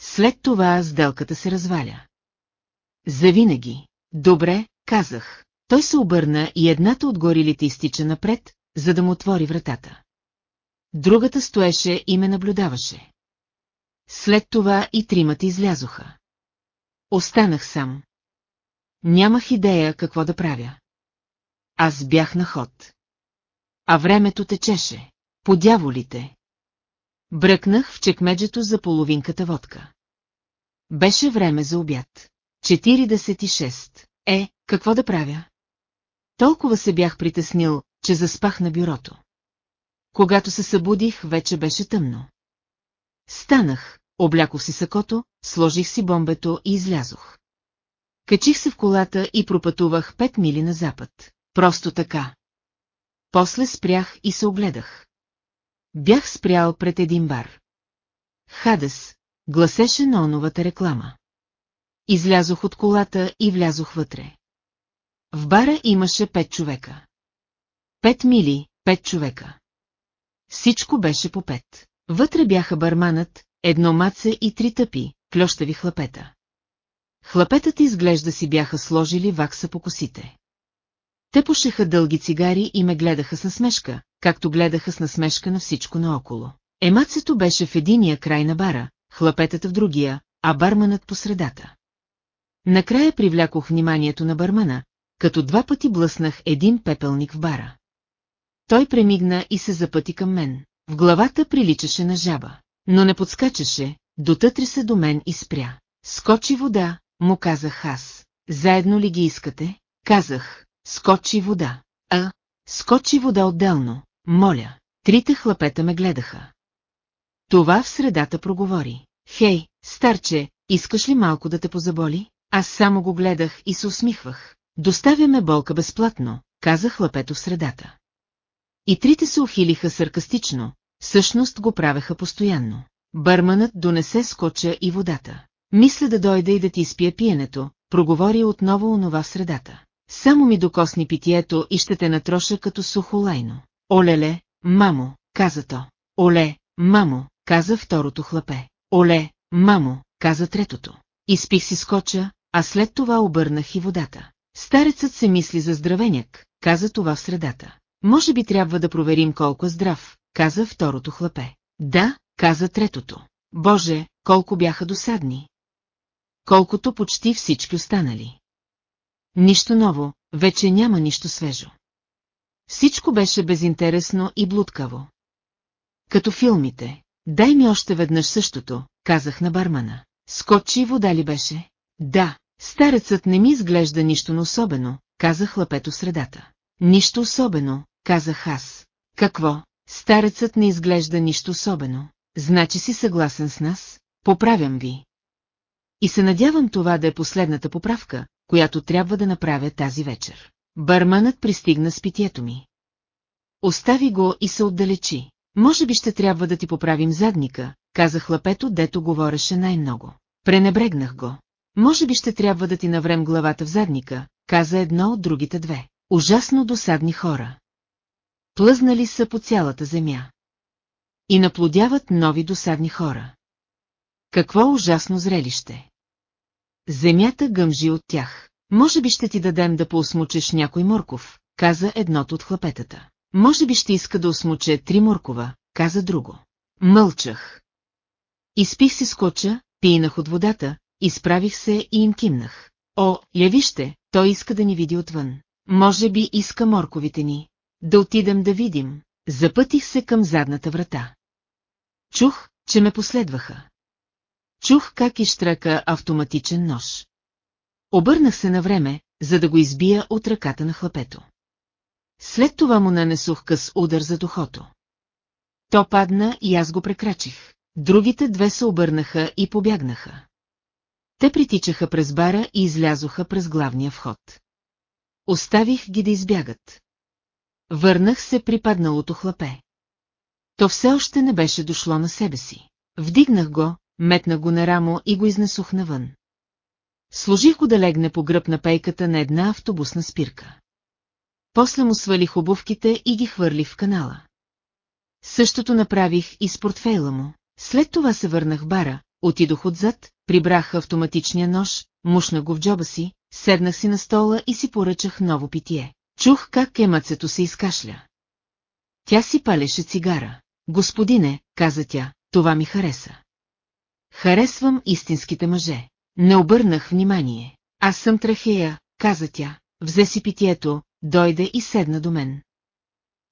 След това сделката се разваля. Завинаги. Добре, казах. Той се обърна и едната от горилите изтича напред, за да му отвори вратата. Другата стоеше и ме наблюдаваше. След това и тримата излязоха. Останах сам. Нямах идея какво да правя. Аз бях на ход. А времето течеше. По дяволите. Бръкнах в чекмеджето за половинката водка. Беше време за обяд. 46. Е, какво да правя? Толкова се бях притеснил, че заспах на бюрото. Когато се събудих, вече беше тъмно. Станах, облякох си сакото, сложих си бомбето и излязох. Качих се в колата и пропътувах пет мили на запад. Просто така. После спрях и се огледах. Бях спрял пред един бар. Хадес, гласеше на оновата реклама. Излязох от колата и влязох вътре. В бара имаше пет човека. Пет мили, пет човека. Всичко беше по пет. Вътре бяха барманът, едно маце и три тъпи, клющави хлапета. Хлапетата изглежда си бяха сложили вакса по косите. Те пушеха дълги цигари и ме гледаха с насмешка, както гледаха с насмешка на всичко наоколо. Емацето беше в единия край на бара, хлапетата в другия, а барманът по средата. Накрая привлякох вниманието на бармана, като два пъти блъснах един пепелник в бара. Той премигна и се запъти към мен. В главата приличаше на жаба, но не подскачаше, дотътри се до мен и спря. Скочи вода, му казах аз. Заедно ли ги искате? Казах, скочи вода. А, скочи вода отделно, моля. Трите хлапета ме гледаха. Това в средата проговори. Хей, старче, искаш ли малко да те позаболи? Аз само го гледах и се усмихвах. Доставяме болка безплатно, каза хлапето в средата. И трите се ухилиха саркастично, всъщност го правеха постоянно. Бърманът донесе скоча и водата. Мисля да дойде и да ти изпия пиенето, проговори отново онова в средата. Само ми докосни питието и ще те натроша като сухо лайно. Олеле, мамо, каза то. Оле, мамо, каза второто хлапе. Оле, мамо, каза третото. Изпих си скоча, а след това обърнах и водата. Старецът се мисли за здравеняк, каза това в средата. Може би трябва да проверим колко е здрав, каза второто хлапе. Да, каза третото. Боже, колко бяха досадни. Колкото почти всички останали. Нищо ново, вече няма нищо свежо. Всичко беше безинтересно и блудкаво. Като филмите. Дай ми още веднъж същото, казах на бармана. Скочи вода ли беше? Да, старецът не ми изглежда нищо на особено, казах лапето в средата. Нищо особено, казах аз. Какво? Старецът не изглежда нищо особено. Значи си съгласен с нас? Поправям ви. И се надявам това да е последната поправка, която трябва да направя тази вечер. Барманът пристигна с питието ми. Остави го и се отдалечи. Може би ще трябва да ти поправим задника, каза хлапето, дето говореше най-много. Пренебрегнах го. Може би ще трябва да ти наврем главата в задника, каза едно от другите две. Ужасно досадни хора. Плъзнали са по цялата земя. И наплодяват нови досадни хора. Какво ужасно зрелище! Земята гъмжи от тях. Може би ще ти дадем да поосмучеш някой морков, каза едното от хлапетата. Може би ще иска да осмуче три моркова, каза друго. Мълчах. Изпих си скоча, пинах от водата, изправих се и им кимнах. О, я вижте, той иска да ни види отвън. Може би иска морковите ни. Да отидем да видим. Запътих се към задната врата. Чух, че ме последваха. Чух как изтрака автоматичен нож. Обърнах се на време, за да го избия от ръката на хлапето. След това му нанесох къс удар за духото. То падна и аз го прекрачих. Другите две се обърнаха и побягнаха. Те притичаха през бара и излязоха през главния вход. Оставих ги да избягат. Върнах се при падналото хлапе. То все още не беше дошло на себе си. Вдигнах го, метнах го на рамо и го изнесох навън. Сложих го да легне по гръб на пейката на една автобусна спирка. После му свалих обувките и ги хвърлих в канала. Същото направих и с портфейла му. След това се върнах в бара, отидох отзад, прибрах автоматичния нож, мушнах го в джоба си, седнах си на стола и си поръчах ново питие. Чух как емъцето се изкашля. Тя си палеше цигара. Господине, каза тя, това ми хареса. Харесвам истинските мъже. Не обърнах внимание. Аз съм трахея, каза тя. Взе си питието, дойде и седна до мен.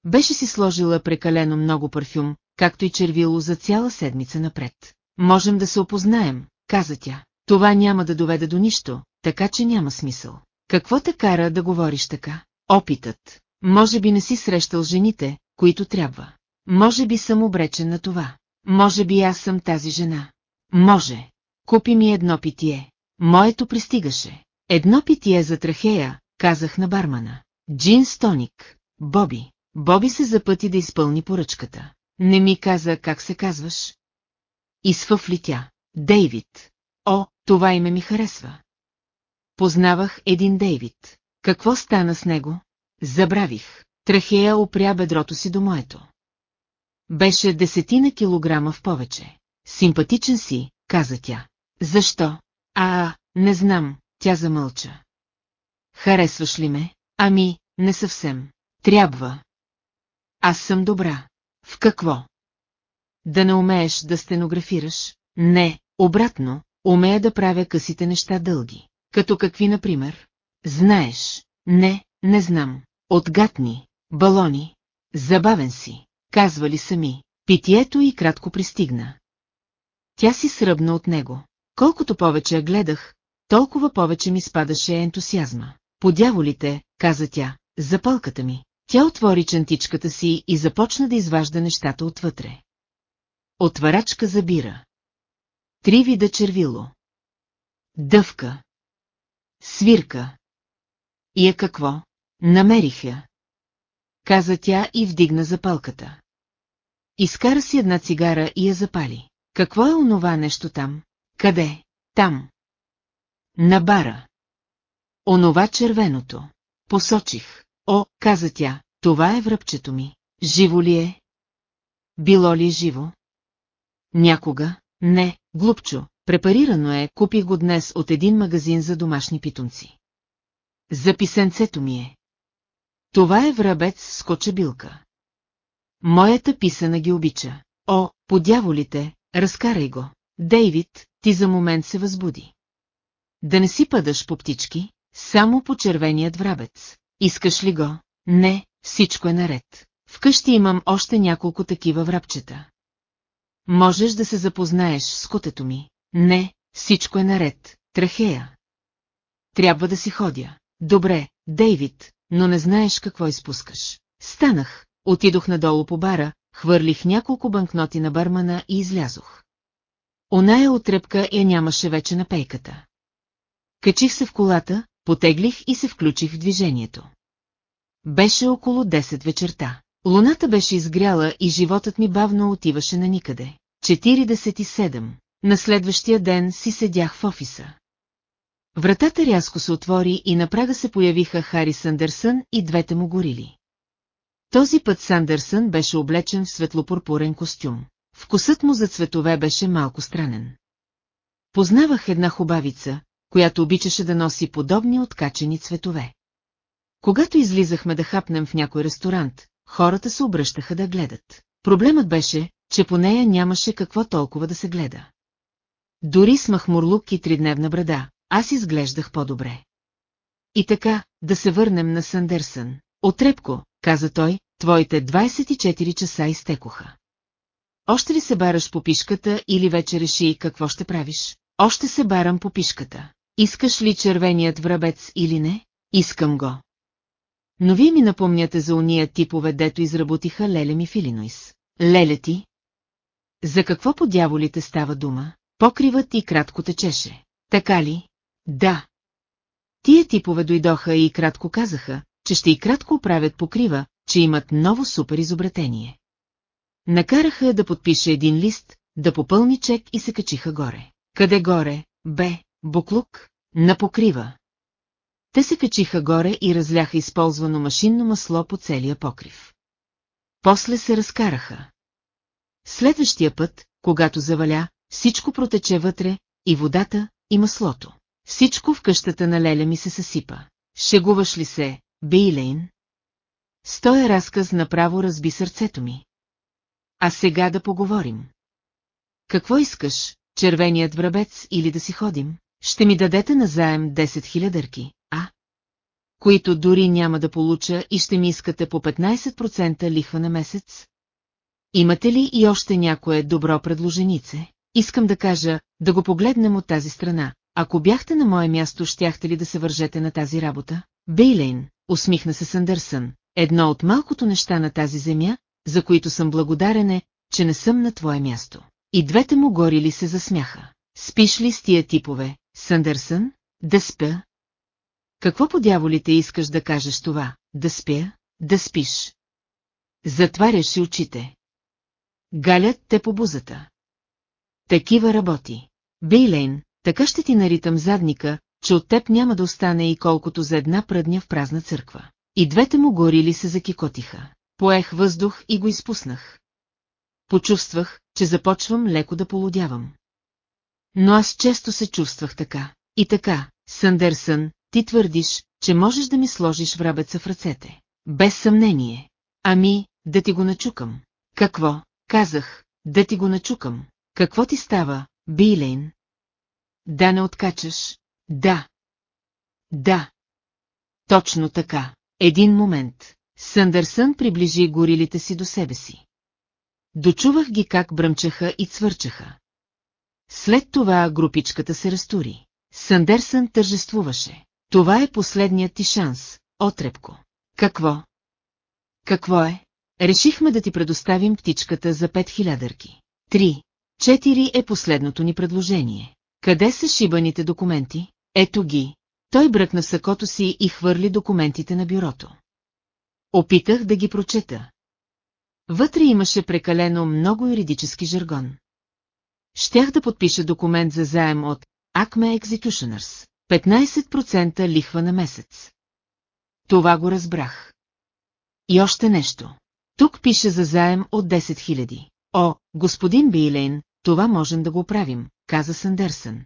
Беше си сложила прекалено много парфюм, както и червило за цяла седмица напред. Можем да се опознаем, каза тя. това няма да доведе до нищо, така че няма смисъл. Какво те кара да говориш така? Опитът. Може би не си срещал жените, които трябва. Може би съм обречен на това. Може би аз съм тази жена. Може. Купи ми едно питие. Моето пристигаше. Едно питие за трахея, казах на бармана. Джин Стоник. Боби. Боби се запъти да изпълни поръчката. Не ми каза как се казваш. Изфъфли тя. Дейвид. О, това име ми харесва. Познавах един Дейвид. Какво стана с него? Забравих. Трахея опря бедрото си до моето. Беше десетина килограма в повече. Симпатичен си, каза тя. Защо? А, не знам, тя замълча. Харесваш ли ме? Ами, не съвсем. Трябва. Аз съм добра. В какво? Да не умееш да стенографираш? Не, обратно, умея да правя късите неща дълги. Като какви, например? Знаеш. Не, не знам. Отгатни, балони. Забавен си, казвали сами. Питието и кратко пристигна. Тя си сръбна от него. Колкото повече я гледах, толкова повече ми спадаше ентусиазма. По дяволите, каза тя, запалката ми. Тя отвори чантичката си и започна да изважда нещата отвътре. Отварачка за бира. Три вида червило. Дъвка. Свирка. И е какво? Намерих я. Каза тя и вдигна запалката. Изкара си една цигара и я запали. Какво е онова нещо там? Къде? Там. На бара. Онова червеното. Посочих. О, каза тя, това е връбчето ми. Живо ли е? Било ли е живо? Някога? Не, глупчо, препарирано е, купих го днес от един магазин за домашни питомци. За писенцето ми е. Това е врабец с кочебилка. Моята писана ги обича. О, по дяволите, разкарай го. Дейвид, ти за момент се възбуди. Да не си падаш по птички, само по червеният врабец. Искаш ли го? Не, всичко е наред. Вкъщи имам още няколко такива врабчета. Можеш да се запознаеш с котето ми. Не, всичко е наред, трахея. Трябва да си ходя. Добре, Дейвид, но не знаеш какво изпускаш. Станах, отидох надолу по бара, хвърлих няколко банкноти на бармана и излязох. Оная отрепка я нямаше вече на пейката. Качих се в колата, потеглих и се включих в движението. Беше около 10 вечерта. Луната беше изгряла и животът ми бавно отиваше на никъде. 47. На следващия ден си седях в офиса. Вратата рязко се отвори и на прага се появиха Хари Сандърсън и двете му горили. Този път Сандърсън беше облечен в светлопурпурен костюм. Вкусът му за цветове беше малко странен. Познавах една хубавица, която обичаше да носи подобни откачени цветове. Когато излизахме да хапнем в някой ресторант, хората се обръщаха да гледат. Проблемът беше, че по нея нямаше какво толкова да се гледа. Дори с махмурлук и тридневна брада, аз изглеждах по-добре. И така, да се върнем на Сандерсън. Отрепко, каза той, твоите 24 часа изтекоха. Още ли се бараш по пишката или вече реши какво ще правиш? Още се барам по пишката. Искаш ли червеният врабец или не? Искам го. Но вие ми напомняте за уния типове, дето изработиха Леле ми Филинойс. Леле ти? За какво по дяволите става дума? Покривът и кратко течеше. Така ли? Да. Тия типове дойдоха и кратко казаха, че ще и кратко правят покрива, че имат ново супер изобретение. Накараха я да подпише един лист, да попълни чек и се качиха горе. Къде горе, бе, буклук, на покрива. Те се качиха горе и разляха използвано машинно масло по целия покрив. После се разкараха. Следващия път, когато заваля, всичко протече вътре, и водата, и маслото. Всичко в къщата на Леля ми се съсипа. Шегуваш ли се, Бейлейн? С този разказ направо разби сърцето ми. А сега да поговорим. Какво искаш, червеният врабец или да си ходим? Ще ми дадете назаем 10 хилядърки, а? Които дори няма да получа и ще ми искате по 15% лихва на месец? Имате ли и още някое добро предложенице? искам да кажа, да го погледнем от тази страна. Ако бяхте на мое място, щяхте ли да се вържете на тази работа? Бейлейн, усмихна се Сандърсън, едно от малкото неща на тази земя, за които съм благодарен е, че не съм на твое място. И двете му горили се засмяха. Спиш ли с тия типове, Сандърсън? Да спя. Какво по дяволите искаш да кажеш това? Да спя? Да спиш. Затваряш очите. Галят те по бузата. Такива работи. Бейлейн, така ще ти наритам задника, че от теб няма да остане и колкото за една пръдня в празна църква. И двете му горили се закикотиха. Поех въздух и го изпуснах. Почувствах, че започвам леко да полудявам. Но аз често се чувствах така. И така, Сандерсън, ти твърдиш, че можеш да ми сложиш врабеца в ръцете. Без съмнение. Ами, да ти го начукам. Какво? Казах, да ти го начукам. Какво ти става, Билейн? Да не откачаш? Да. Да. Точно така. Един момент. Съндърсън приближи горилите си до себе си. Дочувах ги как бръмчаха и цвърчаха. След това групичката се разтури. Сандерсън тържествуваше. Това е последният ти шанс, отрепко. Какво? Какво е? Решихме да ти предоставим птичката за пет хилядърки. Три. Четири е последното ни предложение. Къде са шибаните документи? Ето ги. Той бръкна сакото си и хвърли документите на бюрото. Опитах да ги прочета. Вътре имаше прекалено много юридически жаргон. Щях да подпиша документ за заем от Acme Executioners. 15% лихва на месец. Това го разбрах. И още нещо. Тук пише за заем от 10 000. О, господин Бийлейн, това можем да го правим, каза Сандерсън.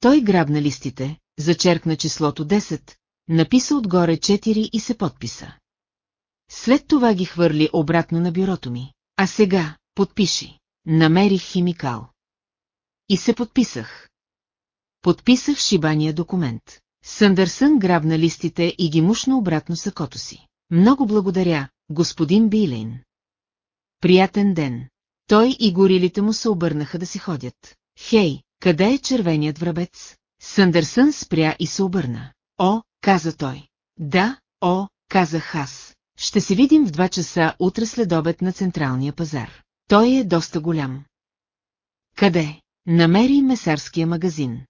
Той грабна листите, зачеркна числото 10, написа отгоре 4 и се подписа. След това ги хвърли обратно на бюрото ми. А сега, подпиши. Намерих химикал. И се подписах. Подписах шибания документ. Съндърсън грабна листите и ги мушна обратно сакото си. Много благодаря, господин Билейн. Приятен ден. Той и горилите му се обърнаха да си ходят. Хей, къде е червеният врабец? Съндърсън спря и се обърна. О, каза той. Да, о, казах аз. Ще се видим в два часа утре след обед на Централния пазар. Той е доста голям. Къде? Намери месарския магазин.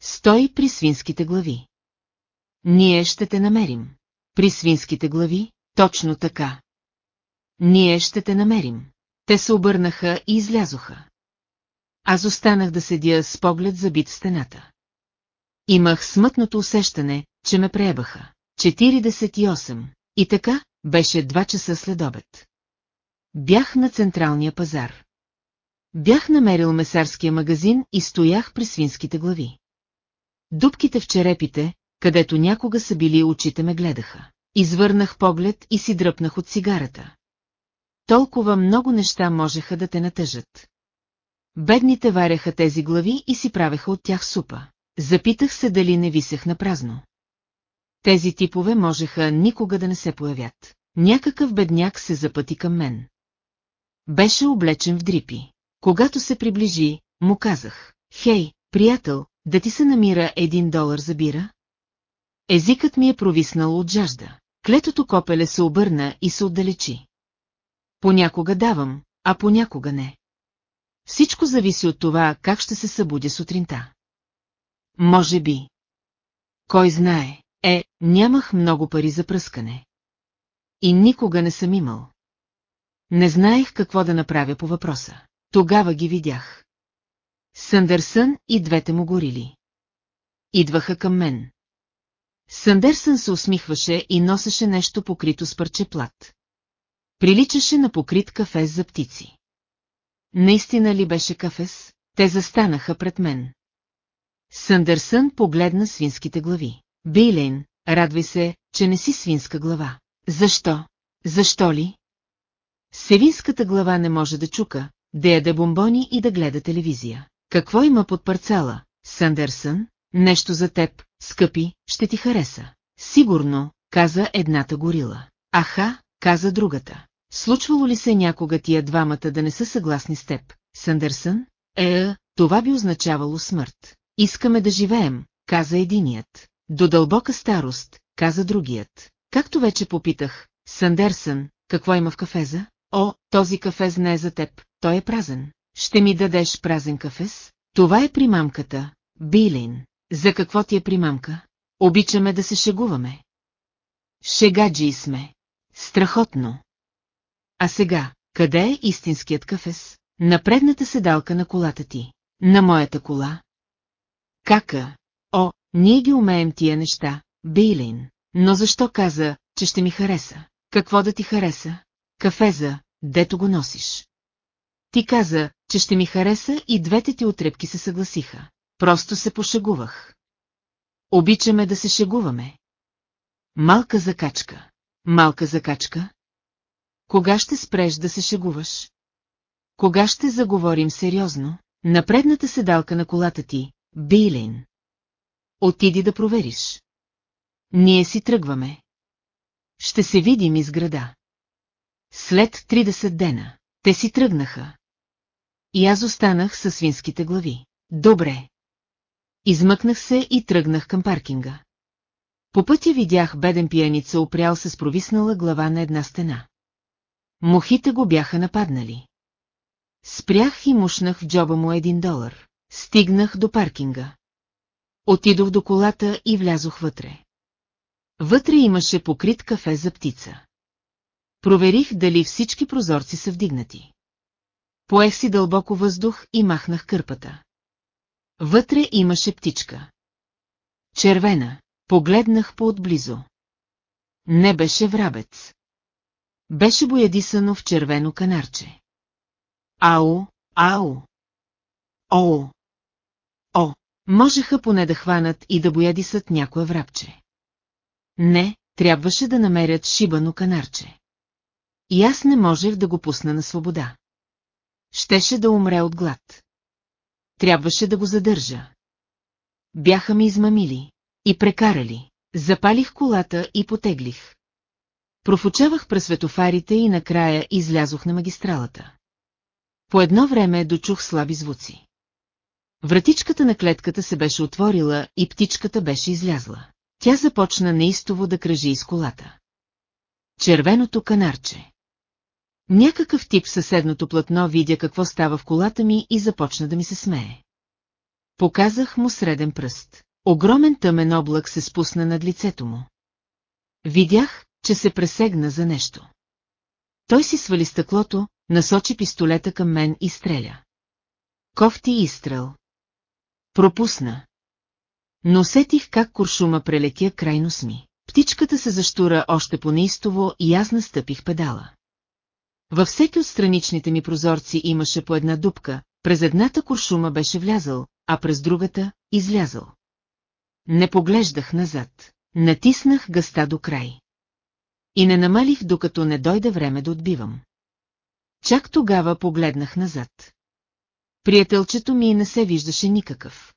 Стой при свинските глави. Ние ще те намерим. При свинските глави? Точно така. Ние ще те намерим. Те се обърнаха и излязоха. Аз останах да седя с поглед забит в стената. Имах смътното усещане, че ме преебаха. 48. И така, беше два часа след обед. Бях на централния пазар. Бях намерил месарския магазин и стоях при свинските глави. Дубките в черепите, където някога са били очите ме гледаха. Извърнах поглед и си дръпнах от цигарата. Толкова много неща можеха да те натъжат. Бедните варяха тези глави и си правеха от тях супа. Запитах се дали не висех на празно. Тези типове можеха никога да не се появят. Някакъв бедняк се запъти към мен. Беше облечен в дрипи. Когато се приближи, му казах, «Хей, приятел, да ти се намира един долар за бира?» Езикът ми е провиснал от жажда. Клетото копеле се обърна и се отдалечи. Понякога давам, а понякога не. Всичко зависи от това, как ще се събудя сутринта. Може би. Кой знае, е, нямах много пари за пръскане. И никога не съм имал. Не знаех какво да направя по въпроса. Тогава ги видях. Съндърсън и двете му горили. Идваха към мен. Съндерсън се усмихваше и носеше нещо покрито с парче плат. Приличаше на покрит кафес за птици. Наистина ли беше кафес? Те застанаха пред мен. Съндърсън погледна свинските глави. Билейн, радвай се, че не си свинска глава. Защо? Защо ли? Севинската глава не може да чука, да яде бомбони и да гледа телевизия. Какво има под парцала, Сандерсън? Нещо за теб, скъпи, ще ти хареса. Сигурно, каза едната горила. Аха, каза другата. Случвало ли се някога тия двамата да не са съгласни с теб, Сандерсън? Е, това би означавало смърт. Искаме да живеем, каза единият. До дълбока старост, каза другият. Както вече попитах, Сандерсън, какво има в кафеза? О, този кафез не е за теб, той е празен. Ще ми дадеш празен кафез? Това е примамката, Билин. За какво ти е примамка? Обичаме да се шегуваме. Шегаджи сме. Страхотно. А сега, къде е истинският кафес? На предната седалка на колата ти. На моята кола. Кака? О, ние ги умеем тия неща, Бейлин. Но защо каза, че ще ми хареса? Какво да ти хареса? Кафеза, дето го носиш. Ти каза, че ще ми хареса и двете ти отрепки се съгласиха. Просто се пошегувах. Обичаме да се шегуваме. Малка закачка. Малка закачка? Кога ще спреш да се шегуваш? Кога ще заговорим сериозно? На предната седалка на колата ти, Бейлин. Отиди да провериш. Ние си тръгваме. Ще се видим из града. След 30 дена, те си тръгнаха. И аз останах със свинските глави. Добре. Измъкнах се и тръгнах към паркинга. По пътя видях беден пияница опрял с провиснала глава на една стена. Мухите го бяха нападнали. Спрях и мушнах в джоба му един долар. Стигнах до паркинга. Отидох до колата и влязох вътре. Вътре имаше покрит кафе за птица. Проверих дали всички прозорци са вдигнати. Поех си дълбоко въздух и махнах кърпата. Вътре имаше птичка. Червена, погледнах по-отблизо. Не беше врабец. Беше боядисано в червено канарче. Ау, ау. О, о, можеха поне да хванат и да боядисат някое врабче. Не, трябваше да намерят шибано канарче. И аз не можех да го пусна на свобода. Щеше да умре от глад. Трябваше да го задържа. Бяха ми измамили и прекарали. Запалих колата и потеглих. Профучавах през светофарите и накрая излязох на магистралата. По едно време дочух слаби звуци. Вратичката на клетката се беше отворила и птичката беше излязла. Тя започна неистово да кръжи из колата. Червеното канарче. Някакъв тип съседното платно видя какво става в колата ми и започна да ми се смее. Показах му среден пръст. Огромен тъмен облак се спусна над лицето му. Видях, че се пресегна за нещо. Той си свали стъклото, насочи пистолета към мен и стреля. Кофти изстрел. Пропусна. Но усетих как куршума прелетя крайно сми. Птичката се заштура още по-неистово и аз настъпих педала. Във всеки от страничните ми прозорци имаше по една дупка, през едната куршума беше влязъл, а през другата – излязъл. Не поглеждах назад. Натиснах гъста до край. И не намалих, докато не дойде време да отбивам. Чак тогава погледнах назад. Приятелчето ми не се виждаше никакъв.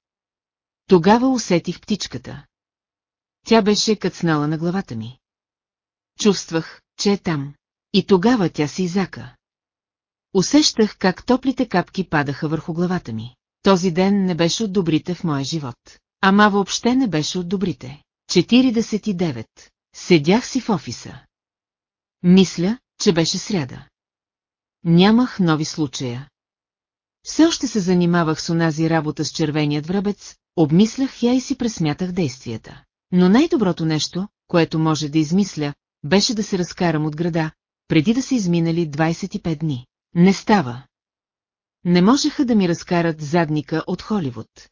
Тогава усетих птичката. Тя беше кацнала на главата ми. Чувствах, че е там. И тогава тя се изака. Усещах как топлите капки падаха върху главата ми. Този ден не беше от добрите в моя живот. Ама въобще не беше от добрите. 49. Седях си в офиса. Мисля, че беше сряда. Нямах нови случая. Все още се занимавах с онази работа с червеният връбец, обмислях я и си пресмятах действията. Но най-доброто нещо, което може да измисля, беше да се разкарам от града, преди да са изминали 25 дни. Не става. Не можеха да ми разкарат задника от Холивуд.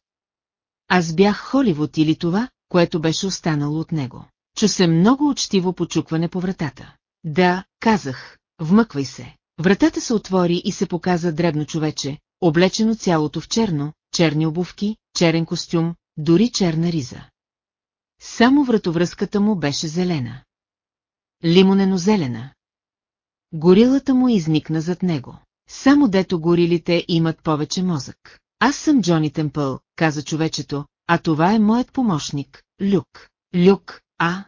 Аз бях Холивуд или това, което беше останало от него. Чу се много учтиво почукване по вратата. Да, казах, вмъквай се. Вратата се отвори и се показа дребно човече, облечено цялото в черно, черни обувки, черен костюм, дори черна риза. Само вратовръзката му беше зелена. Лимонено-зелена. Горилата му изникна зад него. Само дето горилите имат повече мозък. Аз съм Джони Темпъл, каза човечето, а това е моят помощник, Люк. Люк, а?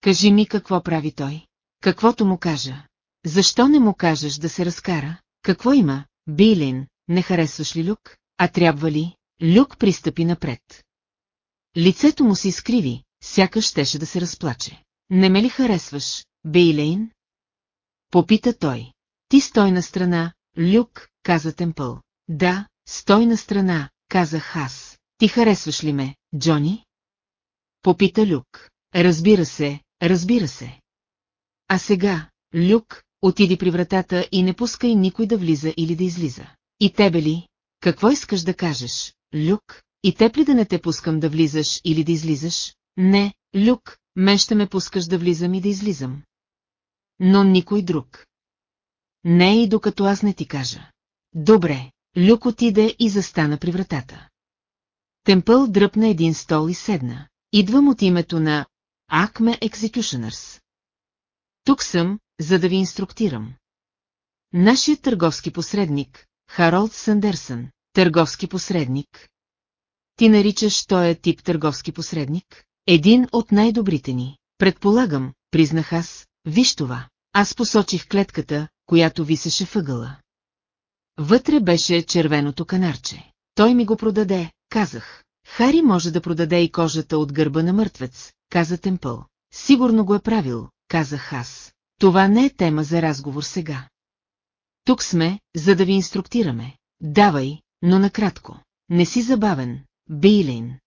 Кажи ми какво прави той. Каквото му кажа. Защо не му кажеш да се разкара? Какво има, Билин, не харесваш ли Люк? А трябва ли? Люк пристъпи напред. Лицето му се изкриви, сякаш щеше да се разплаче. Не ме ли харесваш, Бейлейн? Попита той. Ти стой на страна, Люк, каза Темпъл. Да, стой на страна, казах аз. Ти харесваш ли ме, Джони? Попита Люк. Разбира се, разбира се. А сега, Люк, отиди при вратата и не пускай никой да влиза или да излиза. И тебе ли? Какво искаш да кажеш, Люк? И теб ли да не те пускам да влизаш или да излизаш? Не, Люк, мен ще ме пускаш да влизам и да излизам. Но никой друг. Не и докато аз не ти кажа. Добре, Люк отиде и застана при вратата. Темпъл дръпна един стол и седна. Идвам от името на Acme Executioners. Тук съм, за да ви инструктирам. Нашият търговски посредник, Харолд Сандерсън, търговски посредник. Ти наричаш този тип търговски посредник? Един от най-добрите ни. Предполагам, признах аз, виж това. Аз посочих клетката, която висеше въгъла. Вътре беше червеното канарче. Той ми го продаде, казах. Хари може да продаде и кожата от гърба на мъртвец, каза Темпъл. Сигурно го е правил, казах аз. Това не е тема за разговор сега. Тук сме, за да ви инструктираме. Давай, но накратко. Не си забавен, Бейлин.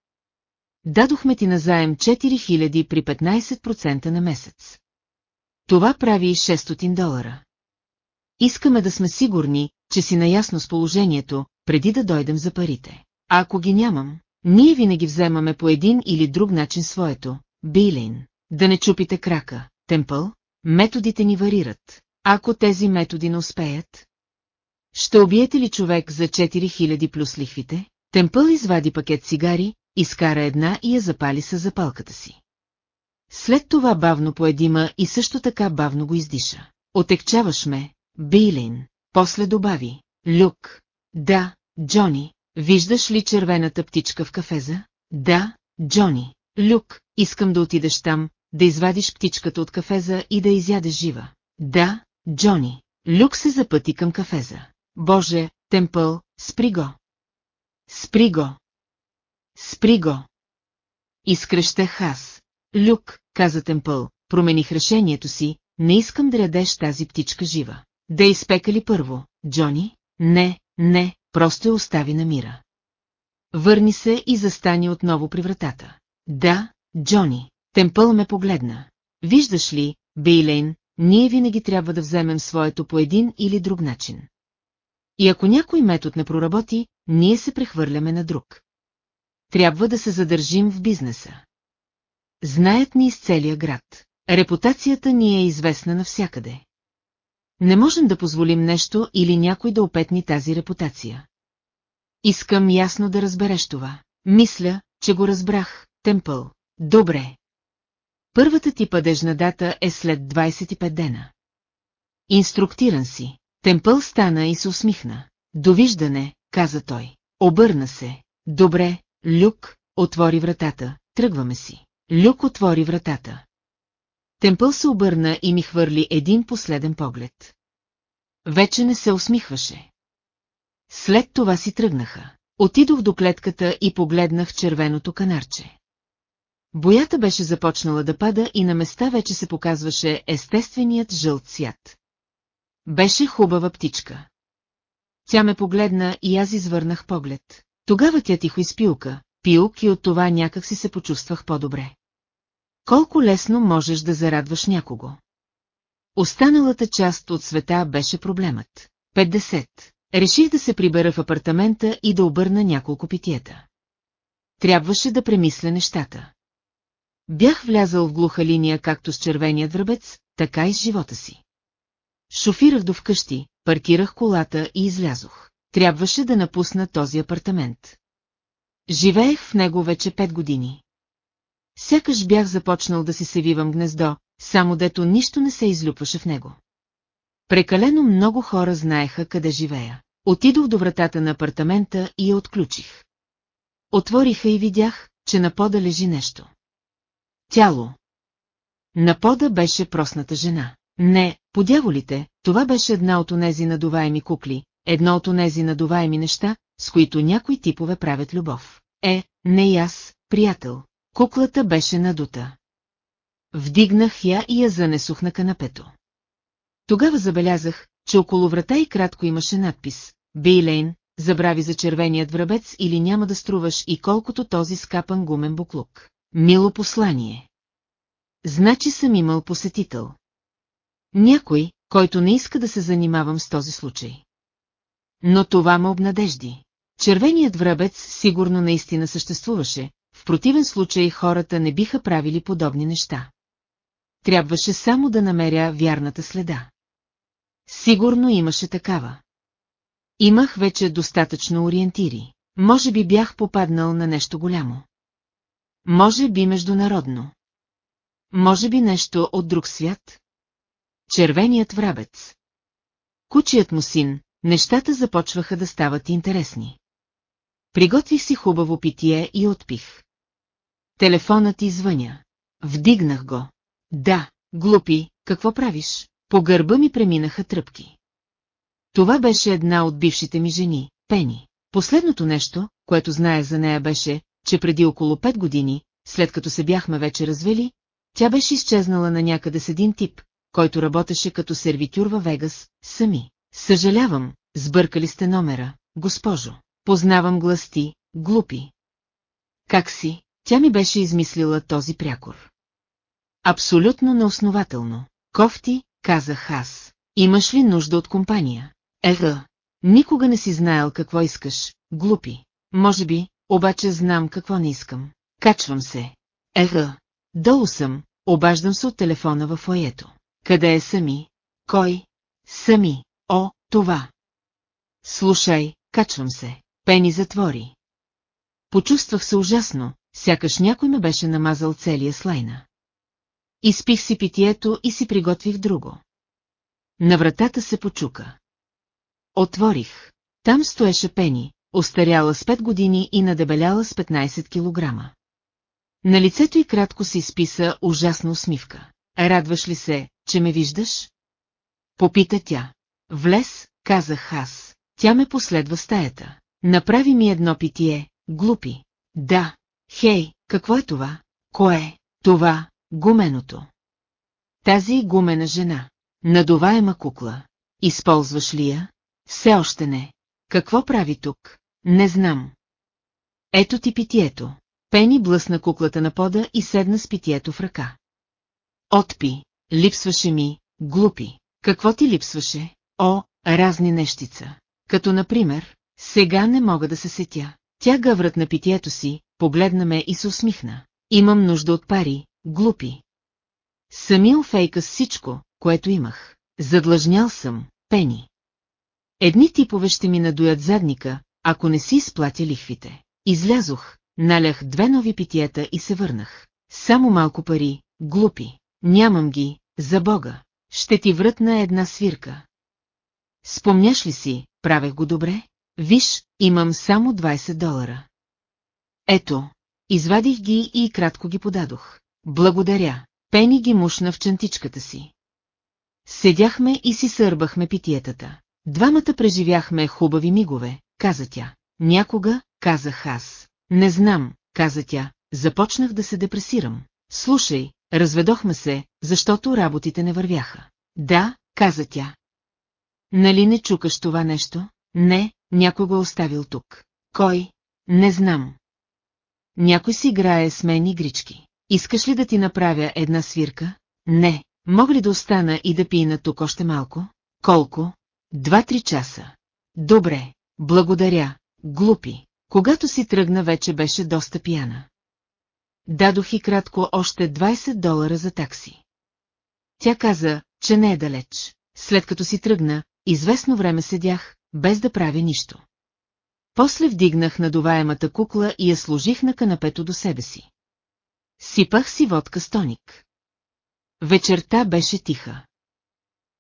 Дадохме ти назаем 4000 при 15% на месец. Това прави 600 долара. Искаме да сме сигурни, че си наясно с положението, преди да дойдем за парите. А ако ги нямам, ние винаги вземаме по един или друг начин своето, Бейлин. Да не чупите крака, Темпъл, методите ни варират. Ако тези методи не успеят? Ще убиете ли човек за 4000 плюс лихвите? Темпъл извади пакет цигари, изкара една и я запали с запалката си. След това бавно поедима и също така бавно го издиша. Отекчаваш ме, Бейлин. После добави. Люк. Да, Джони. Виждаш ли червената птичка в кафеза? Да, Джони. Люк, искам да отидеш там, да извадиш птичката от кафеза и да изядеш жива. Да, Джони. Люк се запъти към кафеза. Боже, Темпъл, спри го. Спри го. Спри го. Изкръщах аз. Люк, каза Темпъл, промених решението си, не искам да ядеш тази птичка жива. Да изпека ли първо, Джони? Не, не, просто я остави на мира. Върни се и застани отново при вратата. Да, Джони. Темпъл ме погледна. Виждаш ли, Бейлейн, ние винаги трябва да вземем своето по един или друг начин. И ако някой метод не проработи, ние се прехвърляме на друг. Трябва да се задържим в бизнеса. Знаят ни из целия град. Репутацията ни е известна навсякъде. Не можем да позволим нещо или някой да опетни тази репутация. Искам ясно да разбереш това. Мисля, че го разбрах, Темпъл. Добре. Първата ти падежна дата е след 25 дена. Инструктиран си. Темпъл стана и се усмихна. Довиждане, каза той. Обърна се. Добре, Люк, отвори вратата, тръгваме си. Люк отвори вратата. Темпъл се обърна и ми хвърли един последен поглед. Вече не се усмихваше. След това си тръгнаха. Отидох до клетката и погледнах червеното канарче. Боята беше започнала да пада и на места вече се показваше естественият жълт цвят. Беше хубава птичка. Тя ме погледна и аз извърнах поглед. Тогава тя тихо изпилка, пилк и от това някак си се почувствах по-добре. Колко лесно можеш да зарадваш някого. Останалата част от света беше проблемът. 50. Реших да се прибера в апартамента и да обърна няколко питиета. Трябваше да премисля нещата. Бях влязал в глуха линия както с червения дръбец, така и с живота си. Шофирах до вкъщи, паркирах колата и излязох. Трябваше да напусна този апартамент. Живеех в него вече пет години. Сякаш бях започнал да си се вивам гнездо, само дето нищо не се излюпваше в него. Прекалено много хора знаеха къде живея. Отидох до вратата на апартамента и я отключих. Отвориха и видях, че на пода лежи нещо. Тяло. На пода беше просната жена. Не, подяволите, това беше една от онези надуваеми кукли, едно от онези надуваеми неща, с които някои типове правят любов. Е, не и аз, приятел. Куклата беше надута. Вдигнах я и я занесох на канапето. Тогава забелязах, че около врата и кратко имаше надпис «Бейлейн, забрави за червеният врабец или няма да струваш и колкото този скапан гумен буклук». Мило послание. Значи съм имал посетител. Някой, който не иска да се занимавам с този случай. Но това ме обнадежди. Червеният врабец сигурно наистина съществуваше, в противен случай хората не биха правили подобни неща. Трябваше само да намеря вярната следа. Сигурно имаше такава. Имах вече достатъчно ориентири. Може би бях попаднал на нещо голямо. Може би международно. Може би нещо от друг свят? Червеният врабец. Кучият му син, нещата започваха да стават интересни. Приготвих си хубаво питие и отпих. Телефонът извъня. Вдигнах го. Да, глупи, какво правиш? По гърба ми преминаха тръпки. Това беше една от бившите ми жени, Пени. Последното нещо, което знаех за нея беше, че преди около пет години, след като се бяхме вече развели, тя беше изчезнала на някъде с един тип, който работеше като сервитюр във Вегас, сами. Съжалявам, сбъркали сте номера, госпожо. Познавам гласти, глупи. Как си? Тя ми беше измислила този прякор. Абсолютно неоснователно. Кофти, казах аз. Имаш ли нужда от компания? Ега. Никога не си знаел какво искаш, глупи. Може би, обаче знам какво не искам. Качвам се. Ега. Долу съм, обаждам се от телефона във фоето. Къде е Сами? Кой? Сами. О, това. Слушай, качвам се. Пени затвори. Почувствах се ужасно, сякаш някой ме беше намазал целия слайна. Изпих си питието и си приготвих друго. На вратата се почука. Отворих. Там стоеше Пени, остаряла с 5 години и надебеляла с 15 килограма. На лицето й кратко се изписа ужасна усмивка. Радваш ли се, че ме виждаш? Попита тя. Влез, казах аз. Тя ме последва стаята. Направи ми едно питие, глупи. Да. Хей, какво е това? Кое? Това, гуменото. Тази гумена жена. Надуваема кукла. Използваш ли я? Все още не. Какво прави тук? Не знам. Ето ти питието. Пени блъсна куклата на пода и седна с питието в ръка. Отпи, липсваше ми, глупи. Какво ти липсваше? О, разни нещица. Като например, сега не мога да се сетя. Тя гъврат на питието си, погледна ме и се усмихна. Имам нужда от пари, глупи. Самил фейка с всичко, което имах. Задлъжнял съм, пени. Едни типове ще ми надуят задника, ако не си изплатя лихвите. Излязох, налях две нови питиета и се върнах. Само малко пари, глупи. Нямам ги, за Бога. Ще ти врътна една свирка. Спомняш ли си, правех го добре? Виж, имам само 20 долара. Ето, извадих ги и кратко ги подадох. Благодаря. Пени ги мушна в чантичката си. Седяхме и си сърбахме питиетата. Двамата преживяхме хубави мигове, каза тя. Някога, казах аз. Не знам, каза тя, започнах да се депресирам. Слушай, разведохме се, защото работите не вървяха. Да, каза тя. Нали не чукаш това нещо? Не, някой го е оставил тук. Кой? Не знам. Някой си играе с мен игрички. Искаш ли да ти направя една свирка? Не. Мога ли да остана и да пина тук още малко? Колко? Два-три часа. Добре, благодаря, глупи. Когато си тръгна вече беше доста пияна. Дадох и кратко още 20 долара за такси. Тя каза, че не е далеч. След като си тръгна, известно време седях, без да правя нищо. После вдигнах надуваемата кукла и я сложих на канапето до себе си. Сипах си водка с тоник. Вечерта беше тиха.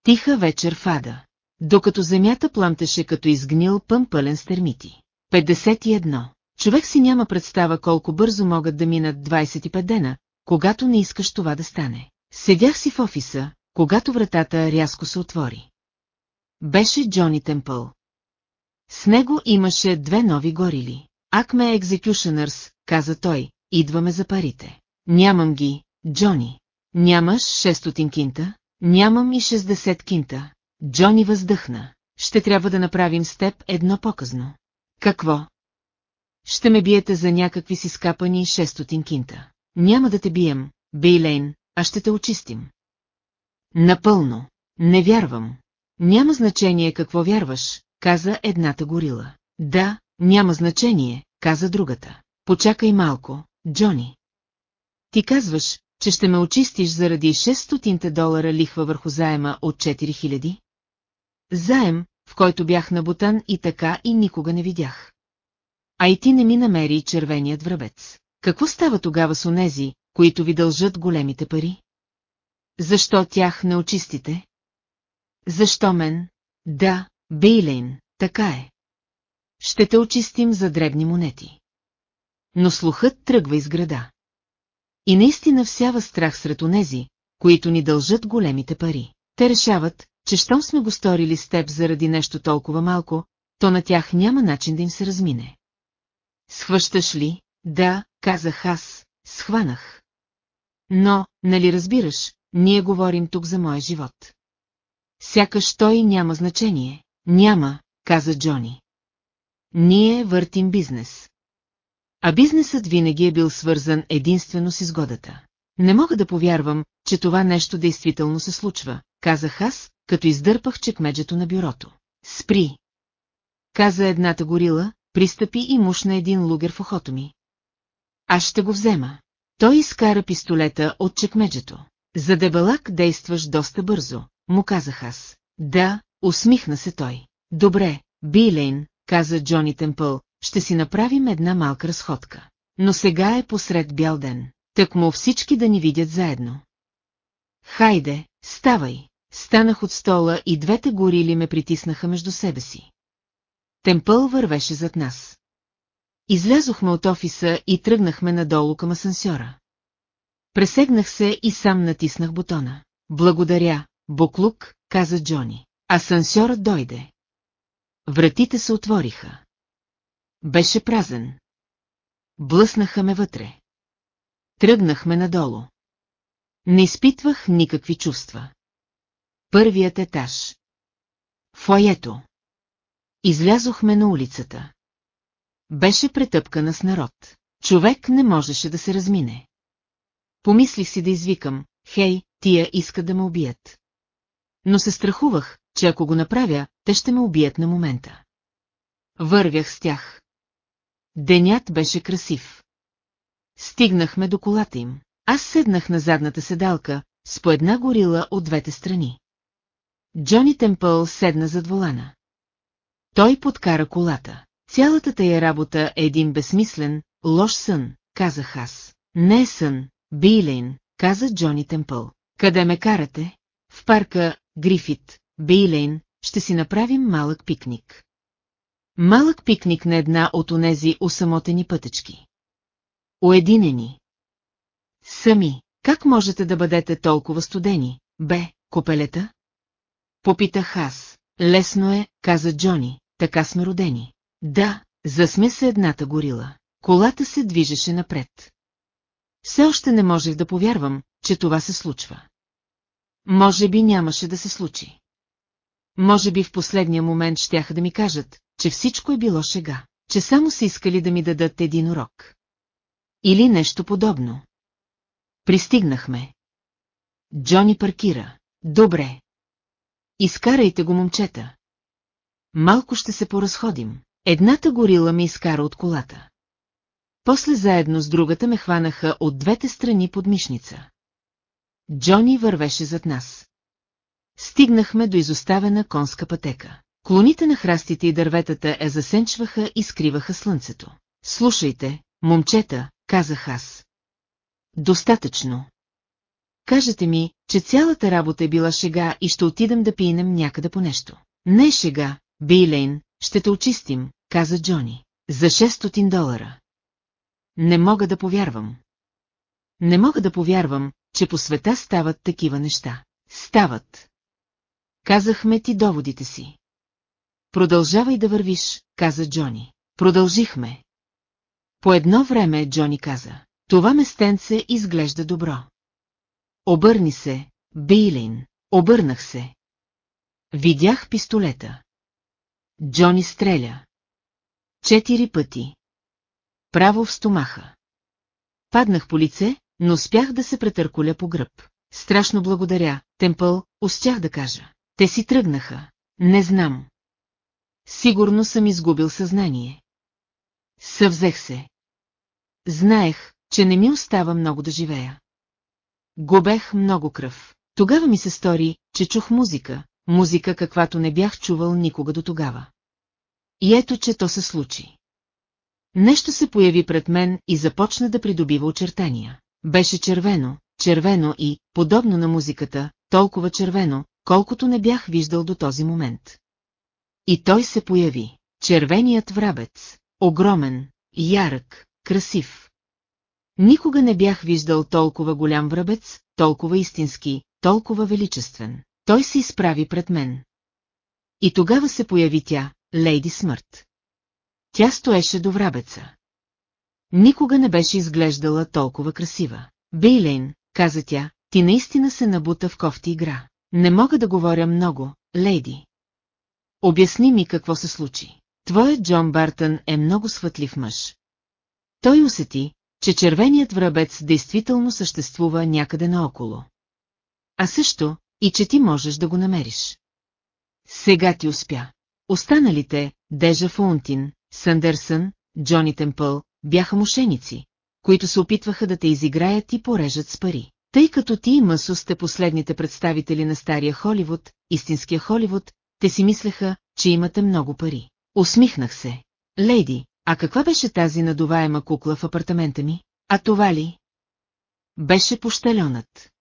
Тиха вечер фада. Докато земята пламтеше като изгнил пън пълен с термити. 51. Човек си няма представа колко бързо могат да минат 25 дена, когато не искаш това да стане. Седях си в офиса, когато вратата рязко се отвори. Беше Джони Темпъл. С него имаше две нови горили. Акме Executioners, каза той, идваме за парите. Нямам ги, Джони. Нямаш 600 кинта? Нямам и 60 кинта. Джони въздъхна. Ще трябва да направим с теб едно показно. Какво? Ще ме биете за някакви си скапани 600 кинта. Няма да те бием, Бейлейн, а ще те очистим. Напълно. Не вярвам. Няма значение какво вярваш, каза едната горила. Да, няма значение, каза другата. Почакай малко, Джони. Ти казваш, че ще ме очистиш заради 600 долара лихва върху заема от 4000? Заем, в който бях набутан и така и никога не видях. А и ти не ми намери червеният връбец. Какво става тогава с онези, които ви дължат големите пари? Защо тях не очистите? Защо мен? Да, Бейлейн, така е. Ще те очистим за дребни монети. Но слухът тръгва из града. И наистина всява страх сред онези, които ни дължат големите пари. Те решават, че щом сме го сторили с теб заради нещо толкова малко, то на тях няма начин да им се размине. Схващаш ли? Да, казах аз, схванах. Но, нали разбираш, ние говорим тук за моя живот. Сякаш той няма значение. Няма, каза Джони. Ние въртим бизнес. А бизнесът винаги е бил свързан единствено с изгодата. Не мога да повярвам, че това нещо действително се случва, казах аз, като издърпах чекмеджето на бюрото. Спри! Каза едната горила, пристъпи и мушна един лугер в ухото ми. Аз ще го взема. Той изкара пистолета от чекмеджето. За дебелак действаш доста бързо, му казах аз. Да, усмихна се той. Добре, Билейн, каза Джони Темпъл, ще си направим една малка разходка. Но сега е посред бял ден. Так му всички да ни видят заедно. Хайде, ставай. Станах от стола и двете горили ме притиснаха между себе си. Темпъл вървеше зад нас. Излязохме от офиса и тръгнахме надолу към асансьора. Пресегнах се и сам натиснах бутона. Благодаря, Буклук, каза Джони. Асансьорът дойде. Вратите се отвориха. Беше празен. Блъснаха ме вътре. Тръгнахме надолу. Не изпитвах никакви чувства. Първият етаж. Фоето. Излязохме на улицата. Беше претъпкана с народ. Човек не можеше да се размине. Помислих си да извикам, хей, тия искат да ме убият. Но се страхувах, че ако го направя, те ще ме убият на момента. Вървях с тях. Денят беше красив. Стигнахме до колата им. Аз седнах на задната седалка, с по една горила от двете страни. Джони Темпъл седна зад волана. Той подкара колата. Цялата тая работа е един безсмислен, лош сън, казах аз. Не е сън, Билейн, каза Джони Темпъл. Къде ме карате? В парка, Грифит, Билейн, ще си направим малък пикник. Малък пикник на една от онези усамотени пътечки. Уединени. Сами, как можете да бъдете толкова студени, бе, копелета? Попитах аз. Лесно е, каза Джони, така сме родени. Да, засме се едната горила. Колата се движеше напред. Все още не можех да повярвам, че това се случва. Може би нямаше да се случи. Може би в последния момент щяха да ми кажат, че всичко е било шега, че само са искали да ми дадат един урок. Или нещо подобно. Пристигнахме. Джони паркира. Добре. Изкарайте го, момчета. Малко ще се поразходим. Едната горила ме изкара от колата. После заедно с другата ме хванаха от двете страни под мишница. Джони вървеше зад нас. Стигнахме до изоставена конска пътека. Клоните на храстите и дърветата е засенчваха и скриваха слънцето. Слушайте, момчета, казах аз. Достатъчно. Кажете ми, че цялата работа е била шега и ще отидем да пинем някъде по нещо. Не е шега, Билейн, ще те очистим, каза Джони. За 600 долара. Не мога да повярвам. Не мога да повярвам, че по света стават такива неща. Стават. Казахме ти доводите си. продължавай да вървиш, каза Джони. Продължихме. По едно време Джони каза, това местенце изглежда добро. Обърни се, Бейлин, обърнах се. Видях пистолета. Джони стреля. Четири пъти. Право в стомаха. Паднах по лице, но успях да се претърколя по гръб. Страшно благодаря, Темпъл, успях да кажа. Те си тръгнаха. Не знам. Сигурно съм изгубил съзнание. Съвзех се. Знаех, че не ми остава много да живея. Губех много кръв. Тогава ми се стори, че чух музика, музика каквато не бях чувал никога до тогава. И ето, че то се случи. Нещо се появи пред мен и започна да придобива очертания. Беше червено, червено и, подобно на музиката, толкова червено, колкото не бях виждал до този момент. И той се появи. Червеният врабец. Огромен, ярък, красив. Никога не бях виждал толкова голям врабец, толкова истински, толкова величествен. Той се изправи пред мен. И тогава се появи тя, Лейди Смърт. Тя стоеше до врабеца. Никога не беше изглеждала толкова красива. Бейлейн, каза тя, ти наистина се набута в кофти игра. Не мога да говоря много, лейди. Обясни ми какво се случи. Твоят Джон Бартън е много светлив мъж. Той усети, че червеният врабец действително съществува някъде наоколо. А също, и че ти можеш да го намериш. Сега ти успя. Останалите, Дежа Фаунтин, Сандерсън, Джони Темпъл, бяха мошеници, които се опитваха да те изиграят и порежат с пари. Тъй като ти и Мъсо сте последните представители на стария Холивуд, истинския Холивуд, те си мислеха, че имате много пари. Усмихнах се. Лейди, а каква беше тази надуваема кукла в апартамента ми? А това ли? Беше пощаленът.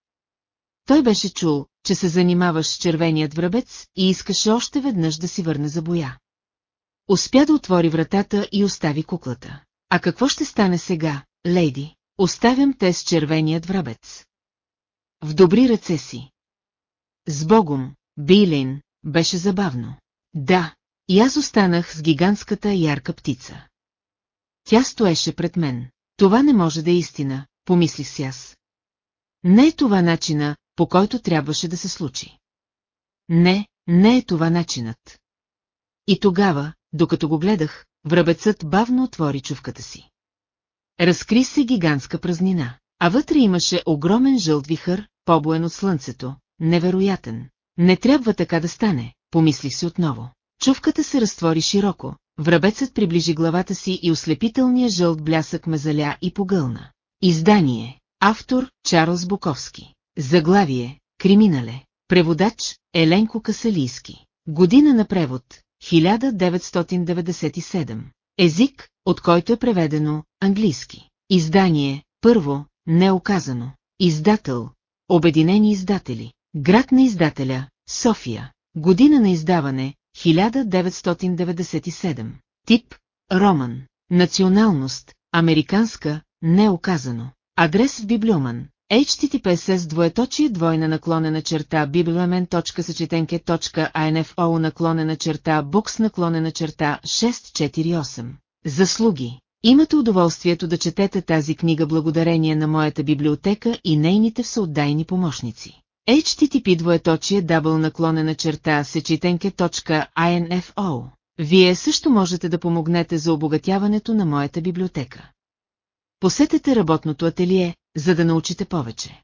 Той беше чул, че се занимаваш с червеният връбец и искаше още веднъж да си върне за боя. Успя да отвори вратата и остави куклата. А какво ще стане сега, лейди? Оставям те с червеният връбец. В добри ръце си. С Богом, Билин, беше забавно. Да, и аз останах с гигантската ярка птица. Тя стоеше пред мен. Това не може да е истина, помислих си аз. Не е това начина, по който трябваше да се случи. Не, не е това начинът. И тогава, докато го гледах, връбецът бавно отвори чувката си. Разкри се гигантска празнина, а вътре имаше огромен жълт вихър, побоен от слънцето, невероятен. Не трябва така да стане, помислих си отново. Чувката се разтвори широко, връбецът приближи главата си и ослепителният жълт блясък ме заля и погълна. Издание. Автор Чарлз Буковски. Заглавие. Криминале. Преводач. Еленко Касалийски. Година на превод. 1997. Език, от който е преведено английски. Издание. Първо. Неоказано. Издател. Обединени издатели. Град на издателя. София. Година на издаване. 1997. Тип – роман. Националност – американска, неоказано. Адрес в Библиоман. HTTPS двоеточие двойна наклонена черта bibliamen.съчетенке.info наклонена черта букс наклонена черта 648. Заслуги. Имате удоволствието да четете тази книга благодарение на моята библиотека и нейните всеотдайни помощници. HTTP двоеточие дабл наклонена черта сечетенке.info. Вие също можете да помогнете за обогатяването на моята библиотека. Посетете работното ателие, за да научите повече.